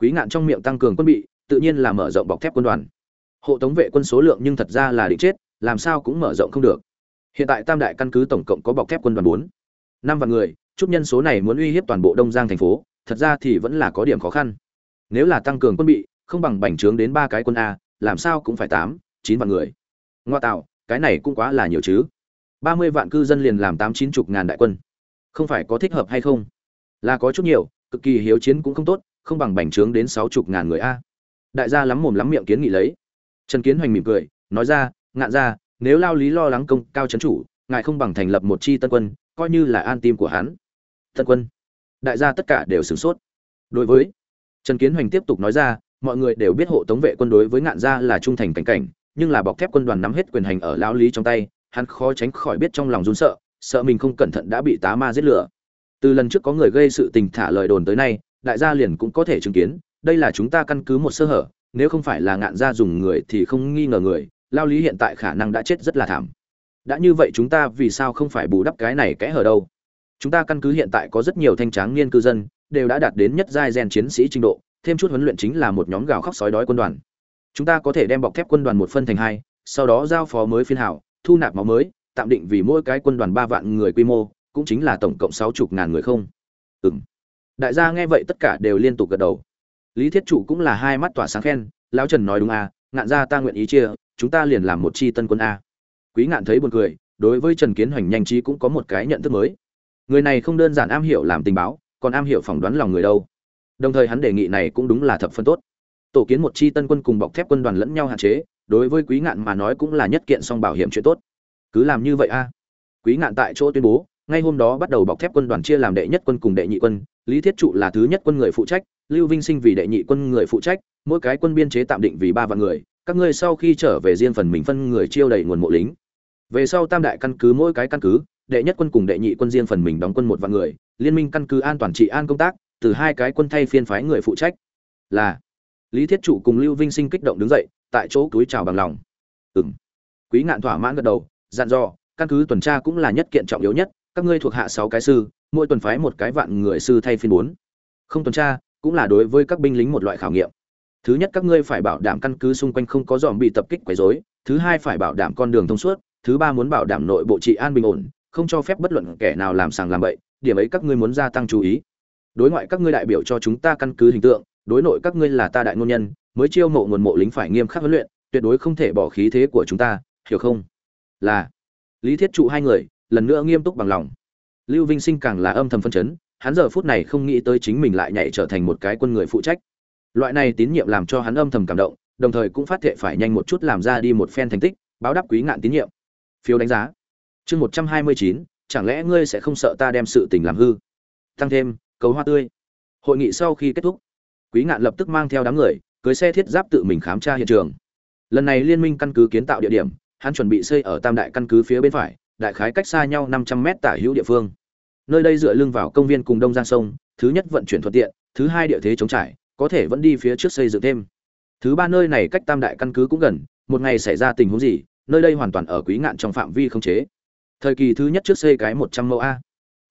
Speaker 1: Quý ngạn trong miệng tăng cường quân bị, tự nhiên là mở rộng bọc thép quân đoàn. Hộ tống vệ quân số lượng nhưng thật ra là định chết, làm sao cũng mở rộng không được. Hiện tại tam đại căn cứ tổng cộng có bọc thép quân đoàn bốn, năm vạn người, chút nhân số này muốn uy hiếp toàn bộ đông giang thành phố, thật ra thì vẫn là có điểm khó khăn. Nếu là tăng cường quân bị không bằng bành trướng đến ba cái quân a, làm sao cũng phải tám, chín vạn người. Ngoa tạo, cái này cũng quá là nhiều chứ. Ba mươi vạn cư dân liền làm tám chín chục ngàn đại quân. Không phải có thích hợp hay không? Là có chút nhiều, cực kỳ hiếu chiến cũng không tốt, không bằng bành trướng đến sáu chục ngàn người a. Đại gia lắm mồm lắm miệng kiến nghị lấy. Trần kiến hoành mỉm cười, nói ra, ngạn ra nếu lao lý lo lắng công cao trấn chủ, ngài không bằng thành lập một chi tân quân, coi như là an tim của hắn. Tân quân. Đại gia tất cả đều sửng sốt. Đối với, trần kiến hoành tiếp tục nói ra mọi người đều biết hộ tống vệ quân đối với ngạn gia là trung thành cảnh cảnh, nhưng là bọc thép quân đoàn nắm hết quyền hành ở lao lý trong tay, hắn khó tránh khỏi biết trong lòng run sợ sợ mình không cẩn thận đã bị tá ma giết lửa. Từ lần trước có người gây sự tình thả lời đồn tới nay, đại gia liền cũng có thể chứng kiến, đây là chúng ta căn cứ một sơ hở, nếu không phải là ngạn gia dùng người thì không nghi ngờ người lao lý hiện tại khả năng đã chết rất là thảm. Đã như vậy chúng ta vì sao không phải bù đắp cái này kẽ hở đâu? Chúng ta căn cứ hiện tại có rất nhiều thanh tráng niên cư dân, đều đã đạt đến nhất giai gen chiến sĩ trình độ thêm chút huấn luyện chính là một nhóm gào khóc sói đói quân đoàn. Chúng ta có thể đem bọc thép quân đoàn một phân thành hai, sau đó giao phó mới phiên hảo, thu nạp máu mới, tạm định vì mỗi cái quân đoàn ba vạn người quy mô, cũng chính là tổng cộng sáu chục ngàn người không? Ừm. đại gia nghe vậy tất cả đều liên tục gật đầu. Lý thiết Chủ cũng là hai mắt tỏa sáng khen, lão trần nói đúng à ngạn gia ta nguyện ý chia, chúng ta liền làm một chi tân quân a. Quý ngạn thấy buồn cười, đối với trần kiến hoành nhanh trí cũng có một cái nhận thức mới. Người này không đơn giản am hiểu làm tình báo, còn am hiểu phỏng đoán lòng người đâu đồng thời hắn đề nghị này cũng đúng là thập phân tốt. Tổ kiến một chi tân quân cùng bọc thép quân đoàn lẫn nhau hạn chế, đối với quý ngạn mà nói cũng là nhất kiện song bảo hiểm chuyện tốt. Cứ làm như vậy a. Quý ngạn tại chỗ tuyên bố, ngay hôm đó bắt đầu bọc thép quân đoàn chia làm đệ nhất quân cùng đệ nhị quân, lý thiết trụ là thứ nhất quân người phụ trách, lưu vinh sinh vì đệ nhị quân người phụ trách, mỗi cái quân biên chế tạm định vì ba vạn người, các ngươi sau khi trở về riêng phần mình phân người chiêu đầy nguồn mộ lính. Về sau tam đại căn cứ mỗi cái căn cứ, đệ nhất quân cùng đệ nhị quân riêng phần mình đóng quân một vạn người, liên minh căn cứ an toàn trị an công tác từ hai cái quân thay phiên phái người phụ trách, là lý thiết trụ cùng lưu vinh sinh kích động đứng dậy, tại chỗ túi chào bằng lòng. Ừng quý ngạn thỏa mãn gật đầu, dặn dò, căn cứ tuần tra cũng là nhất kiện trọng yếu nhất, các ngươi thuộc hạ sáu cái sư, mỗi tuần phái một cái vạn người sư thay phiên bốn. Không tuần tra cũng là đối với các binh lính một loại khảo nghiệm. Thứ nhất, các ngươi phải bảo đảm căn cứ xung quanh không có dòm bị tập kích quấy rối. Thứ hai, phải bảo đảm con đường thông suốt. Thứ ba, muốn bảo đảm nội bộ trị an bình ổn, không cho phép bất luận kẻ nào làm sàng làm bậy. Điểm ấy các ngươi muốn gia tăng chú ý đối ngoại các ngươi đại biểu cho chúng ta căn cứ hình tượng, đối nội các ngươi là ta đại ngôn nhân, mới chiêu mộ nguồn mộ lính phải nghiêm khắc huấn luyện, tuyệt đối không thể bỏ khí thế của chúng ta, hiểu không? Là, lý thiết trụ hai người, lần nữa nghiêm túc bằng lòng. Lưu vinh sinh càng là âm thầm phân chấn, hắn giờ phút này không nghĩ tới chính mình lại nhảy trở thành một cái quân người phụ trách. Loại này tín nhiệm làm cho hắn âm thầm cảm động, đồng thời cũng phát thệ phải nhanh một chút làm ra đi một phen thành tích, báo đáp quý ngạn tín nhiệm. Phiếu đánh giá. Chương một trăm hai mươi chín, chẳng lẽ ngươi sẽ không sợ ta đem sự tình làm hư? Tăng thêm cầu hoa tươi. Hội nghị sau khi kết thúc, quý ngạn lập tức mang theo đám người, cưới xe thiết giáp tự mình khám tra hiện trường. Lần này liên minh căn cứ kiến tạo địa điểm, hắn chuẩn bị xây ở tam đại căn cứ phía bên phải, đại khái cách xa nhau năm trăm mét tả hữu địa phương. Nơi đây dựa lưng vào công viên cùng đông giang sông, thứ nhất vận chuyển thuận tiện, thứ hai địa thế chống trải, có thể vẫn đi phía trước xây dựng thêm. Thứ ba nơi này cách tam đại căn cứ cũng gần, một ngày xảy ra tình huống gì, nơi đây hoàn toàn ở quý ngạn trong phạm vi không chế. Thời kỳ thứ nhất trước xây cái một trăm mẫu a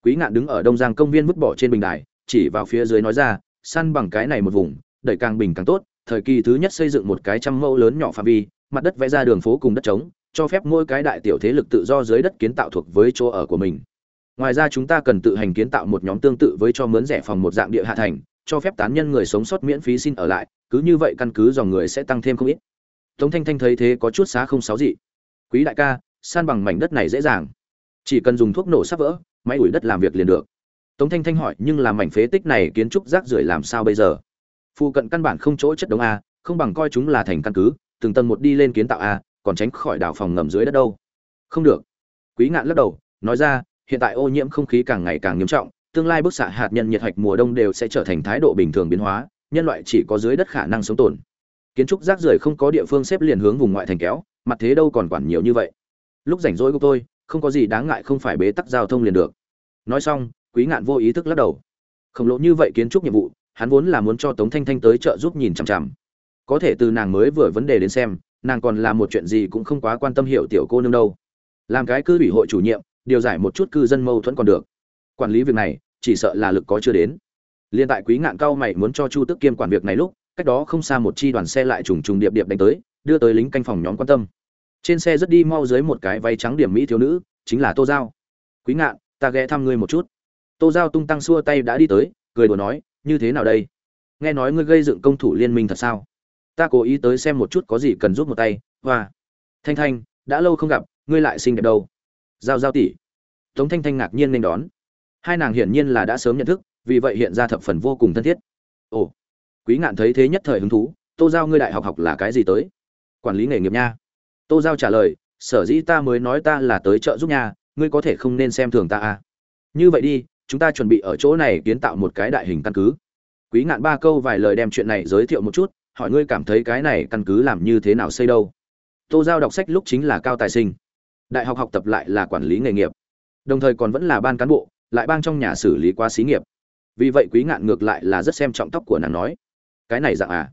Speaker 1: quý ngạn đứng ở đông giang công viên vứt bỏ trên bình đài, chỉ vào phía dưới nói ra, săn bằng cái này một vùng, đẩy càng bình càng tốt, thời kỳ thứ nhất xây dựng một cái trăm mẫu lớn nhỏ phạm vi, mặt đất vẽ ra đường phố cùng đất trống, cho phép mỗi cái đại tiểu thế lực tự do dưới đất kiến tạo thuộc với chỗ ở của mình. Ngoài ra chúng ta cần tự hành kiến tạo một nhóm tương tự với cho mướn rẻ phòng một dạng địa hạ thành, cho phép tán nhân người sống sót miễn phí xin ở lại, cứ như vậy căn cứ dòng người sẽ tăng thêm không ít. Tống thanh thanh thấy thế có chút xá không sáu dị quý đại ca, san bằng mảnh đất này dễ dàng. Chỉ cần dùng thuốc nổ sắp vỡ máy ủi đất làm việc liền được. Tống thanh thanh hỏi, nhưng làm mảnh phế tích này kiến trúc rác rưởi làm sao bây giờ? Phụ cận căn bản không chỗ chất đống a, không bằng coi chúng là thành căn cứ, từng tầng một đi lên kiến tạo a, còn tránh khỏi đảo phòng ngầm dưới đất đâu. Không được. Quý ngạn lắc đầu, nói ra, hiện tại ô nhiễm không khí càng ngày càng nghiêm trọng, tương lai bức xạ hạt nhân nhiệt hạch mùa đông đều sẽ trở thành thái độ bình thường biến hóa, nhân loại chỉ có dưới đất khả năng sống tồn. Kiến trúc rác rưởi không có địa phương xếp liền hướng vùng ngoại thành kéo, mặt thế đâu còn quản nhiều như vậy. Lúc rảnh rỗi của tôi không có gì đáng ngại không phải bế tắc giao thông liền được. Nói xong, quý ngạn vô ý thức lắc đầu. Khổng lồ như vậy kiến trúc nhiệm vụ, hắn vốn là muốn cho tống thanh thanh tới chợ giúp nhìn chằm chằm. Có thể từ nàng mới vừa vấn đề đến xem, nàng còn làm một chuyện gì cũng không quá quan tâm hiểu tiểu cô nương đâu. Làm cái cư ủy hội chủ nhiệm, điều giải một chút cư dân mâu thuẫn còn được. Quản lý việc này, chỉ sợ là lực có chưa đến. Liên tại quý ngạn cao mày muốn cho chu tức kiêm quản việc này lúc, cách đó không xa một chi đoàn xe lại trùng trùng điệp điệp đánh tới, đưa tới lính canh phòng nhóm quan tâm trên xe rất đi mau dưới một cái váy trắng điểm mỹ thiếu nữ, chính là tô giao. Quý ngạn, ta ghé thăm ngươi một chút. Tô giao tung tăng xua tay đã đi tới, cười đùa nói, như thế nào đây? Nghe nói ngươi gây dựng công thủ liên minh thật sao? Ta cố ý tới xem một chút có gì cần giúp một tay, hoa. Thanh thanh, đã lâu không gặp, ngươi lại xinh đẹp đâu. Giao giao tỷ. Tống thanh thanh ngạc nhiên nên đón. Hai nàng hiển nhiên là đã sớm nhận thức, vì vậy hiện ra thập phần vô cùng thân thiết. Ồ, quý ngạn thấy thế nhất thời hứng thú, tô giao ngươi đại học học là cái gì tới? Quản lý nghề nghiệp nha tô giao trả lời sở dĩ ta mới nói ta là tới chợ giúp nhà, ngươi có thể không nên xem thường ta à? Như vậy đi chúng ta chuẩn bị ở chỗ này kiến tạo một cái đại hình căn cứ. Quý ngạn ba câu vài lời đem chuyện này giới thiệu một chút hỏi ngươi cảm thấy cái này căn cứ làm như thế nào xây đâu? Tô giao đọc sách lúc chính là cao tài sinh. Đại học học tập lại là quản lý nghề nghiệp. Đồng thời còn vẫn là ban cán bộ lại ban trong nhà xử lý qua xí nghiệp. Vì vậy quý ngạn ngược lại là rất xem trọng tóc của nàng nói. Cái này dạng à?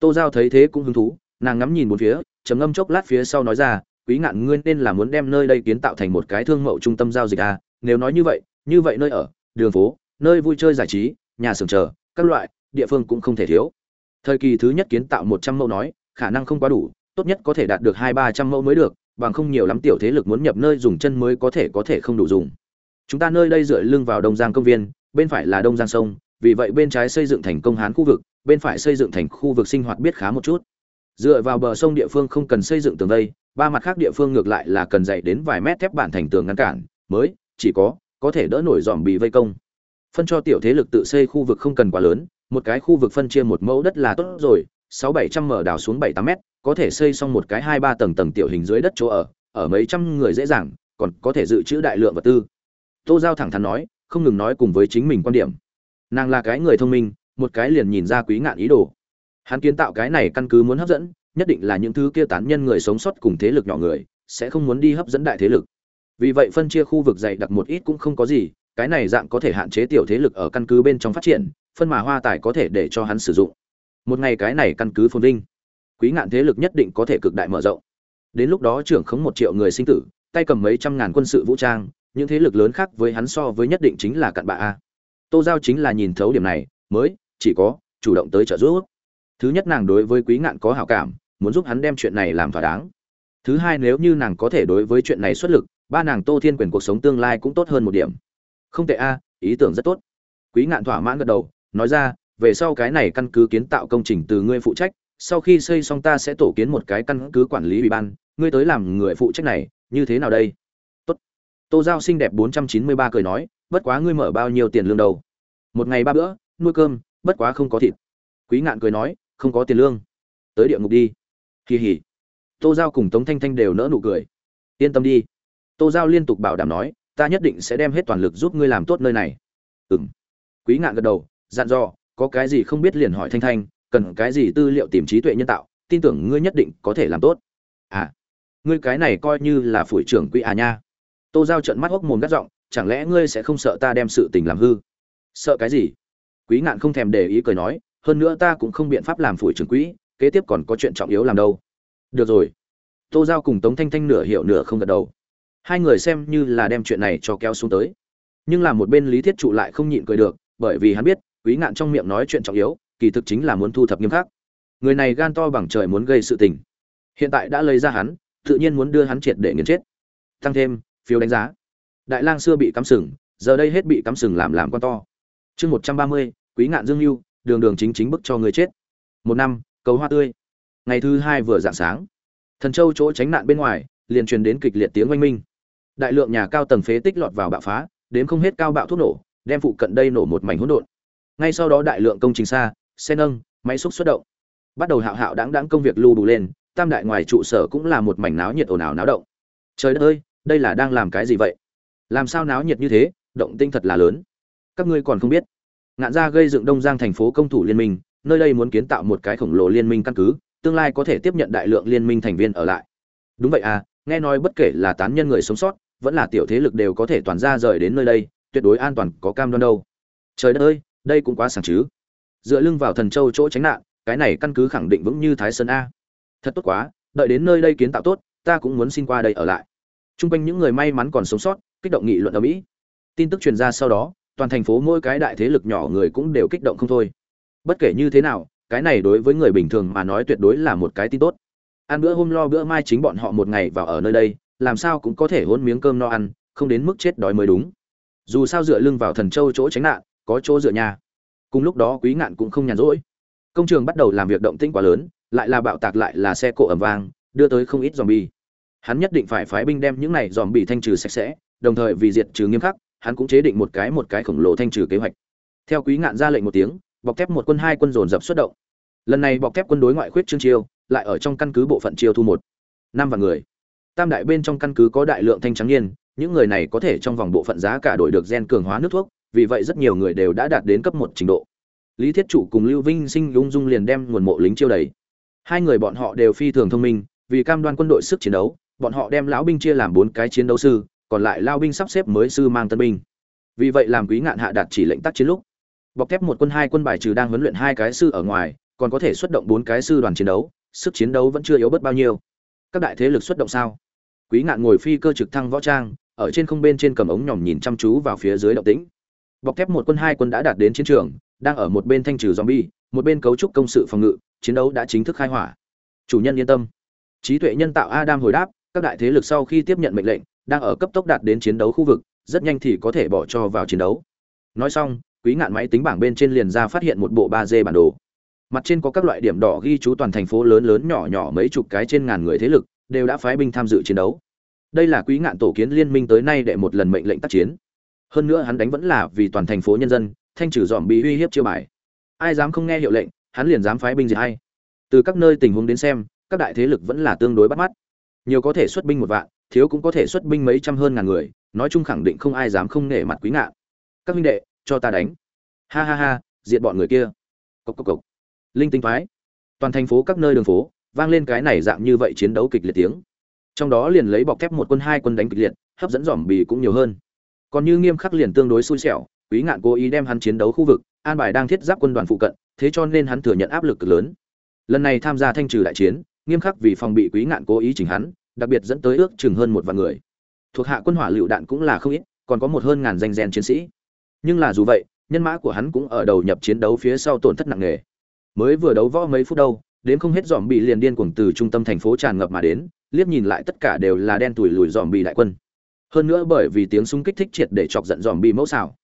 Speaker 1: Tô giao thấy thế cũng hứng thú nàng ngắm nhìn bốn phía chấm ngâm chốc lát phía sau nói ra, quý ngạn ngươi nên là muốn đem nơi đây kiến tạo thành một cái thương mậu trung tâm giao dịch à? Nếu nói như vậy như vậy nơi ở, đường phố, nơi vui chơi giải trí, nhà xưởng chờ, các loại, địa phương cũng không thể thiếu. Thời kỳ thứ nhất kiến tạo một trăm mẫu nói, khả năng không quá đủ, tốt nhất có thể đạt được hai ba trăm mẫu mới được, bằng không nhiều lắm tiểu thế lực muốn nhập nơi dùng chân mới có thể có thể không đủ dùng. Chúng ta nơi đây dựa lưng vào đông giang công viên, bên phải là đông giang sông, vì vậy bên trái xây dựng thành công hán khu vực, bên phải xây dựng thành khu vực sinh hoạt biết khá một chút dựa vào bờ sông địa phương không cần xây dựng tường vây, ba mặt khác địa phương ngược lại là cần dạy đến vài mét thép bản thành tường ngăn cản, mới, chỉ có có thể đỡ nổi dòm bị vây công. Phân cho tiểu thế lực tự xây khu vực không cần quá lớn, một cái khu vực phân chia một mẫu đất là tốt rồi, sáu bảy trăm mở đào xuống bảy tám mét, có thể xây xong một cái hai ba tầng tầng tiểu hình dưới đất chỗ ở ở mấy trăm người dễ dàng, còn có thể dự trữ đại lượng vật tư. Tô giao thẳng thắn nói, không ngừng nói cùng với chính mình quan điểm. Nàng là cái người thông minh, một cái liền nhìn ra quý ngạn ý đồ hắn kiến tạo cái này căn cứ muốn hấp dẫn, nhất định là những thứ kia tán nhân người sống sót cùng thế lực nhỏ người, sẽ không muốn đi hấp dẫn đại thế lực. Vì vậy phân chia khu vực dày đặc một ít cũng không có gì, cái này dạng có thể hạn chế tiểu thế lực ở căn cứ bên trong phát triển, phân mà hoa tài có thể để cho hắn sử dụng. Một ngày cái này căn cứ phồn vinh. Quý ngạn thế lực nhất định có thể cực đại mở rộng. Đến lúc đó trưởng khống một triệu người sinh tử, tay cầm mấy trăm ngàn quân sự vũ trang, những thế lực lớn khác với hắn so với nhất định chính là cặn bạ a. Tô giao chính là nhìn thấu điểm này, mới, chỉ có, chủ động tới trợ giúp thứ nhất nàng đối với quý ngạn có hảo cảm, muốn giúp hắn đem chuyện này làm thỏa đáng. Thứ hai nếu như nàng có thể đối với chuyện này xuất lực, ba nàng tô thiên quyền cuộc sống tương lai cũng tốt hơn một điểm. Không tệ a, ý tưởng rất tốt. Quý ngạn thỏa mãn gật đầu, nói ra, về sau cái này căn cứ kiến tạo công trình từ ngươi phụ trách, sau khi xây xong ta sẽ tổ kiến một cái căn cứ quản lý ủy ban, ngươi tới làm người phụ trách này, như thế nào đây? Tốt. Tô giao xinh đẹp bốn trăm chín mươi ba cười nói, bất quá ngươi mở bao nhiêu tiền lương đầu một ngày ba bữa, nuôi cơm, bất quá không có thịt. Quý ngạn cười nói không có tiền lương. Tới địa ngục đi. Kỳ hỉ tô giao cùng tống thanh thanh đều nỡ nụ cười. Yên tâm đi. Tô giao liên tục bảo đảm nói, ta nhất định sẽ đem hết toàn lực giúp ngươi làm tốt nơi này. Ừng quý ngạn gật đầu, dặn dò, có cái gì không biết liền hỏi thanh thanh, cần cái gì tư liệu tìm trí tuệ nhân tạo, tin tưởng ngươi nhất định có thể làm tốt. À ngươi cái này coi như là phủi trưởng quỹ à nha. Tô giao trận mắt hốc mồm gắt giọng, chẳng lẽ ngươi sẽ không sợ ta đem sự tình làm hư? Sợ cái gì? Quý ngạn không thèm để ý cười nói hơn nữa ta cũng không biện pháp làm phủi trưởng quỹ, kế tiếp còn có chuyện trọng yếu làm đâu. Được rồi. Tô giao cùng tống thanh thanh nửa hiểu nửa không gật đầu. Hai người xem như là đem chuyện này cho kéo xuống tới. Nhưng làm một bên lý thiết trụ lại không nhịn cười được, bởi vì hắn biết, quý ngạn trong miệng nói chuyện trọng yếu, kỳ thực chính là muốn thu thập nghiêm khắc. Người này gan to bằng trời muốn gây sự tình. Hiện tại đã lấy ra hắn, tự nhiên muốn đưa hắn triệt để nghiền chết. Tăng thêm, phiếu đánh giá. Đại lang xưa bị cắm sừng, giờ đây hết bị cắm sừng làm làm con to. Chương một trăm ba mươi, quý ngạn dương lưu đường đường chính chính bức cho người chết. Một năm, cầu hoa tươi. Ngày thứ hai vừa dạng sáng, thần châu chỗ tránh nạn bên ngoài, liền truyền đến kịch liệt tiếng oanh minh. Đại lượng nhà cao tầng phế tích lọt vào bạo phá, đến không hết cao bạo thuốc nổ, đem phụ cận đây nổ một mảnh hỗn độn. Ngay sau đó đại lượng công trình xa, xe nâng, máy xúc xuất động. Bắt đầu hạo hạo đáng đáng công việc lưu đủ lên, tam đại ngoài trụ sở cũng là một mảnh náo nhiệt ồn ào náo động. Trời đất ơi, đây là đang làm cái gì vậy? Làm sao náo nhiệt như thế? Động tinh thật là lớn. Các ngươi còn không biết ngạn gia gây dựng đông giang thành phố công thủ liên minh, nơi đây muốn kiến tạo một cái khổng lồ liên minh căn cứ, tương lai có thể tiếp nhận đại lượng liên minh thành viên ở lại. Đúng vậy à nghe nói bất kể là tán nhân người sống sót, vẫn là tiểu thế lực đều có thể toàn ra rời đến nơi đây, tuyệt đối an toàn, có cam đoan đâu. Trời đất ơi, đây cũng quá sảng chứ. Dựa lưng vào thần châu chỗ tránh nạn, cái này căn cứ khẳng định vững như thái sơn a. Thật tốt quá, đợi đến nơi đây kiến tạo tốt, ta cũng muốn xin qua đây ở lại. T r u n g quanh những người may mắn còn sống sót, kích động nghị luận ở mỹ. Tin tức truyền ra sau đó toàn thành phố mỗi cái đại thế lực nhỏ người cũng đều kích động không thôi. Bất kể như thế nào, cái này đối với người bình thường mà nói tuyệt đối là một cái tin tốt. Ăn bữa hôm lo bữa mai chính bọn họ một ngày vào ở nơi đây, làm sao cũng có thể hôn miếng cơm no ăn, không đến mức chết đói mới đúng. Dù sao dựa lưng vào thần châu chỗ tránh nạn, có chỗ dựa nhà. Cùng lúc đó quý ngạn cũng không nhàn rỗi. Công trường bắt đầu làm việc động tĩnh quá lớn, lại là bạo tạc lại là xe cộ ẩm vang, đưa tới không ít dòm bi hắn nhất định phải phái binh đem những này dòm bị thanh trừ sạch sẽ, đồng thời vì diệt trừ nghiêm khắc hắn cũng chế định một cái một cái khổng lồ thanh trừ kế hoạch. Theo quý ngạn ra lệnh một tiếng, bọc thép một quân hai quân dồn dập xuất động. Lần này bọc thép quân đối ngoại khuyết trương chiêu, lại ở trong căn cứ bộ phận chiêu thu một, năm vạn người. Tam đại bên trong căn cứ có đại lượng thanh trắng niên, những người này có thể trong vòng bộ phận giá cả đổi được gen cường hóa nước thuốc, vì vậy rất nhiều người đều đã đạt đến cấp một trình độ. Lý thiết Chủ cùng lưu vinh sinh, Lung dung liền đem nguồn mộ lính chiêu đầy. Hai người bọn họ đều phi thường thông minh, vì cam đoan quân đội sức chiến đấu, bọn họ đem lão binh chia làm bốn cái chiến đấu sư còn lại lao binh sắp xếp mới sư mang tân binh. Vì vậy làm quý ngạn hạ đạt chỉ lệnh tác chiến lúc, bọc thép một quân hai quân bài trừ đang huấn luyện hai cái sư ở ngoài, còn có thể xuất động bốn cái sư đoàn chiến đấu, sức chiến đấu vẫn chưa yếu bớt bao nhiêu. Các đại thế lực xuất động sao? Quý ngạn ngồi phi cơ trực thăng võ trang, ở trên không bên trên cầm ống nhòm nhìn chăm chú vào phía dưới động tĩnh. Bọc thép một quân hai quân đã đạt đến chiến trường, đang ở một bên thanh trừ zombie, một bên cấu trúc công sự phòng ngự, chiến đấu đã chính thức khai hỏa. Chủ nhân yên tâm. Trí tuệ nhân tạo adam hồi đáp, các đại thế lực sau khi tiếp nhận mệnh lệnh đang ở cấp tốc đạt đến chiến đấu khu vực, rất nhanh thì có thể bỏ cho vào chiến đấu. Nói xong, quý ngạn máy tính bảng bên trên liền ra phát hiện một bộ ba d bản đồ. Mặt trên có các loại điểm đỏ ghi chú toàn thành phố lớn lớn nhỏ nhỏ mấy chục cái trên ngàn người thế lực, đều đã phái binh tham dự chiến đấu. Đây là quý ngạn tổ kiến liên minh tới nay để một lần mệnh lệnh tác chiến. Hơn nữa hắn đánh vẫn là vì toàn thành phố nhân dân, thanh trừ dòm bị uy hiếp chiêu bài. Ai dám không nghe hiệu lệnh, hắn liền dám phái binh gì hay từ các nơi tình huống đến xem, các đại thế lực vẫn là tương đối bắt mắt. Nhiều có thể xuất binh một vạn thiếu cũng có thể xuất binh mấy trăm hơn ngàn người, nói chung khẳng định không ai dám không nể mặt quý ngạn các huynh đệ, cho ta đánh. Ha ha ha, diệt bọn người kia. Cốc cốc cốc. linh tinh phái toàn thành phố các nơi đường phố, vang lên cái này dạng như vậy chiến đấu kịch liệt tiếng. Trong đó liền lấy bọc thép một quân, hai quân đánh kịch liệt, hấp dẫn dòm bì cũng nhiều hơn. Còn như nghiêm khắc liền tương đối xui xẻo, quý ngạn cố ý đem hắn chiến đấu khu vực, an bài đang thiết giáp quân đoàn phụ cận, thế cho nên hắn thừa nhận áp lực cực lớn. Lần này tham gia thanh trừ đại chiến, nghiêm khắc vì phòng bị quý ngạn cố ý chỉnh hắn đặc biệt dẫn tới ước chừng hơn một vạn người. Thuộc hạ quân hỏa lựu đạn cũng là không ít, còn có một hơn ngàn danh gen chiến sĩ. Nhưng là dù vậy, nhân mã của hắn cũng ở đầu nhập chiến đấu phía sau tổn thất nặng nề. Mới vừa đấu võ mấy phút đâu, đến không hết dòm bị liền điên cuồng từ trung tâm thành phố tràn ngập mà đến, liếc nhìn lại tất cả đều là đen tủi lùi dòm bị đại quân. Hơn nữa bởi vì tiếng súng kích thích triệt để chọc giận dòm bị mẫu xảo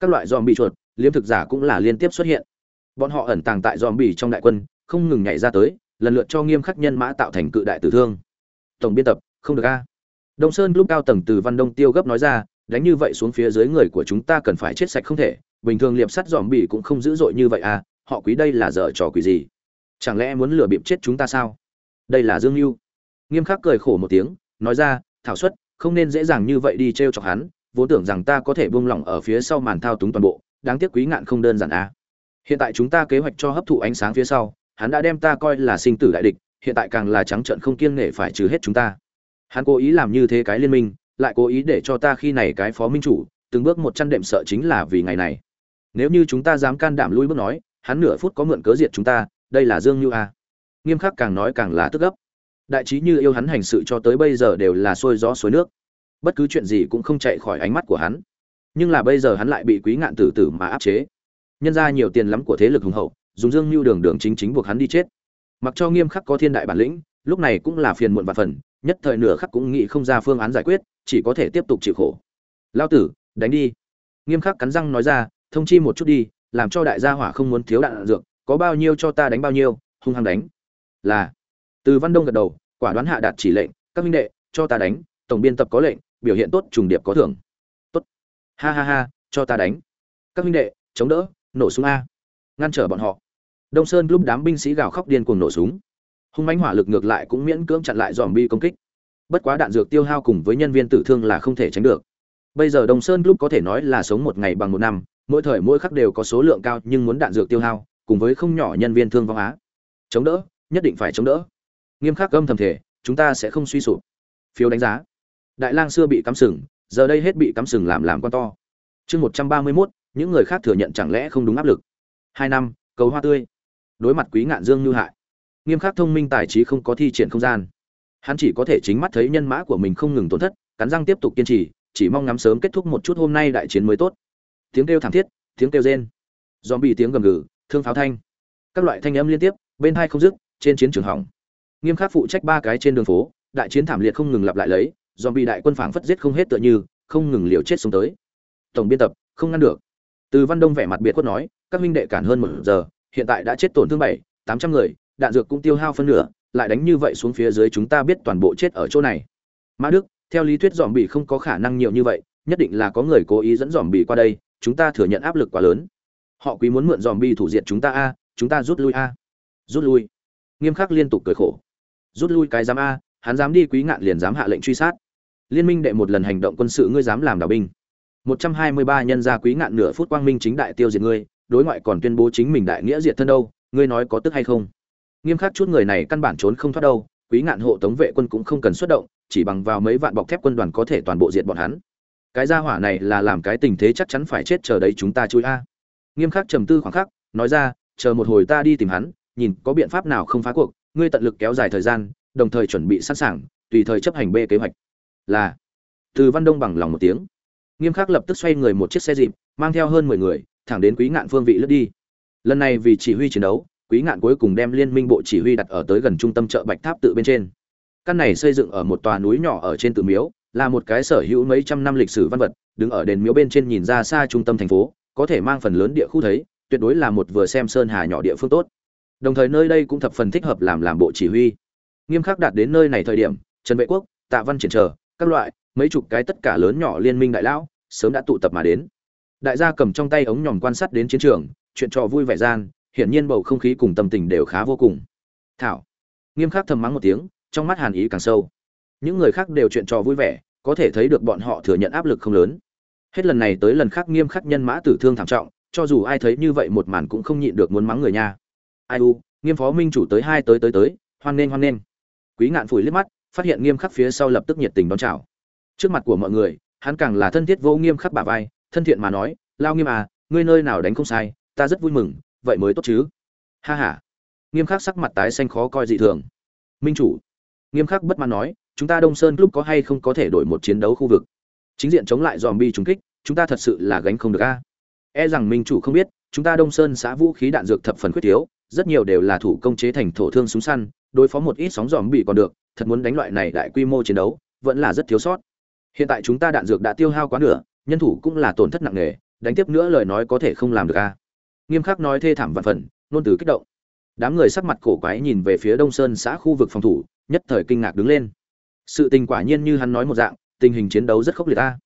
Speaker 1: các loại dòm bị chuột, liếm thực giả cũng là liên tiếp xuất hiện. Bọn họ ẩn tàng tại dòm bị trong đại quân, không ngừng nhảy ra tới, lần lượt cho nghiêm khắc nhân mã tạo thành cự đại tử thương tổng biên tập, không được a. Đông sơn lúc cao tầng từ văn đông tiêu gấp nói ra, đánh như vậy xuống phía dưới người của chúng ta cần phải chết sạch không thể, bình thường liệp sắt dòm bị cũng không dữ dội như vậy à họ quý đây là dở trò quỷ gì? Chẳng lẽ muốn lừa bịp chết chúng ta sao? Đây là dương mưu nghiêm khắc cười khổ một tiếng, nói ra, thảo suất, không nên dễ dàng như vậy đi t r e o chọc hắn, vốn tưởng rằng ta có thể buông lỏng ở phía sau màn thao túng toàn bộ, đáng tiếc quý ngạn không đơn giản à? hiện tại chúng ta kế hoạch cho hấp thụ ánh sáng phía sau, hắn đã đem ta coi là sinh tử đại địch hiện tại càng là trắng trợn không kiêng nể phải trừ hết chúng ta. Hắn cố ý làm như thế cái liên minh, lại cố ý để cho ta khi này cái phó minh chủ, từng bước một chăn đệm sợ chính là vì ngày này. Nếu như chúng ta dám can đảm lui bước nói, hắn nửa phút có mượn cớ diệt chúng ta, đây là dương như a. Nghiêm khắc càng nói càng là tức gấp. Đại trí như yêu hắn hành sự cho tới bây giờ đều là xôi gió suối nước. Bất cứ chuyện gì cũng không chạy khỏi ánh mắt của hắn. Nhưng là bây giờ hắn lại bị quý ngạn tử tử mà áp chế. Nhân ra nhiều tiền lắm của thế lực hùng hậu, dùng dương như đường đường chính chính buộc hắn đi chết mặc cho nghiêm khắc có thiên đại bản lĩnh lúc này cũng là phiền muộn và phần nhất thời nửa khắc cũng nghĩ không ra phương án giải quyết chỉ có thể tiếp tục chịu khổ. Lao tử đánh đi. Nghiêm khắc cắn răng nói ra thông chi một chút đi làm cho đại gia hỏa không muốn thiếu đạn, đạn dược có bao nhiêu cho ta đánh bao nhiêu hung hăng đánh. Là từ văn đông gật đầu quả đoán hạ đạt chỉ lệnh các minh đệ cho ta đánh tổng biên tập có lệnh biểu hiện tốt trùng điệp có thưởng. Tốt. Ha ha ha cho ta đánh. Các minh đệ chống đỡ nổ súng a. Ngăn trở bọn họ đông sơn lúc đám binh sĩ gào khóc điên cuồng nổ súng. Hung mãnh hỏa lực ngược lại cũng miễn cưỡng chặn lại dòm bi công kích. Bất quá đạn dược tiêu hao cùng với nhân viên tử thương là không thể tránh được. Bây giờ đông sơn lúc có thể nói là sống một ngày bằng một năm, mỗi thời mỗi khắc đều có số lượng cao nhưng muốn đạn dược tiêu hao, cùng với không nhỏ nhân viên thương vong á. Chống đỡ, nhất định phải chống đỡ. Nghiêm khắc âm thầm thể, chúng ta sẽ không suy sụp. Phiếu đánh giá. Đại lang xưa bị cắm sừng, giờ đây hết bị cắm sừng làm làm con to. Chương một trăm ba mươi mốt, những người khác thừa nhận chẳng lẽ không đúng áp lực. Hai năm, cầu hoa tươi đối mặt quý ngạn dương như hại. Nghiêm khắc thông minh tài trí không có thi triển không gian. Hắn chỉ có thể chính mắt thấy nhân mã của mình không ngừng tổn thất, cắn răng tiếp tục kiên trì, chỉ mong ngắm sớm kết thúc một chút hôm nay đại chiến mới tốt. Tiếng kêu thảm thiết, tiếng kêu rên. Dòm bị tiếng gầm gừ, thương pháo thanh. Các loại thanh âm liên tiếp, bên hai không dứt, trên chiến trường hỏng. Nghiêm khắc phụ trách ba cái trên đường phố, đại chiến thảm liệt không ngừng lặp lại lấy dòm bị đại quân phảng phất giết không hết tựa như, không ngừng liều chết xuống tới. Tổng biên tập, không ngăn được. Từ văn đông vẻ mặt biệt quất nói, các minh đệ cản hơn một giờ hiện tại đã chết tổn thương bảy, tám trăm người, đạn dược cũng tiêu hao phân nửa, lại đánh như vậy xuống phía dưới chúng ta biết toàn bộ chết ở chỗ này. Mã đức, theo lý thuyết dòm bị không có khả năng nhiều như vậy, nhất định là có người cố ý dẫn dòm bị qua đây, chúng ta thừa nhận áp lực quá lớn. Họ quý muốn mượn dòm bị thủ diệt chúng ta a, chúng ta rút lui a. Rút lui. Nghiêm khắc liên tục cười khổ. Rút lui cái dám a, hắn dám đi quý ngạn liền dám hạ lệnh truy sát. Liên minh đệ một lần hành động quân sự ngươi dám làm đảo binh. 123 nhân gia quý ngạn nửa phút quang minh chính đại tiêu diệt ngươi đối ngoại còn tuyên bố chính mình đại nghĩa diệt thân đâu, ngươi nói có tức hay không? Nghiêm khắc chút người này căn bản trốn không thoát đâu, quý ngạn hộ tống vệ quân cũng không cần xuất động, chỉ bằng vào mấy vạn bọc thép quân đoàn có thể toàn bộ diệt bọn hắn. Cái gia hỏa này là làm cái tình thế chắc chắn phải chết chờ đấy chúng ta chui a. Nghiêm khắc trầm tư khoảng khắc, nói ra, chờ một hồi ta đi tìm hắn, nhìn có biện pháp nào không phá cuộc, ngươi tận lực kéo dài thời gian, đồng thời chuẩn bị sẵn sàng, tùy thời chấp hành b kế hoạch. Là. Từ văn đông bằng lòng một tiếng. Nghiêm khắc lập tức xoay người một chiếc xe dịp, mang theo hơn mười người thẳng đến quý ngạn phương vị lướt đi. Lần này vì chỉ huy chiến đấu, quý ngạn cuối cùng đem liên minh bộ chỉ huy đặt ở tới gần trung tâm chợ bạch tháp tự bên trên. Căn này xây dựng ở một tòa núi nhỏ ở trên tự miếu, là một cái sở hữu mấy trăm năm lịch sử văn vật, đứng ở đền miếu bên trên nhìn ra xa trung tâm thành phố, có thể mang phần lớn địa khu thấy, tuyệt đối là một vừa xem sơn hà nhỏ địa phương tốt. Đồng thời nơi đây cũng thập phần thích hợp làm làm bộ chỉ huy. Nghiêm khắc đạt đến nơi này thời điểm, trần vệ quốc, tạ văn triển chờ, các loại, mấy chục cái tất cả lớn nhỏ liên minh đại lão, sớm đã tụ tập mà đến đại gia cầm trong tay ống nhòm quan sát đến chiến trường, chuyện trò vui vẻ gian, hiển nhiên bầu không khí cùng tâm tình đều khá vô cùng. Thảo. Nghiêm khắc thầm mắng một tiếng, trong mắt hàn ý càng sâu. Những người khác đều chuyện trò vui vẻ, có thể thấy được bọn họ thừa nhận áp lực không lớn. Hết lần này tới lần khác nghiêm khắc nhân mã tử thương thảm trọng, cho dù ai thấy như vậy một màn cũng không nhịn được muốn mắng người nha. Ai u, nghiêm phó minh chủ tới hai tới tới tới, hoan nghênh hoan nghênh. Quý ngạn phủi liếc mắt, phát hiện nghiêm khắc phía sau lập tức nhiệt tình đón chào. Trước mặt của mọi người, hắn càng là thân thiết vô nghiêm khắc bà vai thân thiện mà nói, lao nghiêm à ngươi nơi nào đánh không sai, ta rất vui mừng, vậy mới tốt chứ. Ha ha. Nghiêm khắc sắc mặt tái xanh khó coi dị thường. Minh chủ. Nghiêm khắc bất mãn nói, chúng ta đông sơn lúc có hay không có thể đổi một chiến đấu khu vực? Chính diện chống lại dòm bi trúng kích, chúng ta thật sự là gánh không được a. E rằng minh chủ không biết, chúng ta đông sơn xã vũ khí đạn dược thập phần khuyết thiếu, rất nhiều đều là thủ công chế thành thổ thương súng săn, đối phó một ít sóng dòm bị còn được, thật muốn đánh loại này đại quy mô chiến đấu, vẫn là rất thiếu sót. Hiện tại chúng ta đạn dược đã tiêu hao quá nửa nhân thủ cũng là tổn thất nặng nề, đánh tiếp nữa lời nói có thể không làm được a. Nghiêm khắc nói thê thảm vạn phần, nôn từ kích động. Đám người sắc mặt cổ quái nhìn về phía đông sơn xã khu vực phòng thủ, nhất thời kinh ngạc đứng lên. Sự tình quả nhiên như hắn nói một dạng, tình hình chiến đấu rất khốc liệt ta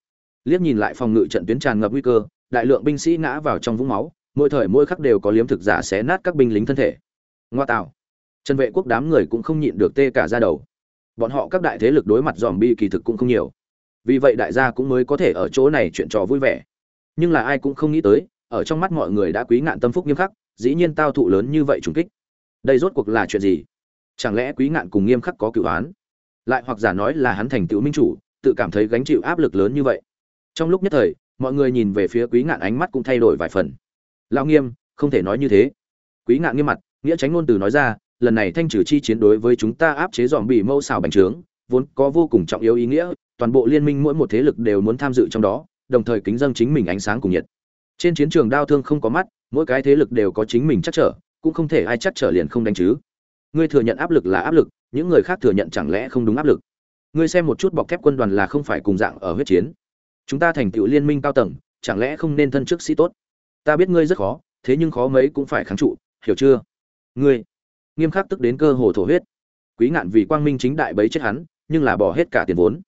Speaker 1: liếc nhìn lại phòng ngự trận tuyến tràn ngập nguy cơ, đại lượng binh sĩ ngã vào trong vũng máu, mỗi thời mỗi khắc đều có liếm thực giả xé nát các binh lính thân thể. Ngoa tạo. Trần vệ quốc đám người cũng không nhịn được tê cả ra đầu. Bọn họ các đại thế lực đối mặt dòm bi kỳ thực cũng không nhiều vì vậy đại gia cũng mới có thể ở chỗ này chuyện trò vui vẻ. Nhưng là ai cũng không nghĩ tới, ở trong mắt mọi người đã quý ngạn tâm phúc nghiêm khắc, dĩ nhiên tao thụ lớn như vậy trùng kích. Đây rốt cuộc là chuyện gì? Chẳng lẽ quý ngạn cùng nghiêm khắc có cựu án? Lại hoặc giả nói là hắn thành tựu minh chủ, tự cảm thấy gánh chịu áp lực lớn như vậy. Trong lúc nhất thời, mọi người nhìn về phía quý ngạn ánh mắt cũng thay đổi vài phần. Lao nghiêm, không thể nói như thế. Quý ngạn nghiêm mặt, nghĩa tránh ngôn từ nói ra, lần này thanh trừ chi chiến đối với chúng ta áp chế dòm bị mâu xào bành trướng, vốn có vô cùng trọng yếu ý nghĩa toàn bộ liên minh mỗi một thế lực đều muốn tham dự trong đó, đồng thời kính dâng chính mình ánh sáng cùng nhiệt. Trên chiến trường đao thương không có mắt, mỗi cái thế lực đều có chính mình chắc trở, cũng không thể ai chắc trở liền không đánh chứ. Ngươi thừa nhận áp lực là áp lực, những người khác thừa nhận chẳng lẽ không đúng áp lực? Ngươi xem một chút bọc thép quân đoàn là không phải cùng dạng ở huyết chiến. Chúng ta thành tựu liên minh cao tầng, chẳng lẽ không nên thân trước sĩ tốt? Ta biết ngươi rất khó, thế nhưng khó mấy cũng phải kháng trụ, hiểu chưa? Ngươi, nghiêm khắc tức đến cơ hồ thổ huyết. Quý ngạn vì quang minh chính đại bấy chết hắn, nhưng là bỏ hết cả tiền vốn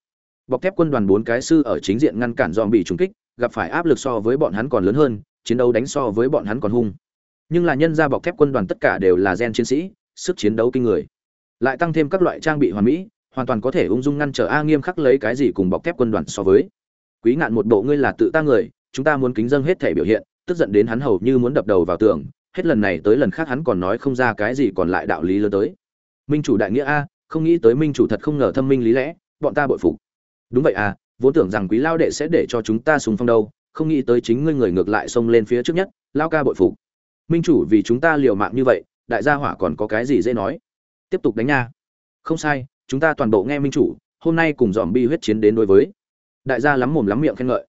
Speaker 1: bọc thép quân đoàn bốn cái sư ở chính diện ngăn cản dòm bị trúng kích, gặp phải áp lực so với bọn hắn còn lớn hơn, chiến đấu đánh so với bọn hắn còn hung. Nhưng là nhân ra bọc thép quân đoàn tất cả đều là gen chiến sĩ, sức chiến đấu kinh người. Lại tăng thêm các loại trang bị hoàn mỹ, hoàn toàn có thể ung dung ngăn trở a nghiêm khắc lấy cái gì cùng bọc thép quân đoàn so với. Quý ngạn một bộ ngươi là tự ta người, chúng ta muốn kính dâng hết thể biểu hiện, tức giận đến hắn hầu như muốn đập đầu vào tường, hết lần này tới lần khác hắn còn nói không ra cái gì còn lại đạo lý lớn tới. Minh chủ đại nghĩa a, không nghĩ tới minh chủ thật không ngờ thâm minh lý lẽ, bọn ta bội phục đúng vậy à vốn tưởng rằng quý lao đệ sẽ để cho chúng ta súng phong đâu, không nghĩ tới chính ngươi người ngược lại xông lên phía trước nhất, lao ca bội phục. Minh chủ vì chúng ta liều mạng như vậy, đại gia hỏa còn có cái gì dễ nói? Tiếp tục đánh nha. Không sai, chúng ta toàn bộ nghe minh chủ, hôm nay cùng dòm bi huyết chiến đến đối với. Đại gia lắm mồm lắm miệng khen ngợi.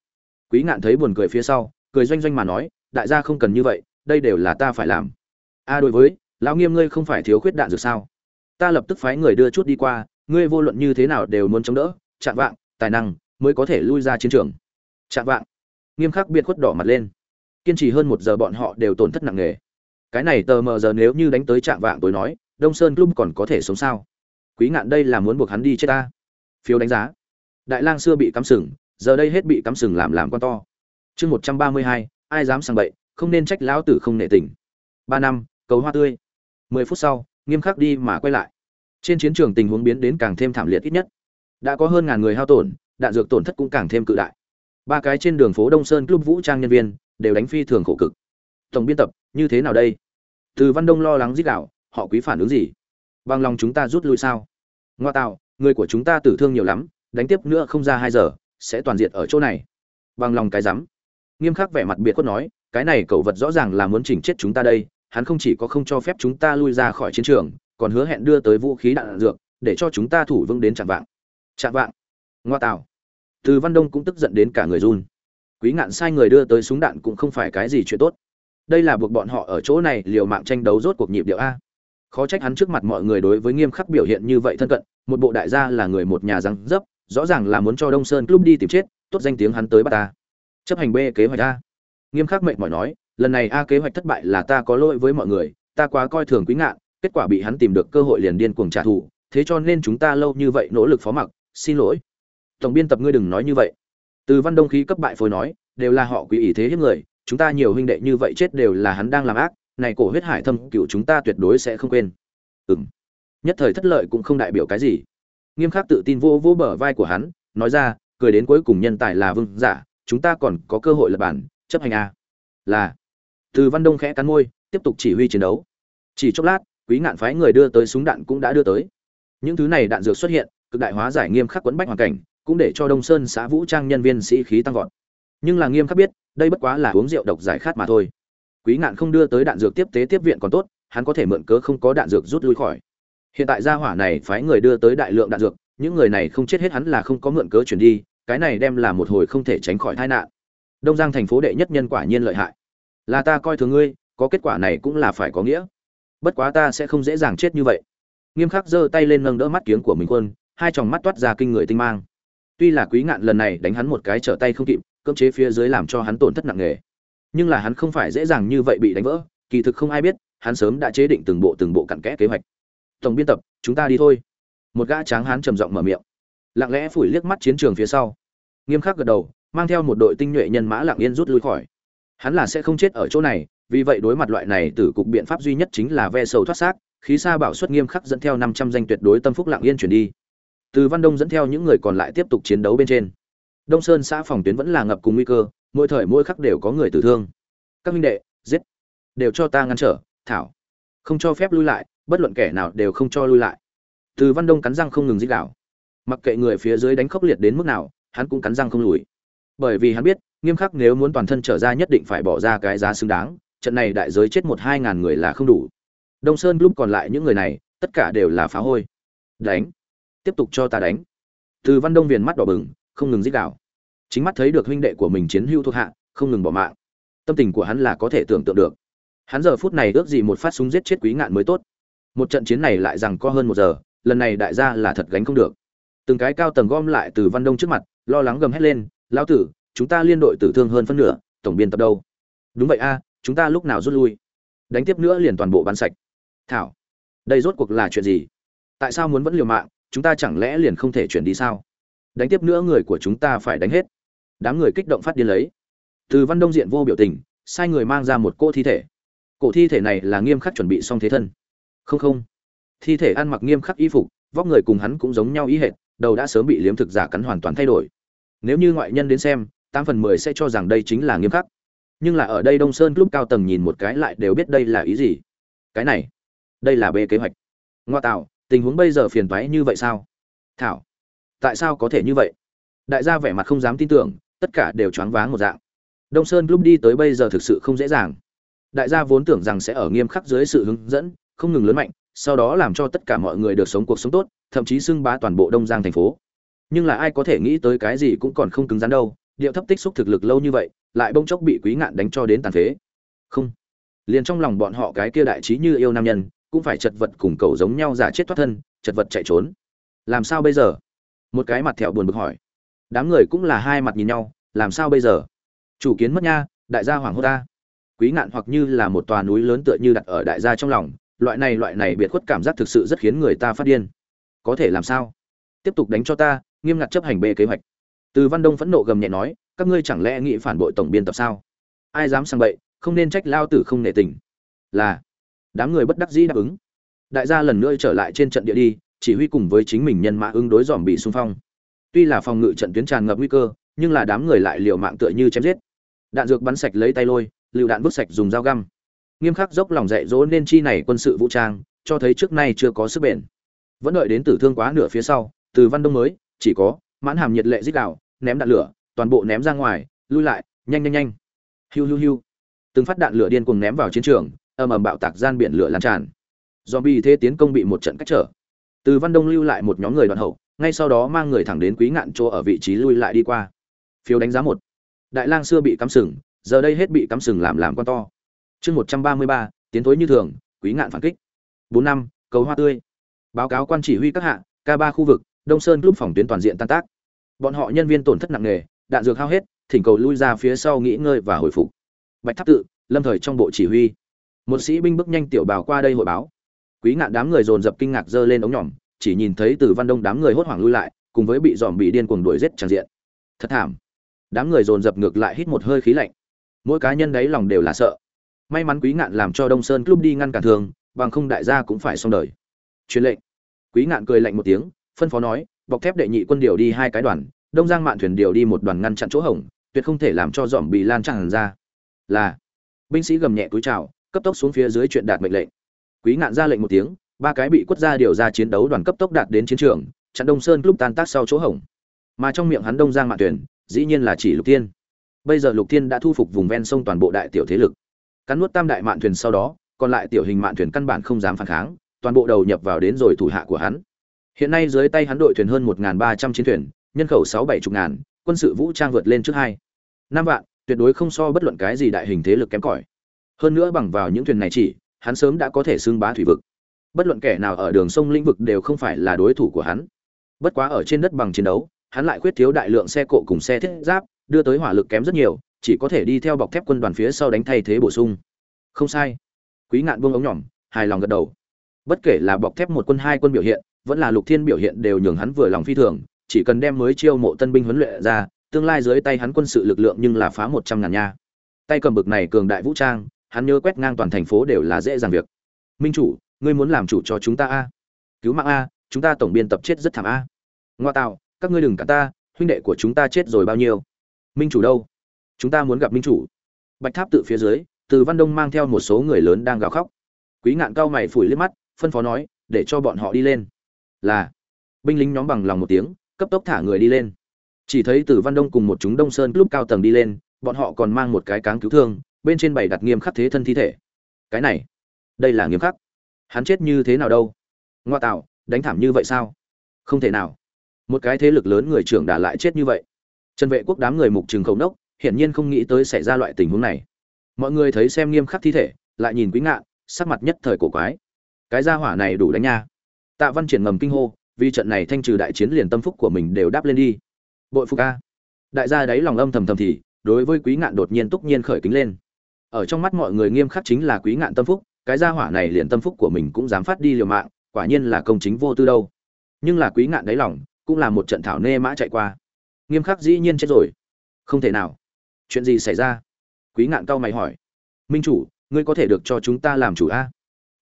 Speaker 1: Quý ngạn thấy buồn cười phía sau, cười doanh doanh mà nói, đại gia không cần như vậy, đây đều là ta phải làm. A đối với, lão nghiêm ngươi không phải thiếu khuyết đạn dược sao? Ta lập tức phái người đưa chút đi qua, ngươi vô luận như thế nào đều muốn chống đỡ, chạm vạng tài năng mới có thể lui ra chiến trường. Chạm vạng. Nghiêm khắc biệt khuất đỏ mặt lên. Kiên trì hơn một giờ bọn họ đều tổn thất nặng nề. Cái này tờ mờ giờ nếu như đánh tới chạm vạng tối nói, đông sơn club còn có thể sống sao? Quý ngạn đây là muốn buộc hắn đi chết ta. Phiếu đánh giá. Đại lang xưa bị cắm sừng, giờ đây hết bị cắm sừng làm làm con to. Chương một trăm ba mươi hai, ai dám sang bậy, không nên trách lão tử không nệ tình. Ba năm, cầu hoa tươi. Mười phút sau, nghiêm khắc đi mà quay lại. Trên chiến trường tình huống biến đến càng thêm thảm liệt ít nhất đã có hơn ngàn người hao tổn, đạn dược tổn thất cũng càng thêm cự đại. Ba cái trên đường phố đông sơn club vũ trang nhân viên, đều đánh phi thường khổ cực. Tổng biên tập, như thế nào đây? Từ văn đông lo lắng dích đạo họ quý phản ứng gì? Bằng lòng chúng ta rút lui sao? Ngoa tạo, người của chúng ta tử thương nhiều lắm, đánh tiếp nữa không ra hai giờ, sẽ toàn diện ở chỗ này. Bằng lòng cái rắm. Nghiêm khắc vẻ mặt biệt khuất nói, cái này cậu vật rõ ràng là muốn chỉnh chết chúng ta đây, hắn không chỉ có không cho phép chúng ta lui ra khỏi chiến trường, còn hứa hẹn đưa tới vũ khí đạn dược, để cho chúng ta thủ vững đến chẳng vạng chạm vạng. Ngoa tào, từ văn đông cũng tức giận đến cả người run. Quý ngạn sai người đưa tới súng đạn cũng không phải cái gì chuyện tốt. Đây là buộc bọn họ ở chỗ này liều mạng tranh đấu rốt cuộc nhịp điệu a. Khó trách hắn trước mặt mọi người đối với nghiêm khắc biểu hiện như vậy thân cận một bộ đại gia là người một nhà răng dấp rõ ràng là muốn cho đông sơn club đi tìm chết tốt danh tiếng hắn tới bắt ta chấp hành b kế hoạch a. Nghiêm khắc mệnh mỏi nói lần này a kế hoạch thất bại là ta có lỗi với mọi người ta quá coi thường quý ngạn kết quả bị hắn tìm được cơ hội liền điên cuồng trả thù thế cho nên chúng ta lâu như vậy nỗ lực phó mặc xin lỗi. Tổng biên tập ngươi đừng nói như vậy. Từ văn đông khí cấp bại phối nói, đều là họ quỷ ý thế hiếp người, chúng ta nhiều huynh đệ như vậy chết đều là hắn đang làm ác, này cổ huyết hải thâm cựu chúng ta tuyệt đối sẽ không quên. Ừm. Nhất thời thất lợi cũng không đại biểu cái gì. Nghiêm khắc tự tin vô vô bờ vai của hắn, nói ra, cười đến cuối cùng nhân tài là vương giả, chúng ta còn có cơ hội lập bản, chấp hành a là. Từ văn đông khẽ cắn môi, tiếp tục chỉ huy chiến đấu. Chỉ chốc lát, quý ngạn phái người đưa tới súng đạn cũng đã đưa tới. Những thứ này đạn dược xuất hiện cực đại hóa giải nghiêm khắc quấn bách hoàn cảnh, cũng để cho đông sơn xã vũ trang nhân viên sĩ khí tăng vọt. Nhưng là nghiêm khắc biết, đây bất quá là uống rượu độc giải khát mà thôi. Quý ngạn không đưa tới đạn dược tiếp tế tiếp viện còn tốt, hắn có thể mượn cớ không có đạn dược rút lui khỏi. Hiện tại gia hỏa này phái người đưa tới đại lượng đạn dược, những người này không chết hết hắn là không có mượn cớ chuyển đi, cái này đem là một hồi không thể tránh khỏi tai nạn. Đông giang thành phố đệ nhất nhân quả nhiên lợi hại. Là ta coi thường ngươi, có kết quả này cũng là phải có nghĩa. Bất quá ta sẽ không dễ dàng chết như vậy. Nghiêm khắc giơ tay lên nâng đỡ mắt kiếng của mình quân hai tròng mắt toát ra kinh người tinh mang. Tuy là quý ngạn lần này đánh hắn một cái trở tay không kịp, cưỡng chế phía dưới làm cho hắn tổn thất nặng nề. Nhưng là hắn không phải dễ dàng như vậy bị đánh vỡ, kỳ thực không ai biết, hắn sớm đã chế định từng bộ từng bộ cặn kẽ kế hoạch. Tổng biên tập, chúng ta đi thôi. Một gã tráng hán trầm giọng mở miệng. Lặng lẽ phủi liếc mắt chiến trường phía sau. Nghiêm khắc gật đầu, mang theo một đội tinh nhuệ nhân mã lặng yên rút lui khỏi. Hắn là sẽ không chết ở chỗ này, vì vậy đối mặt loại này tử cục biện pháp duy nhất chính là ve sầu thoát xác, khí xa bảo suất nghiêm khắc dẫn theo năm trăm danh tuyệt đối tâm phúc lặng yên chuyển đi từ văn đông dẫn theo những người còn lại tiếp tục chiến đấu bên trên. Đông sơn xã phòng tuyến vẫn là ngập cùng nguy cơ, mỗi thời mỗi khắc đều có người tử thương. Các minh đệ, giết. Đều cho ta ngăn trở, thảo. Không cho phép lui lại, bất luận kẻ nào đều không cho lui lại. Từ văn đông cắn răng không ngừng dích đảo mặc kệ người phía dưới đánh khốc liệt đến mức nào, hắn cũng cắn răng không lùi. Bởi vì hắn biết, nghiêm khắc nếu muốn toàn thân trở ra nhất định phải bỏ ra cái giá xứng đáng, trận này đại giới chết một hai ngàn người là không đủ. Đông sơn lúc còn lại những người này, tất cả đều là phá hôi. Đánh tiếp tục cho ta đánh. Từ văn đông viền mắt đỏ bừng, không ngừng dích đảo chính mắt thấy được huynh đệ của mình chiến hưu thuộc hạ, không ngừng bỏ mạng. Tâm tình của hắn là có thể tưởng tượng được. Hắn giờ phút này ước gì một phát súng giết chết quý ngạn mới tốt. Một trận chiến này lại rằng có hơn một giờ, lần này đại gia là thật gánh không được. Từng cái cao tầng gom lại từ văn đông trước mặt, lo lắng gầm hét lên lao tử, chúng ta liên đội tử thương hơn phân nửa, tổng biên tập đâu? Đúng vậy a, chúng ta lúc nào rút lui? Đánh tiếp nữa liền toàn bộ bắn sạch. Thảo, đây rốt cuộc là chuyện gì? Tại sao muốn vẫn liều mạng chúng ta chẳng lẽ liền không thể chuyển đi sao? Đánh tiếp nữa người của chúng ta phải đánh hết. Đám người kích động phát điên lấy. Từ văn đông diện vô biểu tình, sai người mang ra một cô thi thể. Cổ thi thể này là nghiêm khắc chuẩn bị xong thế thân. Không không. Thi thể ăn mặc nghiêm khắc y phục, vóc người cùng hắn cũng giống nhau ý hệt, đầu đã sớm bị liếm thực giả cắn hoàn toàn thay đổi. Nếu như ngoại nhân đến xem, tám phần mười sẽ cho rằng đây chính là nghiêm khắc. Nhưng là ở đây đông sơn lúc cao tầng nhìn một cái lại đều biết đây là ý gì. Cái này, đây là bê kế hoạch. Ngoa tạo tình huống bây giờ phiền toái như vậy sao? Thảo, tại sao có thể như vậy? Đại gia vẻ mặt không dám tin tưởng, tất cả đều choáng váng một dạng. Đông sơn lúc đi tới bây giờ thực sự không dễ dàng. Đại gia vốn tưởng rằng sẽ ở nghiêm khắc dưới sự hướng dẫn, không ngừng lớn mạnh, sau đó làm cho tất cả mọi người được sống cuộc sống tốt, thậm chí xưng bá toàn bộ đông giang thành phố. Nhưng là ai có thể nghĩ tới cái gì cũng còn không cứng rắn đâu, điệu thấp tích xúc thực lực lâu như vậy, lại bỗng chốc bị quý ngạn đánh cho đến tàn phế. Không, liền trong lòng bọn họ cái kia đại trí như yêu nam nhân cũng phải chật vật cùng cầu giống nhau giả chết thoát thân, chật vật chạy trốn. Làm sao bây giờ? Một cái mặt thẹo buồn bực hỏi. Đám người cũng là hai mặt nhìn nhau, làm sao bây giờ? Chủ kiến mất nha, đại gia hoàng hô ta. Quý ngạn hoặc như là một tòa núi lớn tựa như đặt ở đại gia trong lòng, loại này loại này biệt khuất cảm giác thực sự rất khiến người ta phát điên. Có thể làm sao? Tiếp tục đánh cho ta, nghiêm ngặt chấp hành bê kế hoạch. Từ văn đông phẫn nộ gầm nhẹ nói, các ngươi chẳng lẽ nghĩ phản bội tổng biên tập sao? Ai dám sang bậy, không nên trách lao tử không nể tình. Là đám người bất đắc dĩ đáp ứng. Đại gia lần nữa trở lại trên trận địa đi, chỉ huy cùng với chính mình nhân mã ứng đối dòm bị xung phong. Tuy là phòng ngự trận tuyến tràn ngập nguy cơ, nhưng là đám người lại liều mạng tựa như chém giết. Đạn dược bắn sạch lấy tay lôi, lựu đạn vứt sạch dùng dao găm. Nghiêm khắc dốc lòng dạy dỗ nên chi này quân sự vũ trang, cho thấy trước nay chưa có sức bền. Vẫn đợi đến tử thương quá nửa phía sau, từ văn đông mới, chỉ có, mãn hàm nhiệt lệ dích đạo, ném đạn lửa, toàn bộ ném ra ngoài, lui lại, nhanh nhanh nhanh. Hiu hiu hiu. Từng phát đạn lửa điên cuồng ném vào chiến trường ầm ầm bạo tạc gian biển lửa lan tràn. Do bị thế tiến công bị một trận cách trở. Từ văn đông lưu lại một nhóm người đoàn hậu, ngay sau đó mang người thẳng đến quý ngạn chỗ ở vị trí lui lại đi qua. Phiếu đánh giá một. Đại lang xưa bị cắm sừng, giờ đây hết bị cắm sừng làm làm con to. Chương một trăm ba mươi ba, tiến thối như thường, quý ngạn phản kích. Bốn năm, cầu hoa tươi. Báo cáo quan chỉ huy các hạ k ba khu vực, đông sơn club phòng tuyến toàn diện tan tác. Bọn họ nhân viên tổn thất nặng nề, đạn dược hao hết, thỉnh cầu lui ra phía sau nghỉ ngơi và hồi phục. Bạch tháp tự, lâm thời trong bộ chỉ huy một sĩ binh bước nhanh tiểu bào qua đây hội báo. Quý ngạn đám người dồn dập kinh ngạc giơ lên ống nhỏm chỉ nhìn thấy từ văn đông đám người hốt hoảng lui lại cùng với bị dòm bị điên cuồng đuổi giết tràn diện. Thật thảm. Đám người dồn dập ngược lại hít một hơi khí lạnh. Mỗi cá nhân đấy lòng đều là sợ. May mắn quý ngạn làm cho đông sơn club đi ngăn cản thường bằng không đại gia cũng phải xong đời. Truyền lệnh. Quý ngạn cười lạnh một tiếng phân phó nói bọc thép đệ nhị quân điều đi hai cái đoàn đông giang mạn thuyền điều đi một đoàn ngăn chặn chỗ hỏng, tuyệt không thể làm cho dòm bị lan tràn ra. Là. Binh sĩ gầm nhẹ túi chào cấp tốc xuống phía dưới chuyện đạt mệnh lệnh. Quý ngạn ra lệnh một tiếng, ba cái bị quất ra điều ra chiến đấu đoàn cấp tốc đạt đến chiến trường, chặn đông sơn lúc tan tác sau chỗ hổng. Mà trong miệng hắn đông giang mạn tuyển, dĩ nhiên là chỉ lục tiên bây giờ lục tiên đã thu phục vùng ven sông toàn bộ đại tiểu thế lực. Cắn nuốt tam đại mạn thuyền sau đó, còn lại tiểu hình mạn thuyền căn bản không dám phản kháng, toàn bộ đầu nhập vào đến rồi thủ hạ của hắn. Hiện nay dưới tay hắn đội thuyền hơn một ba trăm chiến thuyền, nhân khẩu sáu bảy chục ngàn, quân sự vũ trang vượt lên trước hai. Năm vạn, tuyệt đối không so bất luận cái gì đại hình thế lực kém cỏi hơn nữa bằng vào những thuyền này chỉ, hắn sớm đã có thể xưng bá thủy vực. Bất luận kẻ nào ở đường sông lĩnh vực đều không phải là đối thủ của hắn. Bất quá ở trên đất bằng chiến đấu, hắn lại khuyết thiếu đại lượng xe cộ cùng xe thiết giáp, đưa tới hỏa lực kém rất nhiều, chỉ có thể đi theo bọc thép quân đoàn phía sau đánh thay thế bổ sung. Không sai. Quý ngạn buông ống nhỏm, hài lòng gật đầu. Bất kể là bọc thép một quân hai quân biểu hiện, vẫn là lục thiên biểu hiện đều nhường hắn vừa lòng phi thường, chỉ cần đem mới chiêu mộ tân binh huấn luyện ra, tương lai dưới tay hắn quân sự lực lượng nhưng là phá một trăm ngàn nha. Tay cầm bực này cường đại vũ trang hắn nhớ quét ngang toàn thành phố đều là dễ dàng việc. Minh chủ, ngươi muốn làm chủ cho chúng ta a? Cứu mạng a, chúng ta tổng biên tập chết rất thảm a. Ngoa tạo, các ngươi đừng cả ta, huynh đệ của chúng ta chết rồi bao nhiêu? Minh chủ đâu? Chúng ta muốn gặp minh chủ. Bạch tháp tự phía dưới, từ văn đông mang theo một số người lớn đang gào khóc. Quý ngạn cao mày phủi liếc mắt, phân phó nói, để cho bọn họ đi lên. Là. Binh lính nhóm bằng lòng một tiếng, cấp tốc thả người đi lên. Chỉ thấy từ văn đông cùng một chúng đông sơn lúc cao tầng đi lên, bọn họ còn mang một cái cáng cứu thương bên trên bảy đặt nghiêm khắc thế thân thi thể. Cái này, đây là nghiêm khắc. Hắn chết như thế nào đâu? Ngoa tạo, đánh thảm như vậy sao? Không thể nào. Một cái thế lực lớn người trưởng đà lại chết như vậy. Trần vệ quốc đám người mục trường khẩu nốc, hiển nhiên không nghĩ tới xảy ra loại tình huống này. Mọi người thấy xem nghiêm khắc thi thể, lại nhìn quý ngạn, sắc mặt nhất thời cổ quái. Cái gia hỏa này đủ đánh nha. Tạ văn triển ngầm kinh hô, vì trận này thanh trừ đại chiến liền tâm phúc của mình đều đáp lên đi. Bội phục a. Đại gia đáy lòng âm thầm thầm thì, đối với quý ngạn đột nhiên túc nhiên khởi kính lên ở trong mắt mọi người nghiêm khắc chính là quý ngạn tâm phúc, cái gia hỏa này liền tâm phúc của mình cũng dám phát đi liều mạng, quả nhiên là công chính vô tư đâu. Nhưng là quý ngạn đáy lòng, cũng là một trận thảo nê mã chạy qua. Nghiêm khắc dĩ nhiên chết rồi. Không thể nào. Chuyện gì xảy ra? Quý ngạn cao mày hỏi. Minh chủ, ngươi có thể được cho chúng ta làm chủ a.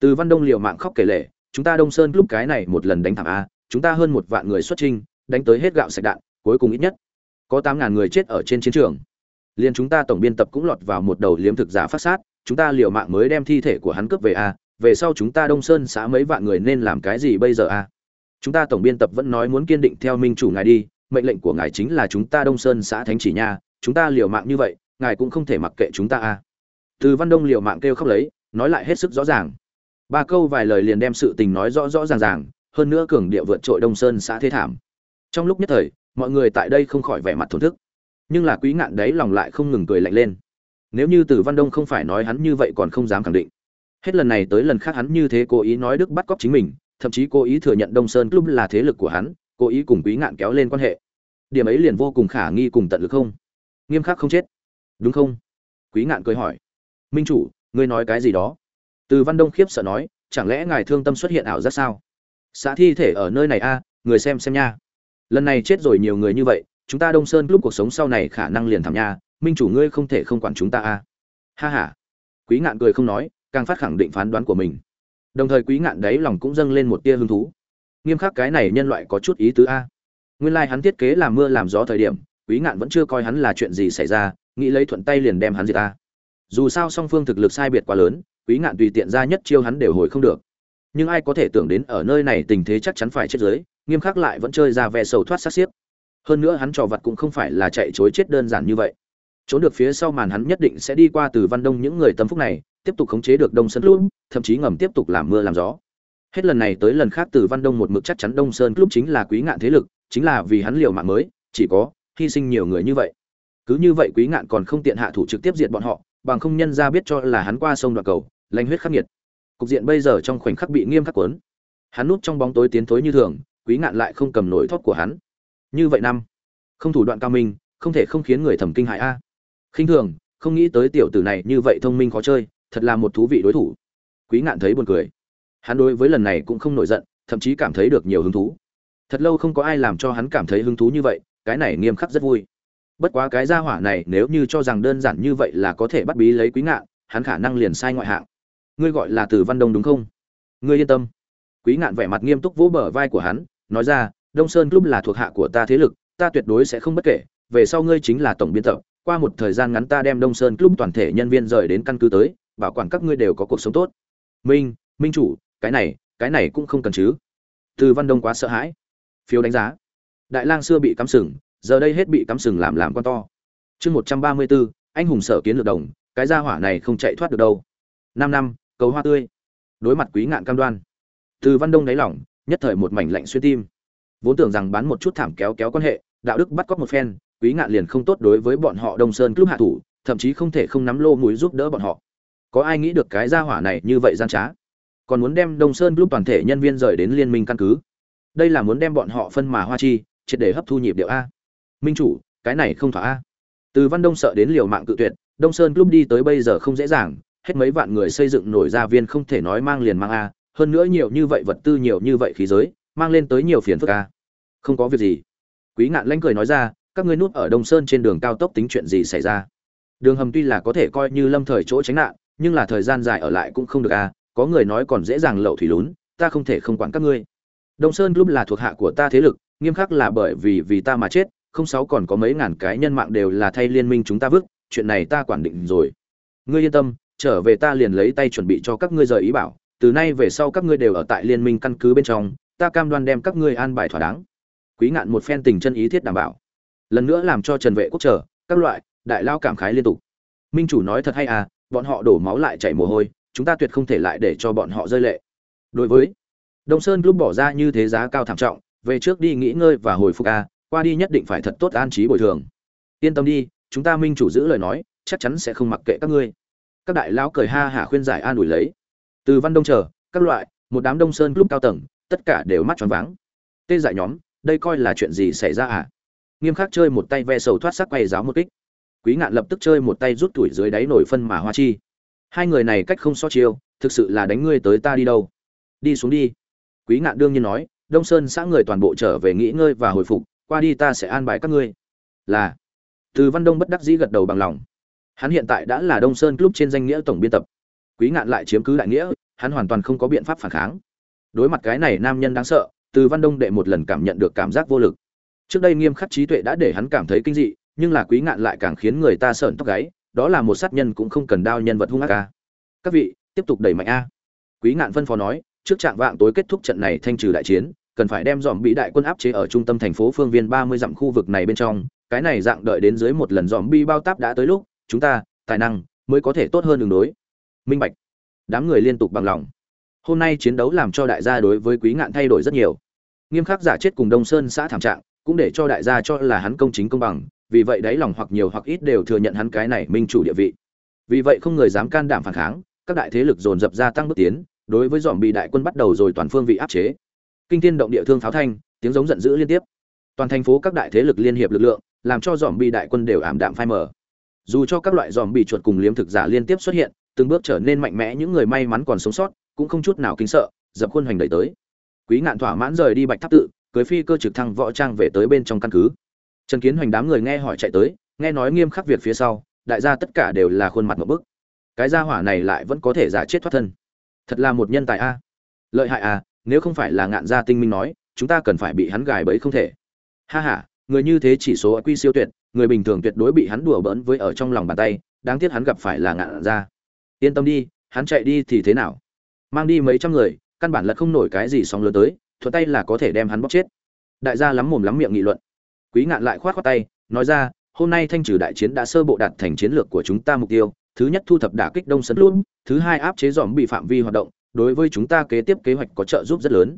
Speaker 1: Từ văn đông liều mạng khóc kể lể. Chúng ta đông sơn lúc cái này một lần đánh thẳng a, chúng ta hơn một vạn người xuất trinh đánh tới hết gạo sạch đạn, cuối cùng ít nhất có tám ngàn người chết ở trên chiến trường liền chúng ta tổng biên tập cũng lọt vào một đầu liếm thực giả phát sát, chúng ta liều mạng mới đem thi thể của hắn cướp về a, về sau chúng ta đông sơn xã mấy vạn người nên làm cái gì bây giờ a? Chúng ta tổng biên tập vẫn nói muốn kiên định theo minh chủ ngài đi, mệnh lệnh của ngài chính là chúng ta đông sơn xã thánh chỉ nha, chúng ta liều mạng như vậy, ngài cũng không thể mặc kệ chúng ta a. Từ văn đông liều mạng kêu khóc lấy, nói lại hết sức rõ ràng. Ba câu vài lời liền đem sự tình nói rõ rõ ràng ràng, hơn nữa cường địa vượt trội đông sơn xã thế thảm. Trong lúc nhất thời, mọi người tại đây không khỏi vẻ mặt thổn thức nhưng là quý ngạn đấy lòng lại không ngừng cười lạnh lên. Nếu như từ văn đông không phải nói hắn như vậy còn không dám khẳng định. Hết lần này tới lần khác hắn như thế cố ý nói đức bắt cóc chính mình, thậm chí cố ý thừa nhận đông sơn club là thế lực của hắn, cố ý cùng quý ngạn kéo lên quan hệ. Điểm ấy liền vô cùng khả nghi cùng tận lực không? Nghiêm khắc không chết. Đúng không? Quý ngạn cười hỏi. Minh chủ, ngươi nói cái gì đó? Từ văn đông khiếp sợ nói, chẳng lẽ ngài thương tâm xuất hiện ảo giác sao? Xã thi thể ở nơi này a, người xem xem nha. Lần này chết rồi nhiều người như vậy chúng ta đông sơn lúc cuộc sống sau này khả năng liền thảm nha, minh chủ ngươi không thể không quản chúng ta a. Ha ha. Quý ngạn cười không nói, càng phát khẳng định phán đoán của mình. Đồng thời quý ngạn đấy lòng cũng dâng lên một tia hứng thú. Nghiêm khắc cái này nhân loại có chút ý tứ a. Nguyên lai hắn thiết kế làm mưa làm gió thời điểm, quý ngạn vẫn chưa coi hắn là chuyện gì xảy ra, nghĩ lấy thuận tay liền đem hắn diệt a. Dù sao song phương thực lực sai biệt quá lớn, quý ngạn tùy tiện ra nhất chiêu hắn đều hồi không được. Nhưng ai có thể tưởng đến ở nơi này tình thế chắc chắn phải chết giới nghiêm khắc lại vẫn chơi ra vẻ sầu thoát sát xiếp hơn nữa hắn trò vật cũng không phải là chạy chối chết đơn giản như vậy. Trốn được phía sau màn hắn nhất định sẽ đi qua từ văn đông những người tâm phúc này, tiếp tục khống chế được đông sơn club, thậm chí ngầm tiếp tục làm mưa làm gió. Hết lần này tới lần khác từ văn đông một mực chắc chắn đông sơn club chính là quý ngạn thế lực, chính là vì hắn liều mạng mới, chỉ có hy sinh nhiều người như vậy. Cứ như vậy quý ngạn còn không tiện hạ thủ trực tiếp diệt bọn họ, bằng không nhân ra biết cho là hắn qua sông đoạn cầu, lanh huyết khắc nghiệt. Cục diện bây giờ trong khoảnh khắc bị nghiêm khắc quấn hắn núp trong bóng tối tiến thối như thường, quý ngạn lại không cầm nổi thóp của hắn như vậy năm. Không thủ đoạn cao minh, không thể không khiến người thầm kinh hại a. Khinh thường, không nghĩ tới tiểu tử này như vậy thông minh khó chơi, thật là một thú vị đối thủ. Quý ngạn thấy buồn cười. Hắn đối với lần này cũng không nổi giận, thậm chí cảm thấy được nhiều hứng thú. Thật lâu không có ai làm cho hắn cảm thấy hứng thú như vậy, cái này nghiêm khắc rất vui. Bất quá cái gia hỏa này nếu như cho rằng đơn giản như vậy là có thể bắt bí lấy quý ngạn, hắn khả năng liền sai ngoại hạng. Ngươi gọi là từ văn đông đúng không? Ngươi yên tâm. Quý ngạn vẻ mặt nghiêm túc vỗ bờ vai của hắn, nói ra đông sơn club là thuộc hạ của ta thế lực, ta tuyệt đối sẽ không bất kể, về sau ngươi chính là tổng biên tập, qua một thời gian ngắn ta đem đông sơn club toàn thể nhân viên rời đến căn cứ tới, bảo quản các ngươi đều có cuộc sống tốt. Minh minh chủ, cái này cái này cũng không cần chứ. Từ văn đông quá sợ hãi. Phiếu đánh giá. Đại lang xưa bị cắm sừng, giờ đây hết bị cắm sừng làm làm con to. Chương một trăm ba mươi bốn anh hùng sở kiến lược đồng, cái gia hỏa này không chạy thoát được đâu. 5 năm, cầu hoa tươi. Đối mặt quý ngạn cam đoan. Từ văn đông đáy lỏng, nhất thời một mảnh lạnh xuyên tim vốn tưởng rằng bán một chút thảm kéo kéo quan hệ, đạo đức bắt cóc một phen, quý ngạn liền không tốt đối với bọn họ đông sơn club hạ thủ, thậm chí không thể không nắm lô mũi giúp đỡ bọn họ. Có ai nghĩ được cái gia hỏa này như vậy gian trá? Còn muốn đem đông sơn club toàn thể nhân viên rời đến liên minh căn cứ? Đây là muốn đem bọn họ phân mà hoa chi, triệt để hấp thu nhịp điệu a. Minh chủ, cái này không thỏa a. Từ văn đông sợ đến liều mạng cự tuyệt, đông sơn club đi tới bây giờ không dễ dàng, hết mấy vạn người xây dựng nổi gia viên không thể nói mang liền mang a, hơn nữa nhiều như vậy vật tư nhiều như vậy khí giới, mang lên tới nhiều phiền phức a không có việc gì. Quý ngạn lanh cười nói ra, các ngươi núp ở đông sơn trên đường cao tốc tính chuyện gì xảy ra? Đường hầm tuy là có thể coi như lâm thời chỗ tránh nạn, nhưng là thời gian dài ở lại cũng không được à? có người nói còn dễ dàng lậu thủy lún, ta không thể không quản các ngươi. Đông sơn lúc là thuộc hạ của ta thế lực, nghiêm khắc là bởi vì vì ta mà chết, không sáu còn có mấy ngàn cái nhân mạng đều là thay liên minh chúng ta vứt, chuyện này ta quản định rồi. Ngươi yên tâm, trở về ta liền lấy tay chuẩn bị cho các ngươi rời ý bảo, từ nay về sau các ngươi đều ở tại liên minh căn cứ bên trong, ta cam đoan đem các ngươi an bài thỏa đáng quý ngạn một phen tình chân ý thiết đảm bảo. Lần nữa làm cho trần vệ quốc trở các loại đại lao cảm khái liên tục. Minh chủ nói thật hay à bọn họ đổ máu lại chảy mồ hôi chúng ta tuyệt không thể lại để cho bọn họ rơi lệ. Đối với đông sơn lúc bỏ ra như thế giá cao thảm trọng về trước đi nghỉ ngơi và hồi phục a à, qua đi nhất định phải thật tốt an trí bồi thường. Yên tâm đi chúng ta minh chủ giữ lời nói chắc chắn sẽ không mặc kệ các ngươi. Các đại lão cười ha hả khuyên giải an ủi lấy. Từ văn đông chờ các loại một đám đông sơn lúc cao tầng tất cả đều mắt tròn váng. Tê dại nhóm đây coi là chuyện gì xảy ra à? Nghiêm khắc chơi một tay ve sầu thoát sắc quay giáo một kích. Quý ngạn lập tức chơi một tay rút tuổi dưới đáy nổi phân mà hoa chi. Hai người này cách không so chiêu, thực sự là đánh ngươi tới ta đi đâu? Đi xuống đi. Quý ngạn đương nhiên nói, đông sơn xã người toàn bộ trở về nghỉ ngơi và hồi phục, qua đi ta sẽ an bài các ngươi. Là. Từ văn đông bất đắc dĩ gật đầu bằng lòng. Hắn hiện tại đã là đông sơn club trên danh nghĩa tổng biên tập. Quý ngạn lại chiếm cứ đại nghĩa, hắn hoàn toàn không có biện pháp phản kháng. Đối mặt cái này nam nhân đáng sợ từ văn đông đệ một lần cảm nhận được cảm giác vô lực. Trước đây nghiêm khắc trí tuệ đã để hắn cảm thấy kinh dị, nhưng là quý ngạn lại càng khiến người ta sợn tóc gáy, đó là một sát nhân cũng không cần đao nhân vật hung ác ca các vị, tiếp tục đẩy mạnh a. Quý ngạn phân phó nói, trước trạng vạng tối kết thúc trận này thanh trừ đại chiến, cần phải đem dòm bị đại quân áp chế ở trung tâm thành phố phương viên ba mươi dặm khu vực này bên trong, cái này dạng đợi đến dưới một lần dòm bi bao táp đã tới lúc, chúng ta, tài năng, mới có thể tốt hơn đường đối. Minh bạch. Đám người liên tục bằng lòng hôm nay chiến đấu làm cho đại gia đối với quý ngạn thay đổi rất nhiều. Nghiêm khắc giả chết cùng đông sơn xã thảm trạng, cũng để cho đại gia cho là hắn công chính công bằng, vì vậy đáy lòng hoặc nhiều hoặc ít đều thừa nhận hắn cái này minh chủ địa vị. Vì vậy không người dám can đảm phản kháng, các đại thế lực dồn dập gia tăng bước tiến, đối với dòm bị đại quân bắt đầu rồi toàn phương vị áp chế. Kinh thiên động địa thương pháo thanh, tiếng giống giận dữ liên tiếp. Toàn thành phố các đại thế lực liên hiệp lực lượng, làm cho dòm bị đại quân đều ảm đạm phai mờ. Dù cho các loại dòm bị chuột cùng liếm thực giả liên tiếp xuất hiện, từng bước trở nên mạnh mẽ, những người may mắn còn sống sót cũng không chút nào kinh sợ, dập khuôn hoành đẩy tới. Quý ngạn thỏa mãn rời đi bạch tháp tự, cưới phi cơ trực thăng võ trang về tới bên trong căn cứ. Trần kiến hoành đám người nghe hỏi chạy tới, nghe nói nghiêm khắc việc phía sau, đại gia tất cả đều là khuôn mặt một bức. Cái gia hỏa này lại vẫn có thể giả chết thoát thân. Thật là một nhân tài a. Lợi hại a, nếu không phải là ngạn gia tinh minh nói, chúng ta cần phải bị hắn gài bẫy không thể. Ha ha, người như thế chỉ số quy siêu tuyệt, người bình thường tuyệt đối bị hắn đùa bỡn với ở trong lòng bàn tay, đáng tiếc hắn gặp phải là ngạn gia. Yên tâm đi, hắn chạy đi thì thế nào? Mang đi mấy trăm người, căn bản là không nổi cái gì sóng lớn tới, thuận tay là có thể đem hắn bóc chết. Đại gia lắm mồm lắm miệng nghị luận. Quý ngạn lại khoát khoát tay, nói ra, hôm nay thanh trừ đại chiến đã sơ bộ đạt thành chiến lược của chúng ta mục tiêu, thứ nhất thu thập đả kích đông sân luôn thứ hai áp chế dòm bị phạm vi hoạt động, đối với chúng ta kế tiếp kế hoạch có trợ giúp rất lớn.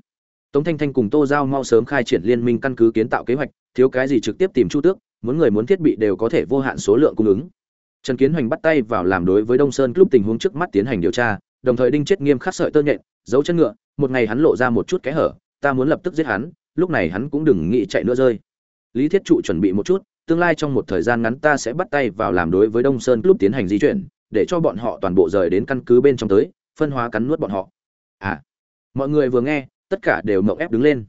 Speaker 1: Tống thanh thanh cùng tô giao mau sớm khai triển liên minh căn cứ kiến tạo kế hoạch, thiếu cái gì trực tiếp tìm chu tước, muốn người muốn thiết bị đều có thể vô hạn số lượng cung ứng. Trần kiến hoành bắt tay vào làm đối với đông sơn club tình huống trước mắt tiến hành điều tra đồng thời đinh chết nghiêm khắc sợi tơ nhện, giấu chân ngựa, một ngày hắn lộ ra một chút kẽ hở, ta muốn lập tức giết hắn, lúc này hắn cũng đừng nghĩ chạy nữa rơi. Lý thiết trụ chuẩn bị một chút, tương lai trong một thời gian ngắn ta sẽ bắt tay vào làm đối với đông sơn club tiến hành di chuyển, để cho bọn họ toàn bộ rời đến căn cứ bên trong tới, phân hóa cắn nuốt bọn họ. À mọi người vừa nghe, tất cả đều mộng ép đứng lên.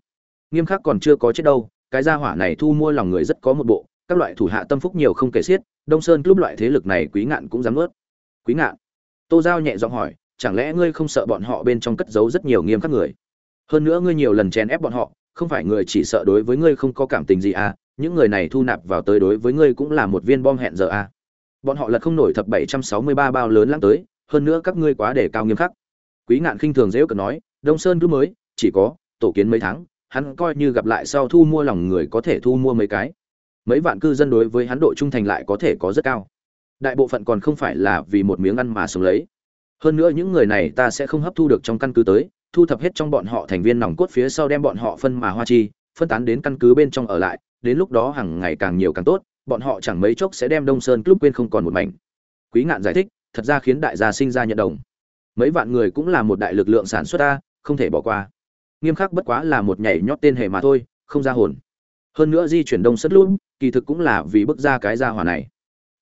Speaker 1: Nghiêm khắc còn chưa có chết đâu, cái gia hỏa này thu mua lòng người rất có một bộ, các loại thủ hạ tâm phúc nhiều không kể xiết, đông sơn club loại thế lực này quý ngạn cũng dám nuốt. Quý ngạn? Tô giao nhẹ giọng hỏi chẳng lẽ ngươi không sợ bọn họ bên trong cất giấu rất nhiều nghiêm khắc người? Hơn nữa ngươi nhiều lần chèn ép bọn họ, không phải người chỉ sợ đối với ngươi không có cảm tình gì à những người này thu nạp vào tới đối với ngươi cũng là một viên bom hẹn giờ à. Bọn họ lật không nổi thập bảy trăm sáu mươi ba bao lớn lắm tới, hơn nữa các ngươi quá để cao nghiêm khắc. Quý ngạn khinh thường dễ cợt nói, đông sơn cứ mới, chỉ có tổ kiến mấy tháng, hắn coi như gặp lại sau thu mua lòng người có thể thu mua mấy cái. Mấy vạn cư dân đối với hắn độ trung thành lại có thể có rất cao. Đại bộ phận còn không phải là vì một miếng ăn mà sống lấy hơn nữa những người này ta sẽ không hấp thu được trong căn cứ tới, thu thập hết trong bọn họ thành viên nòng cốt phía sau đem bọn họ phân mà hoa chi, phân tán đến căn cứ bên trong ở lại, đến lúc đó hàng ngày càng nhiều càng tốt, bọn họ chẳng mấy chốc sẽ đem đông sơn club quên không còn một mảnh. Quý ngạn giải thích, thật ra khiến đại gia sinh ra nhận đồng. Mấy vạn người cũng là một đại lực lượng sản xuất ta, không thể bỏ qua. Nghiêm khắc bất quá là một nhảy nhót tên hề mà thôi, không ra hồn. Hơn nữa di chuyển đông sất luôn kỳ thực cũng là vì bước ra cái ra hỏa này.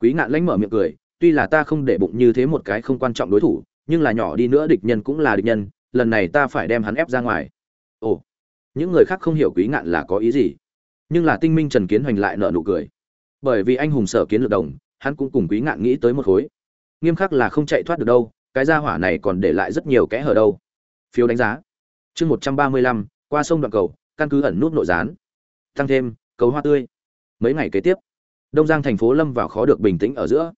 Speaker 1: Quý ngạn lãnh mở miệng cười tuy là ta không để bụng như thế một cái không quan trọng đối thủ, nhưng là nhỏ đi nữa địch nhân cũng là địch nhân, lần này ta phải đem hắn ép ra ngoài. Ồ, những người khác không hiểu quý ngạn là có ý gì? Nhưng là tinh minh trần kiến hoành lại nợ nụ cười. Bởi vì anh hùng sở kiến lược đồng, hắn cũng cùng quý ngạn nghĩ tới một khối. Nghiêm khắc là không chạy thoát được đâu, cái gia hỏa này còn để lại rất nhiều kẽ hở đâu. Phiếu đánh giá. Chương một trăm ba mươi lăm, qua sông đoạn cầu, căn cứ ẩn nút nội gián. Tăng thêm, cầu hoa tươi. Mấy ngày kế tiếp, đông giang thành phố lâm vào khó được bình tĩnh ở giữa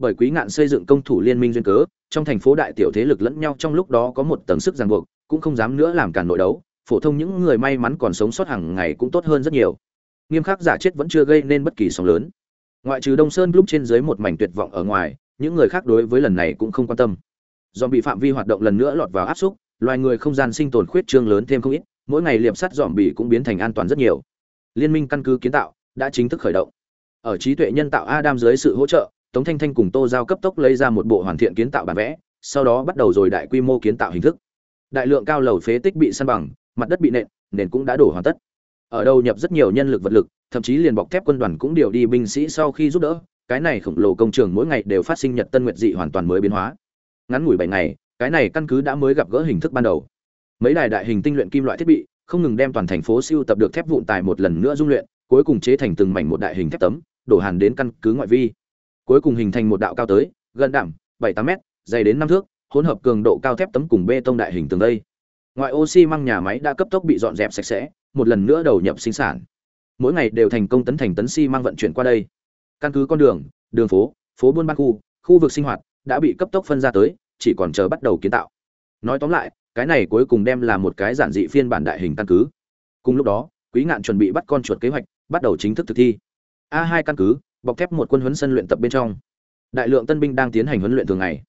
Speaker 1: bởi quý ngạn xây dựng công thủ liên minh duyên cớ, trong thành phố đại tiểu thế lực lẫn nhau trong lúc đó có một tầng sức ràng buộc, cũng không dám nữa làm cản nội đấu, phổ thông những người may mắn còn sống sót hàng ngày cũng tốt hơn rất nhiều. Nghiêm khắc giả chết vẫn chưa gây nên bất kỳ sóng lớn. Ngoại trừ đông sơn lúc trên dưới một mảnh tuyệt vọng ở ngoài, những người khác đối với lần này cũng không quan tâm. Do bị phạm vi hoạt động lần nữa lọt vào áp xúc, loài người không gian sinh tồn khuyết trương lớn thêm không ít, mỗi ngày liệp sắt dòm bị cũng biến thành an toàn rất nhiều. Liên minh căn cứ kiến tạo đã chính thức khởi động. Ở trí tuệ nhân tạo adam dưới sự hỗ trợ tống thanh thanh cùng tô giao cấp tốc lấy ra một bộ hoàn thiện kiến tạo bản vẽ, sau đó bắt đầu rồi đại quy mô kiến tạo hình thức. Đại lượng cao lầu phế tích bị săn bằng, mặt đất bị nện, nền cũng đã đổ hoàn tất. Ở đâu nhập rất nhiều nhân lực vật lực, thậm chí liền bọc thép quân đoàn cũng điều đi binh sĩ sau khi giúp đỡ, cái này khổng lồ công trường mỗi ngày đều phát sinh nhật tân nguyệt dị hoàn toàn mới biến hóa. Ngắn ngủi bảy ngày, cái này căn cứ đã mới gặp gỡ hình thức ban đầu. Mấy đài đại hình tinh luyện kim loại thiết bị, không ngừng đem toàn thành phố siêu tập được thép vụn tài một lần nữa dung luyện, cuối cùng chế thành từng mảnh một đại hình thép tấm, đổ hàn đến căn cứ ngoại vi cuối cùng hình thành một đạo cao tới, gần đảm bảy tám m dày đến năm thước, hỗn hợp cường độ cao thép tấm cùng bê tông đại hình tường đây. Ngoại oxy măng nhà máy đã cấp tốc bị dọn dẹp sạch sẽ, một lần nữa đầu nhập sinh sản. Mỗi ngày đều thành công tấn thành tấn xi si vận chuyển qua đây. Căn cứ con đường đường phố phố buôn ba khu khu vực sinh hoạt đã bị cấp tốc phân ra tới, chỉ còn chờ bắt đầu kiến tạo. Nói tóm lại, cái này cuối cùng đem là một cái giản dị phiên bản đại hình căn cứ. Cùng lúc đó, quý ngạn chuẩn bị bắt con chuột kế hoạch, bắt đầu chính thức thực thi. A hai căn cứ bọc thép một quân huấn sân luyện tập bên trong. Đại lượng tân binh đang tiến hành huấn luyện thường ngày.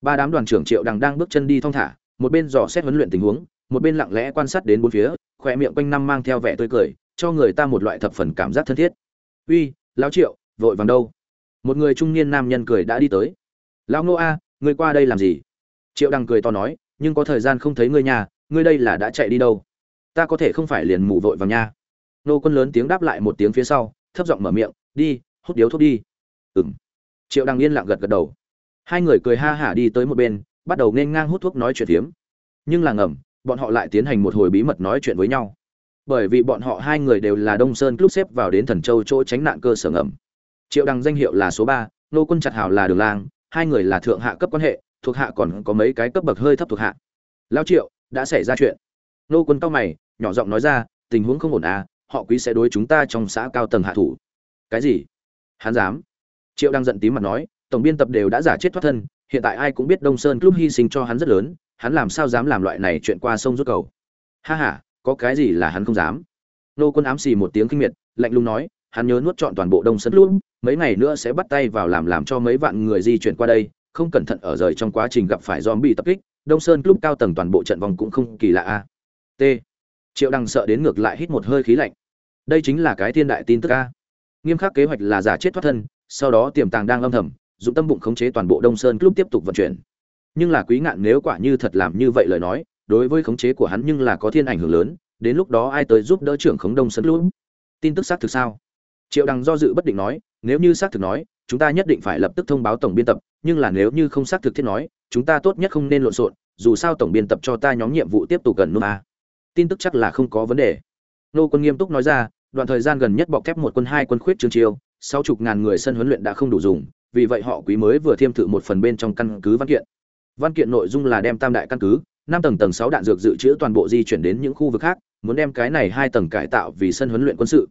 Speaker 1: Ba đám đoàn trưởng triệu đằng đang bước chân đi thong thả, một bên dò xét huấn luyện tình huống, một bên lặng lẽ quan sát đến bốn phía, khỏe miệng quanh năm mang theo vẻ tươi cười, cho người ta một loại thập phần cảm giác thân thiết. Uy, lão triệu, vội vàng đâu? Một người trung niên nam nhân cười đã đi tới. Lão ngô a, ngươi qua đây làm gì? Triệu đằng cười to nói, nhưng có thời gian không thấy ngươi nhà, ngươi đây là đã chạy đi đâu? Ta có thể không phải liền mù vội vàng nha. Nô quân lớn tiếng đáp lại một tiếng phía sau, thấp giọng mở miệng, đi hút điếu thuốc đi. Ừng triệu đằng yên lặng gật gật đầu. Hai người cười ha hả đi tới một bên, bắt đầu nên ngang hút thuốc nói chuyện phiếm. Nhưng là ngầm, bọn họ lại tiến hành một hồi bí mật nói chuyện với nhau. Bởi vì bọn họ hai người đều là đông sơn club xếp vào đến thần châu chỗ tránh nạn cơ sở ngầm. Triệu đằng danh hiệu là số ba, nô quân chặt hào là đường lang, hai người là thượng hạ cấp quan hệ, thuộc hạ còn có mấy cái cấp bậc hơi thấp thuộc hạ. Lao triệu, đã xảy ra chuyện. Nô quân cao mày, nhỏ giọng nói ra, tình huống không ổn à họ quý sẽ đối chúng ta trong xã cao tầng hạ thủ. Cái gì? Hắn dám. Triệu đang giận tím mặt nói, tổng biên tập đều đã giả chết thoát thân, hiện tại ai cũng biết đông sơn club hy sinh cho hắn rất lớn, hắn làm sao dám làm loại này chuyện qua sông rút cầu. Ha ha, có cái gì là hắn không dám? Nô quân ám xì một tiếng kinh miệt, lạnh lùng nói, hắn nhớ nuốt chọn toàn bộ đông sơn club, mấy ngày nữa sẽ bắt tay vào làm làm cho mấy vạn người di chuyển qua đây, không cẩn thận ở rời trong quá trình gặp phải zombie tập kích, đông sơn club cao tầng toàn bộ trận vòng cũng không kỳ lạ a. T. Triệu đằng sợ đến ngược lại hít một hơi khí lạnh. Đây chính là cái thiên đại tin tức a nghiêm khắc kế hoạch là giả chết thoát thân, sau đó tiềm tàng đang âm thầm, dụng tâm bụng khống chế toàn bộ đông sơn club tiếp tục vận chuyển. Nhưng là quý ngạn nếu quả như thật làm như vậy lời nói, đối với khống chế của hắn nhưng là có thiên ảnh hưởng lớn, đến lúc đó ai tới giúp đỡ trưởng khống đông sơn club tin tức xác thực sao? Triệu đằng do dự bất định nói, nếu như xác thực nói, chúng ta nhất định phải lập tức thông báo tổng biên tập, nhưng là nếu như không xác thực thiết nói, chúng ta tốt nhất không nên lộn xộn, dù sao tổng biên tập cho ta nhóm nhiệm vụ tiếp tục gần nôm a. Tin tức chắc là không có vấn đề. Nô quân nghiêm túc nói ra đoạn thời gian gần nhất bọc thép một quân hai quân khuyết trương chiêu, sáu chục ngàn người sân huấn luyện đã không đủ dùng, vì vậy họ quý mới vừa thiêm thử một phần bên trong căn cứ văn kiện. Văn kiện nội dung là đem tam đại căn cứ, năm tầng tầng sáu đạn dược dự trữ toàn bộ di chuyển đến những khu vực khác, muốn đem cái này hai tầng cải tạo vì sân huấn luyện quân sự.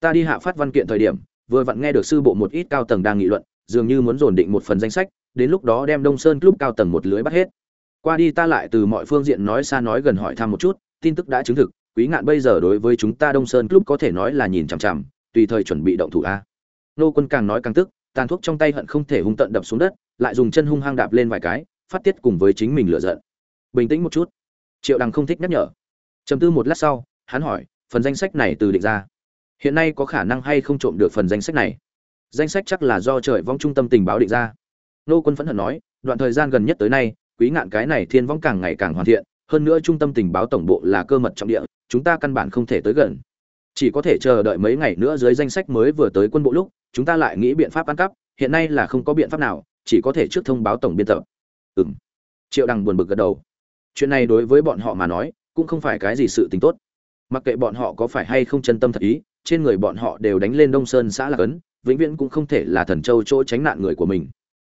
Speaker 1: Ta đi hạ phát văn kiện thời điểm, vừa vặn nghe được sư bộ một ít cao tầng đang nghị luận, dường như muốn dồn định một phần danh sách, đến lúc đó đem đông sơn club cao tầng một lưới bắt hết. Qua đi ta lại từ mọi phương diện nói xa nói gần hỏi thăm một chút, tin tức đã chứng thực quý ngạn bây giờ đối với chúng ta đông sơn club có thể nói là nhìn chằm chằm, tùy thời chuẩn bị động thủ a. Nô quân càng nói càng tức, tàn thuốc trong tay hận không thể hung tận đập xuống đất, lại dùng chân hung hăng đạp lên vài cái, phát tiết cùng với chính mình lựa giận. Bình tĩnh một chút. Triệu đằng không thích nhắc nhở. Chầm tư một lát sau, hắn hỏi, phần danh sách này từ định ra. Hiện nay có khả năng hay không trộm được phần danh sách này? Danh sách chắc là do trời vong trung tâm tình báo định ra. Nô quân phẫn hận nói, đoạn thời gian gần nhất tới nay, quý ngạn cái này thiên vong càng ngày càng hoàn thiện, hơn nữa trung tâm tình báo tổng bộ là cơ mật trọng địa chúng ta căn bản không thể tới gần. Chỉ có thể chờ đợi mấy ngày nữa dưới danh sách mới vừa tới quân bộ lúc, chúng ta lại nghĩ biện pháp ăn cắp, hiện nay là không có biện pháp nào, chỉ có thể trước thông báo tổng biên tập. Ừng triệu đằng buồn bực gật đầu. Chuyện này đối với bọn họ mà nói, cũng không phải cái gì sự tình tốt. Mặc kệ bọn họ có phải hay không chân tâm thật ý, trên người bọn họ đều đánh lên đông sơn xã lạc ấn, vĩnh viễn cũng không thể là thần châu chỗ tránh nạn người của mình.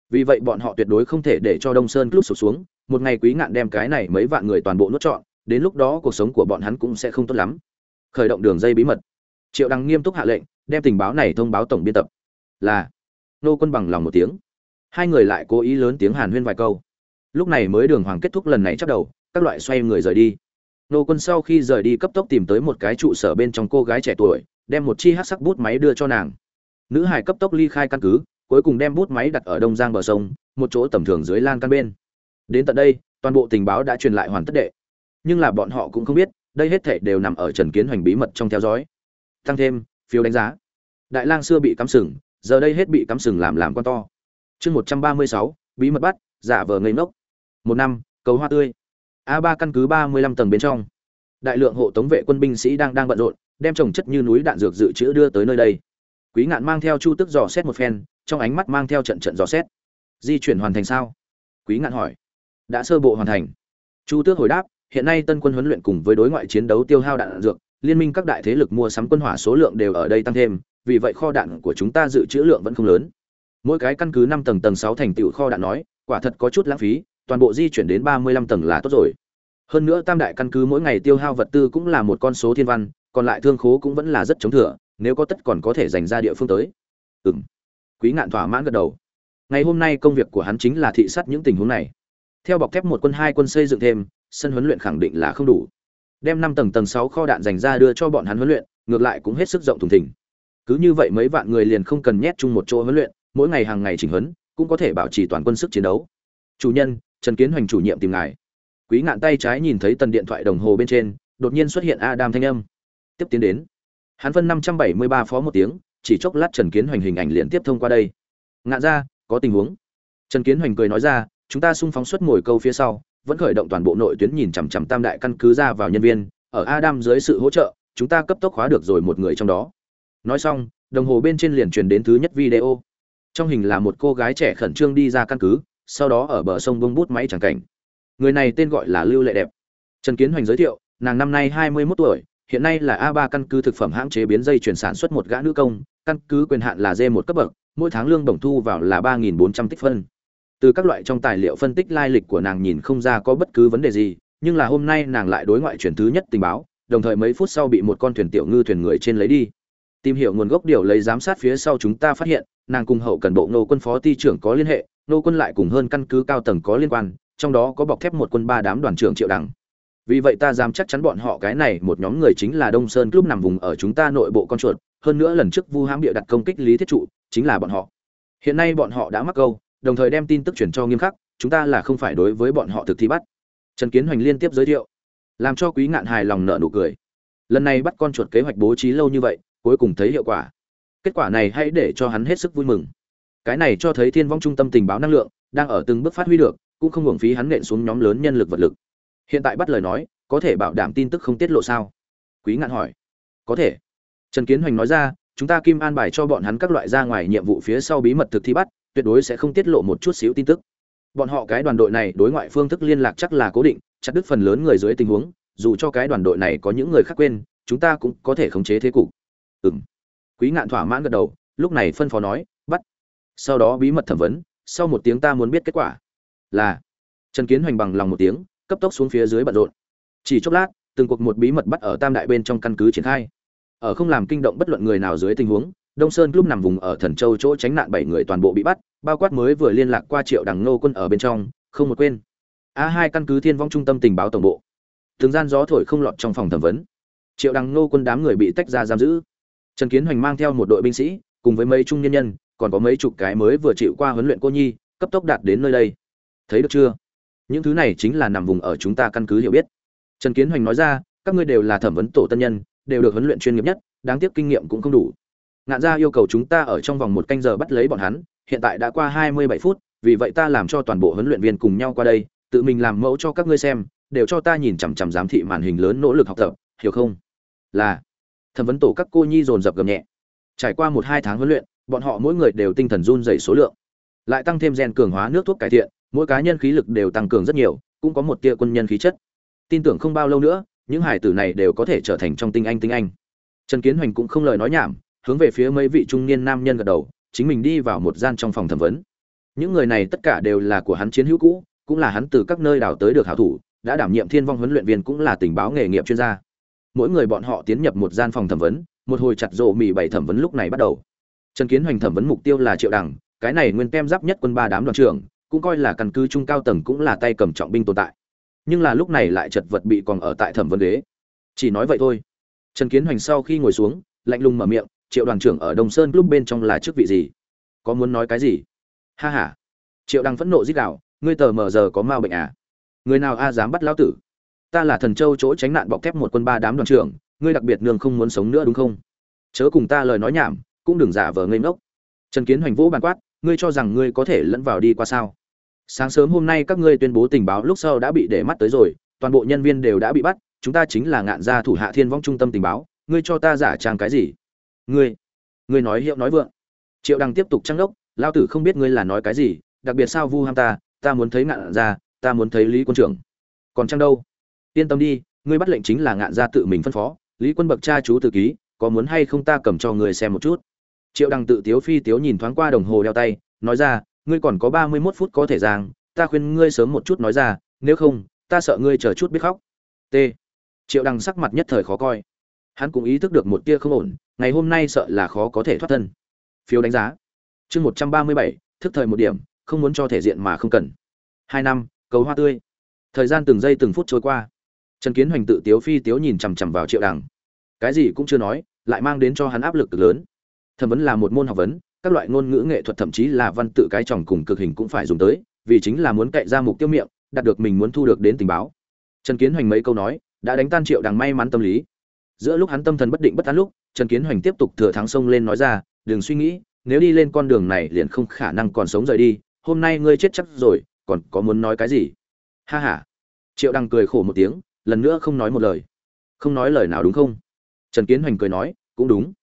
Speaker 1: Vì vậy bọn họ tuyệt đối không thể để cho đông sơn lúc sụp xuống, một ngày quý ngạn đem cái này mấy vạn người toàn bộ nuốt trọn đến lúc đó cuộc sống của bọn hắn cũng sẽ không tốt lắm. Khởi động đường dây bí mật. Triệu đăng nghiêm túc hạ lệnh, đem tình báo này thông báo tổng biên tập. Là. Nô quân bằng lòng một tiếng. Hai người lại cố ý lớn tiếng hàn huyên vài câu. Lúc này mới đường hoàng kết thúc lần này chắc đầu, các loại xoay người rời đi. Nô quân sau khi rời đi cấp tốc tìm tới một cái trụ sở bên trong cô gái trẻ tuổi, đem một chi hát sắc bút máy đưa cho nàng. Nữ hải cấp tốc ly khai căn cứ, cuối cùng đem bút máy đặt ở đông giang bờ sông, một chỗ tầm thường dưới lan căn bên. Đến tận đây, toàn bộ tình báo đã truyền lại hoàn tất đệ nhưng là bọn họ cũng không biết, đây hết thảy đều nằm ở trần kiến hoành bí mật trong theo dõi. Tăng thêm, phiếu đánh giá. Đại lang xưa bị cắm sừng, giờ đây hết bị cắm sừng làm làm con to. Chương một trăm ba mươi sáu, bí mật bắt, giả vờ ngây ngốc. Một năm, cầu hoa tươi. A ba căn cứ ba mươi lăm tầng bên trong. Đại lượng hộ tống vệ quân binh sĩ đang đang bận rộn, đem trồng chất như núi đạn dược dự trữ đưa tới nơi đây. Quý ngạn mang theo chu tức dò xét một phen, trong ánh mắt mang theo trận trận dò xét. Di chuyển hoàn thành sao? Quý ngạn hỏi. Đã sơ bộ hoàn thành. Chu tước hồi đáp hiện nay tân quân huấn luyện cùng với đối ngoại chiến đấu tiêu hao đạn dược, liên minh các đại thế lực mua sắm quân hỏa số lượng đều ở đây tăng thêm, vì vậy kho đạn của chúng ta dự trữ lượng vẫn không lớn. Mỗi cái căn cứ năm tầng tầng sáu thành tựu kho đạn nói, quả thật có chút lãng phí, toàn bộ di chuyển đến ba mươi lăm tầng là tốt rồi. Hơn nữa tam đại căn cứ mỗi ngày tiêu hao vật tư cũng là một con số thiên văn, còn lại thương khố cũng vẫn là rất chống thừa, nếu có tất còn có thể dành ra địa phương tới. Ừ m quý ngạn thỏa mãn gật đầu. Ngày hôm nay công việc của hắn chính là thị sát những tình huống này. Theo bọc thép một quân hai quân xây dựng thêm sân huấn luyện khẳng định là không đủ. Đem năm tầng tầng sáu kho đạn dành ra đưa cho bọn hắn huấn luyện, ngược lại cũng hết sức rộng thùng thình. Cứ như vậy mấy vạn người liền không cần nhét chung một chỗ huấn luyện, mỗi ngày hàng ngày chỉnh huấn, cũng có thể bảo trì toàn quân sức chiến đấu. Chủ nhân, trần kiến hoành chủ nhiệm tìm ngài. Quý ngạn tay trái nhìn thấy tần điện thoại đồng hồ bên trên, đột nhiên xuất hiện adam thanh âm. Tiếp tiến đến. Hắn phân năm trăm bảy mươi ba phó một tiếng, chỉ chốc lát trần kiến hoành hình ảnh liền tiếp thông qua đây. Ngạn ra, có tình huống. Trần kiến hoành cười nói ra, chúng ta xung phóng xuất ngồi câu phía sau vẫn khởi động toàn bộ nội tuyến nhìn chằm chằm tam đại căn cứ ra vào nhân viên, ở adam dưới sự hỗ trợ, chúng ta cấp tốc hóa được rồi một người trong đó. Nói xong, đồng hồ bên trên liền truyền đến thứ nhất video. Trong hình là một cô gái trẻ khẩn trương đi ra căn cứ, sau đó ở bờ sông bông bút máy chẳng cảnh. Người này tên gọi là lưu lệ đẹp. Trần kiến hoành giới thiệu, nàng năm nay hai mươi 21 tuổi, hiện nay là a ba căn cứ thực phẩm hãng chế biến dây chuyển sản xuất một gã nữ công, căn cứ quyền hạn là d một cấp bậc, mỗi tháng lương bổng thu vào là ba nghìn bốn trăm tích phân từ các loại trong tài liệu phân tích lai lịch của nàng nhìn không ra có bất cứ vấn đề gì, nhưng là hôm nay nàng lại đối ngoại chuyển thứ nhất tình báo, đồng thời mấy phút sau bị một con thuyền tiểu ngư thuyền người trên lấy đi. Tìm hiểu nguồn gốc điều lấy giám sát phía sau chúng ta phát hiện, nàng cùng hậu cần bộ nô quân phó ty trưởng có liên hệ, nô quân lại cùng hơn căn cứ cao tầng có liên quan, trong đó có bọc thép một quân ba đám đoàn trưởng triệu đẳng. Vì vậy ta dám chắc chắn bọn họ cái này một nhóm người chính là đông sơn club nằm vùng ở chúng ta nội bộ con chuột, hơn nữa lần trước vu hãm địa đặt công kích lý thiết trụ, chính là bọn họ. Hiện nay bọn họ đã mắc câu đồng thời đem tin tức chuyển cho nghiêm khắc, chúng ta là không phải đối với bọn họ thực thi bắt. Trần kiến hoành liên tiếp giới thiệu, làm cho quý ngạn hài lòng nợ nụ cười. Lần này bắt con chuột kế hoạch bố trí lâu như vậy, cuối cùng thấy hiệu quả. Kết quả này hãy để cho hắn hết sức vui mừng. Cái này cho thấy thiên vong trung tâm tình báo năng lượng đang ở từng bước phát huy được, cũng không hưởng phí hắn nện xuống nhóm lớn nhân lực vật lực. Hiện tại bắt lời nói, có thể bảo đảm tin tức không tiết lộ sao? Quý ngạn hỏi. Có thể. Trần kiến hoành nói ra, chúng ta kim an bài cho bọn hắn các loại ra ngoài nhiệm vụ phía sau bí mật thực thi bắt tuyệt đối sẽ không tiết lộ một chút xíu tin tức. Bọn họ cái đoàn đội này đối ngoại phương thức liên lạc chắc là cố định chặt đứt phần lớn người dưới tình huống, dù cho cái đoàn đội này có những người khác quên, chúng ta cũng có thể khống chế thế cục. Ừm. quý ngạn thỏa mãn gật đầu, lúc này phân phó nói, bắt. Sau đó bí mật thẩm vấn, sau một tiếng ta muốn biết kết quả. Là, trần kiến hoành bằng lòng một tiếng, cấp tốc xuống phía dưới bận rộn. Chỉ chốc lát, từng cuộc một bí mật bắt ở tam đại bên trong căn cứ triển khai. Ở không làm kinh động bất luận người nào dưới tình huống đông sơn club nằm vùng ở thần châu chỗ tránh nạn bảy người toàn bộ bị bắt, bao quát mới vừa liên lạc qua triệu đằng nô quân ở bên trong, không một quên. A hai căn cứ thiên vong trung tâm tình báo tổng bộ. Từng gian gió thổi không lọt trong phòng thẩm vấn. Triệu đằng nô quân đám người bị tách ra giam giữ. Trần kiến hoành mang theo một đội binh sĩ, cùng với mấy trung nhân nhân, còn có mấy chục cái mới vừa chịu qua huấn luyện cô nhi, cấp tốc đạt đến nơi đây. Thấy được chưa? Những thứ này chính là nằm vùng ở chúng ta căn cứ hiểu biết. Trần kiến hoành nói ra, các ngươi đều là thẩm vấn tổ tân nhân, đều được huấn luyện chuyên nghiệp nhất, đáng tiếc kinh nghiệm cũng không đủ ngạn gia yêu cầu chúng ta ở trong vòng một canh giờ bắt lấy bọn hắn, hiện tại đã qua hai mươi bảy phút, vì vậy ta làm cho toàn bộ huấn luyện viên cùng nhau qua đây, tự mình làm mẫu cho các ngươi xem, đều cho ta nhìn chằm chằm giám thị màn hình lớn nỗ lực học tập, hiểu không? Là. Thẩm vấn tổ các cô nhi dồn dập gầm nhẹ. Trải qua một hai tháng huấn luyện, bọn họ mỗi người đều tinh thần run dày số lượng. Lại tăng thêm gen cường hóa nước thuốc cải thiện, mỗi cá nhân khí lực đều tăng cường rất nhiều, cũng có một tia quân nhân khí chất. Tin tưởng không bao lâu nữa, những hải tử này đều có thể trở thành trong tinh anh tinh anh. Trần kiến hoành cũng không lời nói nhảm hướng về phía mấy vị trung niên nam nhân gật đầu, chính mình đi vào một gian trong phòng thẩm vấn. Những người này tất cả đều là của hắn chiến hữu cũ, cũng là hắn từ các nơi đào tới được hảo thủ, đã đảm nhiệm thiên vong huấn luyện viên cũng là tình báo nghề nghiệp chuyên gia. Mỗi người bọn họ tiến nhập một gian phòng thẩm vấn, một hồi chặt rộ mì bảy thẩm vấn lúc này bắt đầu. Trần kiến hoành thẩm vấn mục tiêu là triệu đẳng cái này nguyên tem giáp nhất quân ba đám đoàn trưởng, cũng coi là căn cứ trung cao tầng cũng là tay cầm trọng binh tồn tại. Nhưng là lúc này lại chật vật bị còn ở tại thẩm vấn ghế. Chỉ nói vậy thôi. Trần kiến hoành sau khi ngồi xuống, lạnh lùng mở miệng triệu đoàn trưởng ở đồng sơn club bên trong là chức vị gì? Có muốn nói cái gì? Ha ha. Triệu đang phẫn nộ dích đạo ngươi tờ mờ giờ có mau bệnh à? Người nào a dám bắt lão tử? Ta là thần châu chỗ tránh nạn bọc thép một quân ba đám đoàn trưởng, ngươi đặc biệt nương không muốn sống nữa đúng không? Chớ cùng ta lời nói nhảm, cũng đừng giả vờ ngây ngốc. Trần kiến hoành vũ bàn quát, ngươi cho rằng ngươi có thể lẫn vào đi qua sao? Sáng sớm hôm nay các ngươi tuyên bố tình báo lúc sau đã bị để mắt tới rồi, toàn bộ nhân viên đều đã bị bắt, chúng ta chính là ngạn gia thủ hạ thiên vong trung tâm tình báo, ngươi cho ta giả trang cái gì? Ngươi ngươi nói hiệu nói vượng. Triệu đăng tiếp tục trăng đốc, lao tử không biết ngươi là nói cái gì, đặc biệt sao vu ham ta ta muốn thấy ngạn gia, ta muốn thấy lý quân trưởng. Còn trăng đâu? Yên tâm đi, ngươi bắt lệnh chính là ngạn gia tự mình phân phó, lý quân bậc cha chú tự ký, có muốn hay không ta cầm cho ngươi xem một chút. Triệu đăng tự tiếu phi tiếu nhìn thoáng qua đồng hồ đeo tay, nói ra, ngươi còn có ba mươi mốt phút có thể giang ta khuyên ngươi sớm một chút nói ra, nếu không, ta sợ ngươi chờ chút biết khóc. T. Triệu đăng sắc mặt nhất thời khó coi. Hắn cũng ý thức được một tia không ổn ngày hôm nay sợ là khó có thể thoát thân. Phiếu đánh giá. Chương một trăm ba mươi bảy, thức thời một điểm, không muốn cho thể diện mà không cần. Hai năm, cầu hoa tươi. Thời gian từng giây từng phút trôi qua. Trần kiến hoành tự tiếu phi tiếu nhìn chằm chằm vào triệu đằng. Cái gì cũng chưa nói, lại mang đến cho hắn áp lực cực lớn. Thẩm vấn là một môn học vấn, các loại ngôn ngữ nghệ thuật thậm chí là văn tự cái tròng cùng cực hình cũng phải dùng tới, vì chính là muốn cậy ra mục tiêu miệng, đạt được mình muốn thu được đến tình báo. Trần kiến hoành mấy câu nói, đã đánh tan triệu đằng may mắn tâm lý. Giữa lúc hắn tâm thần bất định bất an lúc trần kiến hoành tiếp tục thừa thắng sông lên nói ra, đừng suy nghĩ, nếu đi lên con đường này liền không khả năng còn sống rời đi, hôm nay ngươi chết chắc rồi, còn có muốn nói cái gì? Ha ha. Triệu Đăng cười khổ một tiếng, lần nữa không nói một lời. Không nói lời nào đúng không? Trần kiến hoành cười nói, cũng đúng.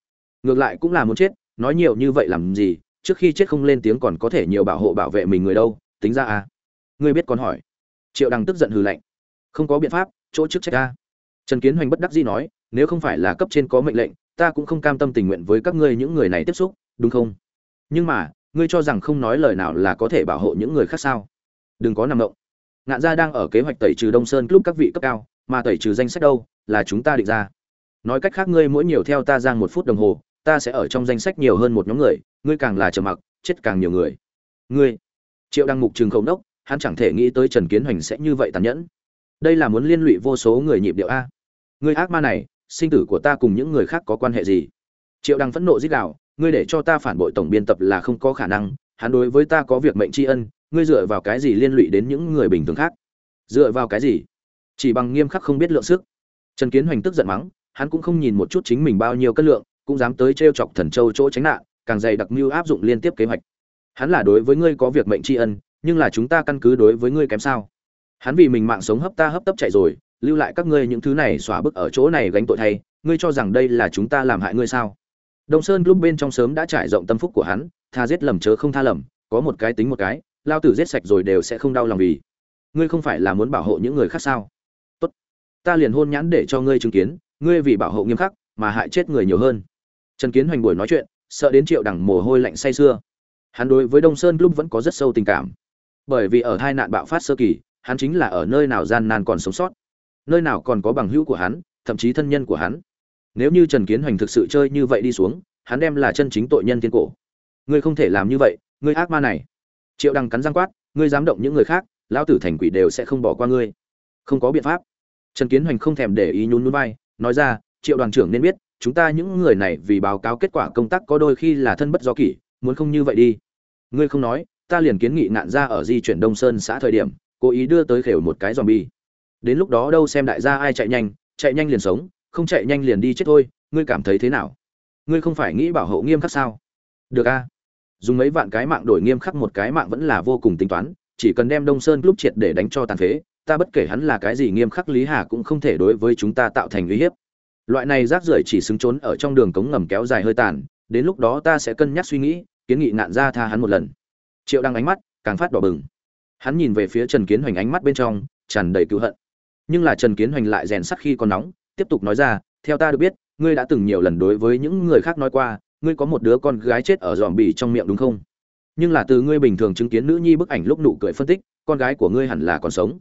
Speaker 1: Ngược lại cũng là muốn chết, nói nhiều như vậy làm gì, trước khi chết không lên tiếng còn có thể nhiều bảo hộ bảo vệ mình người đâu, tính ra à? Ngươi biết còn hỏi. Triệu Đăng tức giận hừ lạnh. Không có biện pháp, chỗ trước trách ta. Trần kiến hoành bất đắc dĩ nói, nếu không phải là cấp trên có mệnh lệnh ta cũng không cam tâm tình nguyện với các ngươi những người này tiếp xúc, đúng không? Nhưng mà, ngươi cho rằng không nói lời nào là có thể bảo hộ những người khác sao? Đừng có nằm động. Ngạn gia đang ở kế hoạch tẩy trừ đông sơn club các vị cấp cao, mà tẩy trừ danh sách đâu, là chúng ta định ra. Nói cách khác ngươi mỗi nhiều theo ta giang một phút đồng hồ, ta sẽ ở trong danh sách nhiều hơn một nhóm người, ngươi càng là trầm mặc, chết càng nhiều người. Ngươi, triệu đăng mục trường khẩu đốc hắn chẳng thể nghĩ tới trần kiến hoành sẽ như vậy tàn nhẫn. Đây là muốn liên lụy vô số người nhịp điệu a. Ngươi ác ma này sinh tử của ta cùng những người khác có quan hệ gì? Triệu đăng phẫn nộ giết đạo ngươi để cho ta phản bội tổng biên tập là không có khả năng, hắn đối với ta có việc mệnh tri ân, ngươi dựa vào cái gì liên lụy đến những người bình thường khác? Dựa vào cái gì? Chỉ bằng nghiêm khắc không biết lượng sức. Trần kiến hoành tức giận mắng, hắn cũng không nhìn một chút chính mình bao nhiêu cân lượng, cũng dám tới t chọc thần châu chỗ tránh nạn, càng dày đặc mưu áp dụng liên tiếp kế hoạch. Hắn là đối với ngươi có việc mệnh tri ân, nhưng là chúng ta căn cứ đối với ngươi kém sao? Hắn vì mình mạng sống hấp ta hấp tấp chạy rồi lưu lại các ngươi những thứ này xóa bức ở chỗ này gánh tội thay, ngươi cho rằng đây là chúng ta làm hại ngươi sao? Đông sơn lúc bên trong sớm đã trải rộng tâm phúc của hắn, tha giết lầm chớ không tha lầm, có một cái tính một cái, lao tử giết sạch rồi đều sẽ không đau lòng vì. Ngươi không phải là muốn bảo hộ những người khác sao? Tốt, ta liền hôn nhãn để cho ngươi chứng kiến, ngươi vì bảo hộ nghiêm khắc mà hại chết người nhiều hơn. Trần kiến hoành buổi nói chuyện, sợ đến triệu đẳng mồ hôi lạnh say sưa. Hắn đối với đông sơn lúc vẫn có rất sâu tình cảm. Bởi vì ở hai nạn bạo phát sơ kỳ, hắn chính là ở nơi nào gian nan còn sống sót nơi nào còn có bằng hữu của hắn, thậm chí thân nhân của hắn. Nếu như trần kiến hoành thực sự chơi như vậy đi xuống, hắn đem là chân chính tội nhân thiên cổ. Ngươi không thể làm như vậy, ngươi ác ma này. Triệu đằng cắn răng quát, ngươi dám động những người khác, lão tử thành quỷ đều sẽ không bỏ qua ngươi. Không có biện pháp. Trần kiến hoành không thèm để ý nhún nhún vai, nói ra, triệu đoàn trưởng nên biết, chúng ta những người này vì báo cáo kết quả công tác có đôi khi là thân bất do kỷ, muốn không như vậy đi. Ngươi không nói, ta liền kiến nghị ngạn ra ở di chuyển đông sơn xã thời điểm, cố ý đưa tới khều một cái dòm bi đến lúc đó đâu xem đại gia ai chạy nhanh chạy nhanh liền sống, không chạy nhanh liền đi chết thôi, ngươi cảm thấy thế nào? Ngươi không phải nghĩ bảo hộ nghiêm khắc sao? Được a. Dùng mấy vạn cái mạng đổi nghiêm khắc một cái mạng vẫn là vô cùng tính toán, chỉ cần đem đông sơn lúc triệt để đánh cho tàn phế, ta bất kể hắn là cái gì nghiêm khắc lý hà cũng không thể đối với chúng ta tạo thành uy hiếp. Loại này rác rưởi chỉ xứng trốn ở trong đường cống ngầm kéo dài hơi tàn, đến lúc đó ta sẽ cân nhắc suy nghĩ, kiến nghị nạn ra tha hắn một lần. Triệu đăng ánh mắt càng phát đỏ bừng. Hắn nhìn về phía trần kiến hoành ánh mắt bên trong tràn đầy cứu hận nhưng là trần kiến hoành lại rèn sắc khi còn nóng, tiếp tục nói ra, theo ta được biết, ngươi đã từng nhiều lần đối với những người khác nói qua, ngươi có một đứa con gái chết ở dòm bì trong miệng đúng không? Nhưng là từ ngươi bình thường chứng kiến nữ nhi bức ảnh lúc nụ cười phân tích, con gái của ngươi hẳn là còn sống.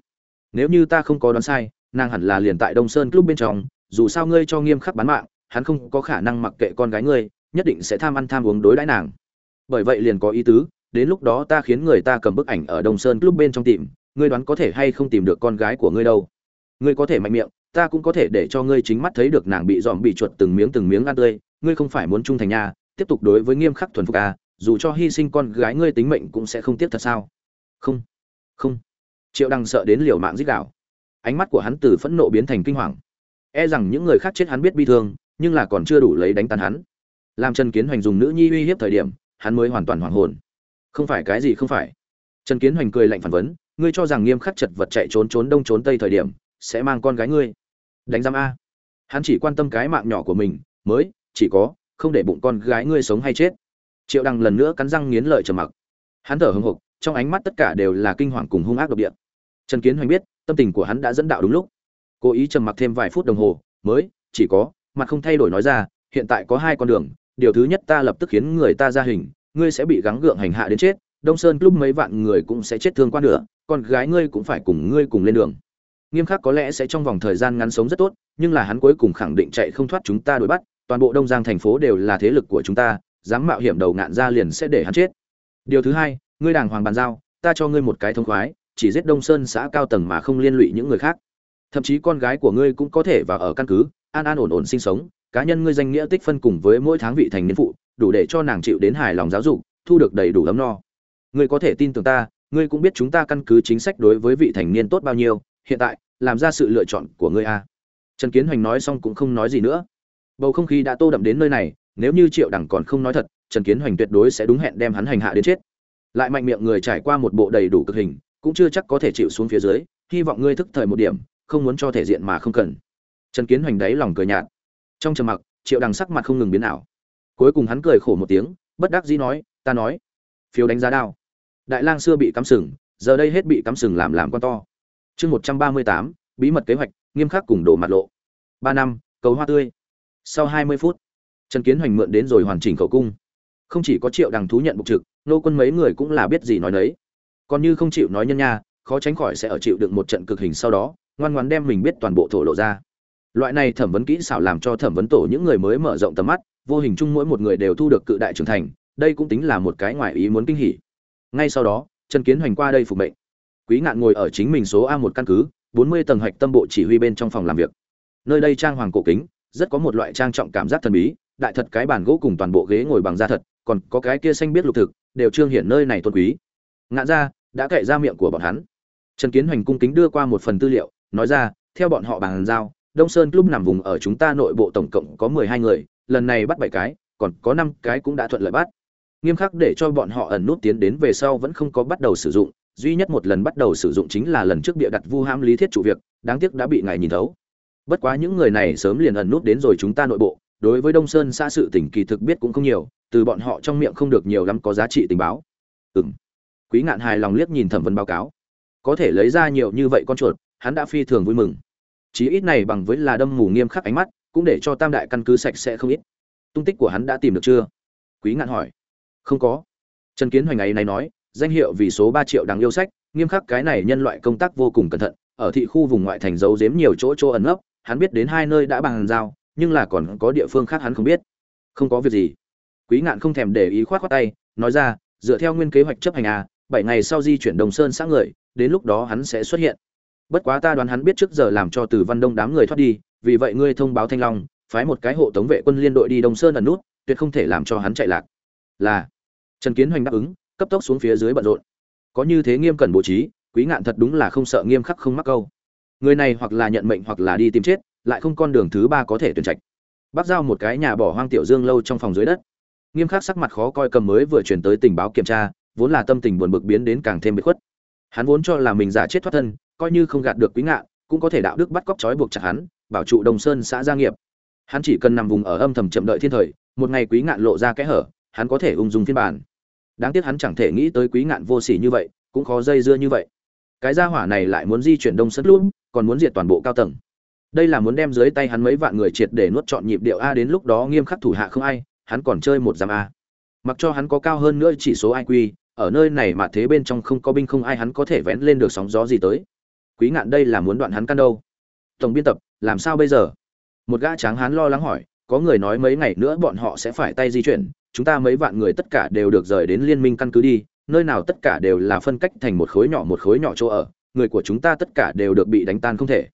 Speaker 1: Nếu như ta không có đoán sai, nàng hẳn là liền tại đông sơn club bên trong, dù sao ngươi cho nghiêm khắc bán mạng, hắn không có khả năng mặc kệ con gái ngươi, nhất định sẽ tham ăn tham uống đối đãi nàng. Bởi vậy liền có ý tứ, đến lúc đó ta khiến người ta cầm bức ảnh ở đông sơn club bên trong tìm, ngươi đoán có thể hay không tìm được con gái của ngươi đâu? Ngươi có thể mạnh miệng ta cũng có thể để cho ngươi chính mắt thấy được nàng bị dòm bị chuột từng miếng từng miếng ăn tươi ngươi không phải muốn trung thành nhà, tiếp tục đối với nghiêm khắc thuần phục à dù cho hy sinh con gái ngươi tính mệnh cũng sẽ không tiếc thật sao? Không không. Triệu đăng sợ đến liều mạng dích đạo ánh mắt của hắn từ phẫn nộ biến thành kinh hoàng. E rằng những người khác chết hắn biết bi thương nhưng là còn chưa đủ lấy đánh tan hắn. Làm trần kiến hoành dùng nữ nhi uy hiếp thời điểm hắn mới hoàn toàn hoảng hồn. Không phải cái gì không phải. Trần kiến hoành cười lạnh phản vấn ngươi cho rằng nghiêm khắc chật vật chạy trốn trốn đông trốn tây thời điểm sẽ mang con gái ngươi. Đánh giam a. Hắn chỉ quan tâm cái mạng nhỏ của mình, mới, chỉ có, không để bụng con gái ngươi sống hay chết. Triệu đăng lần nữa cắn răng nghiến lợi trầm mặc. Hắn thở hưng hục trong ánh mắt tất cả đều là kinh hoàng cùng hung ác độc địa. Trần kiến hoành biết, tâm tình của hắn đã dẫn đạo đúng lúc. Cố ý trầm mặc thêm vài phút đồng hồ, mới, chỉ có, mặt không thay đổi nói ra, hiện tại có hai con đường, điều thứ nhất ta lập tức khiến người ta ra hình, ngươi sẽ bị gắng gượng hành hạ đến chết, đông sơn club mấy vạn người cũng sẽ chết thương qua nữa con gái ngươi cũng phải cùng ngươi cùng lên đường nghiêm khắc có lẽ sẽ trong vòng thời gian ngắn sống rất tốt, nhưng là hắn cuối cùng khẳng định chạy không thoát chúng ta đuổi bắt, toàn bộ đông giang thành phố đều là thế lực của chúng ta, dám mạo hiểm đầu ngạn ra liền sẽ để hắn chết. Điều thứ hai, ngươi đàng hoàng bàn giao, ta cho ngươi một cái thông khoái, chỉ giết đông sơn xã cao tầng mà không liên lụy những người khác. Thậm chí con gái của ngươi cũng có thể vào ở căn cứ, an an ổn ổn sinh sống, cá nhân ngươi danh nghĩa tích phân cùng với mỗi tháng vị thành niên phụ, đủ để cho nàng chịu đến hài lòng giáo dục, thu được đầy đủ ấm no. Ngươi có thể tin tưởng ta, ngươi cũng biết chúng ta căn cứ chính sách đối với vị thành niên tốt bao nhiêu hiện tại, làm ra sự lựa chọn của ngươi a. Trần kiến hoành nói xong cũng không nói gì nữa. Bầu không khí đã tô đậm đến nơi này, nếu như triệu đẳng còn không nói thật, trần kiến hoành tuyệt đối sẽ đúng hẹn đem hắn hành hạ đến chết. Lại mạnh miệng người trải qua một bộ đầy đủ cực hình, cũng chưa chắc có thể chịu xuống phía dưới, hy vọng ngươi thức thời một điểm, không muốn cho thể diện mà không cần. Trần kiến hoành đáy lòng cười nhạt. Trong trầm mặc, triệu đằng sắc mặt không ngừng biến ảo. Cuối cùng hắn cười khổ một tiếng, bất đắc dĩ nói, ta nói, phiếu đánh giá đao đại lang xưa bị cắm sừng, giờ đây hết bị cắm sừng làm làm con to chương một trăm ba mươi tám, bí mật kế hoạch, nghiêm khắc cùng đổ mặt lộ. Ba năm, cầu hoa tươi. Sau hai mươi phút, trần kiến hoành mượn đến rồi hoàn chỉnh khẩu cung. Không chỉ có triệu đằng thú nhận bục trực, nô quân mấy người cũng là biết gì nói đấy còn như không chịu nói nhân nha, khó tránh khỏi sẽ ở chịu đựng một trận cực hình sau đó, ngoan ngoan đem mình biết toàn bộ thổ lộ ra. Loại này thẩm vấn kỹ xảo làm cho thẩm vấn tổ những người mới mở rộng tầm mắt, vô hình chung mỗi một người đều thu được cự đại trưởng thành, đây cũng tính là một cái ngoài ý muốn kinh hỉ. Ngay sau đó, trần kiến hoành qua đây phục mệnh quý ngạn ngồi ở chính mình số a một căn cứ, bốn mươi tầng hạch tâm bộ chỉ huy bên trong phòng làm việc. Nơi đây trang hoàng cổ kính, rất có một loại trang trọng cảm giác thần bí, đại thật cái bàn gỗ cùng toàn bộ ghế ngồi bằng da thật, còn có cái kia xanh biết lục thực, đều trương hiển nơi này tôn quý. Ngạn ra đã cậy ra miệng của bọn hắn. Trần kiến hoành cung kính đưa qua một phần tư liệu, nói ra, theo bọn họ bàn giao, đông sơn club nằm vùng ở chúng ta nội bộ tổng cộng có mười hai người, lần này bắt bảy cái, còn có năm cái cũng đã thuận lợi bắt. Nghiêm khắc để cho bọn họ ẩn nút tiến đến về sau vẫn không có bắt đầu sử dụng duy nhất một lần bắt đầu sử dụng chính là lần trước bịa đặt vu ham lý thiết chủ việc, đáng tiếc đã bị ngài nhìn thấu. Bất quá những người này sớm liền ẩn nút đến rồi chúng ta nội bộ, đối với đông sơn xa sự tỉnh kỳ thực biết cũng không nhiều, từ bọn họ trong miệng không được nhiều lắm có giá trị tình báo. Ừng quý ngạn hài lòng liếc nhìn thẩm vấn báo cáo. Có thể lấy ra nhiều như vậy con chuột, hắn đã phi thường vui mừng. Chí ít này bằng với là đâm mù nghiêm khắc ánh mắt, cũng để cho tam đại căn cứ sạch sẽ không ít. Tung tích của hắn đã tìm được chưa? Quý ngạn hỏi. Không có. Trần kiến hoành ấy này nói danh hiệu vì số ba triệu đáng yêu sách nghiêm khắc cái này nhân loại công tác vô cùng cẩn thận ở thị khu vùng ngoại thành giấu giếm nhiều chỗ chỗ ẩn nấp hắn biết đến hai nơi đã bằng giao nhưng là còn có địa phương khác hắn không biết. Không có việc gì. Quý ngạn không thèm để ý khoát khoát tay nói ra dựa theo nguyên kế hoạch chấp hành à, bảy ngày sau di chuyển đồng sơn xã người đến lúc đó hắn sẽ xuất hiện. Bất quá ta đoán hắn biết trước giờ làm cho từ văn đông đám người thoát đi vì vậy ngươi thông báo thanh long phái một cái hộ tống vệ quân liên đội đi đồng sơn ẩn nút tuyệt không thể làm cho hắn chạy lạc. Là trần kiến hoành đáp ứng cấp tốc xuống phía dưới bận rộn. Có như thế nghiêm cẩn bố trí, quý ngạn thật đúng là không sợ nghiêm khắc không mắc câu. Người này hoặc là nhận mệnh hoặc là đi tìm chết, lại không con đường thứ ba có thể tuyển trạch. Bác giao một cái nhà bỏ hoang tiểu dương lâu trong phòng dưới đất. Nghiêm khắc sắc mặt khó coi cầm mới vừa chuyển tới tình báo kiểm tra, vốn là tâm tình buồn bực biến đến càng thêm bị khuất. Hắn vốn cho là mình giả chết thoát thân, coi như không gạt được quý ngạn, cũng có thể đạo đức bắt cóc trói buộc chặt hắn, bảo trụ đồng sơn xã gia nghiệp. Hắn chỉ cần nằm vùng ở âm thầm chậm đợi thiên thời, một ngày quý ngạn lộ ra kẽ hở, hắn có thể ung dung phiên bản đáng tiếc hắn chẳng thể nghĩ tới quý ngạn vô sỉ như vậy, cũng khó dây dưa như vậy. Cái gia hỏa này lại muốn di chuyển đông sân luôn còn muốn diệt toàn bộ cao tầng. Đây là muốn đem dưới tay hắn mấy vạn người triệt để nuốt trọn nhịp điệu a đến lúc đó nghiêm khắc thủ hạ không ai, hắn còn chơi một giam a. Mặc cho hắn có cao hơn nữa chỉ số iq ở nơi này mà thế bên trong không có binh không ai hắn có thể vén lên được sóng gió gì tới. Quý ngạn đây là muốn đoạn hắn căn đâu? Tổng biên tập, làm sao bây giờ? Một gã tráng hắn lo lắng hỏi có người nói mấy ngày nữa bọn họ sẽ phải tay di chuyển, chúng ta mấy vạn người tất cả đều được rời đến liên minh căn cứ đi, nơi nào tất cả đều là phân cách thành một khối nhỏ một khối nhỏ chỗ ở, người của chúng ta tất cả đều được bị đánh tan không thể.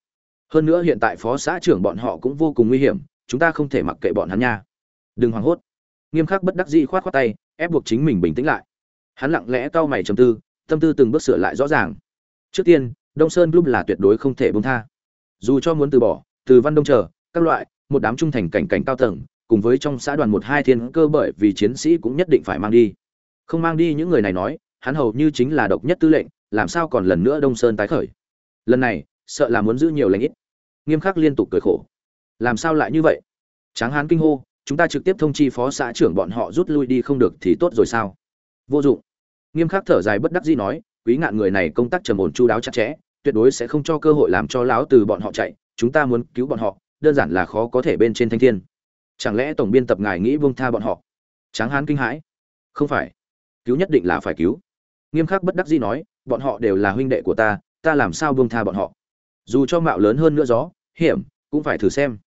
Speaker 1: Hơn nữa hiện tại phó xã trưởng bọn họ cũng vô cùng nguy hiểm, chúng ta không thể mặc kệ bọn hắn nha. Đừng hoảng hốt. Nghiêm khắc bất đắc dĩ khoát khoát tay, ép buộc chính mình bình tĩnh lại. Hắn lặng lẽ cau mày trầm tư, tâm tư từng bước sửa lại rõ ràng. Trước tiên, đông sơn group là tuyệt đối không thể buông tha. Dù cho muốn từ bỏ, từ văn đông chờ, các loại một đám trung thành cảnh cảnh cao tầng, cùng với trong xã đoàn một hai thiên cơ bởi vì chiến sĩ cũng nhất định phải mang đi. Không mang đi những người này nói, hắn hầu như chính là độc nhất tư lệnh, làm sao còn lần nữa đông sơn tái khởi? Lần này, sợ là muốn giữ nhiều lãnh ít. Nghiêm khắc liên tục cười khổ. Làm sao lại như vậy? Tráng hán kinh hô, chúng ta trực tiếp thông chi phó xã trưởng bọn họ rút lui đi không được thì tốt rồi sao? Vô dụng. Nghiêm khắc thở dài bất đắc dĩ nói, quý ngạn người này công tác trầm ổn chu đáo chặt chẽ, tuyệt đối sẽ không cho cơ hội làm cho láo từ bọn họ chạy, chúng ta muốn cứu bọn họ đơn giản là khó có thể bên trên thanh thiên. Chẳng lẽ tổng biên tập ngài nghĩ buông tha bọn họ? Tráng hán kinh hãi. Không phải. Cứu nhất định là phải cứu. Nghiêm khắc bất đắc dĩ nói, bọn họ đều là huynh đệ của ta ta làm sao buông tha bọn họ? Dù cho mạo lớn hơn nữa gió, hiểm, cũng phải thử xem.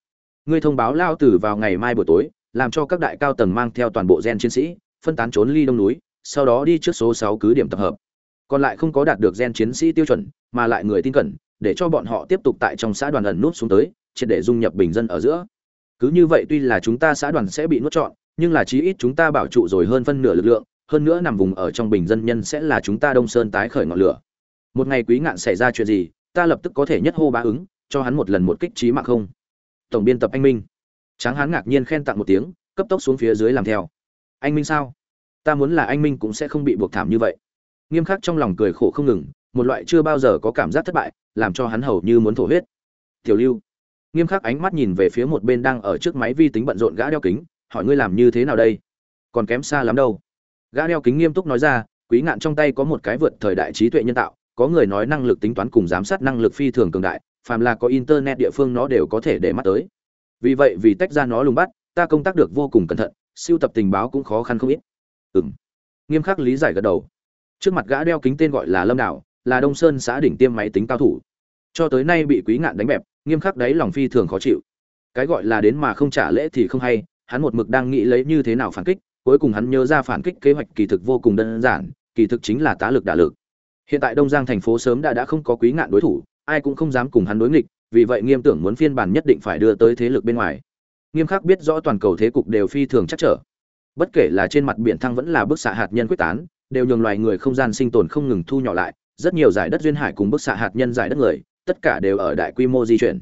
Speaker 1: Ngươi thông báo lao tử vào ngày mai buổi tối, làm cho các đại cao tầng mang theo toàn bộ gen chiến sĩ, phân tán trốn ly đông núi, sau đó đi trước số sáu cứ điểm tập hợp. Còn lại không có đạt được gen chiến sĩ tiêu chuẩn, mà lại người tin cẩn, để cho bọn họ tiếp tục tại trong xã đoàn ẩn nút xuống tới triệt để dung nhập bình dân ở giữa. Cứ như vậy tuy là chúng ta xã đoàn sẽ bị nuốt trọn, nhưng là chí ít chúng ta bảo trụ rồi hơn phân nửa lực lượng, hơn nữa nằm vùng ở trong bình dân nhân sẽ là chúng ta đông sơn tái khởi ngọn lửa. Một ngày quý ngạn xảy ra chuyện gì, ta lập tức có thể nhất hô bá ứng, cho hắn một lần một kích trí mạng không. Tổng biên tập anh minh. Tráng hán ngạc nhiên khen tặng một tiếng, cấp tốc xuống phía dưới làm theo. Anh minh sao? Ta muốn là anh minh cũng sẽ không bị buộc thảm như vậy. Nghiêm khắc trong lòng cười khổ không ngừng, một loại chưa bao giờ có cảm giác thất bại, làm cho hắn hầu như muốn thổ huyết. Tiểu lưu nghiêm khắc ánh mắt nhìn về phía một bên đang ở trước máy vi tính bận rộn gã đeo kính, hỏi ngươi làm như thế nào đây? Còn kém xa lắm đâu. Gã đeo kính nghiêm túc nói ra, quý ngạn trong tay có một cái vượt thời đại trí tuệ nhân tạo, có người nói năng lực tính toán cùng giám sát năng lực phi thường cường đại, phàm là có internet địa phương nó đều có thể để mắt tới. Vì vậy, vì tách ra nó lùng bắt, ta công tác được vô cùng cẩn thận, siêu tập tình báo cũng khó khăn không ít. Ừng nghiêm khắc lý giải gật đầu. Trước mặt gã đeo kính tên gọi là lâm đảo, là đông sơn xã đỉnh tiêm máy tính cao thủ. Cho tới nay bị quý ngạn đánh bẹp nghiêm khắc đấy lòng phi thường khó chịu. Cái gọi là đến mà không trả lễ thì không hay, hắn một mực đang nghĩ lấy như thế nào phản kích, cuối cùng hắn nhớ ra phản kích kế hoạch kỳ thực vô cùng đơn giản, kỳ thực chính là tá lực đả lực. Hiện tại đông giang thành phố sớm đã đã không có quý ngạn đối thủ, ai cũng không dám cùng hắn đối nghịch, vì vậy nghiêm tưởng muốn phiên bản nhất định phải đưa tới thế lực bên ngoài. Nghiêm khắc biết rõ toàn cầu thế cục đều phi thường chắc trở. Bất kể là trên mặt biển thăng vẫn là bức xạ hạt nhân quyết tán, đều nhường loài người không gian sinh tồn không ngừng thu nhỏ lại, rất nhiều giải đất duyên hải cùng bức xạ hạt nhân giải đất người tất cả đều ở đại quy mô di chuyển.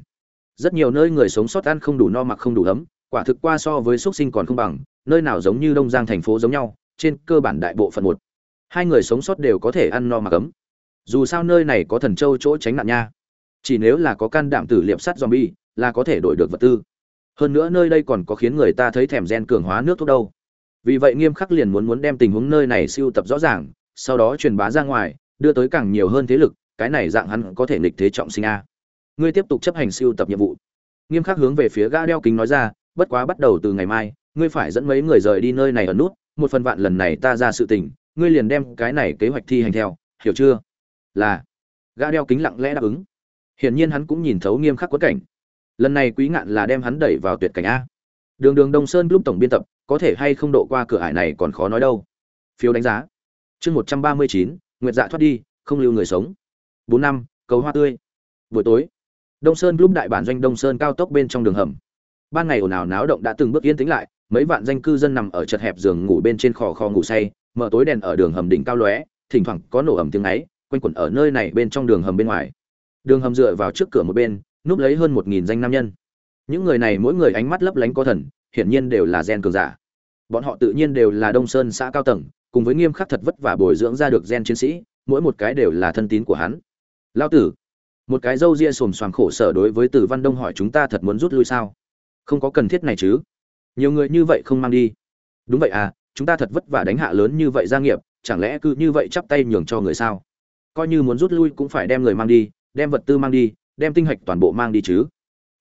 Speaker 1: Rất nhiều nơi người sống sót ăn không đủ no mặc không đủ ấm, quả thực qua so với xuất sinh còn không bằng, nơi nào giống như đông giang thành phố giống nhau, trên cơ bản đại bộ phận một. Hai người sống sót đều có thể ăn no mặc ấm. Dù sao nơi này có thần châu chỗ tránh nạn nha. Chỉ nếu là có can đảm tử liệm sắt zombie, là có thể đổi được vật tư. Hơn nữa nơi đây còn có khiến người ta thấy thèm gen cường hóa nước thuốc đâu. Vì vậy nghiêm khắc liền muốn muốn đem tình huống nơi này siêu tập rõ ràng, sau đó truyền bá ra ngoài, đưa tới càng nhiều hơn thế lực cái này dạng hắn có thể nghịch thế trọng sinh a. Ngươi tiếp tục chấp hành siêu tập nhiệm vụ. Nghiêm khắc hướng về phía gã đeo kính nói ra, bất quá bắt đầu từ ngày mai, ngươi phải dẫn mấy người rời đi nơi này ở nút, một phần vạn lần này ta ra sự tình, ngươi liền đem cái này kế hoạch thi hành theo, hiểu chưa? Là. Gã đeo kính lặng lẽ đáp ứng. Hiển nhiên hắn cũng nhìn thấu nghiêm khắc quẫn cảnh. Lần này quý ngạn là đem hắn đẩy vào tuyệt cảnh a. Đường đường đông sơn lúc tổng biên tập, có thể hay không độ qua cửa ải này còn khó nói đâu. Phiếu đánh giá. Chương một trăm ba mươi chín, nguyệt dạ thoát đi, không lưu người sống bốn năm, cầu hoa tươi. Buổi tối, đông sơn lúc đại bản doanh đông sơn cao tốc bên trong đường hầm. Ban ngày ồn ào náo động đã từng bước yên tĩnh lại, mấy vạn danh cư dân nằm ở chật hẹp giường ngủ bên trên khò khò ngủ say, mở tối đèn ở đường hầm đỉnh cao lóe, thỉnh thoảng có nổ ẩm tiếng ấy, quanh quẩn ở nơi này bên trong đường hầm bên ngoài. Đường hầm dựa vào trước cửa một bên, núp lấy hơn một nghìn danh nam nhân. Những người này mỗi người ánh mắt lấp lánh có thần, hiển nhiên đều là gen cường giả. Bọn họ tự nhiên đều là đông sơn xã cao tầng, cùng với nghiêm khắc thật vất vả bồi dưỡng ra được gen chiến sĩ, mỗi một cái đều là thân tín của hắn lao tử, một cái râu ria xồm xoàm khổ sở đối với tử văn đông hỏi chúng ta thật muốn rút lui sao? Không có cần thiết này chứ. Nhiều người như vậy không mang đi. Đúng vậy à chúng ta thật vất vả đánh hạ lớn như vậy gia nghiệp, chẳng lẽ cứ như vậy chắp tay nhường cho người sao? Coi như muốn rút lui cũng phải đem người mang đi, đem vật tư mang đi, đem tinh hạch toàn bộ mang đi chứ.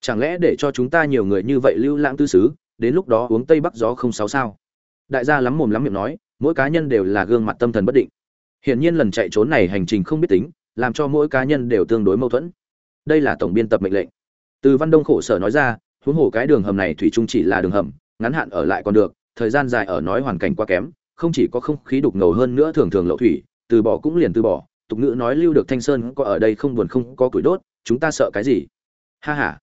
Speaker 1: Chẳng lẽ để cho chúng ta nhiều người như vậy lưu lãng tư xứ, đến lúc đó uống tây bắc gió không sáu sao? Đại gia lắm mồm lắm miệng nói, mỗi cá nhân đều là gương mặt tâm thần bất định. Hiển nhiên lần chạy trốn này hành trình không biết tính làm cho mỗi cá nhân đều tương đối mâu thuẫn. Đây là tổng biên tập mệnh lệnh. Từ văn đông khổ sở nói ra, huống hồ cái đường hầm này thủy chung chỉ là đường hầm, ngắn hạn ở lại còn được, thời gian dài ở nói hoàn cảnh quá kém, không chỉ có không khí đục ngầu hơn nữa thường thường lậu thủy, từ bỏ cũng liền từ bỏ, tục ngữ nói lưu được thanh sơn có ở đây không buồn không có củi đốt, chúng ta sợ cái gì? Ha ha.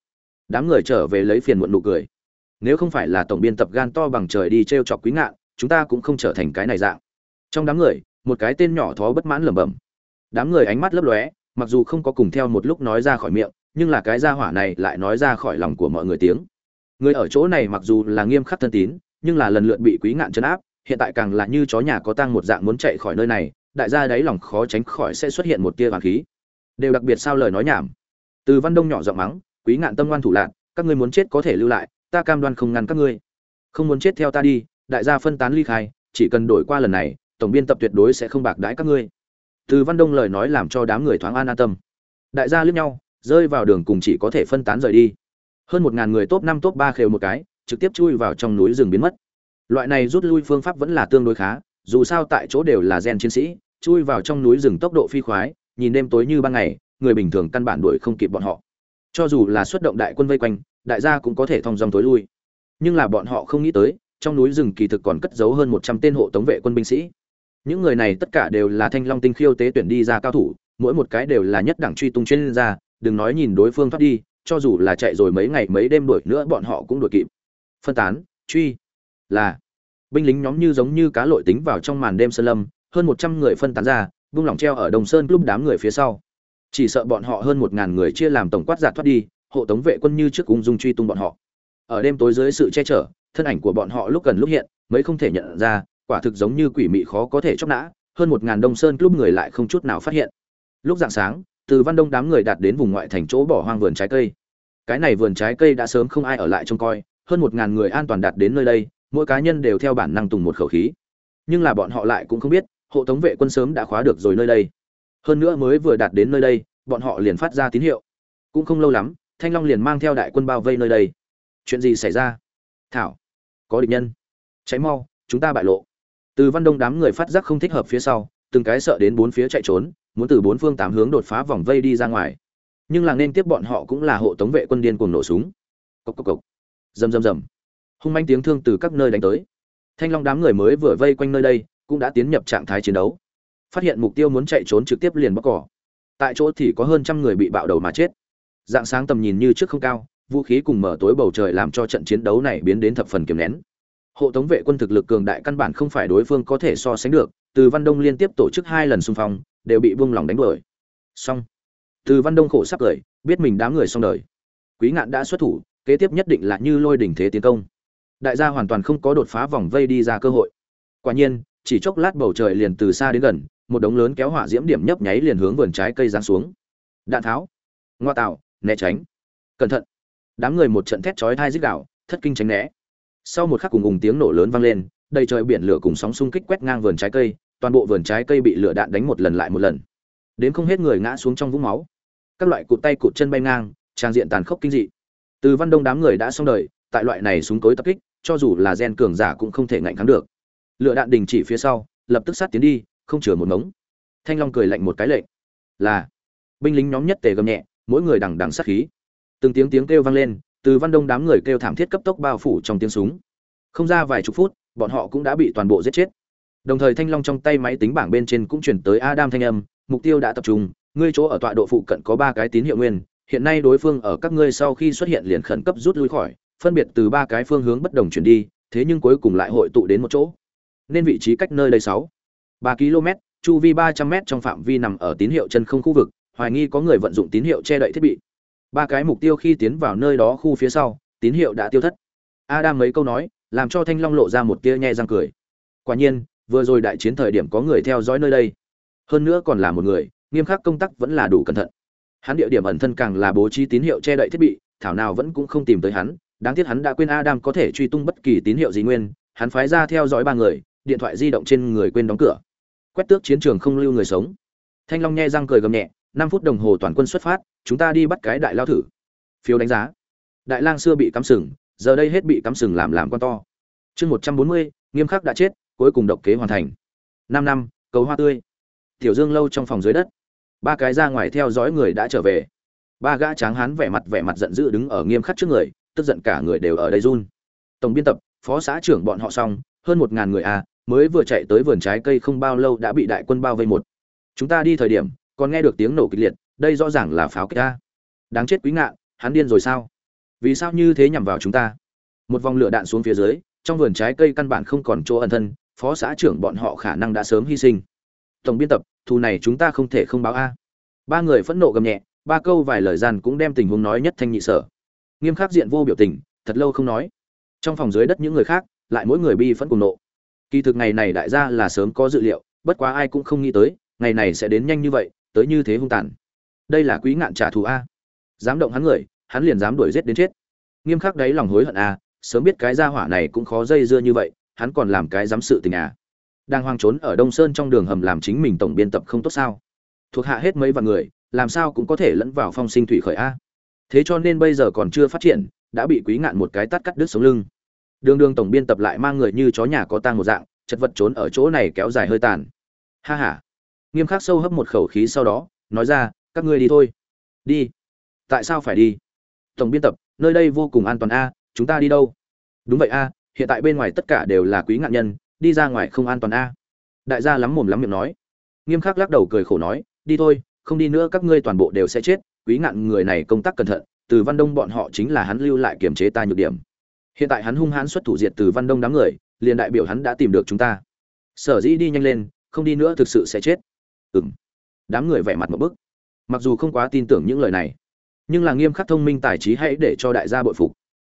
Speaker 1: Đám người trở về lấy phiền muộn nụ cười. Nếu không phải là tổng biên tập gan to bằng trời đi t r e o chọc quý ngạn, chúng ta cũng không trở thành cái này dạng. Trong đám người, một cái tên nhỏ thó bất mãn lẩm bẩm đám người ánh mắt lấp lóe, mặc dù không có cùng theo một lúc nói ra khỏi miệng, nhưng là cái gia hỏa này lại nói ra khỏi lòng của mọi người tiếng. Người ở chỗ này mặc dù là nghiêm khắc thân tín, nhưng là lần lượt bị quý ngạn chấn áp, hiện tại càng là như chó nhà có tang một dạng muốn chạy khỏi nơi này, đại gia đáy lòng khó tránh khỏi sẽ xuất hiện một tia hoàng khí. Đều đặc biệt sao lời nói nhảm. Từ văn đông nhỏ giọng mắng, quý ngạn tâm ngoan thủ lạc các ngươi muốn chết có thể lưu lại, ta cam đoan không ngăn các ngươi. Không muốn chết theo ta đi, đại gia phân tán ly khai, chỉ cần đổi qua lần này, tổng biên tập tuyệt đối sẽ không bạc đãi các ngươi từ văn đông lời nói làm cho đám người thoáng an an tâm. Đại gia lướt nhau, rơi vào đường cùng chỉ có thể phân tán rời đi. Hơn một ngàn người top năm, top ba khều một cái, trực tiếp chui vào trong núi rừng biến mất. Loại này rút lui phương pháp vẫn là tương đối khá, dù sao tại chỗ đều là gen chiến sĩ, chui vào trong núi rừng tốc độ phi khoái, nhìn đêm tối như ban ngày, người bình thường căn bản đuổi không kịp bọn họ. Cho dù là xuất động đại quân vây quanh, đại gia cũng có thể thong dòng tối lui. Nhưng là bọn họ không nghĩ tới, trong núi rừng kỳ thực còn cất giấu hơn một trăm tên hộ tống vệ quân binh sĩ những người này tất cả đều là thanh long tinh khiêu tế tuyển đi ra cao thủ, mỗi một cái đều là nhất đẳng truy tung chuyên gia, đừng nói nhìn đối phương thoát đi, cho dù là chạy rồi mấy ngày mấy đêm đuổi nữa bọn họ cũng đuổi kịp. Phân tán, truy, là, binh lính nhóm như giống như cá lội tính vào trong màn đêm sơn lâm, hơn một trăm người phân tán ra, vung lỏng treo ở đồng sơn lúc đám người phía sau. Chỉ sợ bọn họ hơn một ngàn người chia làm tổng quát giả thoát đi, hộ tống vệ quân như trước ung dung truy tung bọn họ. Ở đêm tối dưới sự che chở, thân ảnh của bọn họ lúc gần lúc hiện mấy không thể nhận ra quả thực giống như quỷ mị khó có thể chóc nã, hơn một ngàn đông sơn club người lại không chút nào phát hiện. Lúc dạng sáng, từ văn đông đám người đạt đến vùng ngoại thành chỗ bỏ hoang vườn trái cây. Cái này vườn trái cây đã sớm không ai ở lại trông coi, hơn một ngàn người an toàn đạt đến nơi đây, mỗi cá nhân đều theo bản năng tùng một khẩu khí. Nhưng là bọn họ lại cũng không biết, hộ tống vệ quân sớm đã khóa được rồi nơi đây. Hơn nữa mới vừa đạt đến nơi đây, bọn họ liền phát ra tín hiệu. Cũng không lâu lắm, thanh long liền mang theo đại quân bao vây nơi đây. Chuyện gì xảy ra? Thảo, có địch nhân. Cháy mau, chúng ta bại lộ từ văn đông đám người phát giác không thích hợp phía sau, từng cái sợ đến bốn phía chạy trốn, muốn từ bốn phương tám hướng đột phá vòng vây đi ra ngoài. Nhưng là nên tiếp bọn họ cũng là hộ tống vệ quân điên cuồng nổ súng. Cộc cộc cộc. Rầm rầm rầm. Hung manh tiếng thương từ các nơi đánh tới. Thanh long đám người mới vừa vây quanh nơi đây, cũng đã tiến nhập trạng thái chiến đấu. Phát hiện mục tiêu muốn chạy trốn trực tiếp liền bóc cỏ. Tại chỗ thì có hơn trăm người bị bạo đầu mà chết. Dạng sáng tầm nhìn như trước không cao, vũ khí cùng mở tối bầu trời làm cho trận chiến đấu này biến đến thập phần kiềm nén hộ tống vệ quân thực lực cường đại căn bản không phải đối phương có thể so sánh được, từ văn đông liên tiếp tổ chức hai lần xung phong, đều bị buông lỏng đánh đuổi. Xong. Từ văn đông khổ sắp cười, biết mình đám người xong đời. Quý ngạn đã xuất thủ, kế tiếp nhất định là như lôi đỉnh thế tiến công. Đại gia hoàn toàn không có đột phá vòng vây đi ra cơ hội. Quả nhiên, chỉ chốc lát bầu trời liền từ xa đến gần, một đống lớn kéo hỏa diễm điểm nhấp nháy liền hướng vườn trái cây giáng xuống. Đạn tháo. Ngoa tạo, né tránh. Cẩn thận. Đám người một trận thét chói thai dích đạo thất kinh tránh né sau một khắc cùng ùng tiếng nổ lớn vang lên, đầy trời biển lửa cùng sóng xung kích quét ngang vườn trái cây, toàn bộ vườn trái cây bị lửa đạn đánh một lần lại một lần. Đến không hết người ngã xuống trong vũng máu. Các loại cụt tay cụt chân bay ngang, trang diện tàn khốc kinh dị. Từ văn đông đám người đã xong đời, tại loại này súng tối tập kích, cho dù là gen cường giả cũng không thể ngạnh kháng được. Lựa đạn đình chỉ phía sau, lập tức sát tiến đi, không chừa một mống thanh long cười lạnh một cái lệnh, là. Binh lính nhóm nhất tề gầm nhẹ, mỗi người đằng đằng sát khí. Từng tiếng tiếng kêu vang lên từ văn đông đám người kêu thảm thiết cấp tốc bao phủ trong tiếng súng. Không ra vài chục phút, bọn họ cũng đã bị toàn bộ giết chết. Đồng thời thanh long trong tay máy tính bảng bên trên cũng chuyển tới adam thanh âm, mục tiêu đã tập trung, ngươi chỗ ở tọa độ phụ cận có ba cái tín hiệu nguyên, hiện nay đối phương ở các ngươi sau khi xuất hiện liền khẩn cấp rút lui khỏi, phân biệt từ ba cái phương hướng bất đồng chuyển đi, thế nhưng cuối cùng lại hội tụ đến một chỗ. Nên vị trí cách nơi đây sáu ba km, chu vi ba trăm m trong phạm vi nằm ở tín hiệu chân không khu vực, hoài nghi có người vận dụng tín hiệu che đậy thiết bị ba cái mục tiêu khi tiến vào nơi đó khu phía sau, tín hiệu đã tiêu thất. Adam mấy câu nói, làm cho thanh long lộ ra một tia nhe răng cười. Quả nhiên, vừa rồi đại chiến thời điểm có người theo dõi nơi đây. Hơn nữa còn là một người, nghiêm khắc công tác vẫn là đủ cẩn thận. Hắn địa điểm ẩn thân càng là bố trí tín hiệu che đậy thiết bị, thảo nào vẫn cũng không tìm tới hắn. Đáng tiếc hắn đã quên adam có thể truy tung bất kỳ tín hiệu gì nguyên. Hắn phái ra theo dõi ba người, điện thoại di động trên người quên đóng cửa. Quét tước chiến trường không lưu người sống. Thanh long nhe răng cười gầm nhẹ, năm phút đồng hồ toàn quân xuất phát chúng ta đi bắt cái đại lao thử. Phiếu đánh giá. Đại lang xưa bị cắm sừng, giờ đây hết bị cắm sừng làm làm con to. Chương một trăm bốn mươi, nghiêm khắc đã chết, cuối cùng độc kế hoàn thành. Năm năm, cầu hoa tươi. Tiểu dương lâu trong phòng dưới đất. Ba cái ra ngoài theo dõi người đã trở về. Ba gã tráng hán vẻ mặt vẻ mặt giận dữ đứng ở nghiêm khắc trước người, tức giận cả người đều ở đây run. Tổng biên tập, phó xã trưởng bọn họ xong, hơn một ngàn người à mới vừa chạy tới vườn trái cây không bao lâu đã bị đại quân bao vây một. Chúng ta đi thời điểm, còn nghe được tiếng nổ kịch liệt đây rõ ràng là pháo kích ta. Đáng chết quý ngạn, hắn điên rồi sao? Vì sao như thế nhằm vào chúng ta? Một vòng lửa đạn xuống phía dưới, trong vườn trái cây căn bản không còn chỗ ẩn thân, phó xã trưởng bọn họ khả năng đã sớm hy sinh. Tổng biên tập, thù này chúng ta không thể không báo a. Ba người phẫn nộ gầm nhẹ, ba câu vài lời gian cũng đem tình huống nói nhất thanh nhị sở. Nghiêm khắc diện vô biểu tình, thật lâu không nói. Trong phòng dưới đất những người khác, lại mỗi người bi phẫn cùng nộ. Kỳ thực ngày này đại gia là sớm có dự liệu, bất quá ai cũng không nghĩ tới, ngày này sẽ đến nhanh như vậy, tới như thế hung tàn đây là quý ngạn trả thù a. Dám động hắn người, hắn liền dám đuổi giết đến chết. Nghiêm khắc đấy lòng hối hận a, sớm biết cái gia hỏa này cũng khó dây dưa như vậy, hắn còn làm cái dám sự tình à. Đang hoang trốn ở đông sơn trong đường hầm làm chính mình tổng biên tập không tốt sao. Thuộc hạ hết mấy vạn người, làm sao cũng có thể lẫn vào phong sinh thủy khởi a. Thế cho nên bây giờ còn chưa phát triển, đã bị quý ngạn một cái tắt cắt đứt sống lưng. Đường đường tổng biên tập lại mang người như chó nhà có tang một dạng, chật vật trốn ở chỗ này kéo dài hơi tàn. Ha ha. Nghiêm khắc sâu hấp một khẩu khí sau đó, nói ra các ngươi đi thôi. Đi. Tại sao phải đi? Tổng biên tập, nơi đây vô cùng an toàn a, chúng ta đi đâu? Đúng vậy a, hiện tại bên ngoài tất cả đều là quý ngạn nhân, đi ra ngoài không an toàn a. Đại gia lắm mồm lắm miệng nói. Nghiêm khắc lắc đầu cười khổ nói, đi thôi, không đi nữa các ngươi toàn bộ đều sẽ chết, quý ngạn người này công tác cẩn thận, từ văn đông bọn họ chính là hắn lưu lại kiềm chế ta nhược điểm. Hiện tại hắn hung hãn xuất thủ diệt từ văn đông đám người, liền đại biểu hắn đã tìm được chúng ta. Sở dĩ đi nhanh lên, không đi nữa thực sự sẽ chết. Ừng đám người vẻ mặt một bức mặc dù không quá tin tưởng những lời này, nhưng là nghiêm khắc thông minh tài trí hãy để cho đại gia bội phục.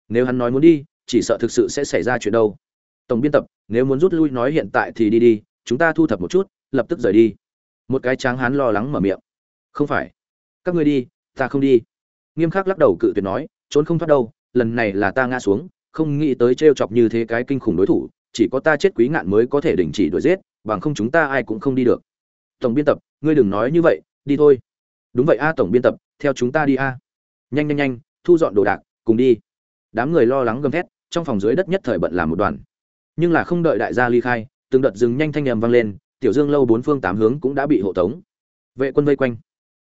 Speaker 1: Nếu hắn nói muốn đi, chỉ sợ thực sự sẽ xảy ra chuyện đâu. Tổng biên tập, nếu muốn rút lui nói hiện tại thì đi đi, chúng ta thu thập một chút, lập tức rời đi. Một cái tráng hán lo lắng mở miệng. Không phải. Các ngươi đi, ta không đi. Nghiêm khắc lắc đầu cự tuyệt nói, trốn không thoát đâu, lần này là ta ngã xuống, không nghĩ tới trêu chọc như thế cái kinh khủng đối thủ, chỉ có ta chết quý ngạn mới có thể đình chỉ đuổi giết, bằng không chúng ta ai cũng không đi được. Tổng biên tập, ngươi đừng nói như vậy, đi thôi đúng vậy a tổng biên tập, theo chúng ta đi a. Nhanh nhanh nhanh, thu dọn đồ đạc, cùng đi. Đám người lo lắng gầm thét, trong phòng dưới đất nhất thời bận làm một đoàn. Nhưng là không đợi đại gia ly khai, từng đợt dừng nhanh thanh nhầm vang lên, tiểu dương lâu bốn phương tám hướng cũng đã bị hộ tống. Vệ quân vây quanh.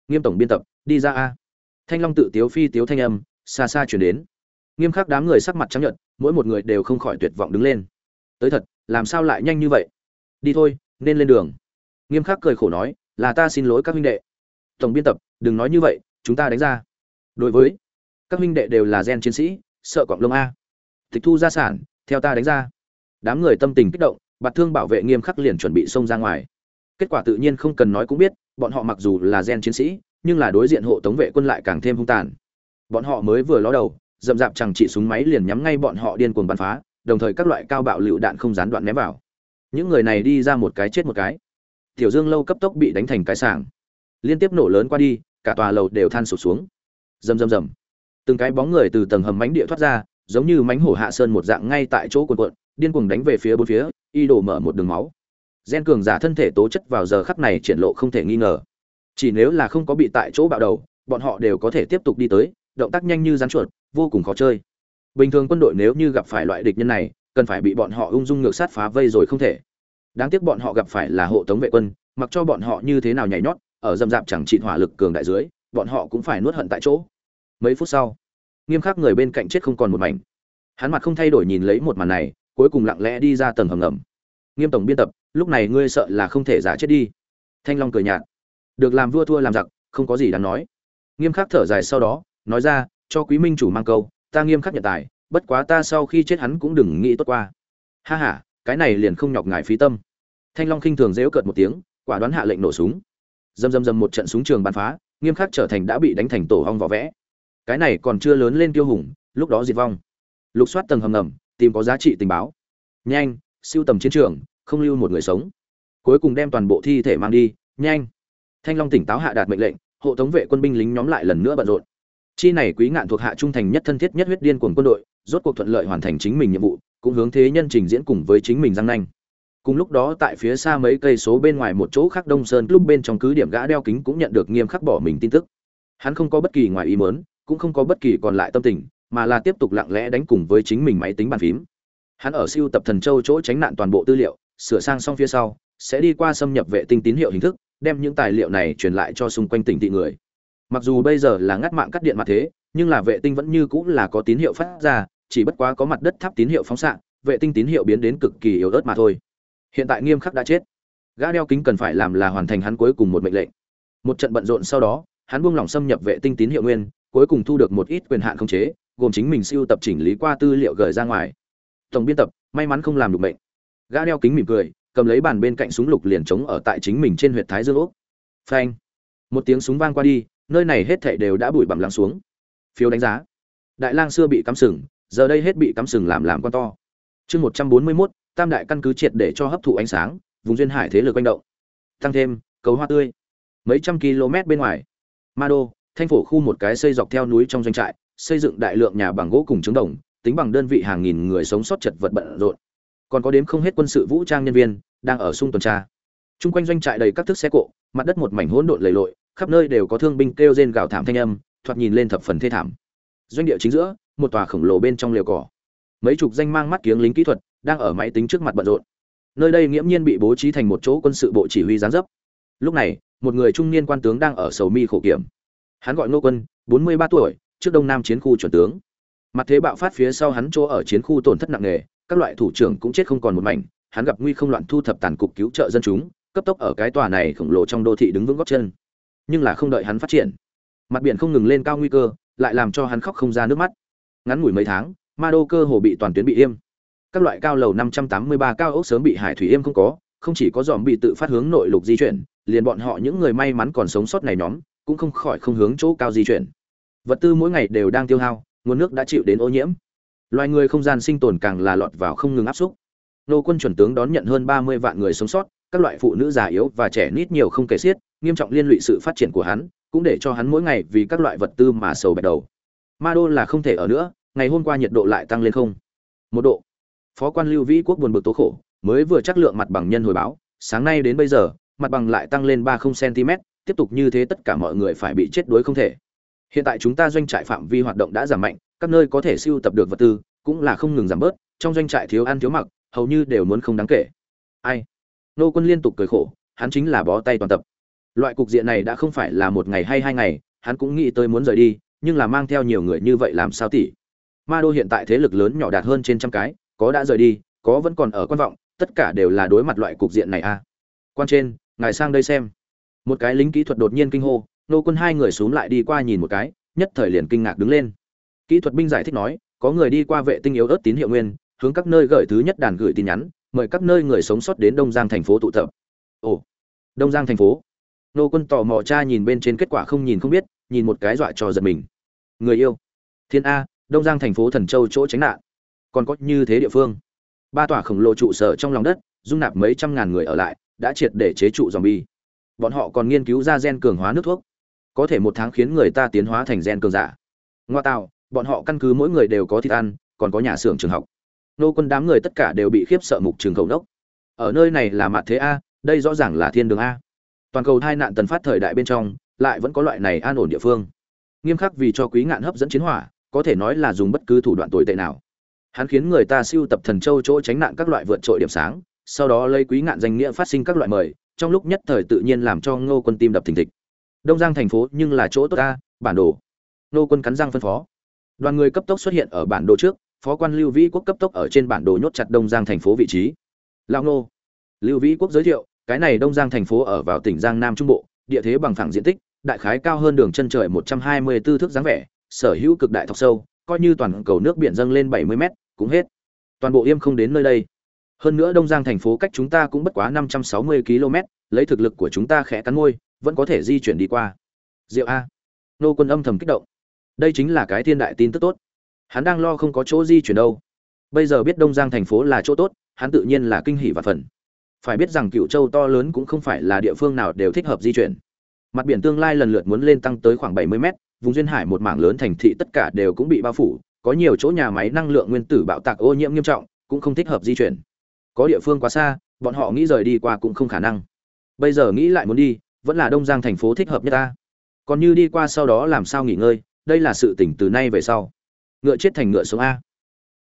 Speaker 1: Nghiêm tổng biên tập, đi ra a. Thanh long tự tiếu phi tiếu thanh âm, xa xa chuyển đến. Nghiêm khắc đám người sắc mặt trắng nhợt, mỗi một người đều không khỏi tuyệt vọng đứng lên. Tới thật, làm sao lại nhanh như vậy? Đi thôi, nên lên đường. Nghiêm khắc cười khổ nói, là ta xin lỗi các huynh đệ tổng biên tập, đừng nói như vậy, chúng ta đánh ra. Đối với các huynh đệ đều là gen chiến sĩ, sợ cọp lông a. Tịch thu gia sản, theo ta đánh ra. Đám người tâm tình kích động, bạt thương bảo vệ nghiêm khắc liền chuẩn bị xông ra ngoài. Kết quả tự nhiên không cần nói cũng biết, bọn họ mặc dù là gen chiến sĩ, nhưng là đối diện hộ tống vệ quân lại càng thêm hung tàn. Bọn họ mới vừa ló đầu, dậm dạp chẳng chỉ súng máy liền nhắm ngay bọn họ điên cuồng bắn phá, đồng thời các loại cao bạo lựu đạn không gián đoạn ném vào. Những người này đi ra một cái chết một cái. Tiểu dương lâu cấp tốc bị đánh thành cái sảng liên tiếp nổ lớn qua đi, cả tòa lầu đều than sụp xuống. Rầm rầm rầm. Từng cái bóng người từ tầng hầm mánh địa thoát ra, giống như mánh hổ hạ sơn một dạng ngay tại chỗ cuộn cuộn, điên cuồng đánh về phía bốn phía, y đổ mở một đường máu. Gen cường giả thân thể tố chất vào giờ khắc này triển lộ không thể nghi ngờ. Chỉ nếu là không có bị tại chỗ bạo đầu, bọn họ đều có thể tiếp tục đi tới, động tác nhanh như rắn chuột, vô cùng khó chơi. Bình thường quân đội nếu như gặp phải loại địch nhân này, cần phải bị bọn họ ung dung ngược sát phá vây rồi không thể. Đáng tiếc bọn họ gặp phải là hộ tống vệ quân, mặc cho bọn họ như thế nào nhảy nhót ở dầm dạp chẳng trị hỏa lực cường đại dưới, bọn họ cũng phải nuốt hận tại chỗ. Mấy phút sau, nghiêm khắc người bên cạnh chết không còn một mảnh. Hắn mặt không thay đổi nhìn lấy một màn này, cuối cùng lặng lẽ đi ra tầng hầm ngầm. Nghiêm tổng biên tập, lúc này ngươi sợ là không thể giả chết đi. Thanh long cười nhạt. Được làm vua thua làm giặc, không có gì đáng nói. Nghiêm khắc thở dài sau đó, nói ra, cho quý minh chủ mang câu, ta nghiêm khắc nhận tài, bất quá ta sau khi chết hắn cũng đừng nghĩ tốt qua. Ha ha, cái này liền không nhọc ngài phí tâm. Thanh long khinh thường dễu cợt một tiếng, quả đoán hạ lệnh nổ súng dầm dầm dầm một trận súng trường bắn phá, nghiêm khắc trở thành đã bị đánh thành tổ hong vỏ vẽ. Cái này còn chưa lớn lên tiêu hùng, lúc đó diệt vong. Lục soát tầng hầm ngầm, tìm có giá trị tình báo. Nhanh, siêu tầm chiến trường, không lưu một người sống. Cuối cùng đem toàn bộ thi thể mang đi, nhanh. Thanh long tỉnh táo hạ đạt mệnh lệnh, hộ tống vệ quân binh lính nhóm lại lần nữa bận rộn. Chi này quý ngạn thuộc hạ trung thành nhất thân thiết nhất huyết điên của quân đội, rốt cuộc thuận lợi hoàn thành chính mình nhiệm vụ, cũng hướng thế nhân trình diễn cùng với chính mình răng nanh cùng lúc đó tại phía xa mấy cây số bên ngoài một chỗ khác đông sơn lúc bên trong cứ điểm gã đeo kính cũng nhận được nghiêm khắc bỏ mình tin tức. Hắn không có bất kỳ ngoài ý mớn cũng không có bất kỳ còn lại tâm tình, mà là tiếp tục lặng lẽ đánh cùng với chính mình máy tính bàn phím. Hắn ở siêu tập thần châu chỗ tránh nạn toàn bộ tư liệu, sửa sang xong phía sau, sẽ đi qua xâm nhập vệ tinh tín hiệu hình thức, đem những tài liệu này truyền lại cho xung quanh tỉnh thị người. Mặc dù bây giờ là ngắt mạng cắt điện mặt thế, nhưng là vệ tinh vẫn như cũng là có tín hiệu phát ra, chỉ bất quá có mặt đất tháp tín hiệu phóng xạ, vệ tinh tín hiệu biến đến cực kỳ yếu ớt mà thôi hiện tại nghiêm khắc đã chết. Gã đeo kính cần phải làm là hoàn thành hắn cuối cùng một mệnh lệnh. Một trận bận rộn sau đó, hắn buông lỏng xâm nhập vệ tinh tín hiệu nguyên, cuối cùng thu được một ít quyền hạn khống chế, gồm chính mình siêu tập chỉnh lý qua tư liệu gửi ra ngoài. Tổng biên tập, may mắn không làm được mệnh. Gã đeo kính mỉm cười, cầm lấy bàn bên cạnh súng lục liền chống ở tại chính mình trên huyệt thái dương ốc. Phanh. Một tiếng súng vang qua đi, nơi này hết thảy đều đã bụi bặm lắng xuống. Phiếu đánh giá. Đại lang xưa bị cắm sừng, giờ đây hết bị cắm sừng làm làm con to. Chương một trăm bốn mươi mốt tam đại căn cứ triệt để cho hấp thụ ánh sáng, vùng duyên hải thế lực quanh động. Tăng thêm, cầu hoa tươi. Mấy trăm km bên ngoài. Ma đô, thanh phổ khu một cái xây dọc theo núi trong doanh trại, xây dựng đại lượng nhà bằng gỗ cùng trứng đồng, tính bằng đơn vị hàng nghìn người sống sót chật vật bận rộn. Còn có đếm không hết quân sự vũ trang nhân viên, đang ở sung tuần tra. Chung quanh doanh trại đầy các thức xe cộ, mặt đất một mảnh hỗn độn lầy lội, khắp nơi đều có thương binh kêu rên gào thảm thanh âm, thoạt nhìn lên thập phần thê thảm. Doanh địa chính giữa, một tòa khổng lồ bên trong lều cỏ. Mấy chục danh mang mắt kiếng lính kỹ thuật đang ở máy tính trước mặt bận rộn. Nơi đây nghiễm nhiên bị bố trí thành một chỗ quân sự bộ chỉ huy gián dấp. Lúc này, một người trung niên quan tướng đang ở sầu mi khổ kiểm. Hắn gọi ngô quân, bốn mươi ba tuổi, trước đông nam chiến khu chuẩn tướng. Mặt thế bạo phát phía sau hắn chỗ ở chiến khu tổn thất nặng nề, các loại thủ trưởng cũng chết không còn một mảnh, hắn gặp nguy không loạn thu thập tàn cục cứu trợ dân chúng, cấp tốc ở cái tòa này khổng lồ trong đô thị đứng vững góc chân. Nhưng là không đợi hắn phát triển, mặt biển không ngừng lên cao nguy cơ, lại làm cho hắn khóc không ra nước mắt. Ngắn ngủi mấy tháng, ma đô cơ hồ bị toàn tuyến bị im các loại cao lầu 583 cao ốc sớm bị hải thủy im không có, không chỉ có dòm bị tự phát hướng nội lục di chuyển, liền bọn họ những người may mắn còn sống sót này nhóm, cũng không khỏi không hướng chỗ cao di chuyển. Vật tư mỗi ngày đều đang tiêu hao, nguồn nước đã chịu đến ô nhiễm. Loài người không gian sinh tồn càng là lọt vào không ngừng áp xúc. Nô quân chuẩn tướng đón nhận hơn 30 vạn người sống sót, các loại phụ nữ già yếu và trẻ nít nhiều không kể xiết, nghiêm trọng liên lụy sự phát triển của hắn, cũng để cho hắn mỗi ngày vì các loại vật tư mà sầu bẹt đầu. Ma đô là không thể ở nữa, ngày hôm qua nhiệt độ lại tăng lên không. Một độ phó quan lưu vĩ quốc buồn bực tố khổ, mới vừa chắc lượng mặt bằng nhân hồi báo, sáng nay đến bây giờ, mặt bằng lại tăng lên ba không cm tiếp tục như thế tất cả mọi người phải bị chết đuối không thể. Hiện tại chúng ta doanh trại phạm vi hoạt động đã giảm mạnh, các nơi có thể siêu tập được vật tư cũng là không ngừng giảm bớt, trong doanh trại thiếu ăn thiếu mặc, hầu như đều muốn không đáng kể. Ai? Nô quân liên tục cười khổ, hắn chính là bó tay toàn tập. Loại cục diện này đã không phải là một ngày hay hai ngày, hắn cũng nghĩ tới muốn rời đi, nhưng là mang theo nhiều người như vậy làm sao tỷ ma đô hiện tại thế lực lớn nhỏ đạt hơn trên trăm cái có đã rời đi, có vẫn còn ở quan vọng, tất cả đều là đối mặt loại cục diện này a à. quan trên, ngài sang đây xem. Một cái lính kỹ thuật đột nhiên kinh hô, nô quân hai người xuống lại đi qua nhìn một cái, nhất thời liền kinh ngạc đứng lên. Kỹ thuật binh giải thích nói, có người đi qua vệ tinh yếu ớt tín hiệu nguyên, hướng các nơi gửi thứ nhất đàn gửi tin nhắn, mời các nơi người sống sót đến đông giang thành phố tụ tập. Ồ, đông giang thành phố. Nô quân tò mò cha nhìn bên trên kết quả không nhìn không biết, nhìn một cái dọa cho giật mình. Người yêu. Thiên a, đông giang thành phố thần châu chỗ tránh nạn còn có như thế địa phương. Ba tòa khổng lồ trụ sở trong lòng đất, dung nạp mấy trăm ngàn người ở lại, đã triệt để chế trụ dòng bi bọn họ còn nghiên cứu ra gen cường hóa nước thuốc. Có thể một tháng khiến người ta tiến hóa thành gen cường giả. Ngoa tạo, bọn họ căn cứ mỗi người đều có thịt ăn, còn có nhà xưởng trường học. Nô quân đám người tất cả đều bị khiếp sợ mục trường khẩu đốc. Ở nơi này là mặt thế a, đây rõ ràng là thiên đường a. Toàn cầu hai nạn tần phát thời đại bên trong, lại vẫn có loại này an ổn địa phương. Nghiêm khắc vì cho quý ngạn hấp dẫn chiến hỏa, có thể nói là dùng bất cứ thủ đoạn tồi tệ nào hắn khiến người ta siêu tập thần châu chỗ tránh nạn các loại vượt trội điểm sáng, sau đó lấy quý ngạn danh nghĩa phát sinh các loại mời, trong lúc nhất thời tự nhiên làm cho ngô quân tim đập thình thịch. Đông giang thành phố nhưng là chỗ tốt ta, bản đồ. Ngô quân cắn răng phân phó. Đoàn người cấp tốc xuất hiện ở bản đồ trước, phó quan lưu vĩ quốc cấp tốc ở trên bản đồ nhốt chặt đông giang thành phố vị trí. Lao Ngô. Lưu vĩ quốc giới thiệu, cái này đông giang thành phố ở vào tỉnh giang nam trung bộ, địa thế bằng phẳng diện tích, đại khái cao hơn đường chân trời một trăm hai mươi 124 thước dáng vẻ, sở hữu cực đại thọc sâu, coi như toàn cầu nước biển dâng lên bảy mươi mét cũng hết. Toàn bộ yêm không đến nơi đây. Hơn nữa đông giang thành phố cách chúng ta cũng bất quá năm trăm sáu mươi km, lấy thực lực của chúng ta khẽ cắn môi, vẫn có thể di chuyển đi qua. Diệu a. Nô quân âm thầm kích động. Đây chính là cái thiên đại tin tức tốt. Hắn đang lo không có chỗ di chuyển đâu. Bây giờ biết đông giang thành phố là chỗ tốt, hắn tự nhiên là kinh hỉ và phần phải biết rằng cựu châu to lớn cũng không phải là địa phương nào đều thích hợp di chuyển. Mặt biển tương lai lần lượt muốn lên tăng tới khoảng 70 mét, vùng duyên hải một mảng lớn thành thị tất cả đều cũng bị bao phủ có nhiều chỗ nhà máy năng lượng nguyên tử bạo tạc ô nhiễm nghiêm trọng, cũng không thích hợp di chuyển. Có địa phương quá xa, bọn họ nghĩ rời đi qua cũng không khả năng. Bây giờ nghĩ lại muốn đi, vẫn là đông giang thành phố thích hợp nhất ta. Còn như đi qua sau đó làm sao nghỉ ngơi, đây là sự tỉnh từ nay về sau. Ngựa chết thành ngựa sống a.